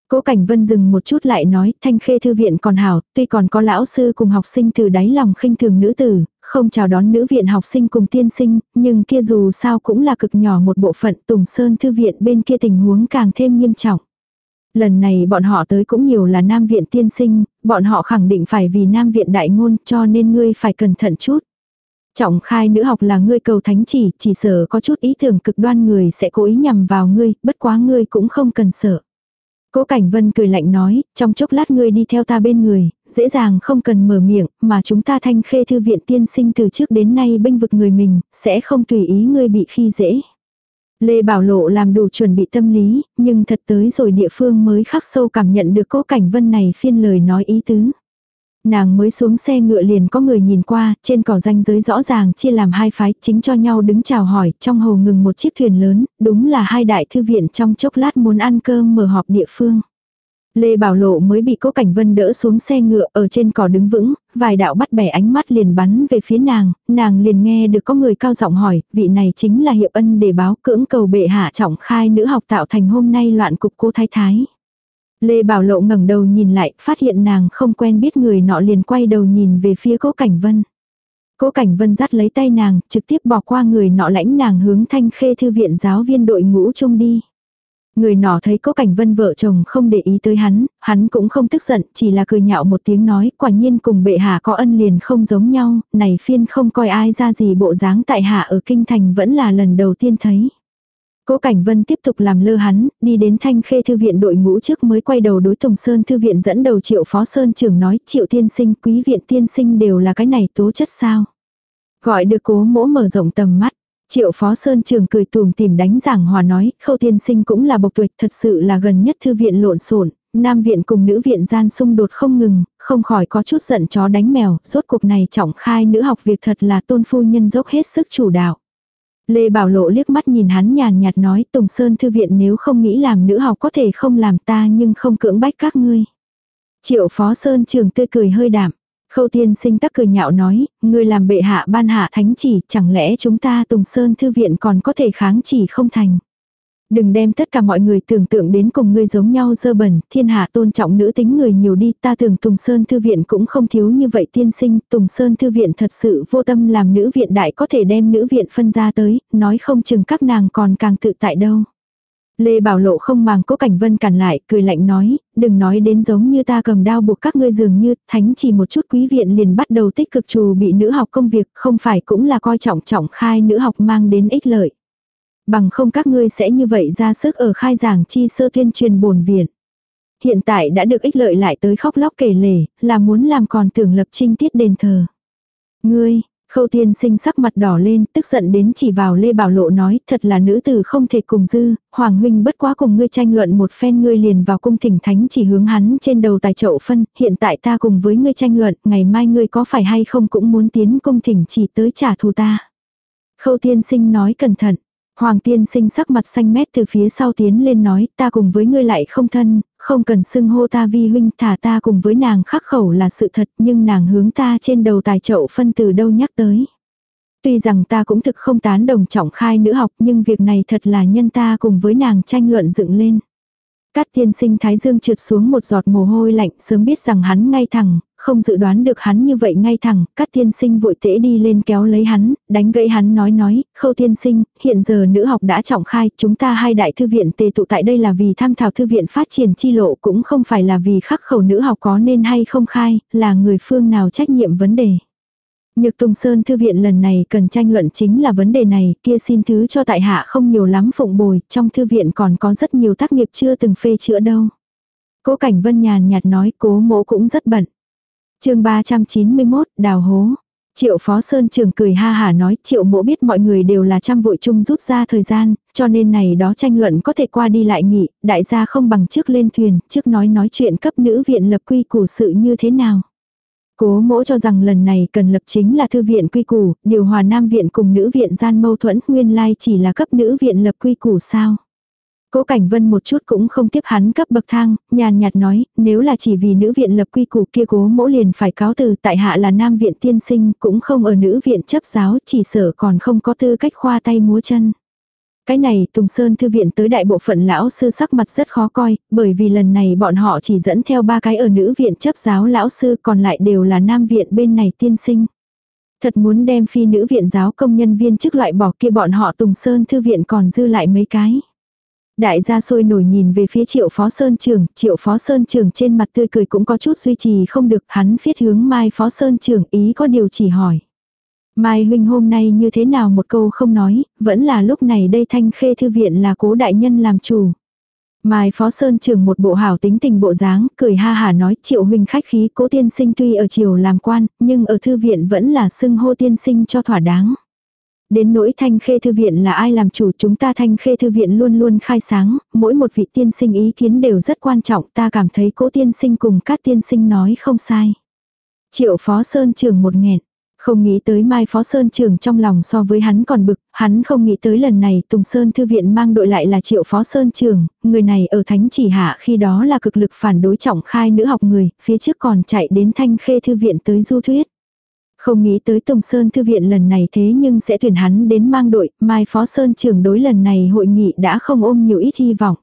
Cố Cảnh Vân dừng một chút lại nói, thanh khê thư viện còn hảo, tuy còn có lão sư cùng học sinh từ đáy lòng khinh thường nữ tử, không chào đón nữ viện học sinh cùng tiên sinh, nhưng kia dù sao cũng là cực nhỏ một bộ phận Tùng Sơn thư viện bên kia tình huống càng thêm nghiêm trọng. Lần này bọn họ tới cũng nhiều là nam viện tiên sinh, bọn họ khẳng định phải vì nam viện đại ngôn cho nên ngươi phải cẩn thận chút. Trọng khai nữ học là ngươi cầu thánh chỉ, chỉ sợ có chút ý tưởng cực đoan người sẽ cố ý nhằm vào ngươi, bất quá ngươi cũng không cần sợ. Cố Cảnh Vân cười lạnh nói, trong chốc lát ngươi đi theo ta bên người, dễ dàng không cần mở miệng, mà chúng ta thanh khê thư viện tiên sinh từ trước đến nay bênh vực người mình, sẽ không tùy ý ngươi bị khi dễ. Lê Bảo Lộ làm đủ chuẩn bị tâm lý, nhưng thật tới rồi địa phương mới khắc sâu cảm nhận được cố Cảnh Vân này phiên lời nói ý tứ. Nàng mới xuống xe ngựa liền có người nhìn qua, trên cỏ ranh giới rõ ràng chia làm hai phái, chính cho nhau đứng chào hỏi, trong hồ ngừng một chiếc thuyền lớn, đúng là hai đại thư viện trong chốc lát muốn ăn cơm mở họp địa phương. Lê Bảo Lộ mới bị Cố Cảnh Vân đỡ xuống xe ngựa ở trên cỏ đứng vững, vài đạo bắt bẻ ánh mắt liền bắn về phía nàng, nàng liền nghe được có người cao giọng hỏi, vị này chính là hiệp ân để báo cưỡng cầu bệ hạ trọng khai nữ học tạo thành hôm nay loạn cục cô thái thái. Lê Bảo Lộ ngẩng đầu nhìn lại, phát hiện nàng không quen biết người nọ liền quay đầu nhìn về phía Cố Cảnh Vân. Cố Cảnh Vân dắt lấy tay nàng, trực tiếp bỏ qua người nọ lãnh nàng hướng thanh khê thư viện giáo viên đội ngũ chung đi. Người nọ thấy Cố Cảnh Vân vợ chồng không để ý tới hắn, hắn cũng không tức giận, chỉ là cười nhạo một tiếng nói, quả nhiên cùng bệ hạ có ân liền không giống nhau, này phiên không coi ai ra gì bộ dáng tại hạ ở kinh thành vẫn là lần đầu tiên thấy. Cố Cảnh Vân tiếp tục làm lơ hắn, đi đến thanh khê thư viện đội ngũ trước mới quay đầu đối Tùng Sơn thư viện dẫn đầu triệu phó Sơn trưởng nói triệu tiên sinh quý viện tiên sinh đều là cái này tố chất sao. Gọi được cố mỗ mở rộng tầm mắt. Triệu phó Sơn trường cười tùm tìm đánh giảng hòa nói, khâu tiên sinh cũng là bộc tuệt thật sự là gần nhất thư viện lộn xộn nam viện cùng nữ viện gian xung đột không ngừng, không khỏi có chút giận chó đánh mèo, rốt cuộc này trọng khai nữ học việc thật là tôn phu nhân dốc hết sức chủ đạo. Lê Bảo Lộ liếc mắt nhìn hắn nhàn nhạt nói Tùng Sơn Thư Viện nếu không nghĩ làm nữ học có thể không làm ta nhưng không cưỡng bách các ngươi. Triệu Phó Sơn trường tươi cười hơi đạm. Khâu tiên sinh tắc cười nhạo nói, ngươi làm bệ hạ ban hạ thánh chỉ, chẳng lẽ chúng ta Tùng Sơn Thư Viện còn có thể kháng chỉ không thành. Đừng đem tất cả mọi người tưởng tượng đến cùng ngươi giống nhau dơ bẩn, thiên hạ tôn trọng nữ tính người nhiều đi, ta tưởng Tùng Sơn Thư Viện cũng không thiếu như vậy tiên sinh, Tùng Sơn Thư Viện thật sự vô tâm làm nữ viện đại có thể đem nữ viện phân ra tới, nói không chừng các nàng còn càng tự tại đâu. Lê Bảo Lộ không màng cố cảnh vân cản lại, cười lạnh nói, đừng nói đến giống như ta cầm đao buộc các ngươi dường như, thánh chỉ một chút quý viện liền bắt đầu tích cực trù bị nữ học công việc, không phải cũng là coi trọng trọng khai nữ học mang đến ích lợi. Bằng không các ngươi sẽ như vậy ra sức ở khai giảng chi sơ tuyên truyền bổn viện. Hiện tại đã được ích lợi lại tới khóc lóc kể lể, là muốn làm còn tưởng lập trinh tiết đền thờ. Ngươi, Khâu tiên sinh sắc mặt đỏ lên, tức giận đến chỉ vào Lê Bảo Lộ nói, thật là nữ tử không thể cùng dư, Hoàng huynh bất quá cùng ngươi tranh luận một phen ngươi liền vào cung thỉnh thánh chỉ hướng hắn trên đầu tài chậu phân, hiện tại ta cùng với ngươi tranh luận, ngày mai ngươi có phải hay không cũng muốn tiến cung thỉnh chỉ tới trả thù ta. Khâu tiên sinh nói cẩn thận, Hoàng tiên sinh sắc mặt xanh mét từ phía sau tiến lên nói ta cùng với ngươi lại không thân, không cần xưng hô ta vi huynh thả ta cùng với nàng khắc khẩu là sự thật nhưng nàng hướng ta trên đầu tài chậu phân từ đâu nhắc tới. Tuy rằng ta cũng thực không tán đồng trọng khai nữ học nhưng việc này thật là nhân ta cùng với nàng tranh luận dựng lên. Cát tiên sinh thái dương trượt xuống một giọt mồ hôi lạnh sớm biết rằng hắn ngay thẳng, không dự đoán được hắn như vậy ngay thẳng, cát tiên sinh vội tễ đi lên kéo lấy hắn, đánh gãy hắn nói nói, khâu tiên sinh, hiện giờ nữ học đã trọng khai, chúng ta hai đại thư viện tề tụ tại đây là vì tham thảo thư viện phát triển chi lộ cũng không phải là vì khắc khẩu nữ học có nên hay không khai, là người phương nào trách nhiệm vấn đề. Nhược Tùng Sơn Thư viện lần này cần tranh luận chính là vấn đề này, kia xin thứ cho tại hạ không nhiều lắm phụng bồi, trong thư viện còn có rất nhiều tác nghiệp chưa từng phê chữa đâu. Cố Cảnh Vân nhàn nhạt nói cố mỗ cũng rất bận chương 391, đào hố. Triệu Phó Sơn Trường cười ha hả nói Triệu mỗ biết mọi người đều là chăm vội chung rút ra thời gian, cho nên này đó tranh luận có thể qua đi lại nghị, đại gia không bằng trước lên thuyền, trước nói nói chuyện cấp nữ viện lập quy củ sự như thế nào. Cố mỗ cho rằng lần này cần lập chính là thư viện quy củ, điều hòa nam viện cùng nữ viện gian mâu thuẫn nguyên lai chỉ là cấp nữ viện lập quy củ sao. Cố Cảnh Vân một chút cũng không tiếp hắn cấp bậc thang, nhàn nhạt nói, nếu là chỉ vì nữ viện lập quy củ kia cố mỗ liền phải cáo từ tại hạ là nam viện tiên sinh, cũng không ở nữ viện chấp giáo, chỉ sợ còn không có tư cách khoa tay múa chân. Cái này Tùng Sơn Thư viện tới đại bộ phận lão sư sắc mặt rất khó coi, bởi vì lần này bọn họ chỉ dẫn theo ba cái ở nữ viện chấp giáo lão sư còn lại đều là nam viện bên này tiên sinh. Thật muốn đem phi nữ viện giáo công nhân viên chức loại bỏ kia bọn họ Tùng Sơn Thư viện còn dư lại mấy cái. Đại gia sôi nổi nhìn về phía triệu phó sơn trường, triệu phó sơn trường trên mặt tươi cười cũng có chút duy trì không được, hắn phiết hướng mai phó sơn trường ý có điều chỉ hỏi. Mai huynh hôm nay như thế nào một câu không nói, vẫn là lúc này đây thanh khê thư viện là cố đại nhân làm chủ. Mai Phó Sơn trường một bộ hảo tính tình bộ dáng, cười ha hà nói triệu huynh khách khí cố tiên sinh tuy ở triều làm quan, nhưng ở thư viện vẫn là xưng hô tiên sinh cho thỏa đáng. Đến nỗi thanh khê thư viện là ai làm chủ chúng ta thanh khê thư viện luôn luôn khai sáng, mỗi một vị tiên sinh ý kiến đều rất quan trọng ta cảm thấy cố tiên sinh cùng các tiên sinh nói không sai. Triệu Phó Sơn trường một nghẹn. Không nghĩ tới Mai Phó Sơn trường trong lòng so với hắn còn bực, hắn không nghĩ tới lần này Tùng Sơn Thư viện mang đội lại là Triệu Phó Sơn trường, người này ở Thánh Chỉ Hạ khi đó là cực lực phản đối trọng khai nữ học người, phía trước còn chạy đến Thanh Khê Thư viện tới du thuyết. Không nghĩ tới Tùng Sơn Thư viện lần này thế nhưng sẽ tuyển hắn đến mang đội, Mai Phó Sơn trưởng đối lần này hội nghị đã không ôm nhiều ít hy vọng.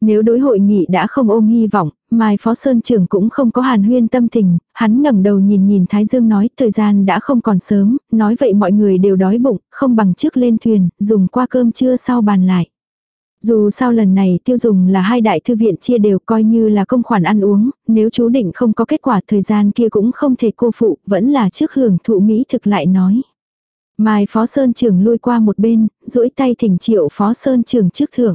Nếu đối hội nghị đã không ôm hy vọng, Mai Phó Sơn trưởng cũng không có hàn huyên tâm tình, hắn ngẩng đầu nhìn nhìn Thái Dương nói thời gian đã không còn sớm, nói vậy mọi người đều đói bụng, không bằng trước lên thuyền, dùng qua cơm trưa sau bàn lại. Dù sao lần này tiêu dùng là hai đại thư viện chia đều coi như là công khoản ăn uống, nếu chú định không có kết quả thời gian kia cũng không thể cô phụ, vẫn là trước hưởng thụ Mỹ thực lại nói. Mai Phó Sơn trưởng lui qua một bên, duỗi tay thỉnh triệu Phó Sơn trưởng trước thưởng.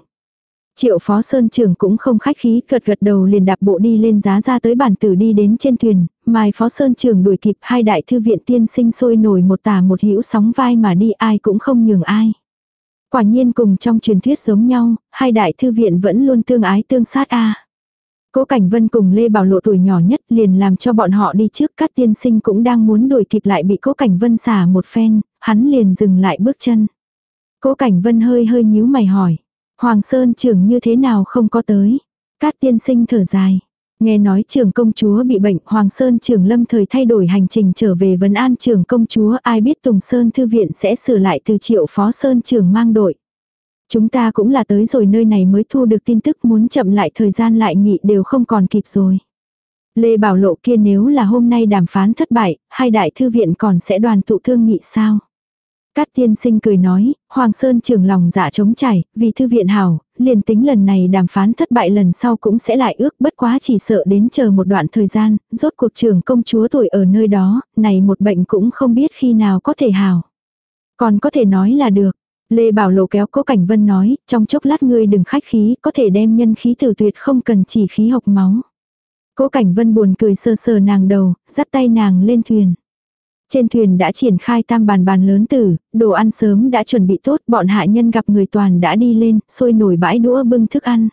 Triệu phó sơn trưởng cũng không khách khí, gật gật đầu liền đạp bộ đi lên giá ra tới bản tử đi đến trên thuyền, mai phó sơn trưởng đuổi kịp hai đại thư viện tiên sinh sôi nổi một tà một hữu sóng vai mà đi ai cũng không nhường ai. Quả nhiên cùng trong truyền thuyết giống nhau, hai đại thư viện vẫn luôn tương ái tương sát a. Cố Cảnh Vân cùng Lê Bảo Lộ tuổi nhỏ nhất liền làm cho bọn họ đi trước các tiên sinh cũng đang muốn đuổi kịp lại bị Cố Cảnh Vân xả một phen, hắn liền dừng lại bước chân. Cố Cảnh Vân hơi hơi nhíu mày hỏi. Hoàng Sơn trưởng như thế nào không có tới. Cát tiên sinh thở dài. Nghe nói trưởng công chúa bị bệnh, Hoàng Sơn trưởng lâm thời thay đổi hành trình trở về vấn an trưởng công chúa, ai biết Tùng Sơn thư viện sẽ sửa lại từ triệu phó Sơn trưởng mang đội. Chúng ta cũng là tới rồi nơi này mới thu được tin tức muốn chậm lại thời gian lại nghị đều không còn kịp rồi. Lê Bảo Lộ kia nếu là hôm nay đàm phán thất bại, hai đại thư viện còn sẽ đoàn tụ thương nghị sao? Cát tiên sinh cười nói, Hoàng Sơn trưởng lòng dạ chống chảy, vì thư viện hảo, liền tính lần này đàm phán thất bại lần sau cũng sẽ lại ước bất quá chỉ sợ đến chờ một đoạn thời gian, rốt cuộc trưởng công chúa tuổi ở nơi đó, này một bệnh cũng không biết khi nào có thể hảo. Còn có thể nói là được. Lê Bảo Lộ kéo Cố Cảnh Vân nói, trong chốc lát ngươi đừng khách khí, có thể đem nhân khí tử tuyệt không cần chỉ khí học máu. Cố Cảnh Vân buồn cười sơ sờ nàng đầu, dắt tay nàng lên thuyền. Trên thuyền đã triển khai tam bàn bàn lớn tử, đồ ăn sớm đã chuẩn bị tốt, bọn hạ nhân gặp người toàn đã đi lên, sôi nổi bãi đũa bưng thức ăn.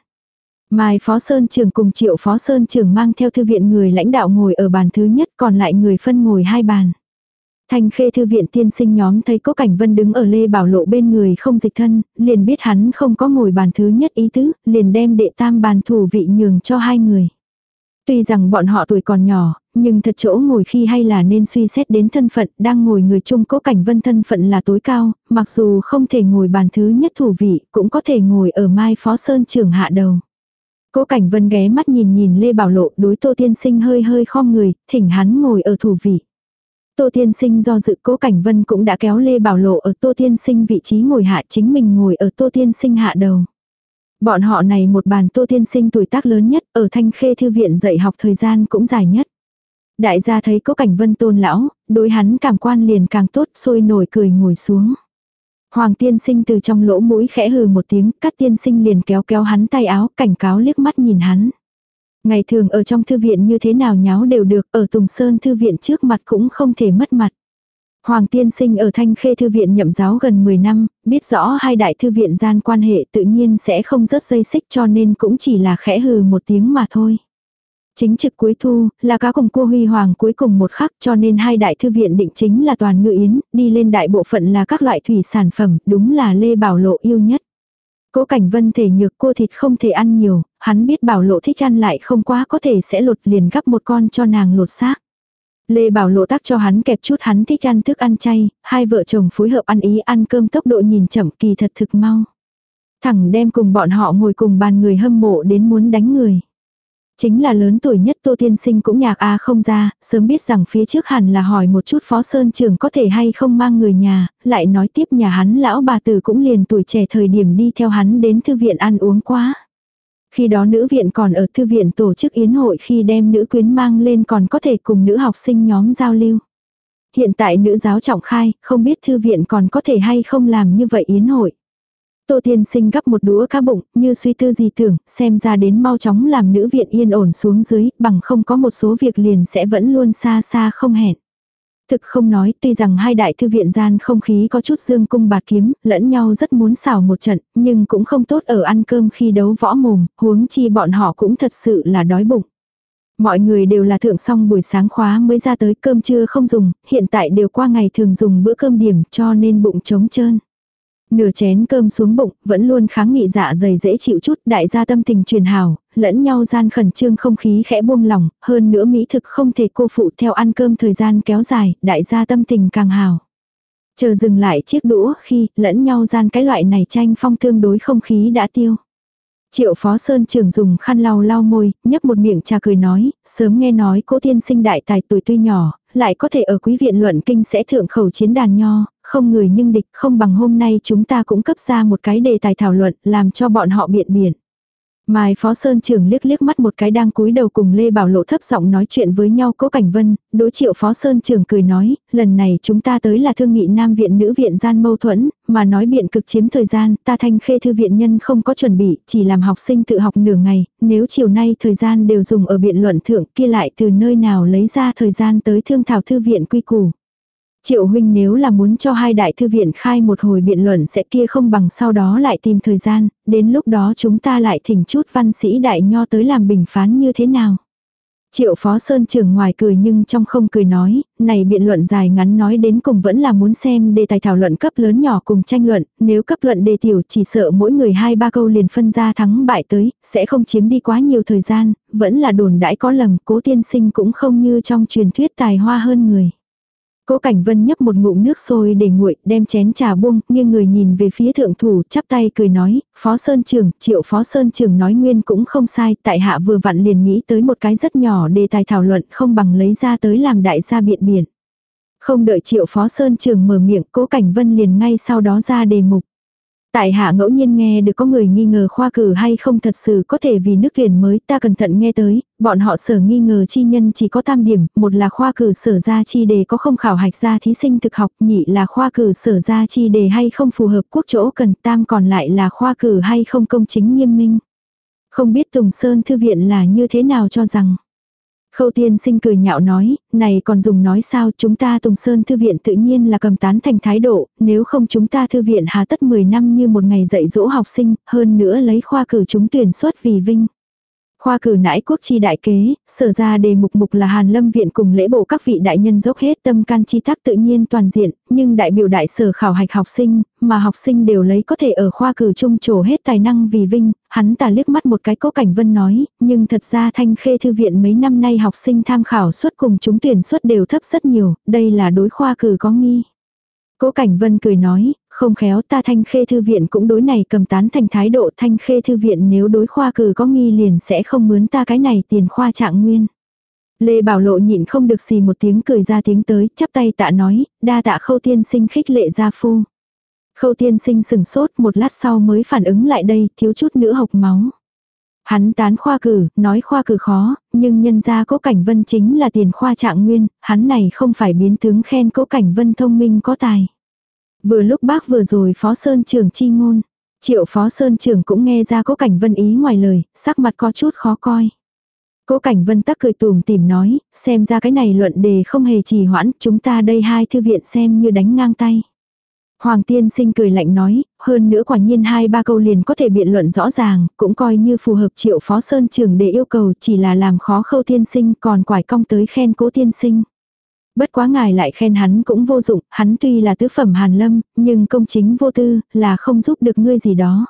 Mai Phó Sơn Trường cùng Triệu Phó Sơn Trường mang theo thư viện người lãnh đạo ngồi ở bàn thứ nhất còn lại người phân ngồi hai bàn. Thanh khê thư viện tiên sinh nhóm thấy có cảnh vân đứng ở lê bảo lộ bên người không dịch thân, liền biết hắn không có ngồi bàn thứ nhất ý tứ, liền đem đệ tam bàn thủ vị nhường cho hai người. Tuy rằng bọn họ tuổi còn nhỏ, nhưng thật chỗ ngồi khi hay là nên suy xét đến thân phận, đang ngồi người chung cố cảnh vân thân phận là tối cao, mặc dù không thể ngồi bàn thứ nhất thủ vị, cũng có thể ngồi ở mai phó sơn trưởng hạ đầu. Cố cảnh vân ghé mắt nhìn nhìn Lê Bảo Lộ đối Tô Tiên Sinh hơi hơi khom người, thỉnh hắn ngồi ở thủ vị. Tô Tiên Sinh do dự cố cảnh vân cũng đã kéo Lê Bảo Lộ ở Tô Tiên Sinh vị trí ngồi hạ chính mình ngồi ở Tô Tiên Sinh hạ đầu. Bọn họ này một bàn Tô Tiên Sinh tuổi tác lớn nhất ở Thanh Khê Thư viện dạy học thời gian cũng dài nhất. Đại gia thấy có cảnh vân tôn lão, đối hắn cảm quan liền càng tốt sôi nổi cười ngồi xuống. Hoàng tiên sinh từ trong lỗ mũi khẽ hừ một tiếng, các tiên sinh liền kéo kéo hắn tay áo, cảnh cáo liếc mắt nhìn hắn. Ngày thường ở trong thư viện như thế nào nháo đều được, ở Tùng Sơn thư viện trước mặt cũng không thể mất mặt. Hoàng tiên sinh ở Thanh Khê Thư viện nhậm giáo gần 10 năm, biết rõ hai đại thư viện gian quan hệ tự nhiên sẽ không rớt dây xích cho nên cũng chỉ là khẽ hừ một tiếng mà thôi. Chính trực cuối thu, là cá cùng cua huy hoàng cuối cùng một khắc cho nên hai đại thư viện định chính là toàn ngự yến, đi lên đại bộ phận là các loại thủy sản phẩm, đúng là Lê Bảo Lộ yêu nhất. Cố cảnh vân thể nhược cua thịt không thể ăn nhiều, hắn biết bảo lộ thích ăn lại không quá có thể sẽ lột liền gắp một con cho nàng lột xác. Lê Bảo Lộ tác cho hắn kẹp chút hắn thích ăn thức ăn chay, hai vợ chồng phối hợp ăn ý ăn cơm tốc độ nhìn chậm kỳ thật thực mau. Thẳng đem cùng bọn họ ngồi cùng bàn người hâm mộ đến muốn đánh người. Chính là lớn tuổi nhất Tô Tiên Sinh cũng nhạc a không ra, sớm biết rằng phía trước hẳn là hỏi một chút Phó Sơn Trường có thể hay không mang người nhà, lại nói tiếp nhà hắn lão bà tử cũng liền tuổi trẻ thời điểm đi theo hắn đến thư viện ăn uống quá. Khi đó nữ viện còn ở thư viện tổ chức yến hội khi đem nữ quyến mang lên còn có thể cùng nữ học sinh nhóm giao lưu. Hiện tại nữ giáo trọng khai, không biết thư viện còn có thể hay không làm như vậy yến hội. Tô tiên sinh gấp một đũa cá bụng, như suy tư gì tưởng, xem ra đến mau chóng làm nữ viện yên ổn xuống dưới, bằng không có một số việc liền sẽ vẫn luôn xa xa không hẹn. Thực không nói, tuy rằng hai đại thư viện gian không khí có chút dương cung bạt kiếm, lẫn nhau rất muốn xảo một trận, nhưng cũng không tốt ở ăn cơm khi đấu võ mồm, huống chi bọn họ cũng thật sự là đói bụng. Mọi người đều là thượng xong buổi sáng khóa mới ra tới cơm trưa không dùng, hiện tại đều qua ngày thường dùng bữa cơm điểm cho nên bụng trống trơn. Nửa chén cơm xuống bụng, vẫn luôn kháng nghị dạ dày dễ chịu chút, đại gia tâm tình truyền hào, lẫn nhau gian khẩn trương không khí khẽ buông lỏng, hơn nữa mỹ thực không thể cô phụ theo ăn cơm thời gian kéo dài, đại gia tâm tình càng hào. Chờ dừng lại chiếc đũa khi lẫn nhau gian cái loại này tranh phong tương đối không khí đã tiêu. Triệu Phó Sơn trường dùng khăn lau lau môi, nhấp một miệng trà cười nói, sớm nghe nói cố tiên sinh đại tài tuổi tuy nhỏ, lại có thể ở quý viện luận kinh sẽ thượng khẩu chiến đàn nho, không người nhưng địch không bằng hôm nay chúng ta cũng cấp ra một cái đề tài thảo luận làm cho bọn họ biện biện. Mai Phó Sơn trưởng liếc liếc mắt một cái đang cúi đầu cùng Lê Bảo Lộ thấp giọng nói chuyện với nhau cố cảnh vân, đối triệu Phó Sơn trưởng cười nói, lần này chúng ta tới là thương nghị Nam Viện Nữ Viện gian mâu thuẫn, mà nói biện cực chiếm thời gian, ta thanh khê thư viện nhân không có chuẩn bị, chỉ làm học sinh tự học nửa ngày, nếu chiều nay thời gian đều dùng ở biện luận thượng kia lại từ nơi nào lấy ra thời gian tới thương thảo thư viện quy củ. Triệu huynh nếu là muốn cho hai đại thư viện khai một hồi biện luận sẽ kia không bằng sau đó lại tìm thời gian, đến lúc đó chúng ta lại thỉnh chút văn sĩ đại nho tới làm bình phán như thế nào. Triệu Phó Sơn trưởng ngoài cười nhưng trong không cười nói, này biện luận dài ngắn nói đến cùng vẫn là muốn xem đề tài thảo luận cấp lớn nhỏ cùng tranh luận, nếu cấp luận đề tiểu chỉ sợ mỗi người hai ba câu liền phân ra thắng bại tới, sẽ không chiếm đi quá nhiều thời gian, vẫn là đồn đãi có lầm, cố tiên sinh cũng không như trong truyền thuyết tài hoa hơn người. Cố Cảnh Vân nhấp một ngụm nước sôi để nguội, đem chén trà buông, nghiêng người nhìn về phía thượng thủ, chắp tay cười nói, Phó Sơn Trường, Triệu Phó Sơn Trường nói nguyên cũng không sai, tại hạ vừa vặn liền nghĩ tới một cái rất nhỏ đề tài thảo luận không bằng lấy ra tới làm đại gia biện biện. Không đợi Triệu Phó Sơn Trường mở miệng, Cố Cảnh Vân liền ngay sau đó ra đề mục. Tại hạ ngẫu nhiên nghe được có người nghi ngờ khoa cử hay không thật sự có thể vì nước tuyển mới ta cẩn thận nghe tới, bọn họ sở nghi ngờ chi nhân chỉ có tam điểm, một là khoa cử sở ra chi đề có không khảo hạch ra thí sinh thực học, nhị là khoa cử sở ra chi đề hay không phù hợp quốc chỗ cần, tam còn lại là khoa cử hay không công chính nghiêm minh. Không biết Tùng Sơn Thư Viện là như thế nào cho rằng. Khâu tiên sinh cười nhạo nói, này còn dùng nói sao chúng ta Tùng Sơn Thư Viện tự nhiên là cầm tán thành thái độ, nếu không chúng ta Thư Viện hà tất 10 năm như một ngày dạy dỗ học sinh, hơn nữa lấy khoa cử chúng tuyển xuất vì vinh. Khoa cử nãi quốc chi đại kế, sở ra đề mục mục là Hàn Lâm Viện cùng lễ bộ các vị đại nhân dốc hết tâm can chi tác tự nhiên toàn diện, nhưng đại biểu đại sở khảo hạch học sinh, mà học sinh đều lấy có thể ở khoa cử trung trổ hết tài năng vì vinh, hắn ta liếc mắt một cái cố cảnh vân nói, nhưng thật ra thanh khê thư viện mấy năm nay học sinh tham khảo suất cùng chúng tuyển suất đều thấp rất nhiều, đây là đối khoa cử có nghi. Cố Cảnh Vân cười nói, không khéo ta thanh khê thư viện cũng đối này cầm tán thành thái độ thanh khê thư viện nếu đối khoa cử có nghi liền sẽ không mướn ta cái này tiền khoa trạng nguyên. Lê Bảo Lộ nhịn không được xì một tiếng cười ra tiếng tới, chắp tay tạ nói, đa tạ khâu tiên sinh khích lệ gia phu. Khâu tiên sinh sừng sốt một lát sau mới phản ứng lại đây, thiếu chút nữa hộc máu. Hắn tán khoa cử, nói khoa cử khó, nhưng nhân ra cố cảnh vân chính là tiền khoa trạng nguyên, hắn này không phải biến tướng khen cố cảnh vân thông minh có tài. Vừa lúc bác vừa rồi phó sơn trưởng chi ngôn, triệu phó sơn trưởng cũng nghe ra cố cảnh vân ý ngoài lời, sắc mặt có chút khó coi. Cố Cảnh Vân tắc cười tùm tìm nói, xem ra cái này luận đề không hề trì hoãn, chúng ta đây hai thư viện xem như đánh ngang tay. Hoàng tiên sinh cười lạnh nói, hơn nữa quả nhiên hai ba câu liền có thể biện luận rõ ràng, cũng coi như phù hợp triệu phó sơn trường để yêu cầu chỉ là làm khó khâu tiên sinh còn quải cong tới khen cố tiên sinh. Bất quá ngài lại khen hắn cũng vô dụng, hắn tuy là tứ phẩm hàn lâm, nhưng công chính vô tư, là không giúp được ngươi gì đó.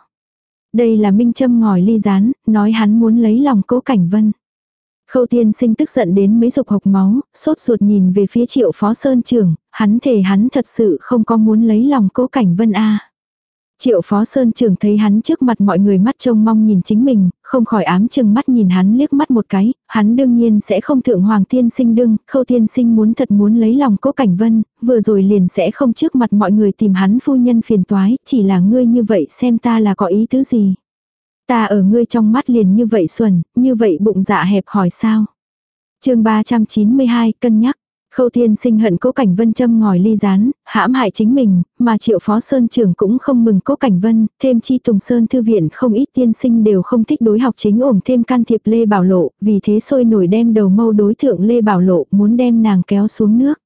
Đây là minh Trâm ngòi ly rán, nói hắn muốn lấy lòng cố cảnh vân. Khâu tiên sinh tức giận đến mấy dục hộc máu, sốt ruột nhìn về phía triệu phó sơn trưởng, hắn thề hắn thật sự không có muốn lấy lòng cố cảnh vân a Triệu phó sơn trưởng thấy hắn trước mặt mọi người mắt trông mong nhìn chính mình, không khỏi ám chừng mắt nhìn hắn liếc mắt một cái, hắn đương nhiên sẽ không thượng hoàng tiên sinh đương, khâu tiên sinh muốn thật muốn lấy lòng cố cảnh vân, vừa rồi liền sẽ không trước mặt mọi người tìm hắn phu nhân phiền toái, chỉ là ngươi như vậy xem ta là có ý tứ gì. Ta ở ngươi trong mắt liền như vậy xuẩn, như vậy bụng dạ hẹp hỏi sao. chương 392 cân nhắc. Khâu tiên sinh hận cố cảnh vân châm ngòi ly rán, hãm hại chính mình, mà triệu phó sơn trưởng cũng không mừng cố cảnh vân, thêm chi tùng sơn thư viện không ít tiên sinh đều không thích đối học chính ổn thêm can thiệp Lê Bảo Lộ, vì thế sôi nổi đem đầu mâu đối thượng Lê Bảo Lộ muốn đem nàng kéo xuống nước.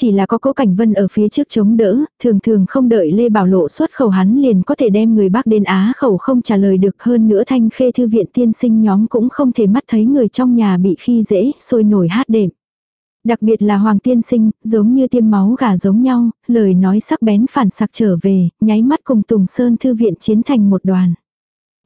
Chỉ là có cố cảnh vân ở phía trước chống đỡ, thường thường không đợi Lê Bảo Lộ xuất khẩu hắn liền có thể đem người bác đến Á khẩu không trả lời được hơn nữa thanh khê thư viện tiên sinh nhóm cũng không thể mắt thấy người trong nhà bị khi dễ, sôi nổi hát đệm. Đặc biệt là Hoàng tiên sinh, giống như tiêm máu gà giống nhau, lời nói sắc bén phản sặc trở về, nháy mắt cùng Tùng Sơn thư viện chiến thành một đoàn.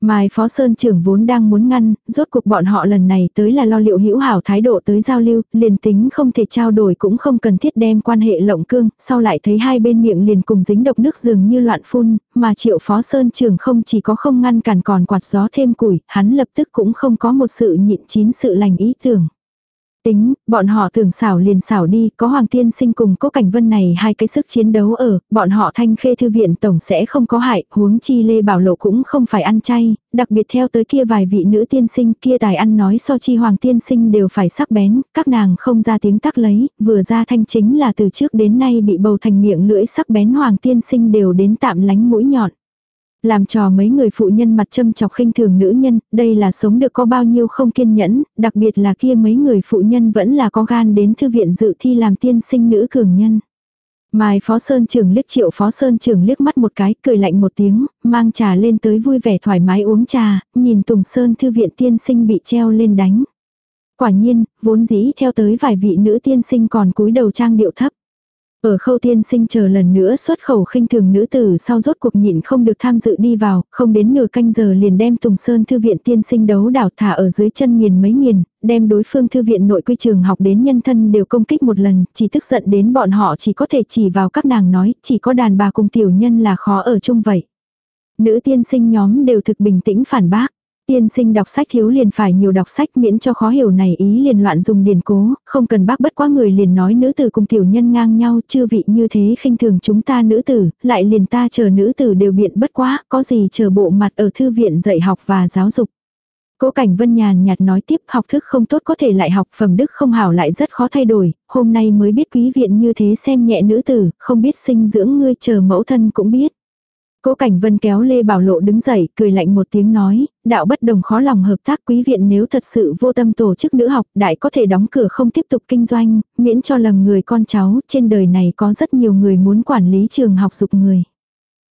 Mai Phó Sơn trưởng vốn đang muốn ngăn, rốt cuộc bọn họ lần này tới là lo liệu hữu hảo thái độ tới giao lưu, liền tính không thể trao đổi cũng không cần thiết đem quan hệ lộng cương, sau lại thấy hai bên miệng liền cùng dính độc nước dường như loạn phun, mà triệu Phó Sơn trưởng không chỉ có không ngăn cản còn quạt gió thêm củi, hắn lập tức cũng không có một sự nhịn chín sự lành ý tưởng. Tính, bọn họ tưởng xảo liền xảo đi, có Hoàng Tiên Sinh cùng Cố Cảnh Vân này hai cái sức chiến đấu ở, bọn họ thanh khê thư viện tổng sẽ không có hại, huống chi Lê Bảo Lộ cũng không phải ăn chay, đặc biệt theo tới kia vài vị nữ tiên sinh kia tài ăn nói so chi Hoàng Tiên Sinh đều phải sắc bén, các nàng không ra tiếng tắc lấy, vừa ra thanh chính là từ trước đến nay bị bầu thành miệng lưỡi sắc bén Hoàng Tiên Sinh đều đến tạm lánh mũi nhọn. Làm trò mấy người phụ nhân mặt châm chọc khinh thường nữ nhân, đây là sống được có bao nhiêu không kiên nhẫn, đặc biệt là kia mấy người phụ nhân vẫn là có gan đến thư viện dự thi làm tiên sinh nữ cường nhân. Mai Phó Sơn trưởng liếc triệu Phó Sơn trưởng liếc mắt một cái, cười lạnh một tiếng, mang trà lên tới vui vẻ thoải mái uống trà, nhìn Tùng Sơn thư viện tiên sinh bị treo lên đánh. Quả nhiên, vốn dĩ theo tới vài vị nữ tiên sinh còn cúi đầu trang điệu thấp. Ở khâu tiên sinh chờ lần nữa xuất khẩu khinh thường nữ tử sau rốt cuộc nhịn không được tham dự đi vào, không đến nửa canh giờ liền đem Tùng Sơn thư viện tiên sinh đấu đảo thả ở dưới chân nghiền mấy nghiền, đem đối phương thư viện nội quy trường học đến nhân thân đều công kích một lần, chỉ tức giận đến bọn họ chỉ có thể chỉ vào các nàng nói, chỉ có đàn bà cùng tiểu nhân là khó ở chung vậy. Nữ tiên sinh nhóm đều thực bình tĩnh phản bác. Tiên sinh đọc sách thiếu liền phải nhiều đọc sách miễn cho khó hiểu này ý liền loạn dùng điển cố, không cần bác bất quá người liền nói nữ tử cùng tiểu nhân ngang nhau chưa vị như thế khinh thường chúng ta nữ tử, lại liền ta chờ nữ tử đều biện bất quá, có gì chờ bộ mặt ở thư viện dạy học và giáo dục. Cố Cảnh Vân nhàn nhạt nói tiếp học thức không tốt có thể lại học phẩm đức không hảo lại rất khó thay đổi, hôm nay mới biết quý viện như thế xem nhẹ nữ tử, không biết sinh dưỡng ngươi chờ mẫu thân cũng biết. Cố Cảnh Vân kéo Lê Bảo Lộ đứng dậy, cười lạnh một tiếng nói, đạo bất đồng khó lòng hợp tác quý viện nếu thật sự vô tâm tổ chức nữ học, đại có thể đóng cửa không tiếp tục kinh doanh, miễn cho lầm người con cháu, trên đời này có rất nhiều người muốn quản lý trường học dục người.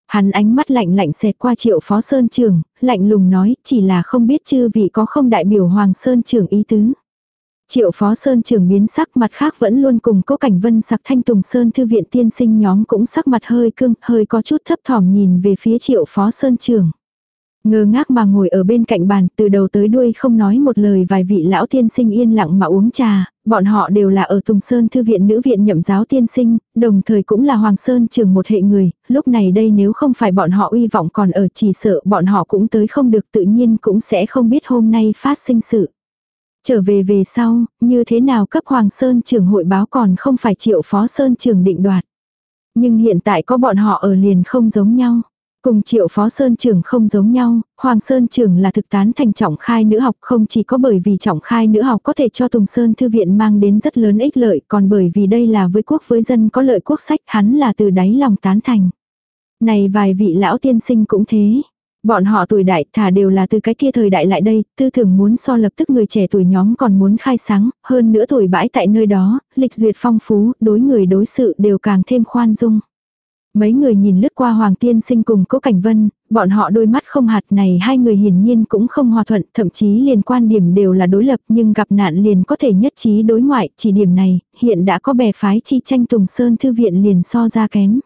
Hắn ánh mắt lạnh lạnh xẹt qua triệu phó sơn trường, lạnh lùng nói, chỉ là không biết chư vị có không đại biểu Hoàng Sơn trường ý tứ. Triệu Phó Sơn trưởng biến sắc mặt khác vẫn luôn cùng cố cảnh vân sặc thanh tùng Sơn thư viện tiên sinh nhóm cũng sắc mặt hơi cương, hơi có chút thấp thỏm nhìn về phía Triệu Phó Sơn trưởng. Ngơ ngác mà ngồi ở bên cạnh bàn, từ đầu tới đuôi không nói một lời vài vị lão tiên sinh yên lặng mà uống trà, bọn họ đều là ở Tùng Sơn Thư viện Nữ viện nhậm giáo tiên sinh, đồng thời cũng là Hoàng Sơn trường một hệ người, lúc này đây nếu không phải bọn họ uy vọng còn ở chỉ sợ bọn họ cũng tới không được tự nhiên cũng sẽ không biết hôm nay phát sinh sự. Trở về về sau, như thế nào cấp Hoàng Sơn trưởng hội báo còn không phải triệu Phó Sơn trưởng định đoạt. Nhưng hiện tại có bọn họ ở liền không giống nhau. Cùng triệu phó sơn trưởng không giống nhau, Hoàng Sơn trưởng là thực tán thành trọng khai nữ học không chỉ có bởi vì trọng khai nữ học có thể cho Tùng Sơn Thư viện mang đến rất lớn ích lợi còn bởi vì đây là với quốc với dân có lợi quốc sách hắn là từ đáy lòng tán thành. Này vài vị lão tiên sinh cũng thế. Bọn họ tuổi đại thả đều là từ cái kia thời đại lại đây, tư tưởng muốn so lập tức người trẻ tuổi nhóm còn muốn khai sáng, hơn nữa tuổi bãi tại nơi đó, lịch duyệt phong phú, đối người đối sự đều càng thêm khoan dung. Mấy người nhìn lướt qua Hoàng Tiên Sinh cùng Cố Cảnh Vân, bọn họ đôi mắt không hạt này hai người hiển nhiên cũng không hòa thuận, thậm chí liền quan điểm đều là đối lập nhưng gặp nạn liền có thể nhất trí đối ngoại, chỉ điểm này, hiện đã có bè phái chi tranh Tùng Sơn Thư Viện liền so ra kém.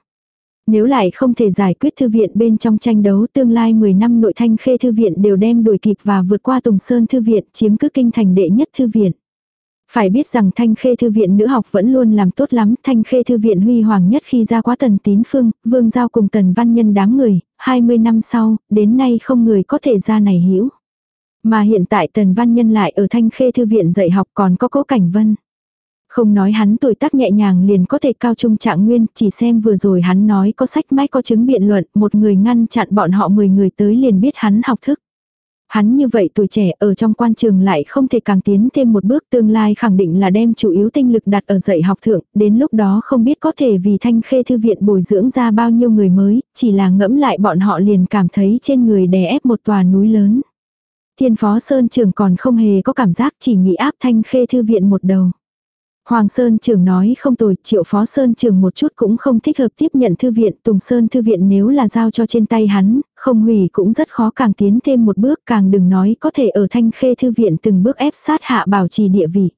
Nếu lại không thể giải quyết thư viện bên trong tranh đấu tương lai 10 năm nội thanh khê thư viện đều đem đuổi kịp và vượt qua Tùng Sơn Thư viện chiếm cứ kinh thành đệ nhất thư viện. Phải biết rằng Thanh Khê Thư viện nữ học vẫn luôn làm tốt lắm, Thanh Khê Thư viện huy hoàng nhất khi ra quá tần tín phương, vương giao cùng tần văn nhân đám người, 20 năm sau, đến nay không người có thể ra này hiểu. Mà hiện tại tần văn nhân lại ở Thanh Khê Thư viện dạy học còn có cố cảnh vân. Không nói hắn tuổi tác nhẹ nhàng liền có thể cao trung trạng nguyên, chỉ xem vừa rồi hắn nói có sách mách có chứng biện luận, một người ngăn chặn bọn họ 10 người tới liền biết hắn học thức. Hắn như vậy tuổi trẻ ở trong quan trường lại không thể càng tiến thêm một bước tương lai khẳng định là đem chủ yếu tinh lực đặt ở dạy học thượng, đến lúc đó không biết có thể vì thanh khê thư viện bồi dưỡng ra bao nhiêu người mới, chỉ là ngẫm lại bọn họ liền cảm thấy trên người đè ép một tòa núi lớn. Thiên phó Sơn trường còn không hề có cảm giác chỉ nghĩ áp thanh khê thư viện một đầu. Hoàng Sơn trưởng nói không tồi, triệu phó Sơn trưởng một chút cũng không thích hợp tiếp nhận thư viện, Tùng Sơn thư viện nếu là giao cho trên tay hắn, không hủy cũng rất khó càng tiến thêm một bước càng đừng nói có thể ở thanh khê thư viện từng bước ép sát hạ bảo trì địa vị.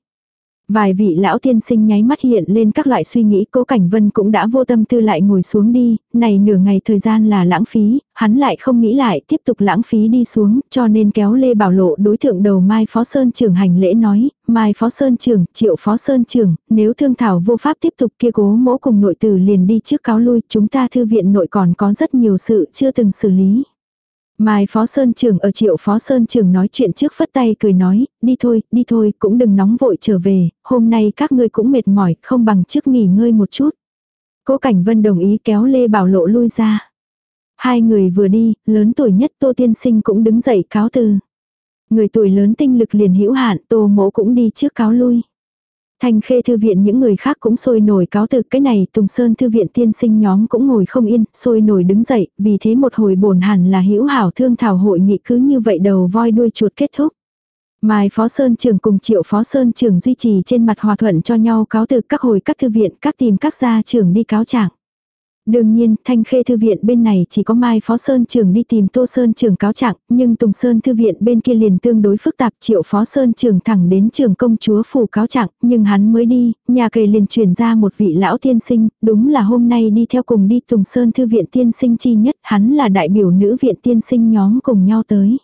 Vài vị lão tiên sinh nháy mắt hiện lên các loại suy nghĩ cố cảnh vân cũng đã vô tâm tư lại ngồi xuống đi, này nửa ngày thời gian là lãng phí, hắn lại không nghĩ lại tiếp tục lãng phí đi xuống, cho nên kéo Lê Bảo Lộ đối thượng đầu Mai Phó Sơn trưởng hành lễ nói, Mai Phó Sơn trưởng, Triệu Phó Sơn trưởng, nếu thương thảo vô pháp tiếp tục kia cố mỗ cùng nội tử liền đi trước cáo lui, chúng ta thư viện nội còn có rất nhiều sự chưa từng xử lý. Mai Phó Sơn Trường ở triệu Phó Sơn Trường nói chuyện trước phất tay cười nói, đi thôi, đi thôi, cũng đừng nóng vội trở về, hôm nay các ngươi cũng mệt mỏi, không bằng trước nghỉ ngơi một chút. Cố Cảnh Vân đồng ý kéo Lê Bảo Lộ lui ra. Hai người vừa đi, lớn tuổi nhất Tô Tiên Sinh cũng đứng dậy cáo từ. Người tuổi lớn tinh lực liền hữu hạn, Tô Mỗ cũng đi trước cáo lui. Thanh khê thư viện những người khác cũng sôi nổi cáo từ cái này Tùng Sơn thư viện tiên sinh nhóm cũng ngồi không yên, sôi nổi đứng dậy, vì thế một hồi bổn hẳn là hữu hảo thương thảo hội nghị cứ như vậy đầu voi đuôi chuột kết thúc. Mai Phó Sơn Trường cùng Triệu Phó Sơn Trường duy trì trên mặt hòa thuận cho nhau cáo từ các hồi các thư viện các tìm các gia trưởng đi cáo trạng. Đương nhiên, Thanh Khê Thư viện bên này chỉ có Mai Phó Sơn Trường đi tìm Tô Sơn Trường cáo trạng, nhưng Tùng Sơn Thư viện bên kia liền tương đối phức tạp triệu Phó Sơn Trường thẳng đến trường công chúa phủ cáo trạng, nhưng hắn mới đi, nhà kề liền truyền ra một vị lão tiên sinh, đúng là hôm nay đi theo cùng đi Tùng Sơn Thư viện tiên sinh chi nhất, hắn là đại biểu nữ viện tiên sinh nhóm cùng nhau tới.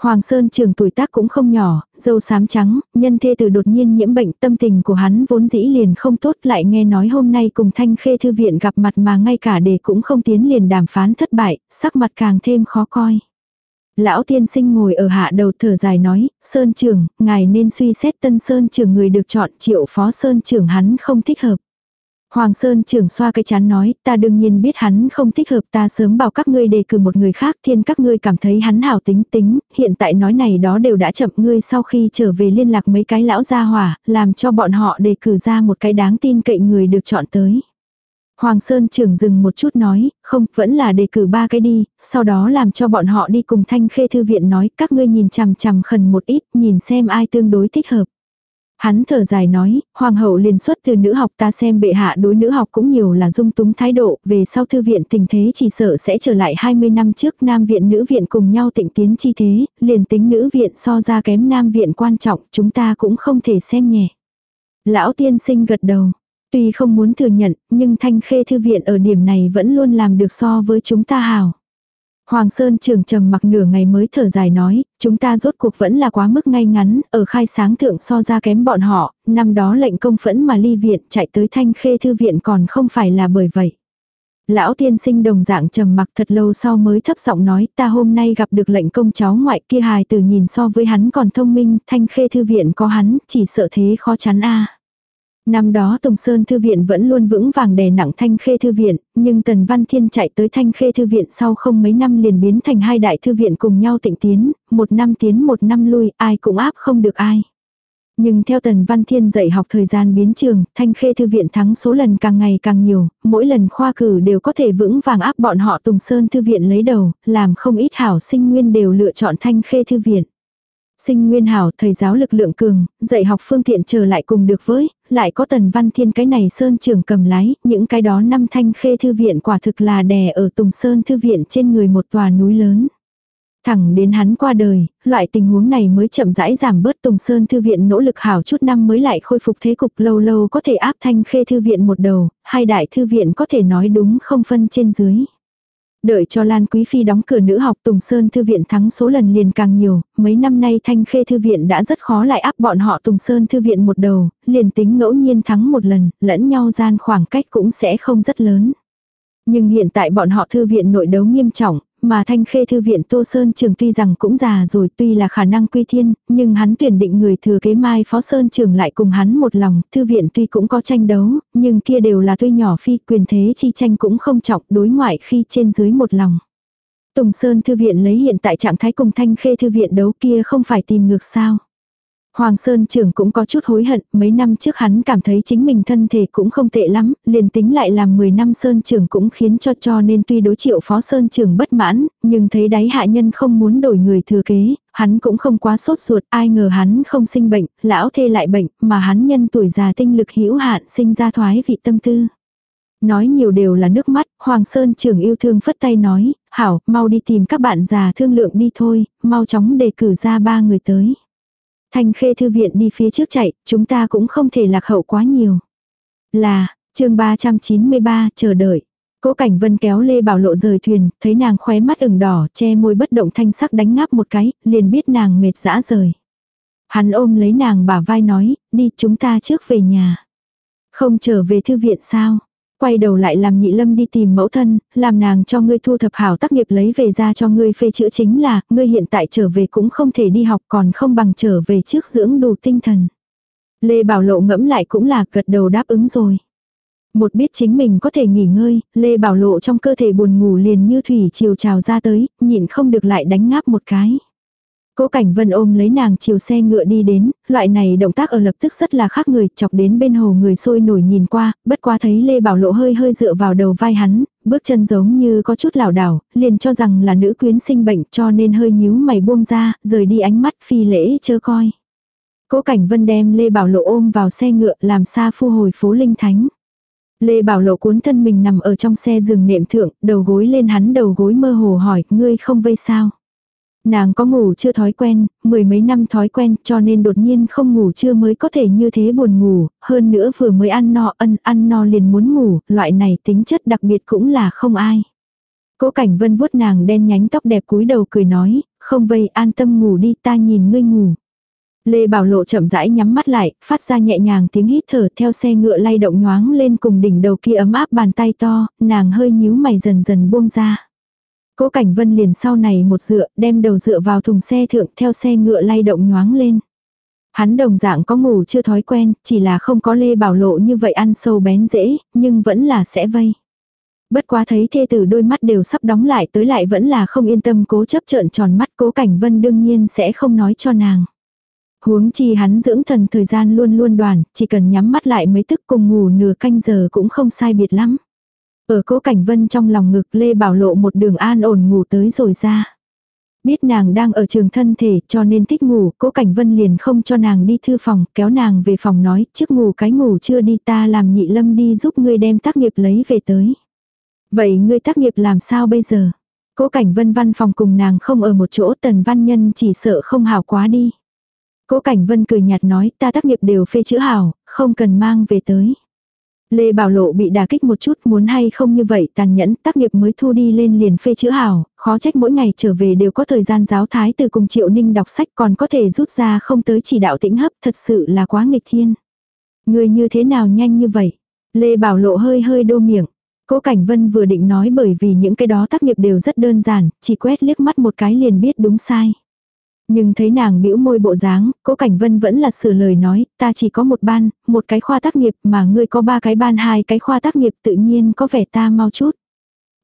Hoàng Sơn trường tuổi tác cũng không nhỏ, dâu xám trắng, nhân thê từ đột nhiên nhiễm bệnh tâm tình của hắn vốn dĩ liền không tốt lại nghe nói hôm nay cùng thanh khê thư viện gặp mặt mà ngay cả đề cũng không tiến liền đàm phán thất bại, sắc mặt càng thêm khó coi. Lão tiên sinh ngồi ở hạ đầu thở dài nói, Sơn trưởng, ngài nên suy xét tân Sơn trưởng người được chọn triệu phó Sơn trưởng hắn không thích hợp. Hoàng Sơn trưởng xoa cái chán nói, ta đương nhiên biết hắn không thích hợp ta sớm bảo các ngươi đề cử một người khác thiên các ngươi cảm thấy hắn hảo tính tính, hiện tại nói này đó đều đã chậm ngươi sau khi trở về liên lạc mấy cái lão gia hỏa, làm cho bọn họ đề cử ra một cái đáng tin cậy người được chọn tới. Hoàng Sơn trưởng dừng một chút nói, không, vẫn là đề cử ba cái đi, sau đó làm cho bọn họ đi cùng thanh khê thư viện nói, các ngươi nhìn chằm chằm khẩn một ít, nhìn xem ai tương đối thích hợp. Hắn thở dài nói, hoàng hậu liền xuất từ nữ học ta xem bệ hạ đối nữ học cũng nhiều là dung túng thái độ, về sau thư viện tình thế chỉ sợ sẽ trở lại 20 năm trước nam viện nữ viện cùng nhau tịnh tiến chi thế, liền tính nữ viện so ra kém nam viện quan trọng, chúng ta cũng không thể xem nhẹ. Lão tiên sinh gật đầu, tuy không muốn thừa nhận, nhưng thanh khê thư viện ở điểm này vẫn luôn làm được so với chúng ta hào. Hoàng Sơn trường trầm mặc nửa ngày mới thở dài nói, chúng ta rốt cuộc vẫn là quá mức ngay ngắn, ở khai sáng thượng so ra kém bọn họ, năm đó lệnh công phẫn mà ly viện chạy tới thanh khê thư viện còn không phải là bởi vậy. Lão tiên sinh đồng dạng trầm mặc thật lâu sau mới thấp giọng nói ta hôm nay gặp được lệnh công cháu ngoại kia hài từ nhìn so với hắn còn thông minh, thanh khê thư viện có hắn, chỉ sợ thế khó chắn a Năm đó Tùng Sơn Thư Viện vẫn luôn vững vàng đè nặng Thanh Khê Thư Viện, nhưng Tần Văn Thiên chạy tới Thanh Khê Thư Viện sau không mấy năm liền biến thành hai đại thư viện cùng nhau tịnh tiến, một năm tiến một năm lui, ai cũng áp không được ai. Nhưng theo Tần Văn Thiên dạy học thời gian biến trường, Thanh Khê Thư viện thắng số lần càng ngày càng nhiều, mỗi lần khoa cử đều có thể vững vàng áp bọn họ Tùng Sơn Thư viện lấy đầu, làm không ít hảo sinh nguyên đều lựa chọn Thanh Khê Thư viện. Sinh nguyên hảo, thầy giáo lực lượng cường, dạy học phương tiện trở lại cùng được với, lại có Tần Văn Thiên cái này Sơn trưởng cầm lái, những cái đó năm Thanh Khê Thư viện quả thực là đè ở Tùng Sơn Thư viện trên người một tòa núi lớn. Thẳng đến hắn qua đời, loại tình huống này mới chậm rãi giảm bớt Tùng Sơn Thư viện nỗ lực hảo chút năm mới lại khôi phục thế cục lâu lâu có thể áp thanh khê thư viện một đầu, hai đại thư viện có thể nói đúng không phân trên dưới. Đợi cho Lan Quý Phi đóng cửa nữ học Tùng Sơn Thư viện thắng số lần liền càng nhiều, mấy năm nay Thanh Khê Thư viện đã rất khó lại áp bọn họ Tùng Sơn Thư viện một đầu, liền tính ngẫu nhiên thắng một lần, lẫn nhau gian khoảng cách cũng sẽ không rất lớn. Nhưng hiện tại bọn họ thư viện nội đấu nghiêm trọng, mà thanh khê thư viện Tô Sơn Trường tuy rằng cũng già rồi tuy là khả năng quy thiên, nhưng hắn tuyển định người thừa kế mai Phó Sơn Trường lại cùng hắn một lòng, thư viện tuy cũng có tranh đấu, nhưng kia đều là tuy nhỏ phi quyền thế chi tranh cũng không trọng đối ngoại khi trên dưới một lòng. Tùng Sơn Thư viện lấy hiện tại trạng thái cùng Thanh Khê Thư viện đấu kia không phải tìm ngược sao. Hoàng Sơn trưởng cũng có chút hối hận, mấy năm trước hắn cảm thấy chính mình thân thể cũng không tệ lắm, liền tính lại làm 10 năm Sơn trưởng cũng khiến cho cho nên tuy đối triệu phó Sơn trưởng bất mãn, nhưng thấy đáy hạ nhân không muốn đổi người thừa kế, hắn cũng không quá sốt ruột, ai ngờ hắn không sinh bệnh, lão thê lại bệnh, mà hắn nhân tuổi già tinh lực hữu hạn sinh ra thoái vị tâm tư. Nói nhiều đều là nước mắt, Hoàng Sơn trưởng yêu thương phất tay nói, hảo, mau đi tìm các bạn già thương lượng đi thôi, mau chóng đề cử ra ba người tới. Thanh khê thư viện đi phía trước chạy, chúng ta cũng không thể lạc hậu quá nhiều. Là, chương 393, chờ đợi. Cố Cảnh Vân kéo Lê Bảo Lộ rời thuyền, thấy nàng khóe mắt ửng đỏ, che môi bất động thanh sắc đánh ngáp một cái, liền biết nàng mệt dã rời. Hắn ôm lấy nàng bả vai nói, đi chúng ta trước về nhà. Không trở về thư viện sao? Quay đầu lại làm nhị lâm đi tìm mẫu thân, làm nàng cho ngươi thu thập hảo tác nghiệp lấy về ra cho ngươi phê chữa chính là, ngươi hiện tại trở về cũng không thể đi học còn không bằng trở về trước dưỡng đủ tinh thần. Lê Bảo Lộ ngẫm lại cũng là gật đầu đáp ứng rồi. Một biết chính mình có thể nghỉ ngơi, Lê Bảo Lộ trong cơ thể buồn ngủ liền như thủy chiều trào ra tới, nhịn không được lại đánh ngáp một cái. Cố Cảnh Vân ôm lấy nàng chiều xe ngựa đi đến, loại này động tác ở lập tức rất là khác người, chọc đến bên hồ người sôi nổi nhìn qua, bất quá thấy Lê Bảo Lộ hơi hơi dựa vào đầu vai hắn, bước chân giống như có chút lảo đảo, liền cho rằng là nữ quyến sinh bệnh cho nên hơi nhíu mày buông ra, rời đi ánh mắt phi lễ chớ coi. Cố Cảnh Vân đem Lê Bảo Lộ ôm vào xe ngựa làm xa phu hồi phố Linh Thánh. Lê Bảo Lộ cuốn thân mình nằm ở trong xe giường nệm thượng, đầu gối lên hắn đầu gối mơ hồ hỏi, ngươi không vây sao? Nàng có ngủ chưa thói quen, mười mấy năm thói quen cho nên đột nhiên không ngủ chưa mới có thể như thế buồn ngủ, hơn nữa vừa mới ăn no ân ăn no liền muốn ngủ, loại này tính chất đặc biệt cũng là không ai. Cố cảnh vân vuốt nàng đen nhánh tóc đẹp cúi đầu cười nói, không vây an tâm ngủ đi ta nhìn ngươi ngủ. Lê Bảo Lộ chậm rãi nhắm mắt lại, phát ra nhẹ nhàng tiếng hít thở theo xe ngựa lay động nhoáng lên cùng đỉnh đầu kia ấm áp bàn tay to, nàng hơi nhíu mày dần dần buông ra. Cố Cảnh Vân liền sau này một dựa, đem đầu dựa vào thùng xe thượng theo xe ngựa lay động nhoáng lên. Hắn đồng dạng có ngủ chưa thói quen, chỉ là không có lê bảo lộ như vậy ăn sâu bén dễ, nhưng vẫn là sẽ vây. Bất quá thấy thê tử đôi mắt đều sắp đóng lại tới lại vẫn là không yên tâm cố chấp trợn tròn mắt cố cảnh vân đương nhiên sẽ không nói cho nàng. Huống chi hắn dưỡng thần thời gian luôn luôn đoàn, chỉ cần nhắm mắt lại mấy tức cùng ngủ nửa canh giờ cũng không sai biệt lắm. Ở cố cảnh vân trong lòng ngực Lê Bảo Lộ một đường an ổn ngủ tới rồi ra. Biết nàng đang ở trường thân thể cho nên thích ngủ, cố cảnh vân liền không cho nàng đi thư phòng, kéo nàng về phòng nói, trước ngủ cái ngủ chưa đi ta làm nhị lâm đi giúp ngươi đem tác nghiệp lấy về tới. Vậy ngươi tác nghiệp làm sao bây giờ? Cố cảnh vân văn phòng cùng nàng không ở một chỗ tần văn nhân chỉ sợ không hảo quá đi. Cố cảnh vân cười nhạt nói ta tác nghiệp đều phê chữ hảo, không cần mang về tới. Lê Bảo Lộ bị đả kích một chút muốn hay không như vậy tàn nhẫn tác nghiệp mới thu đi lên liền phê chữ hảo, khó trách mỗi ngày trở về đều có thời gian giáo thái từ cùng Triệu Ninh đọc sách còn có thể rút ra không tới chỉ đạo tĩnh hấp thật sự là quá nghịch thiên. Người như thế nào nhanh như vậy? Lê Bảo Lộ hơi hơi đô miệng. Cố Cảnh Vân vừa định nói bởi vì những cái đó tác nghiệp đều rất đơn giản, chỉ quét liếc mắt một cái liền biết đúng sai. Nhưng thấy nàng bĩu môi bộ dáng, cố cảnh vân vẫn là sửa lời nói, ta chỉ có một ban, một cái khoa tác nghiệp mà ngươi có ba cái ban hai cái khoa tác nghiệp tự nhiên có vẻ ta mau chút.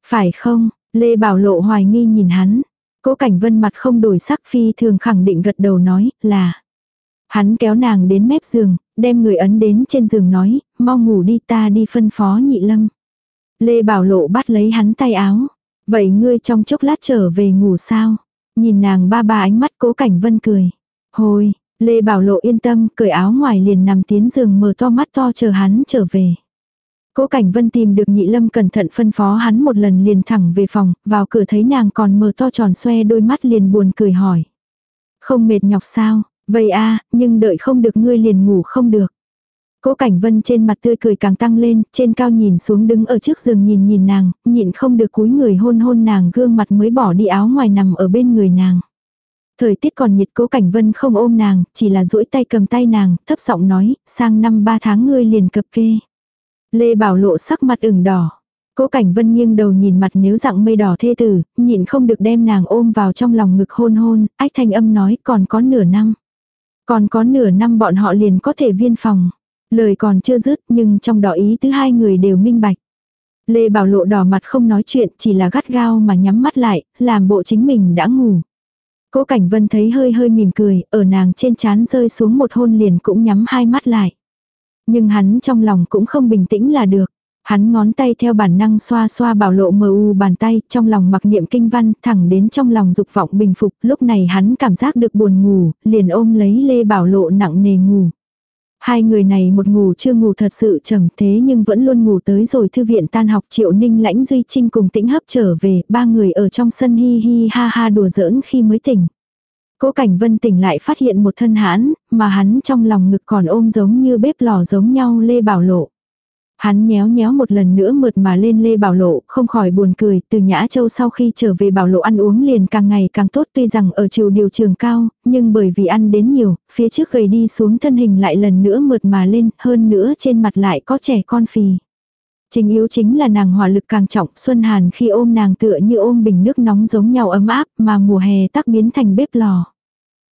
Phải không, Lê Bảo Lộ hoài nghi nhìn hắn. Cố cảnh vân mặt không đổi sắc phi thường khẳng định gật đầu nói là. Hắn kéo nàng đến mép giường, đem người ấn đến trên giường nói, mau ngủ đi ta đi phân phó nhị lâm. Lê Bảo Lộ bắt lấy hắn tay áo. Vậy ngươi trong chốc lát trở về ngủ sao? Nhìn nàng ba ba ánh mắt cố cảnh vân cười. Hồi, Lê Bảo Lộ yên tâm, cởi áo ngoài liền nằm tiến giường mở to mắt to chờ hắn trở về. Cố Cảnh Vân tìm được Nhị Lâm cẩn thận phân phó hắn một lần liền thẳng về phòng, vào cửa thấy nàng còn mở to tròn xoe đôi mắt liền buồn cười hỏi. Không mệt nhọc sao, vậy a nhưng đợi không được ngươi liền ngủ không được. Cố Cảnh Vân trên mặt tươi cười càng tăng lên, trên cao nhìn xuống đứng ở trước giường nhìn nhìn nàng, nhịn không được cúi người hôn hôn nàng gương mặt mới bỏ đi áo ngoài nằm ở bên người nàng. Thời tiết còn nhiệt cố cảnh vân không ôm nàng, chỉ là duỗi tay cầm tay nàng, thấp giọng nói, sang năm ba tháng ngươi liền cập kê. Lê Bảo Lộ sắc mặt ửng đỏ. Cố Cảnh Vân nghiêng đầu nhìn mặt nếu dạng mây đỏ thê tử, nhịn không được đem nàng ôm vào trong lòng ngực hôn hôn, ách thanh âm nói còn có nửa năm. Còn có nửa năm bọn họ liền có thể viên phòng. Lời còn chưa dứt nhưng trong đó ý thứ hai người đều minh bạch. Lê Bảo Lộ đỏ mặt không nói chuyện chỉ là gắt gao mà nhắm mắt lại, làm bộ chính mình đã ngủ. Cố Cảnh Vân thấy hơi hơi mỉm cười, ở nàng trên chán rơi xuống một hôn liền cũng nhắm hai mắt lại. Nhưng hắn trong lòng cũng không bình tĩnh là được. Hắn ngón tay theo bản năng xoa xoa bảo lộ mờ u bàn tay, trong lòng mặc niệm kinh văn, thẳng đến trong lòng dục vọng bình phục, lúc này hắn cảm giác được buồn ngủ, liền ôm lấy lê bảo lộ nặng nề ngủ. Hai người này một ngủ chưa ngủ thật sự trầm thế nhưng vẫn luôn ngủ tới rồi thư viện tan học triệu ninh lãnh duy trinh cùng tĩnh hấp trở về, ba người ở trong sân hi hi ha ha đùa giỡn khi mới tỉnh. Cố Cảnh Vân tỉnh lại phát hiện một thân hãn, mà hắn trong lòng ngực còn ôm giống như bếp lò giống nhau Lê Bảo Lộ. Hắn nhéo nhéo một lần nữa mượt mà lên Lê Bảo Lộ, không khỏi buồn cười, từ Nhã Châu sau khi trở về Bảo Lộ ăn uống liền càng ngày càng tốt tuy rằng ở chiều điều trường cao, nhưng bởi vì ăn đến nhiều, phía trước gầy đi xuống thân hình lại lần nữa mượt mà lên, hơn nữa trên mặt lại có trẻ con phì. Chính yếu chính là nàng hỏa lực càng trọng, Xuân Hàn khi ôm nàng tựa như ôm bình nước nóng giống nhau ấm áp, mà mùa hè tắc biến thành bếp lò.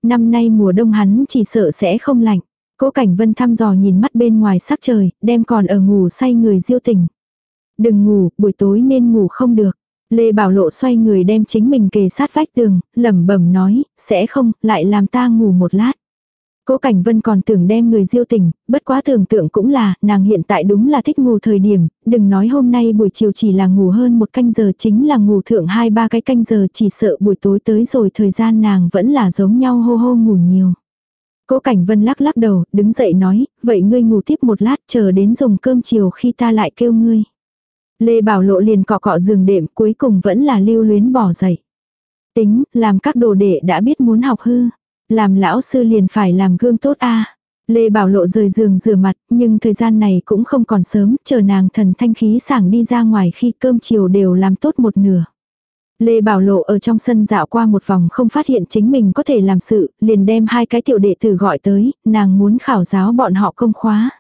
Năm nay mùa đông hắn chỉ sợ sẽ không lạnh. Cố Cảnh Vân thăm dò nhìn mắt bên ngoài sắc trời, đem còn ở ngủ say người diêu tỉnh. Đừng ngủ, buổi tối nên ngủ không được. Lê Bảo Lộ xoay người đem chính mình kề sát vách tường, lẩm bẩm nói, sẽ không, lại làm ta ngủ một lát. Cố Cảnh Vân còn tưởng đem người diêu tỉnh, bất quá tưởng tượng cũng là, nàng hiện tại đúng là thích ngủ thời điểm, đừng nói hôm nay buổi chiều chỉ là ngủ hơn một canh giờ chính là ngủ thượng hai ba cái canh giờ chỉ sợ buổi tối tới rồi thời gian nàng vẫn là giống nhau hô hô ngủ nhiều. Cố Cảnh Vân lắc lắc đầu, đứng dậy nói, vậy ngươi ngủ tiếp một lát chờ đến dùng cơm chiều khi ta lại kêu ngươi. Lê Bảo Lộ liền cọ cọ giường đệm cuối cùng vẫn là lưu luyến bỏ dậy. Tính, làm các đồ đệ đã biết muốn học hư. Làm lão sư liền phải làm gương tốt a Lê Bảo Lộ rời giường rửa mặt, nhưng thời gian này cũng không còn sớm, chờ nàng thần thanh khí sảng đi ra ngoài khi cơm chiều đều làm tốt một nửa. Lê Bảo Lộ ở trong sân dạo qua một vòng không phát hiện chính mình có thể làm sự, liền đem hai cái tiểu đệ tử gọi tới, nàng muốn khảo giáo bọn họ công khóa.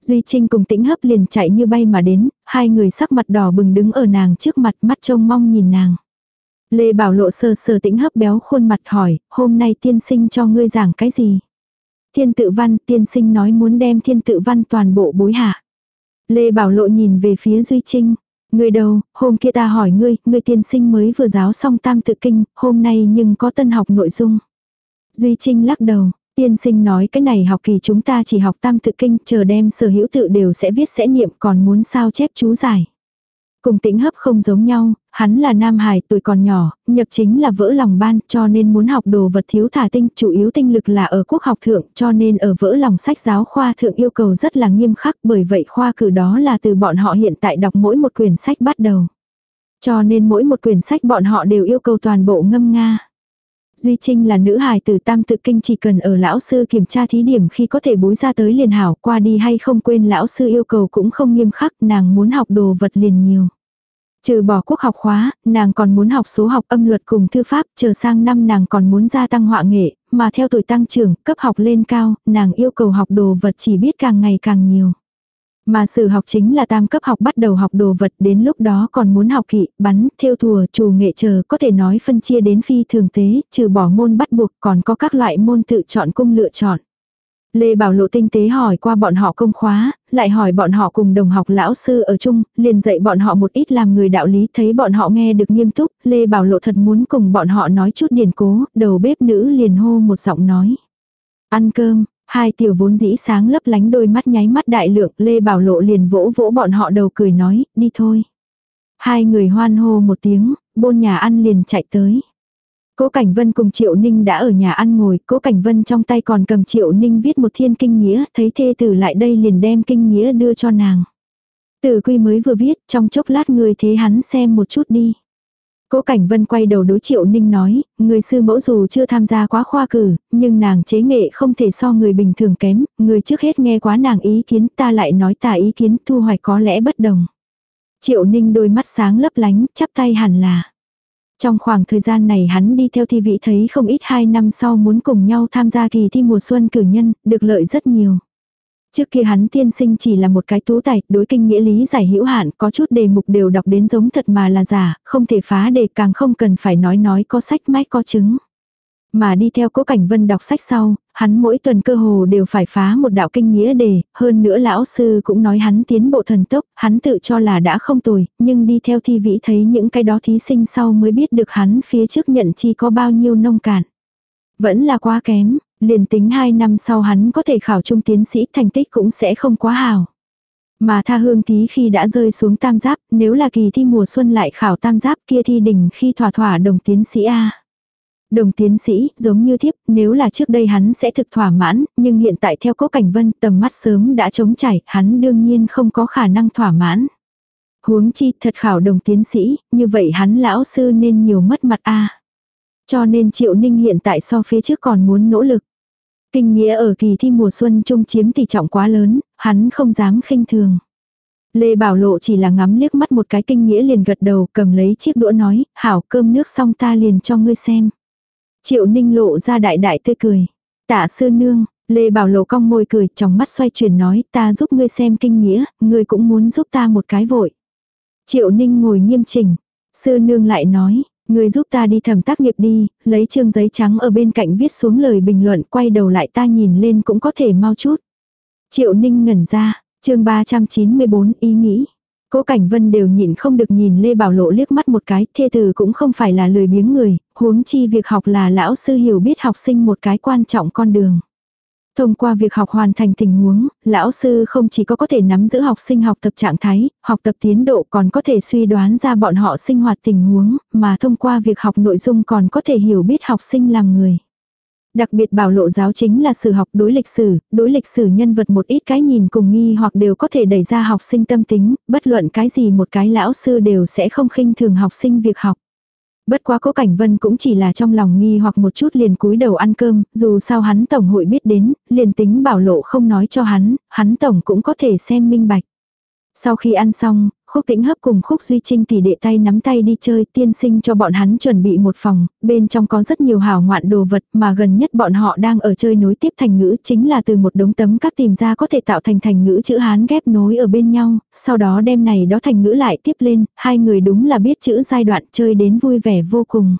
Duy Trinh cùng tĩnh hấp liền chạy như bay mà đến, hai người sắc mặt đỏ bừng đứng ở nàng trước mặt mắt trông mong nhìn nàng. Lê Bảo Lộ sờ sờ tĩnh hấp béo khuôn mặt hỏi, hôm nay tiên sinh cho ngươi giảng cái gì? Thiên tự văn, tiên sinh nói muốn đem thiên tự văn toàn bộ bối hạ. Lê Bảo Lộ nhìn về phía Duy Trinh ngươi đâu, hôm kia ta hỏi ngươi, ngươi tiên sinh mới vừa giáo xong tam tự kinh, hôm nay nhưng có tân học nội dung. Duy Trinh lắc đầu, tiên sinh nói cái này học kỳ chúng ta chỉ học tam tự kinh, chờ đem sở hữu tự đều sẽ viết sẽ niệm còn muốn sao chép chú giải. Cùng tĩnh hấp không giống nhau, hắn là nam hài tuổi còn nhỏ, nhập chính là vỡ lòng ban cho nên muốn học đồ vật thiếu thả tinh, chủ yếu tinh lực là ở quốc học thượng cho nên ở vỡ lòng sách giáo khoa thượng yêu cầu rất là nghiêm khắc bởi vậy khoa cử đó là từ bọn họ hiện tại đọc mỗi một quyển sách bắt đầu. Cho nên mỗi một quyển sách bọn họ đều yêu cầu toàn bộ ngâm nga. Duy Trinh là nữ hài từ tam tự kinh chỉ cần ở lão sư kiểm tra thí điểm khi có thể bối ra tới liền hảo qua đi hay không quên lão sư yêu cầu cũng không nghiêm khắc nàng muốn học đồ vật liền nhiều. Trừ bỏ quốc học khóa, nàng còn muốn học số học âm luật cùng thư pháp, chờ sang năm nàng còn muốn gia tăng họa nghệ, mà theo tuổi tăng trưởng, cấp học lên cao, nàng yêu cầu học đồ vật chỉ biết càng ngày càng nhiều. Mà sự học chính là tam cấp học bắt đầu học đồ vật đến lúc đó còn muốn học kỵ, bắn, theo thùa, trù nghệ chờ có thể nói phân chia đến phi thường tế, trừ bỏ môn bắt buộc còn có các loại môn tự chọn cung lựa chọn. Lê Bảo Lộ tinh tế hỏi qua bọn họ công khóa, lại hỏi bọn họ cùng đồng học lão sư ở chung, liền dạy bọn họ một ít làm người đạo lý thấy bọn họ nghe được nghiêm túc, Lê Bảo Lộ thật muốn cùng bọn họ nói chút điển cố, đầu bếp nữ liền hô một giọng nói. Ăn cơm, hai tiểu vốn dĩ sáng lấp lánh đôi mắt nháy mắt đại lượng, Lê Bảo Lộ liền vỗ vỗ bọn họ đầu cười nói, đi thôi. Hai người hoan hô một tiếng, bôn nhà ăn liền chạy tới. Cố Cảnh Vân cùng Triệu Ninh đã ở nhà ăn ngồi, Cố Cảnh Vân trong tay còn cầm Triệu Ninh viết một thiên kinh nghĩa, thấy thê tử lại đây liền đem kinh nghĩa đưa cho nàng. Tử quy mới vừa viết, trong chốc lát người thế hắn xem một chút đi. Cố Cảnh Vân quay đầu đối Triệu Ninh nói, người sư mẫu dù chưa tham gia quá khoa cử, nhưng nàng chế nghệ không thể so người bình thường kém, người trước hết nghe quá nàng ý kiến ta lại nói ta ý kiến thu hoạch có lẽ bất đồng. Triệu Ninh đôi mắt sáng lấp lánh, chắp tay hẳn là. Trong khoảng thời gian này hắn đi theo thi vị thấy không ít hai năm sau muốn cùng nhau tham gia kỳ thi mùa xuân cử nhân, được lợi rất nhiều. Trước kia hắn tiên sinh chỉ là một cái tú tài, đối kinh nghĩa lý giải hữu hạn, có chút đề mục đều đọc đến giống thật mà là giả, không thể phá đề càng không cần phải nói nói có sách mách có chứng. Mà đi theo cố cảnh vân đọc sách sau, hắn mỗi tuần cơ hồ đều phải phá một đạo kinh nghĩa đề, hơn nữa lão sư cũng nói hắn tiến bộ thần tốc, hắn tự cho là đã không tồi, nhưng đi theo thi vĩ thấy những cái đó thí sinh sau mới biết được hắn phía trước nhận chi có bao nhiêu nông cạn. Vẫn là quá kém, liền tính 2 năm sau hắn có thể khảo trung tiến sĩ thành tích cũng sẽ không quá hào. Mà tha hương thí khi đã rơi xuống tam giáp, nếu là kỳ thi mùa xuân lại khảo tam giáp kia thi đỉnh khi thỏa thỏa đồng tiến sĩ A. Đồng tiến sĩ, giống như thiếp, nếu là trước đây hắn sẽ thực thỏa mãn, nhưng hiện tại theo cố cảnh vân tầm mắt sớm đã trống chảy, hắn đương nhiên không có khả năng thỏa mãn. Huống chi thật khảo đồng tiến sĩ, như vậy hắn lão sư nên nhiều mất mặt a Cho nên triệu ninh hiện tại so phía trước còn muốn nỗ lực. Kinh nghĩa ở kỳ thi mùa xuân trung chiếm tỷ trọng quá lớn, hắn không dám khinh thường. Lê Bảo Lộ chỉ là ngắm liếc mắt một cái kinh nghĩa liền gật đầu cầm lấy chiếc đũa nói, hảo cơm nước xong ta liền cho ngươi xem. Triệu Ninh lộ ra đại đại tươi cười. Tạ sư nương, Lê Bảo Lộ cong môi cười, trong mắt xoay chuyển nói, ta giúp ngươi xem kinh nghĩa, ngươi cũng muốn giúp ta một cái vội. Triệu Ninh ngồi nghiêm chỉnh. Sư nương lại nói, ngươi giúp ta đi thẩm tác nghiệp đi, lấy chương giấy trắng ở bên cạnh viết xuống lời bình luận, quay đầu lại ta nhìn lên cũng có thể mau chút. Triệu Ninh ngẩn ra, chương 394 ý nghĩ. Cố Cảnh Vân đều nhịn không được nhìn Lê Bảo Lộ liếc mắt một cái, thê tử cũng không phải là lười biếng người, huống chi việc học là lão sư hiểu biết học sinh một cái quan trọng con đường. Thông qua việc học hoàn thành tình huống, lão sư không chỉ có có thể nắm giữ học sinh học tập trạng thái, học tập tiến độ còn có thể suy đoán ra bọn họ sinh hoạt tình huống, mà thông qua việc học nội dung còn có thể hiểu biết học sinh làm người. Đặc biệt bảo lộ giáo chính là sử học đối lịch sử, đối lịch sử nhân vật một ít cái nhìn cùng nghi hoặc đều có thể đẩy ra học sinh tâm tính, bất luận cái gì một cái lão sư đều sẽ không khinh thường học sinh việc học. Bất quá cố cảnh vân cũng chỉ là trong lòng nghi hoặc một chút liền cúi đầu ăn cơm, dù sao hắn tổng hội biết đến, liền tính bảo lộ không nói cho hắn, hắn tổng cũng có thể xem minh bạch. Sau khi ăn xong, Khúc Tĩnh Hấp cùng Khúc Duy Trinh tỷ đệ tay nắm tay đi chơi, tiên sinh cho bọn hắn chuẩn bị một phòng, bên trong có rất nhiều hảo ngoạn đồ vật mà gần nhất bọn họ đang ở chơi nối tiếp thành ngữ chính là từ một đống tấm các tìm ra có thể tạo thành thành ngữ chữ Hán ghép nối ở bên nhau, sau đó đem này đó thành ngữ lại tiếp lên, hai người đúng là biết chữ giai đoạn chơi đến vui vẻ vô cùng.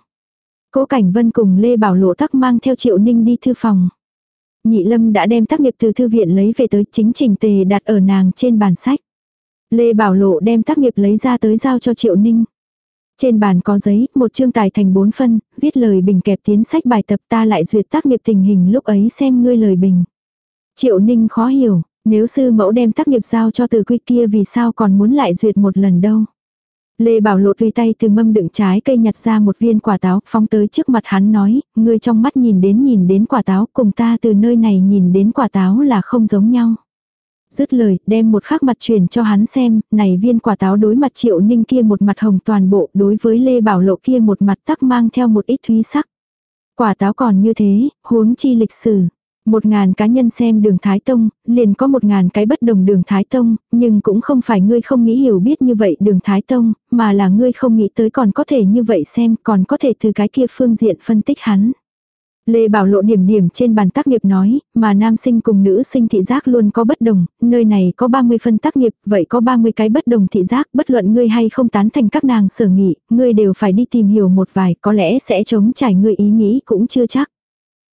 Cố Cảnh Vân cùng Lê Bảo Lộ tắc mang theo Triệu Ninh đi thư phòng. Nhị Lâm đã đem tác nghiệp từ thư viện lấy về tới chính trình tề đặt ở nàng trên bàn sách. Lê Bảo Lộ đem tác nghiệp lấy ra tới giao cho Triệu Ninh. Trên bàn có giấy, một chương tài thành bốn phân, viết lời bình kẹp tiến sách bài tập ta lại duyệt tác nghiệp tình hình lúc ấy xem ngươi lời bình. Triệu Ninh khó hiểu, nếu sư mẫu đem tác nghiệp giao cho từ quy kia vì sao còn muốn lại duyệt một lần đâu. Lê Bảo Lộ tùy tay từ mâm đựng trái cây nhặt ra một viên quả táo, phóng tới trước mặt hắn nói, ngươi trong mắt nhìn đến nhìn đến quả táo, cùng ta từ nơi này nhìn đến quả táo là không giống nhau. Dứt lời, đem một khắc mặt truyền cho hắn xem, này viên quả táo đối mặt triệu ninh kia một mặt hồng toàn bộ, đối với Lê Bảo Lộ kia một mặt tắc mang theo một ít thúy sắc. Quả táo còn như thế, huống chi lịch sử. Một ngàn cá nhân xem đường Thái Tông, liền có một ngàn cái bất đồng đường Thái Tông, nhưng cũng không phải ngươi không nghĩ hiểu biết như vậy đường Thái Tông, mà là ngươi không nghĩ tới còn có thể như vậy xem, còn có thể từ cái kia phương diện phân tích hắn. Lê Bảo Lộ điểm điểm trên bàn tác nghiệp nói, mà nam sinh cùng nữ sinh thị giác luôn có bất đồng, nơi này có 30 phân tác nghiệp, vậy có 30 cái bất đồng thị giác, bất luận ngươi hay không tán thành các nàng sở nghị, ngươi đều phải đi tìm hiểu một vài, có lẽ sẽ chống trải ngươi ý nghĩ cũng chưa chắc.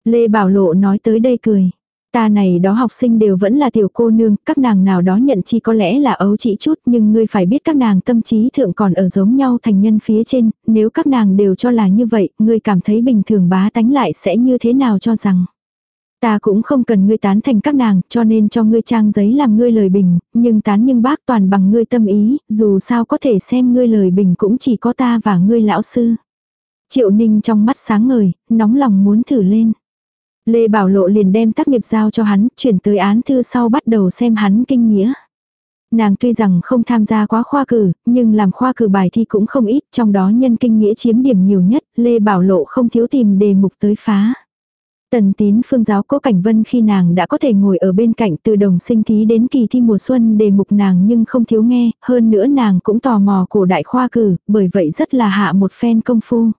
Lê Bảo Lộ nói tới đây cười. Ta này đó học sinh đều vẫn là tiểu cô nương, các nàng nào đó nhận chi có lẽ là ấu chỉ chút nhưng ngươi phải biết các nàng tâm trí thượng còn ở giống nhau thành nhân phía trên, nếu các nàng đều cho là như vậy, ngươi cảm thấy bình thường bá tánh lại sẽ như thế nào cho rằng. Ta cũng không cần ngươi tán thành các nàng, cho nên cho ngươi trang giấy làm ngươi lời bình, nhưng tán nhưng bác toàn bằng ngươi tâm ý, dù sao có thể xem ngươi lời bình cũng chỉ có ta và ngươi lão sư. Triệu Ninh trong mắt sáng ngời, nóng lòng muốn thử lên. Lê Bảo Lộ liền đem tác nghiệp giao cho hắn, chuyển tới án thư sau bắt đầu xem hắn kinh nghĩa. Nàng tuy rằng không tham gia quá khoa cử, nhưng làm khoa cử bài thi cũng không ít, trong đó nhân kinh nghĩa chiếm điểm nhiều nhất, Lê Bảo Lộ không thiếu tìm đề mục tới phá. Tần tín phương giáo cố cảnh vân khi nàng đã có thể ngồi ở bên cạnh từ đồng sinh thí đến kỳ thi mùa xuân đề mục nàng nhưng không thiếu nghe, hơn nữa nàng cũng tò mò cổ đại khoa cử, bởi vậy rất là hạ một phen công phu.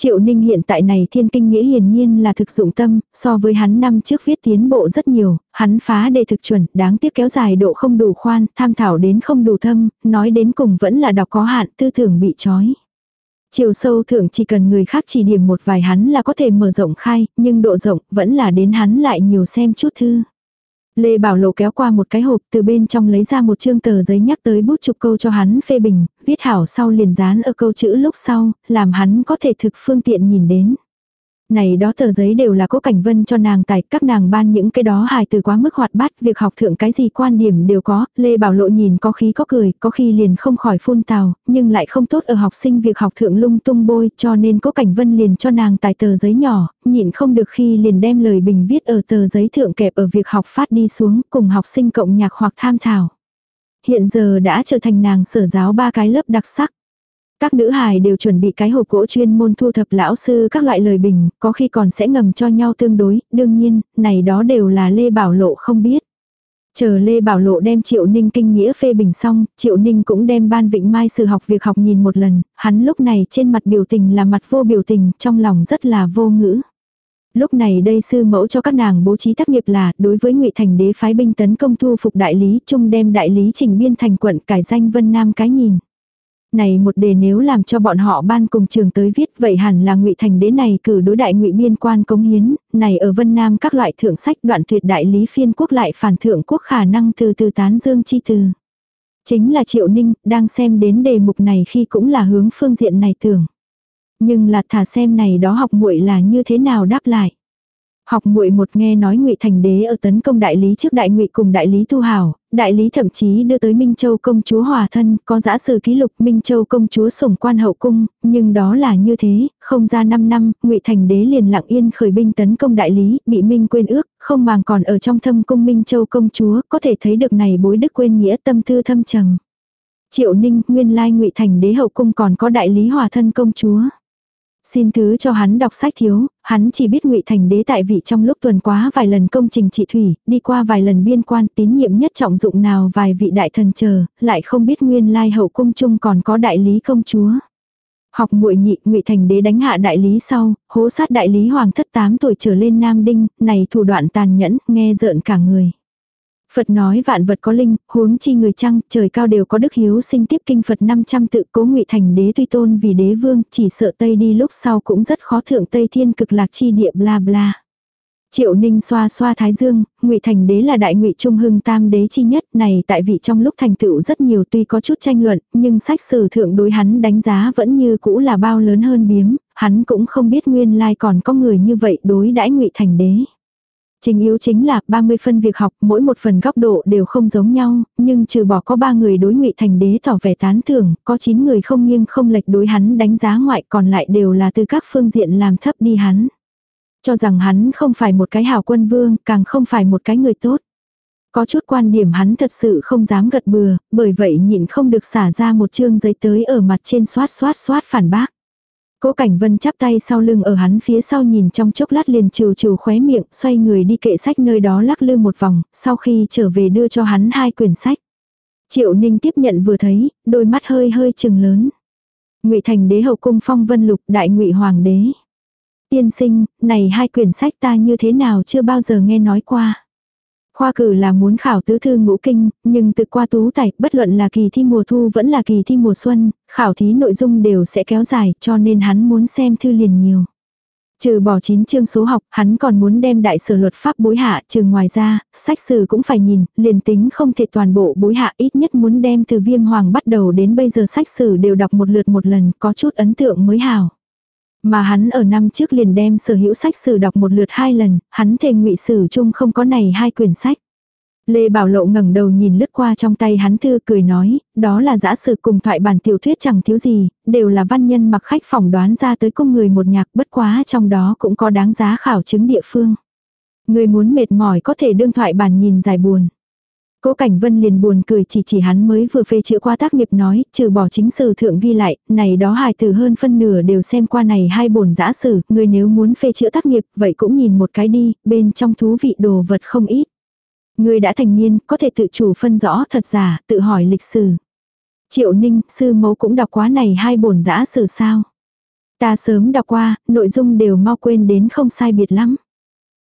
Triệu Ninh hiện tại này thiên kinh nghĩa hiển nhiên là thực dụng tâm, so với hắn năm trước viết tiến bộ rất nhiều, hắn phá đề thực chuẩn, đáng tiếc kéo dài độ không đủ khoan, tham thảo đến không đủ thâm, nói đến cùng vẫn là đọc có hạn, tư tưởng bị trói. Chiều sâu thượng chỉ cần người khác chỉ điểm một vài hắn là có thể mở rộng khai, nhưng độ rộng vẫn là đến hắn lại nhiều xem chút thư. Lê Bảo Lộ kéo qua một cái hộp từ bên trong lấy ra một chương tờ giấy nhắc tới bút chụp câu cho hắn phê bình, viết hảo sau liền dán ở câu chữ lúc sau, làm hắn có thể thực phương tiện nhìn đến. Này đó tờ giấy đều là cố cảnh vân cho nàng tài, các nàng ban những cái đó hài từ quá mức hoạt bát, việc học thượng cái gì quan điểm đều có, Lê Bảo Lộ nhìn có khí có cười, có khi liền không khỏi phun tào, nhưng lại không tốt ở học sinh việc học thượng lung tung bôi, cho nên cố cảnh vân liền cho nàng tài tờ giấy nhỏ, nhịn không được khi liền đem lời bình viết ở tờ giấy thượng kẹp ở việc học phát đi xuống, cùng học sinh cộng nhạc hoặc tham thảo. Hiện giờ đã trở thành nàng sở giáo ba cái lớp đặc sắc. Các nữ hài đều chuẩn bị cái hộp gỗ chuyên môn thu thập lão sư các loại lời bình, có khi còn sẽ ngầm cho nhau tương đối, đương nhiên, này đó đều là Lê Bảo Lộ không biết. Chờ Lê Bảo Lộ đem Triệu Ninh kinh nghĩa phê bình xong, Triệu Ninh cũng đem ban vịnh mai sự học việc học nhìn một lần, hắn lúc này trên mặt biểu tình là mặt vô biểu tình, trong lòng rất là vô ngữ. Lúc này đây sư mẫu cho các nàng bố trí tác nghiệp là đối với ngụy Thành đế phái binh tấn công thu phục đại lý, chung đem đại lý trình biên thành quận cải danh Vân Nam cái nhìn. Này một đề nếu làm cho bọn họ ban cùng trường tới viết vậy hẳn là ngụy thành đế này cử đối đại ngụy biên quan cống hiến, này ở Vân Nam các loại thượng sách đoạn tuyệt đại lý phiên quốc lại phản thượng quốc khả năng từ từ tán dương chi từ. Chính là Triệu Ninh, đang xem đến đề mục này khi cũng là hướng phương diện này tưởng. Nhưng là thả xem này đó học muội là như thế nào đáp lại. Học muội một nghe nói Ngụy Thành Đế ở tấn công đại lý trước đại Ngụy cùng đại lý Tu Hảo, đại lý thậm chí đưa tới Minh Châu công chúa hòa thân, có giả sử ký lục Minh Châu công chúa sủng quan hậu cung, nhưng đó là như thế, không ra 5 năm, Ngụy Thành Đế liền lặng yên khởi binh tấn công đại lý, bị Minh quên ước, không màng còn ở trong thâm cung Minh Châu công chúa, có thể thấy được này bối đức quên nghĩa tâm tư thâm trầm. Triệu Ninh, nguyên lai Ngụy Thành Đế hậu cung còn có đại lý hòa thân công chúa. Xin thứ cho hắn đọc sách thiếu, hắn chỉ biết ngụy Thành đế tại vị trong lúc tuần quá vài lần công trình trị thủy, đi qua vài lần biên quan tín nhiệm nhất trọng dụng nào vài vị đại thần chờ, lại không biết nguyên lai hậu cung chung còn có đại lý công chúa. Học muội nhị, ngụy Thành đế đánh hạ đại lý sau, hố sát đại lý hoàng thất 8 tuổi trở lên Nam Đinh, này thủ đoạn tàn nhẫn, nghe rợn cả người. Phật nói vạn vật có linh, huống chi người trăng, trời cao đều có đức hiếu sinh tiếp kinh Phật 500 tự cố ngụy thành đế tuy tôn vì đế vương, chỉ sợ Tây đi lúc sau cũng rất khó thượng Tây thiên cực lạc chi địa bla bla. Triệu Ninh xoa xoa thái dương, Ngụy Thành Đế là đại Ngụy Trung Hưng Tam Đế chi nhất, này tại vị trong lúc thành tựu rất nhiều tuy có chút tranh luận, nhưng sách sử thượng đối hắn đánh giá vẫn như cũ là bao lớn hơn biếm, hắn cũng không biết nguyên lai còn có người như vậy đối đãi Ngụy Thành Đế. Chính yếu chính là 30 phân việc học, mỗi một phần góc độ đều không giống nhau, nhưng trừ bỏ có 3 người đối ngụy thành đế tỏ vẻ tán thưởng, có 9 người không nghiêng không lệch đối hắn đánh giá ngoại còn lại đều là từ các phương diện làm thấp đi hắn. Cho rằng hắn không phải một cái hảo quân vương, càng không phải một cái người tốt. Có chút quan điểm hắn thật sự không dám gật bừa, bởi vậy nhịn không được xả ra một chương giấy tới ở mặt trên xoát xoát xoát phản bác. Cố Cảnh Vân chắp tay sau lưng ở hắn phía sau nhìn trong chốc lát liền trừ trừ khóe miệng, xoay người đi kệ sách nơi đó lắc lư một vòng, sau khi trở về đưa cho hắn hai quyển sách. Triệu Ninh tiếp nhận vừa thấy, đôi mắt hơi hơi trừng lớn. Ngụy Thành Đế hậu cung phong vân lục đại Ngụy Hoàng đế. Tiên sinh, này hai quyển sách ta như thế nào chưa bao giờ nghe nói qua. Khoa cử là muốn khảo tứ thư ngũ kinh, nhưng từ qua tú tài, bất luận là kỳ thi mùa thu vẫn là kỳ thi mùa xuân, khảo thí nội dung đều sẽ kéo dài, cho nên hắn muốn xem thư liền nhiều. Trừ bỏ 9 chương số học, hắn còn muốn đem đại sở luật pháp bối hạ, trừ ngoài ra, sách sử cũng phải nhìn, liền tính không thể toàn bộ bối hạ ít nhất muốn đem từ viêm hoàng bắt đầu đến bây giờ sách sử đều đọc một lượt một lần, có chút ấn tượng mới hào. Mà hắn ở năm trước liền đem sở hữu sách sử đọc một lượt hai lần, hắn thề ngụy sử chung không có này hai quyển sách. Lê Bảo Lộ ngẩng đầu nhìn lướt qua trong tay hắn thư cười nói, đó là giả sử cùng thoại bản tiểu thuyết chẳng thiếu gì, đều là văn nhân mặc khách phỏng đoán ra tới cung người một nhạc bất quá trong đó cũng có đáng giá khảo chứng địa phương. Người muốn mệt mỏi có thể đương thoại bản nhìn dài buồn. Cố Cảnh Vân liền buồn cười chỉ chỉ hắn mới vừa phê chữa qua tác nghiệp nói, trừ bỏ chính sử thượng ghi lại, này đó hài từ hơn phân nửa đều xem qua này hai bổn giã sử, người nếu muốn phê chữa tác nghiệp, vậy cũng nhìn một cái đi, bên trong thú vị đồ vật không ít. Người đã thành niên, có thể tự chủ phân rõ thật giả, tự hỏi lịch sử. Triệu Ninh, sư mẫu cũng đọc quá này hai bổn giã sử sao. Ta sớm đọc qua, nội dung đều mau quên đến không sai biệt lắm.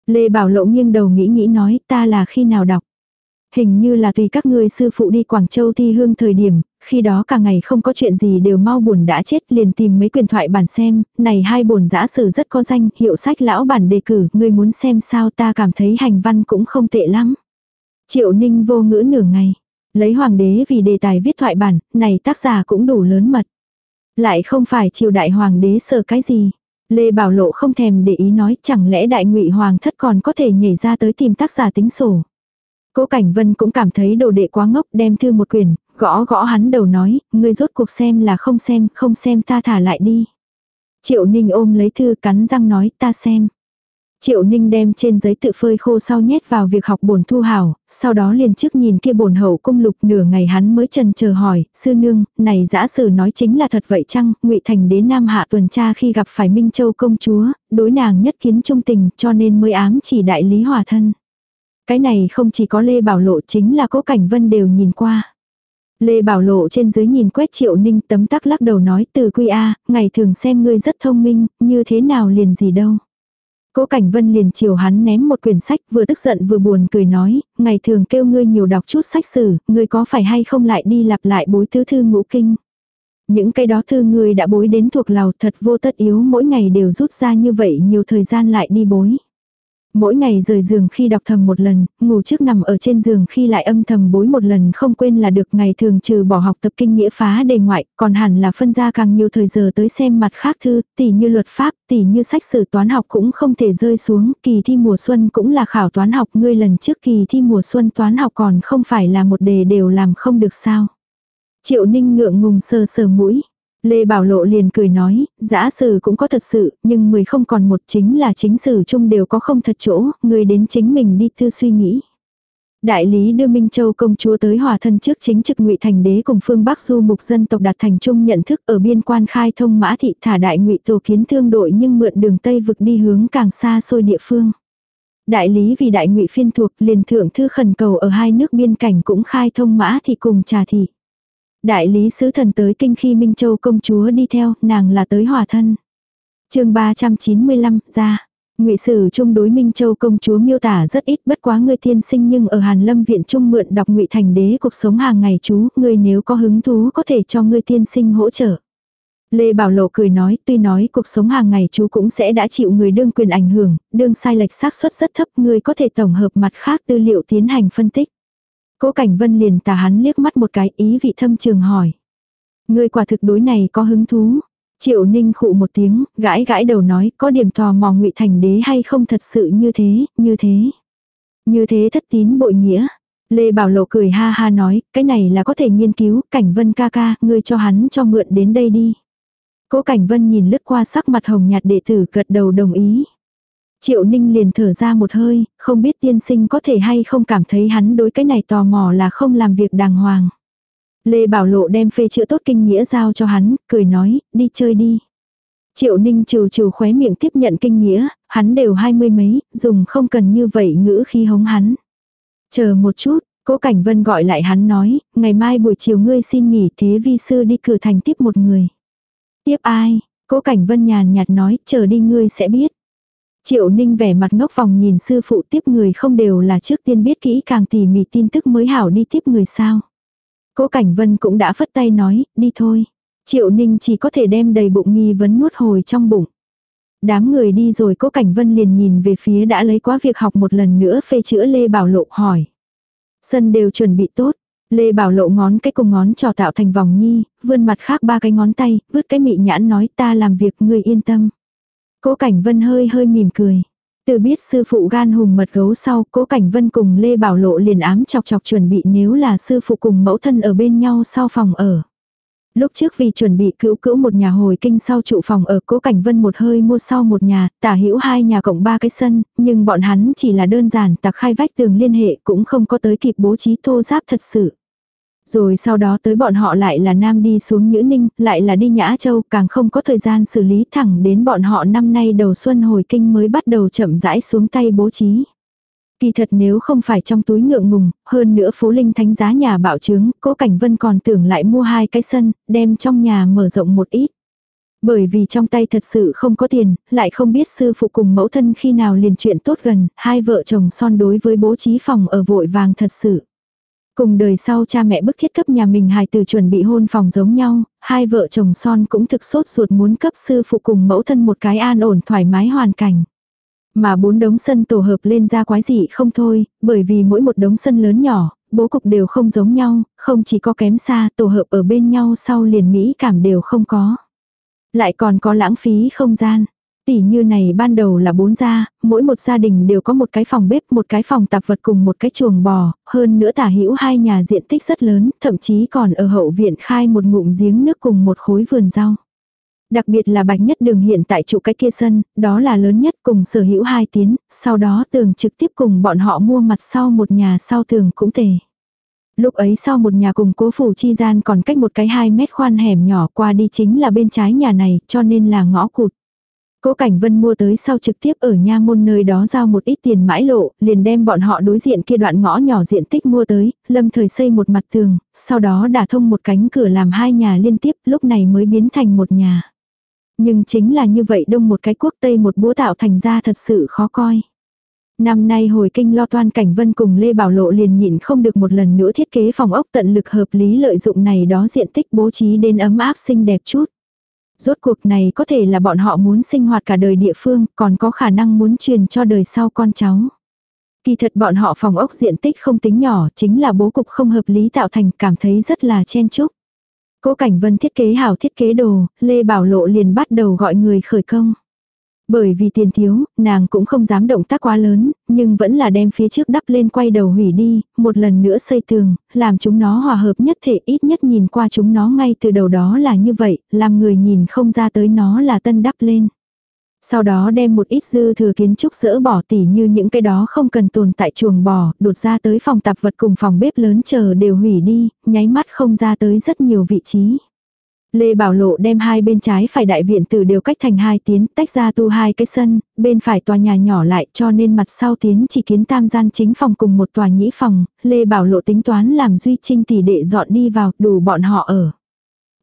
Lê Bảo Lộ nghiêng đầu nghĩ nghĩ nói ta là khi nào đọc. Hình như là tùy các ngươi sư phụ đi Quảng Châu thi hương thời điểm, khi đó cả ngày không có chuyện gì đều mau buồn đã chết liền tìm mấy quyền thoại bản xem, này hai bổn giã sử rất có danh, hiệu sách lão bản đề cử, ngươi muốn xem sao ta cảm thấy hành văn cũng không tệ lắm. Triệu ninh vô ngữ nửa ngày, lấy hoàng đế vì đề tài viết thoại bản, này tác giả cũng đủ lớn mật. Lại không phải triều đại hoàng đế sợ cái gì. Lê Bảo Lộ không thèm để ý nói chẳng lẽ đại ngụy hoàng thất còn có thể nhảy ra tới tìm tác giả tính sổ. Cố Cảnh Vân cũng cảm thấy đồ đệ quá ngốc đem thư một quyển, gõ gõ hắn đầu nói, ngươi rốt cuộc xem là không xem, không xem ta thả lại đi. Triệu Ninh ôm lấy thư cắn răng nói ta xem. Triệu Ninh đem trên giấy tự phơi khô sau nhét vào việc học bổn thu hảo, sau đó liền trước nhìn kia bổn hậu cung lục nửa ngày hắn mới trần chờ hỏi, sư nương, này giả sử nói chính là thật vậy chăng, ngụy thành đế nam hạ tuần tra khi gặp phải Minh Châu công chúa, đối nàng nhất kiến trung tình cho nên mới ám chỉ đại lý hòa thân. Cái này không chỉ có Lê Bảo Lộ chính là cố cảnh vân đều nhìn qua. Lê Bảo Lộ trên dưới nhìn quét triệu ninh tấm tắc lắc đầu nói từ quy A, ngày thường xem ngươi rất thông minh, như thế nào liền gì đâu. Cố Cảnh Vân liền chiều hắn ném một quyển sách vừa tức giận vừa buồn cười nói, ngày thường kêu ngươi nhiều đọc chút sách sử, ngươi có phải hay không lại đi lặp lại bối tứ thư ngũ kinh. Những cái đó thư ngươi đã bối đến thuộc lào thật vô tất yếu mỗi ngày đều rút ra như vậy nhiều thời gian lại đi bối. Mỗi ngày rời giường khi đọc thầm một lần, ngủ trước nằm ở trên giường khi lại âm thầm bối một lần không quên là được ngày thường trừ bỏ học tập kinh nghĩa phá đề ngoại, còn hẳn là phân ra càng nhiều thời giờ tới xem mặt khác thư, tỉ như luật pháp, tỉ như sách sử toán học cũng không thể rơi xuống, kỳ thi mùa xuân cũng là khảo toán học, ngươi lần trước kỳ thi mùa xuân toán học còn không phải là một đề đều làm không được sao. Triệu ninh ngượng ngùng sờ sờ mũi, Lê Bảo Lộ liền cười nói, giã sử cũng có thật sự, nhưng mười không còn một chính là chính sử chung đều có không thật chỗ, người đến chính mình đi tư suy nghĩ. Đại lý đưa Minh Châu công chúa tới hòa thân trước chính trực ngụy thành đế cùng phương Bắc du mục dân tộc đạt thành chung nhận thức ở biên quan khai thông mã thị thả đại ngụy tổ kiến thương đội nhưng mượn đường Tây vực đi hướng càng xa xôi địa phương. Đại lý vì đại ngụy phiên thuộc liền thượng thư khẩn cầu ở hai nước biên cảnh cũng khai thông mã thị cùng trà thị. Đại lý sứ thần tới kinh khi Minh Châu công chúa đi theo, nàng là tới hòa thân. chương 395, ra. Ngụy sử trung đối Minh Châu công chúa miêu tả rất ít bất quá người tiên sinh nhưng ở Hàn Lâm viện trung mượn đọc Ngụy thành đế cuộc sống hàng ngày chú, người nếu có hứng thú có thể cho người tiên sinh hỗ trợ. Lê Bảo Lộ cười nói, tuy nói cuộc sống hàng ngày chú cũng sẽ đã chịu người đương quyền ảnh hưởng, đương sai lệch xác suất rất thấp, người có thể tổng hợp mặt khác tư liệu tiến hành phân tích. Cố Cảnh Vân liền tà hắn liếc mắt một cái ý vị thâm trường hỏi. Người quả thực đối này có hứng thú. Triệu Ninh khụ một tiếng, gãi gãi đầu nói có điểm tò mò ngụy thành đế hay không thật sự như thế, như thế. Như thế thất tín bội nghĩa. Lê Bảo Lộ cười ha ha nói, cái này là có thể nghiên cứu, Cảnh Vân ca ca, ngươi cho hắn cho mượn đến đây đi. Cố Cảnh Vân nhìn lướt qua sắc mặt hồng nhạt đệ tử gật đầu đồng ý. Triệu Ninh liền thở ra một hơi, không biết tiên sinh có thể hay không cảm thấy hắn đối cái này tò mò là không làm việc đàng hoàng. Lê Bảo Lộ đem phê chữa tốt kinh nghĩa giao cho hắn, cười nói, đi chơi đi. Triệu Ninh trừ trừ khóe miệng tiếp nhận kinh nghĩa, hắn đều hai mươi mấy, dùng không cần như vậy ngữ khi hống hắn. Chờ một chút, Cố Cảnh Vân gọi lại hắn nói, ngày mai buổi chiều ngươi xin nghỉ thế vi sư đi cử thành tiếp một người. Tiếp ai? Cố Cảnh Vân nhàn nhạt nói, chờ đi ngươi sẽ biết. Triệu Ninh vẻ mặt ngốc vòng nhìn sư phụ tiếp người không đều là trước tiên biết kỹ càng tỉ mỉ tin tức mới hảo đi tiếp người sao. Cố Cảnh Vân cũng đã phất tay nói, đi thôi. Triệu Ninh chỉ có thể đem đầy bụng nghi vấn nuốt hồi trong bụng. Đám người đi rồi Cố Cảnh Vân liền nhìn về phía đã lấy quá việc học một lần nữa phê chữa Lê Bảo Lộ hỏi. Sân đều chuẩn bị tốt. Lê Bảo Lộ ngón cái cùng ngón trò tạo thành vòng nhi, vươn mặt khác ba cái ngón tay, vứt cái mị nhãn nói ta làm việc người yên tâm. Cố Cảnh Vân hơi hơi mỉm cười. Từ biết sư phụ gan hùm mật gấu sau, Cố Cảnh Vân cùng Lê Bảo Lộ liền ám chọc chọc chuẩn bị nếu là sư phụ cùng mẫu thân ở bên nhau sau phòng ở. Lúc trước vì chuẩn bị cữu cữu một nhà hồi kinh sau trụ phòng ở Cố Cảnh Vân một hơi mua sau một nhà, tả hữu hai nhà cộng ba cái sân, nhưng bọn hắn chỉ là đơn giản tạc khai vách tường liên hệ cũng không có tới kịp bố trí thô giáp thật sự. Rồi sau đó tới bọn họ lại là Nam đi xuống Nhữ Ninh, lại là đi Nhã Châu, càng không có thời gian xử lý thẳng đến bọn họ năm nay đầu xuân hồi kinh mới bắt đầu chậm rãi xuống tay bố trí. Kỳ thật nếu không phải trong túi ngượng ngùng, hơn nữa phố linh thánh giá nhà bạo trướng, cố cảnh vân còn tưởng lại mua hai cái sân, đem trong nhà mở rộng một ít. Bởi vì trong tay thật sự không có tiền, lại không biết sư phụ cùng mẫu thân khi nào liền chuyện tốt gần, hai vợ chồng son đối với bố trí phòng ở vội vàng thật sự. Cùng đời sau cha mẹ bức thiết cấp nhà mình hài từ chuẩn bị hôn phòng giống nhau, hai vợ chồng son cũng thực sốt ruột muốn cấp sư phụ cùng mẫu thân một cái an ổn thoải mái hoàn cảnh. Mà bốn đống sân tổ hợp lên ra quái dị không thôi, bởi vì mỗi một đống sân lớn nhỏ, bố cục đều không giống nhau, không chỉ có kém xa tổ hợp ở bên nhau sau liền mỹ cảm đều không có. Lại còn có lãng phí không gian. Tỷ như này ban đầu là bốn gia, mỗi một gia đình đều có một cái phòng bếp, một cái phòng tạp vật cùng một cái chuồng bò, hơn nữa tả hữu hai nhà diện tích rất lớn, thậm chí còn ở hậu viện khai một ngụm giếng nước cùng một khối vườn rau. Đặc biệt là bạch nhất đường hiện tại trụ cái kia sân, đó là lớn nhất cùng sở hữu hai tiến, sau đó tường trực tiếp cùng bọn họ mua mặt sau một nhà sau tường cũng tề. Lúc ấy sau một nhà cùng cố phủ chi gian còn cách một cái 2 mét khoan hẻm nhỏ qua đi chính là bên trái nhà này cho nên là ngõ cụt. Cố Cảnh Vân mua tới sau trực tiếp ở nha môn nơi đó giao một ít tiền mãi lộ, liền đem bọn họ đối diện kia đoạn ngõ nhỏ diện tích mua tới, lâm thời xây một mặt tường, sau đó đả thông một cánh cửa làm hai nhà liên tiếp, lúc này mới biến thành một nhà. Nhưng chính là như vậy đông một cái quốc tây một búa tạo thành ra thật sự khó coi. Năm nay hồi kinh lo toan cảnh vân cùng Lê Bảo Lộ liền nhịn không được một lần nữa thiết kế phòng ốc tận lực hợp lý lợi dụng này đó diện tích bố trí đến ấm áp xinh đẹp chút. Rốt cuộc này có thể là bọn họ muốn sinh hoạt cả đời địa phương, còn có khả năng muốn truyền cho đời sau con cháu. Kỳ thật bọn họ phòng ốc diện tích không tính nhỏ, chính là bố cục không hợp lý tạo thành cảm thấy rất là chen chúc. Cố Cảnh Vân thiết kế hảo thiết kế đồ, Lê Bảo Lộ liền bắt đầu gọi người khởi công. Bởi vì tiền thiếu, nàng cũng không dám động tác quá lớn, nhưng vẫn là đem phía trước đắp lên quay đầu hủy đi, một lần nữa xây tường, làm chúng nó hòa hợp nhất thể ít nhất nhìn qua chúng nó ngay từ đầu đó là như vậy, làm người nhìn không ra tới nó là tân đắp lên. Sau đó đem một ít dư thừa kiến trúc dỡ bỏ tỉ như những cái đó không cần tồn tại chuồng bò, đột ra tới phòng tạp vật cùng phòng bếp lớn chờ đều hủy đi, nháy mắt không ra tới rất nhiều vị trí. Lê Bảo Lộ đem hai bên trái phải đại viện tử đều cách thành hai tiến, tách ra tu hai cái sân, bên phải tòa nhà nhỏ lại cho nên mặt sau tiến chỉ kiến tam gian chính phòng cùng một tòa nhĩ phòng, Lê Bảo Lộ tính toán làm duy trinh tỷ đệ dọn đi vào, đủ bọn họ ở.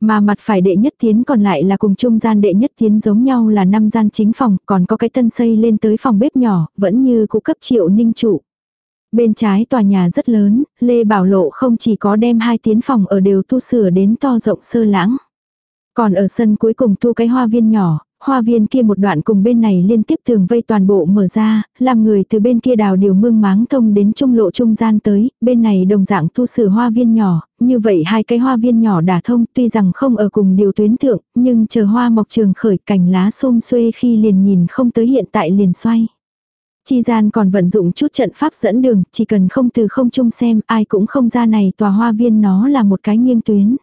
Mà mặt phải đệ nhất tiến còn lại là cùng trung gian đệ nhất tiến giống nhau là năm gian chính phòng, còn có cái tân xây lên tới phòng bếp nhỏ, vẫn như cụ cấp triệu ninh trụ. Bên trái tòa nhà rất lớn, Lê Bảo Lộ không chỉ có đem hai tiến phòng ở đều tu sửa đến to rộng sơ lãng. Còn ở sân cuối cùng thu cái hoa viên nhỏ, hoa viên kia một đoạn cùng bên này liên tiếp tường vây toàn bộ mở ra, làm người từ bên kia đào điều mương máng thông đến trung lộ trung gian tới, bên này đồng dạng tu sửa hoa viên nhỏ, như vậy hai cái hoa viên nhỏ đả thông tuy rằng không ở cùng điều tuyến thượng, nhưng chờ hoa mọc trường khởi cành lá xôm xuê khi liền nhìn không tới hiện tại liền xoay. Chi gian còn vận dụng chút trận pháp dẫn đường, chỉ cần không từ không chung xem ai cũng không ra này tòa hoa viên nó là một cái nghiêng tuyến.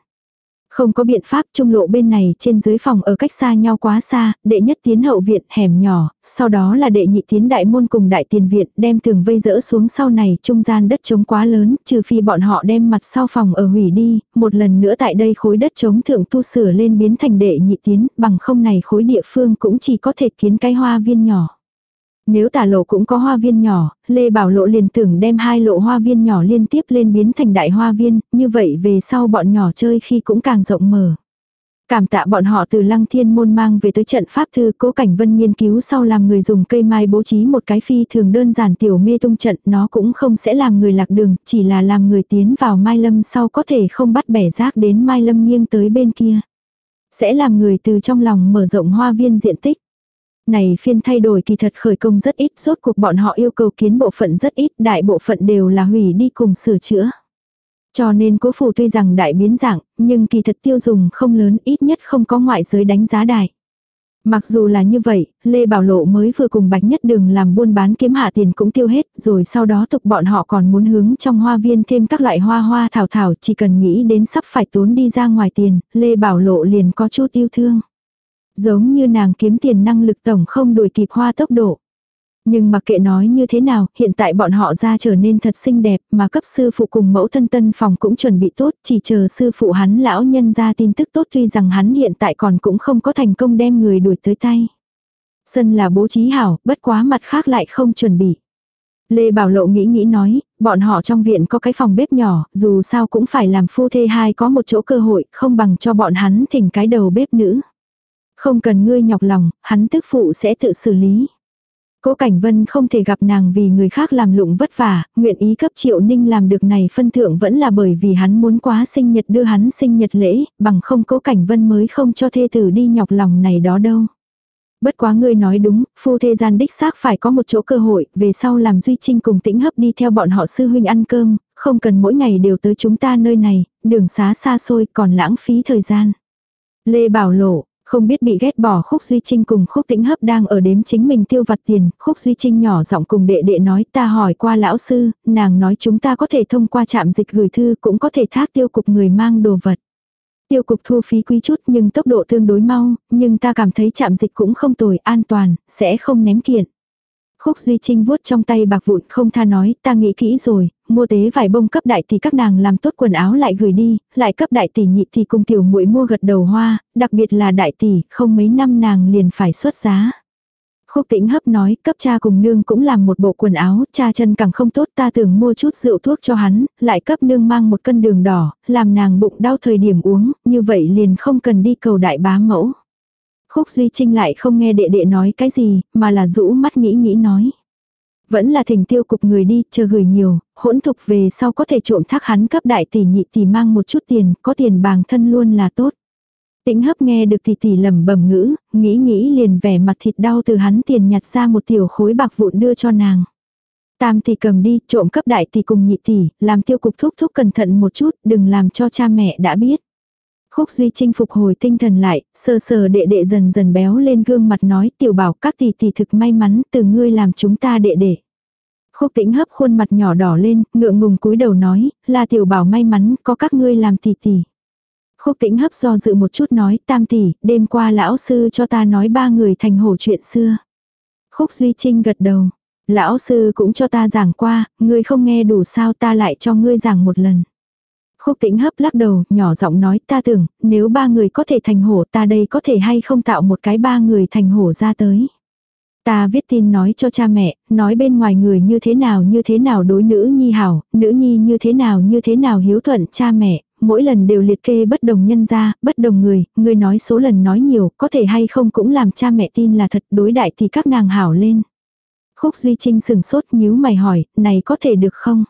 Không có biện pháp trung lộ bên này trên dưới phòng ở cách xa nhau quá xa, đệ nhất tiến hậu viện hẻm nhỏ, sau đó là đệ nhị tiến đại môn cùng đại tiền viện đem tường vây dỡ xuống sau này trung gian đất trống quá lớn, trừ phi bọn họ đem mặt sau phòng ở hủy đi, một lần nữa tại đây khối đất trống thượng tu sửa lên biến thành đệ nhị tiến, bằng không này khối địa phương cũng chỉ có thể kiến cái hoa viên nhỏ. Nếu tả lộ cũng có hoa viên nhỏ, Lê Bảo Lộ liền tưởng đem hai lộ hoa viên nhỏ liên tiếp lên biến thành đại hoa viên, như vậy về sau bọn nhỏ chơi khi cũng càng rộng mở. Cảm tạ bọn họ từ lăng thiên môn mang về tới trận pháp thư cố cảnh vân nghiên cứu sau làm người dùng cây mai bố trí một cái phi thường đơn giản tiểu mê tung trận nó cũng không sẽ làm người lạc đường, chỉ là làm người tiến vào mai lâm sau có thể không bắt bẻ rác đến mai lâm nghiêng tới bên kia. Sẽ làm người từ trong lòng mở rộng hoa viên diện tích này phiên thay đổi kỳ thật khởi công rất ít, rốt cuộc bọn họ yêu cầu kiến bộ phận rất ít, đại bộ phận đều là hủy đi cùng sửa chữa. Cho nên cố phủ tuy rằng đại biến dạng, nhưng kỳ thật tiêu dùng không lớn ít nhất không có ngoại giới đánh giá đại. Mặc dù là như vậy, Lê Bảo Lộ mới vừa cùng Bạch Nhất Đường làm buôn bán kiếm hạ tiền cũng tiêu hết, rồi sau đó tục bọn họ còn muốn hướng trong hoa viên thêm các loại hoa hoa thảo thảo, chỉ cần nghĩ đến sắp phải tốn đi ra ngoài tiền, Lê Bảo Lộ liền có chút yêu thương. Giống như nàng kiếm tiền năng lực tổng không đuổi kịp hoa tốc độ. Nhưng mặc kệ nói như thế nào, hiện tại bọn họ ra trở nên thật xinh đẹp, mà cấp sư phụ cùng mẫu thân tân phòng cũng chuẩn bị tốt, chỉ chờ sư phụ hắn lão nhân ra tin tức tốt tuy rằng hắn hiện tại còn cũng không có thành công đem người đuổi tới tay. Sân là bố trí hảo, bất quá mặt khác lại không chuẩn bị. Lê Bảo Lộ nghĩ nghĩ nói, bọn họ trong viện có cái phòng bếp nhỏ, dù sao cũng phải làm phu thê hai có một chỗ cơ hội, không bằng cho bọn hắn thỉnh cái đầu bếp nữ. Không cần ngươi nhọc lòng, hắn tức phụ sẽ tự xử lý. Cố Cảnh Vân không thể gặp nàng vì người khác làm lụng vất vả, nguyện ý cấp Triệu Ninh làm được này phân thượng vẫn là bởi vì hắn muốn quá sinh nhật đưa hắn sinh nhật lễ, bằng không Cố Cảnh Vân mới không cho thê tử đi nhọc lòng này đó đâu. Bất quá ngươi nói đúng, phu thê gian đích xác phải có một chỗ cơ hội, về sau làm Duy Trinh cùng tĩnh hấp đi theo bọn họ sư huynh ăn cơm, không cần mỗi ngày đều tới chúng ta nơi này, đường xá xa xôi còn lãng phí thời gian. Lê Bảo Lộ, không biết bị ghét bỏ Khúc Duy Trinh cùng Khúc Tĩnh Hấp đang ở đếm chính mình tiêu vặt tiền, Khúc Duy Trinh nhỏ giọng cùng đệ đệ nói ta hỏi qua lão sư, nàng nói chúng ta có thể thông qua trạm dịch gửi thư cũng có thể thác tiêu cục người mang đồ vật. Tiêu cục thu phí quý chút nhưng tốc độ tương đối mau, nhưng ta cảm thấy trạm dịch cũng không tồi, an toàn, sẽ không ném kiện. Khúc Duy Trinh vuốt trong tay bạc vụn không tha nói, ta nghĩ kỹ rồi, mua tế vải bông cấp đại tỷ các nàng làm tốt quần áo lại gửi đi, lại cấp đại tỷ nhị thì cùng tiểu muội mua gật đầu hoa, đặc biệt là đại tỷ, không mấy năm nàng liền phải xuất giá. Khúc tĩnh hấp nói, cấp cha cùng nương cũng làm một bộ quần áo, cha chân càng không tốt ta tưởng mua chút rượu thuốc cho hắn, lại cấp nương mang một cân đường đỏ, làm nàng bụng đau thời điểm uống, như vậy liền không cần đi cầu đại bá mẫu. Khúc Duy Trinh lại không nghe đệ đệ nói cái gì, mà là rũ mắt nghĩ nghĩ nói. Vẫn là thỉnh tiêu cục người đi, chờ gửi nhiều, hỗn thục về sau có thể trộm thác hắn cấp đại tỷ nhị tỷ mang một chút tiền, có tiền bàng thân luôn là tốt. Tĩnh hấp nghe được tỷ tỷ lẩm bẩm ngữ, nghĩ nghĩ liền vẻ mặt thịt đau từ hắn tiền nhặt ra một tiểu khối bạc vụn đưa cho nàng. Tam tỷ cầm đi, trộm cấp đại tỷ cùng nhị tỷ, làm tiêu cục thúc thúc cẩn thận một chút, đừng làm cho cha mẹ đã biết. Khúc Duy Trinh phục hồi tinh thần lại, sờ sờ đệ đệ dần dần béo lên gương mặt nói tiểu bảo các tỷ tỷ thực may mắn từ ngươi làm chúng ta đệ đệ. Khúc tĩnh hấp khuôn mặt nhỏ đỏ lên, ngượng ngùng cúi đầu nói, là tiểu bảo may mắn có các ngươi làm tỷ tỷ. Khúc tĩnh hấp do dự một chút nói, tam tỷ, đêm qua lão sư cho ta nói ba người thành hổ chuyện xưa. Khúc Duy Trinh gật đầu, lão sư cũng cho ta giảng qua, ngươi không nghe đủ sao ta lại cho ngươi giảng một lần. Khúc tĩnh hấp lắc đầu, nhỏ giọng nói ta tưởng, nếu ba người có thể thành hổ ta đây có thể hay không tạo một cái ba người thành hổ ra tới. Ta viết tin nói cho cha mẹ, nói bên ngoài người như thế nào như thế nào đối nữ nhi hảo, nữ nhi như thế nào như thế nào hiếu thuận cha mẹ, mỗi lần đều liệt kê bất đồng nhân ra, bất đồng người, người nói số lần nói nhiều, có thể hay không cũng làm cha mẹ tin là thật đối đại thì các nàng hảo lên. Khúc Duy Trinh sừng sốt nhíu mày hỏi, này có thể được không?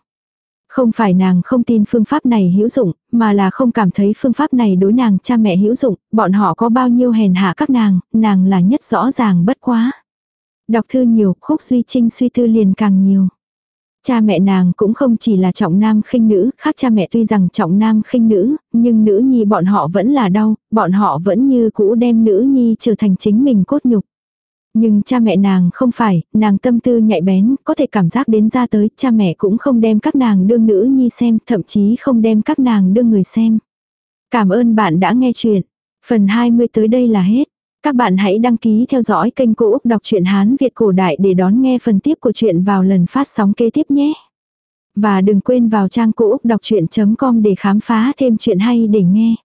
Không phải nàng không tin phương pháp này hữu dụng, mà là không cảm thấy phương pháp này đối nàng cha mẹ hữu dụng, bọn họ có bao nhiêu hèn hạ các nàng, nàng là nhất rõ ràng bất quá. Đọc thư nhiều, khúc duy trinh suy tư liền càng nhiều. Cha mẹ nàng cũng không chỉ là trọng nam khinh nữ, khác cha mẹ tuy rằng trọng nam khinh nữ, nhưng nữ nhi bọn họ vẫn là đau, bọn họ vẫn như cũ đem nữ nhi trở thành chính mình cốt nhục. Nhưng cha mẹ nàng không phải, nàng tâm tư nhạy bén, có thể cảm giác đến ra tới, cha mẹ cũng không đem các nàng đương nữ nhi xem, thậm chí không đem các nàng đương người xem. Cảm ơn bạn đã nghe chuyện. Phần 20 tới đây là hết. Các bạn hãy đăng ký theo dõi kênh Cô Úc Đọc truyện Hán Việt Cổ Đại để đón nghe phần tiếp của chuyện vào lần phát sóng kế tiếp nhé. Và đừng quên vào trang Cô Úc Đọc Chuyện.com để khám phá thêm chuyện hay để nghe.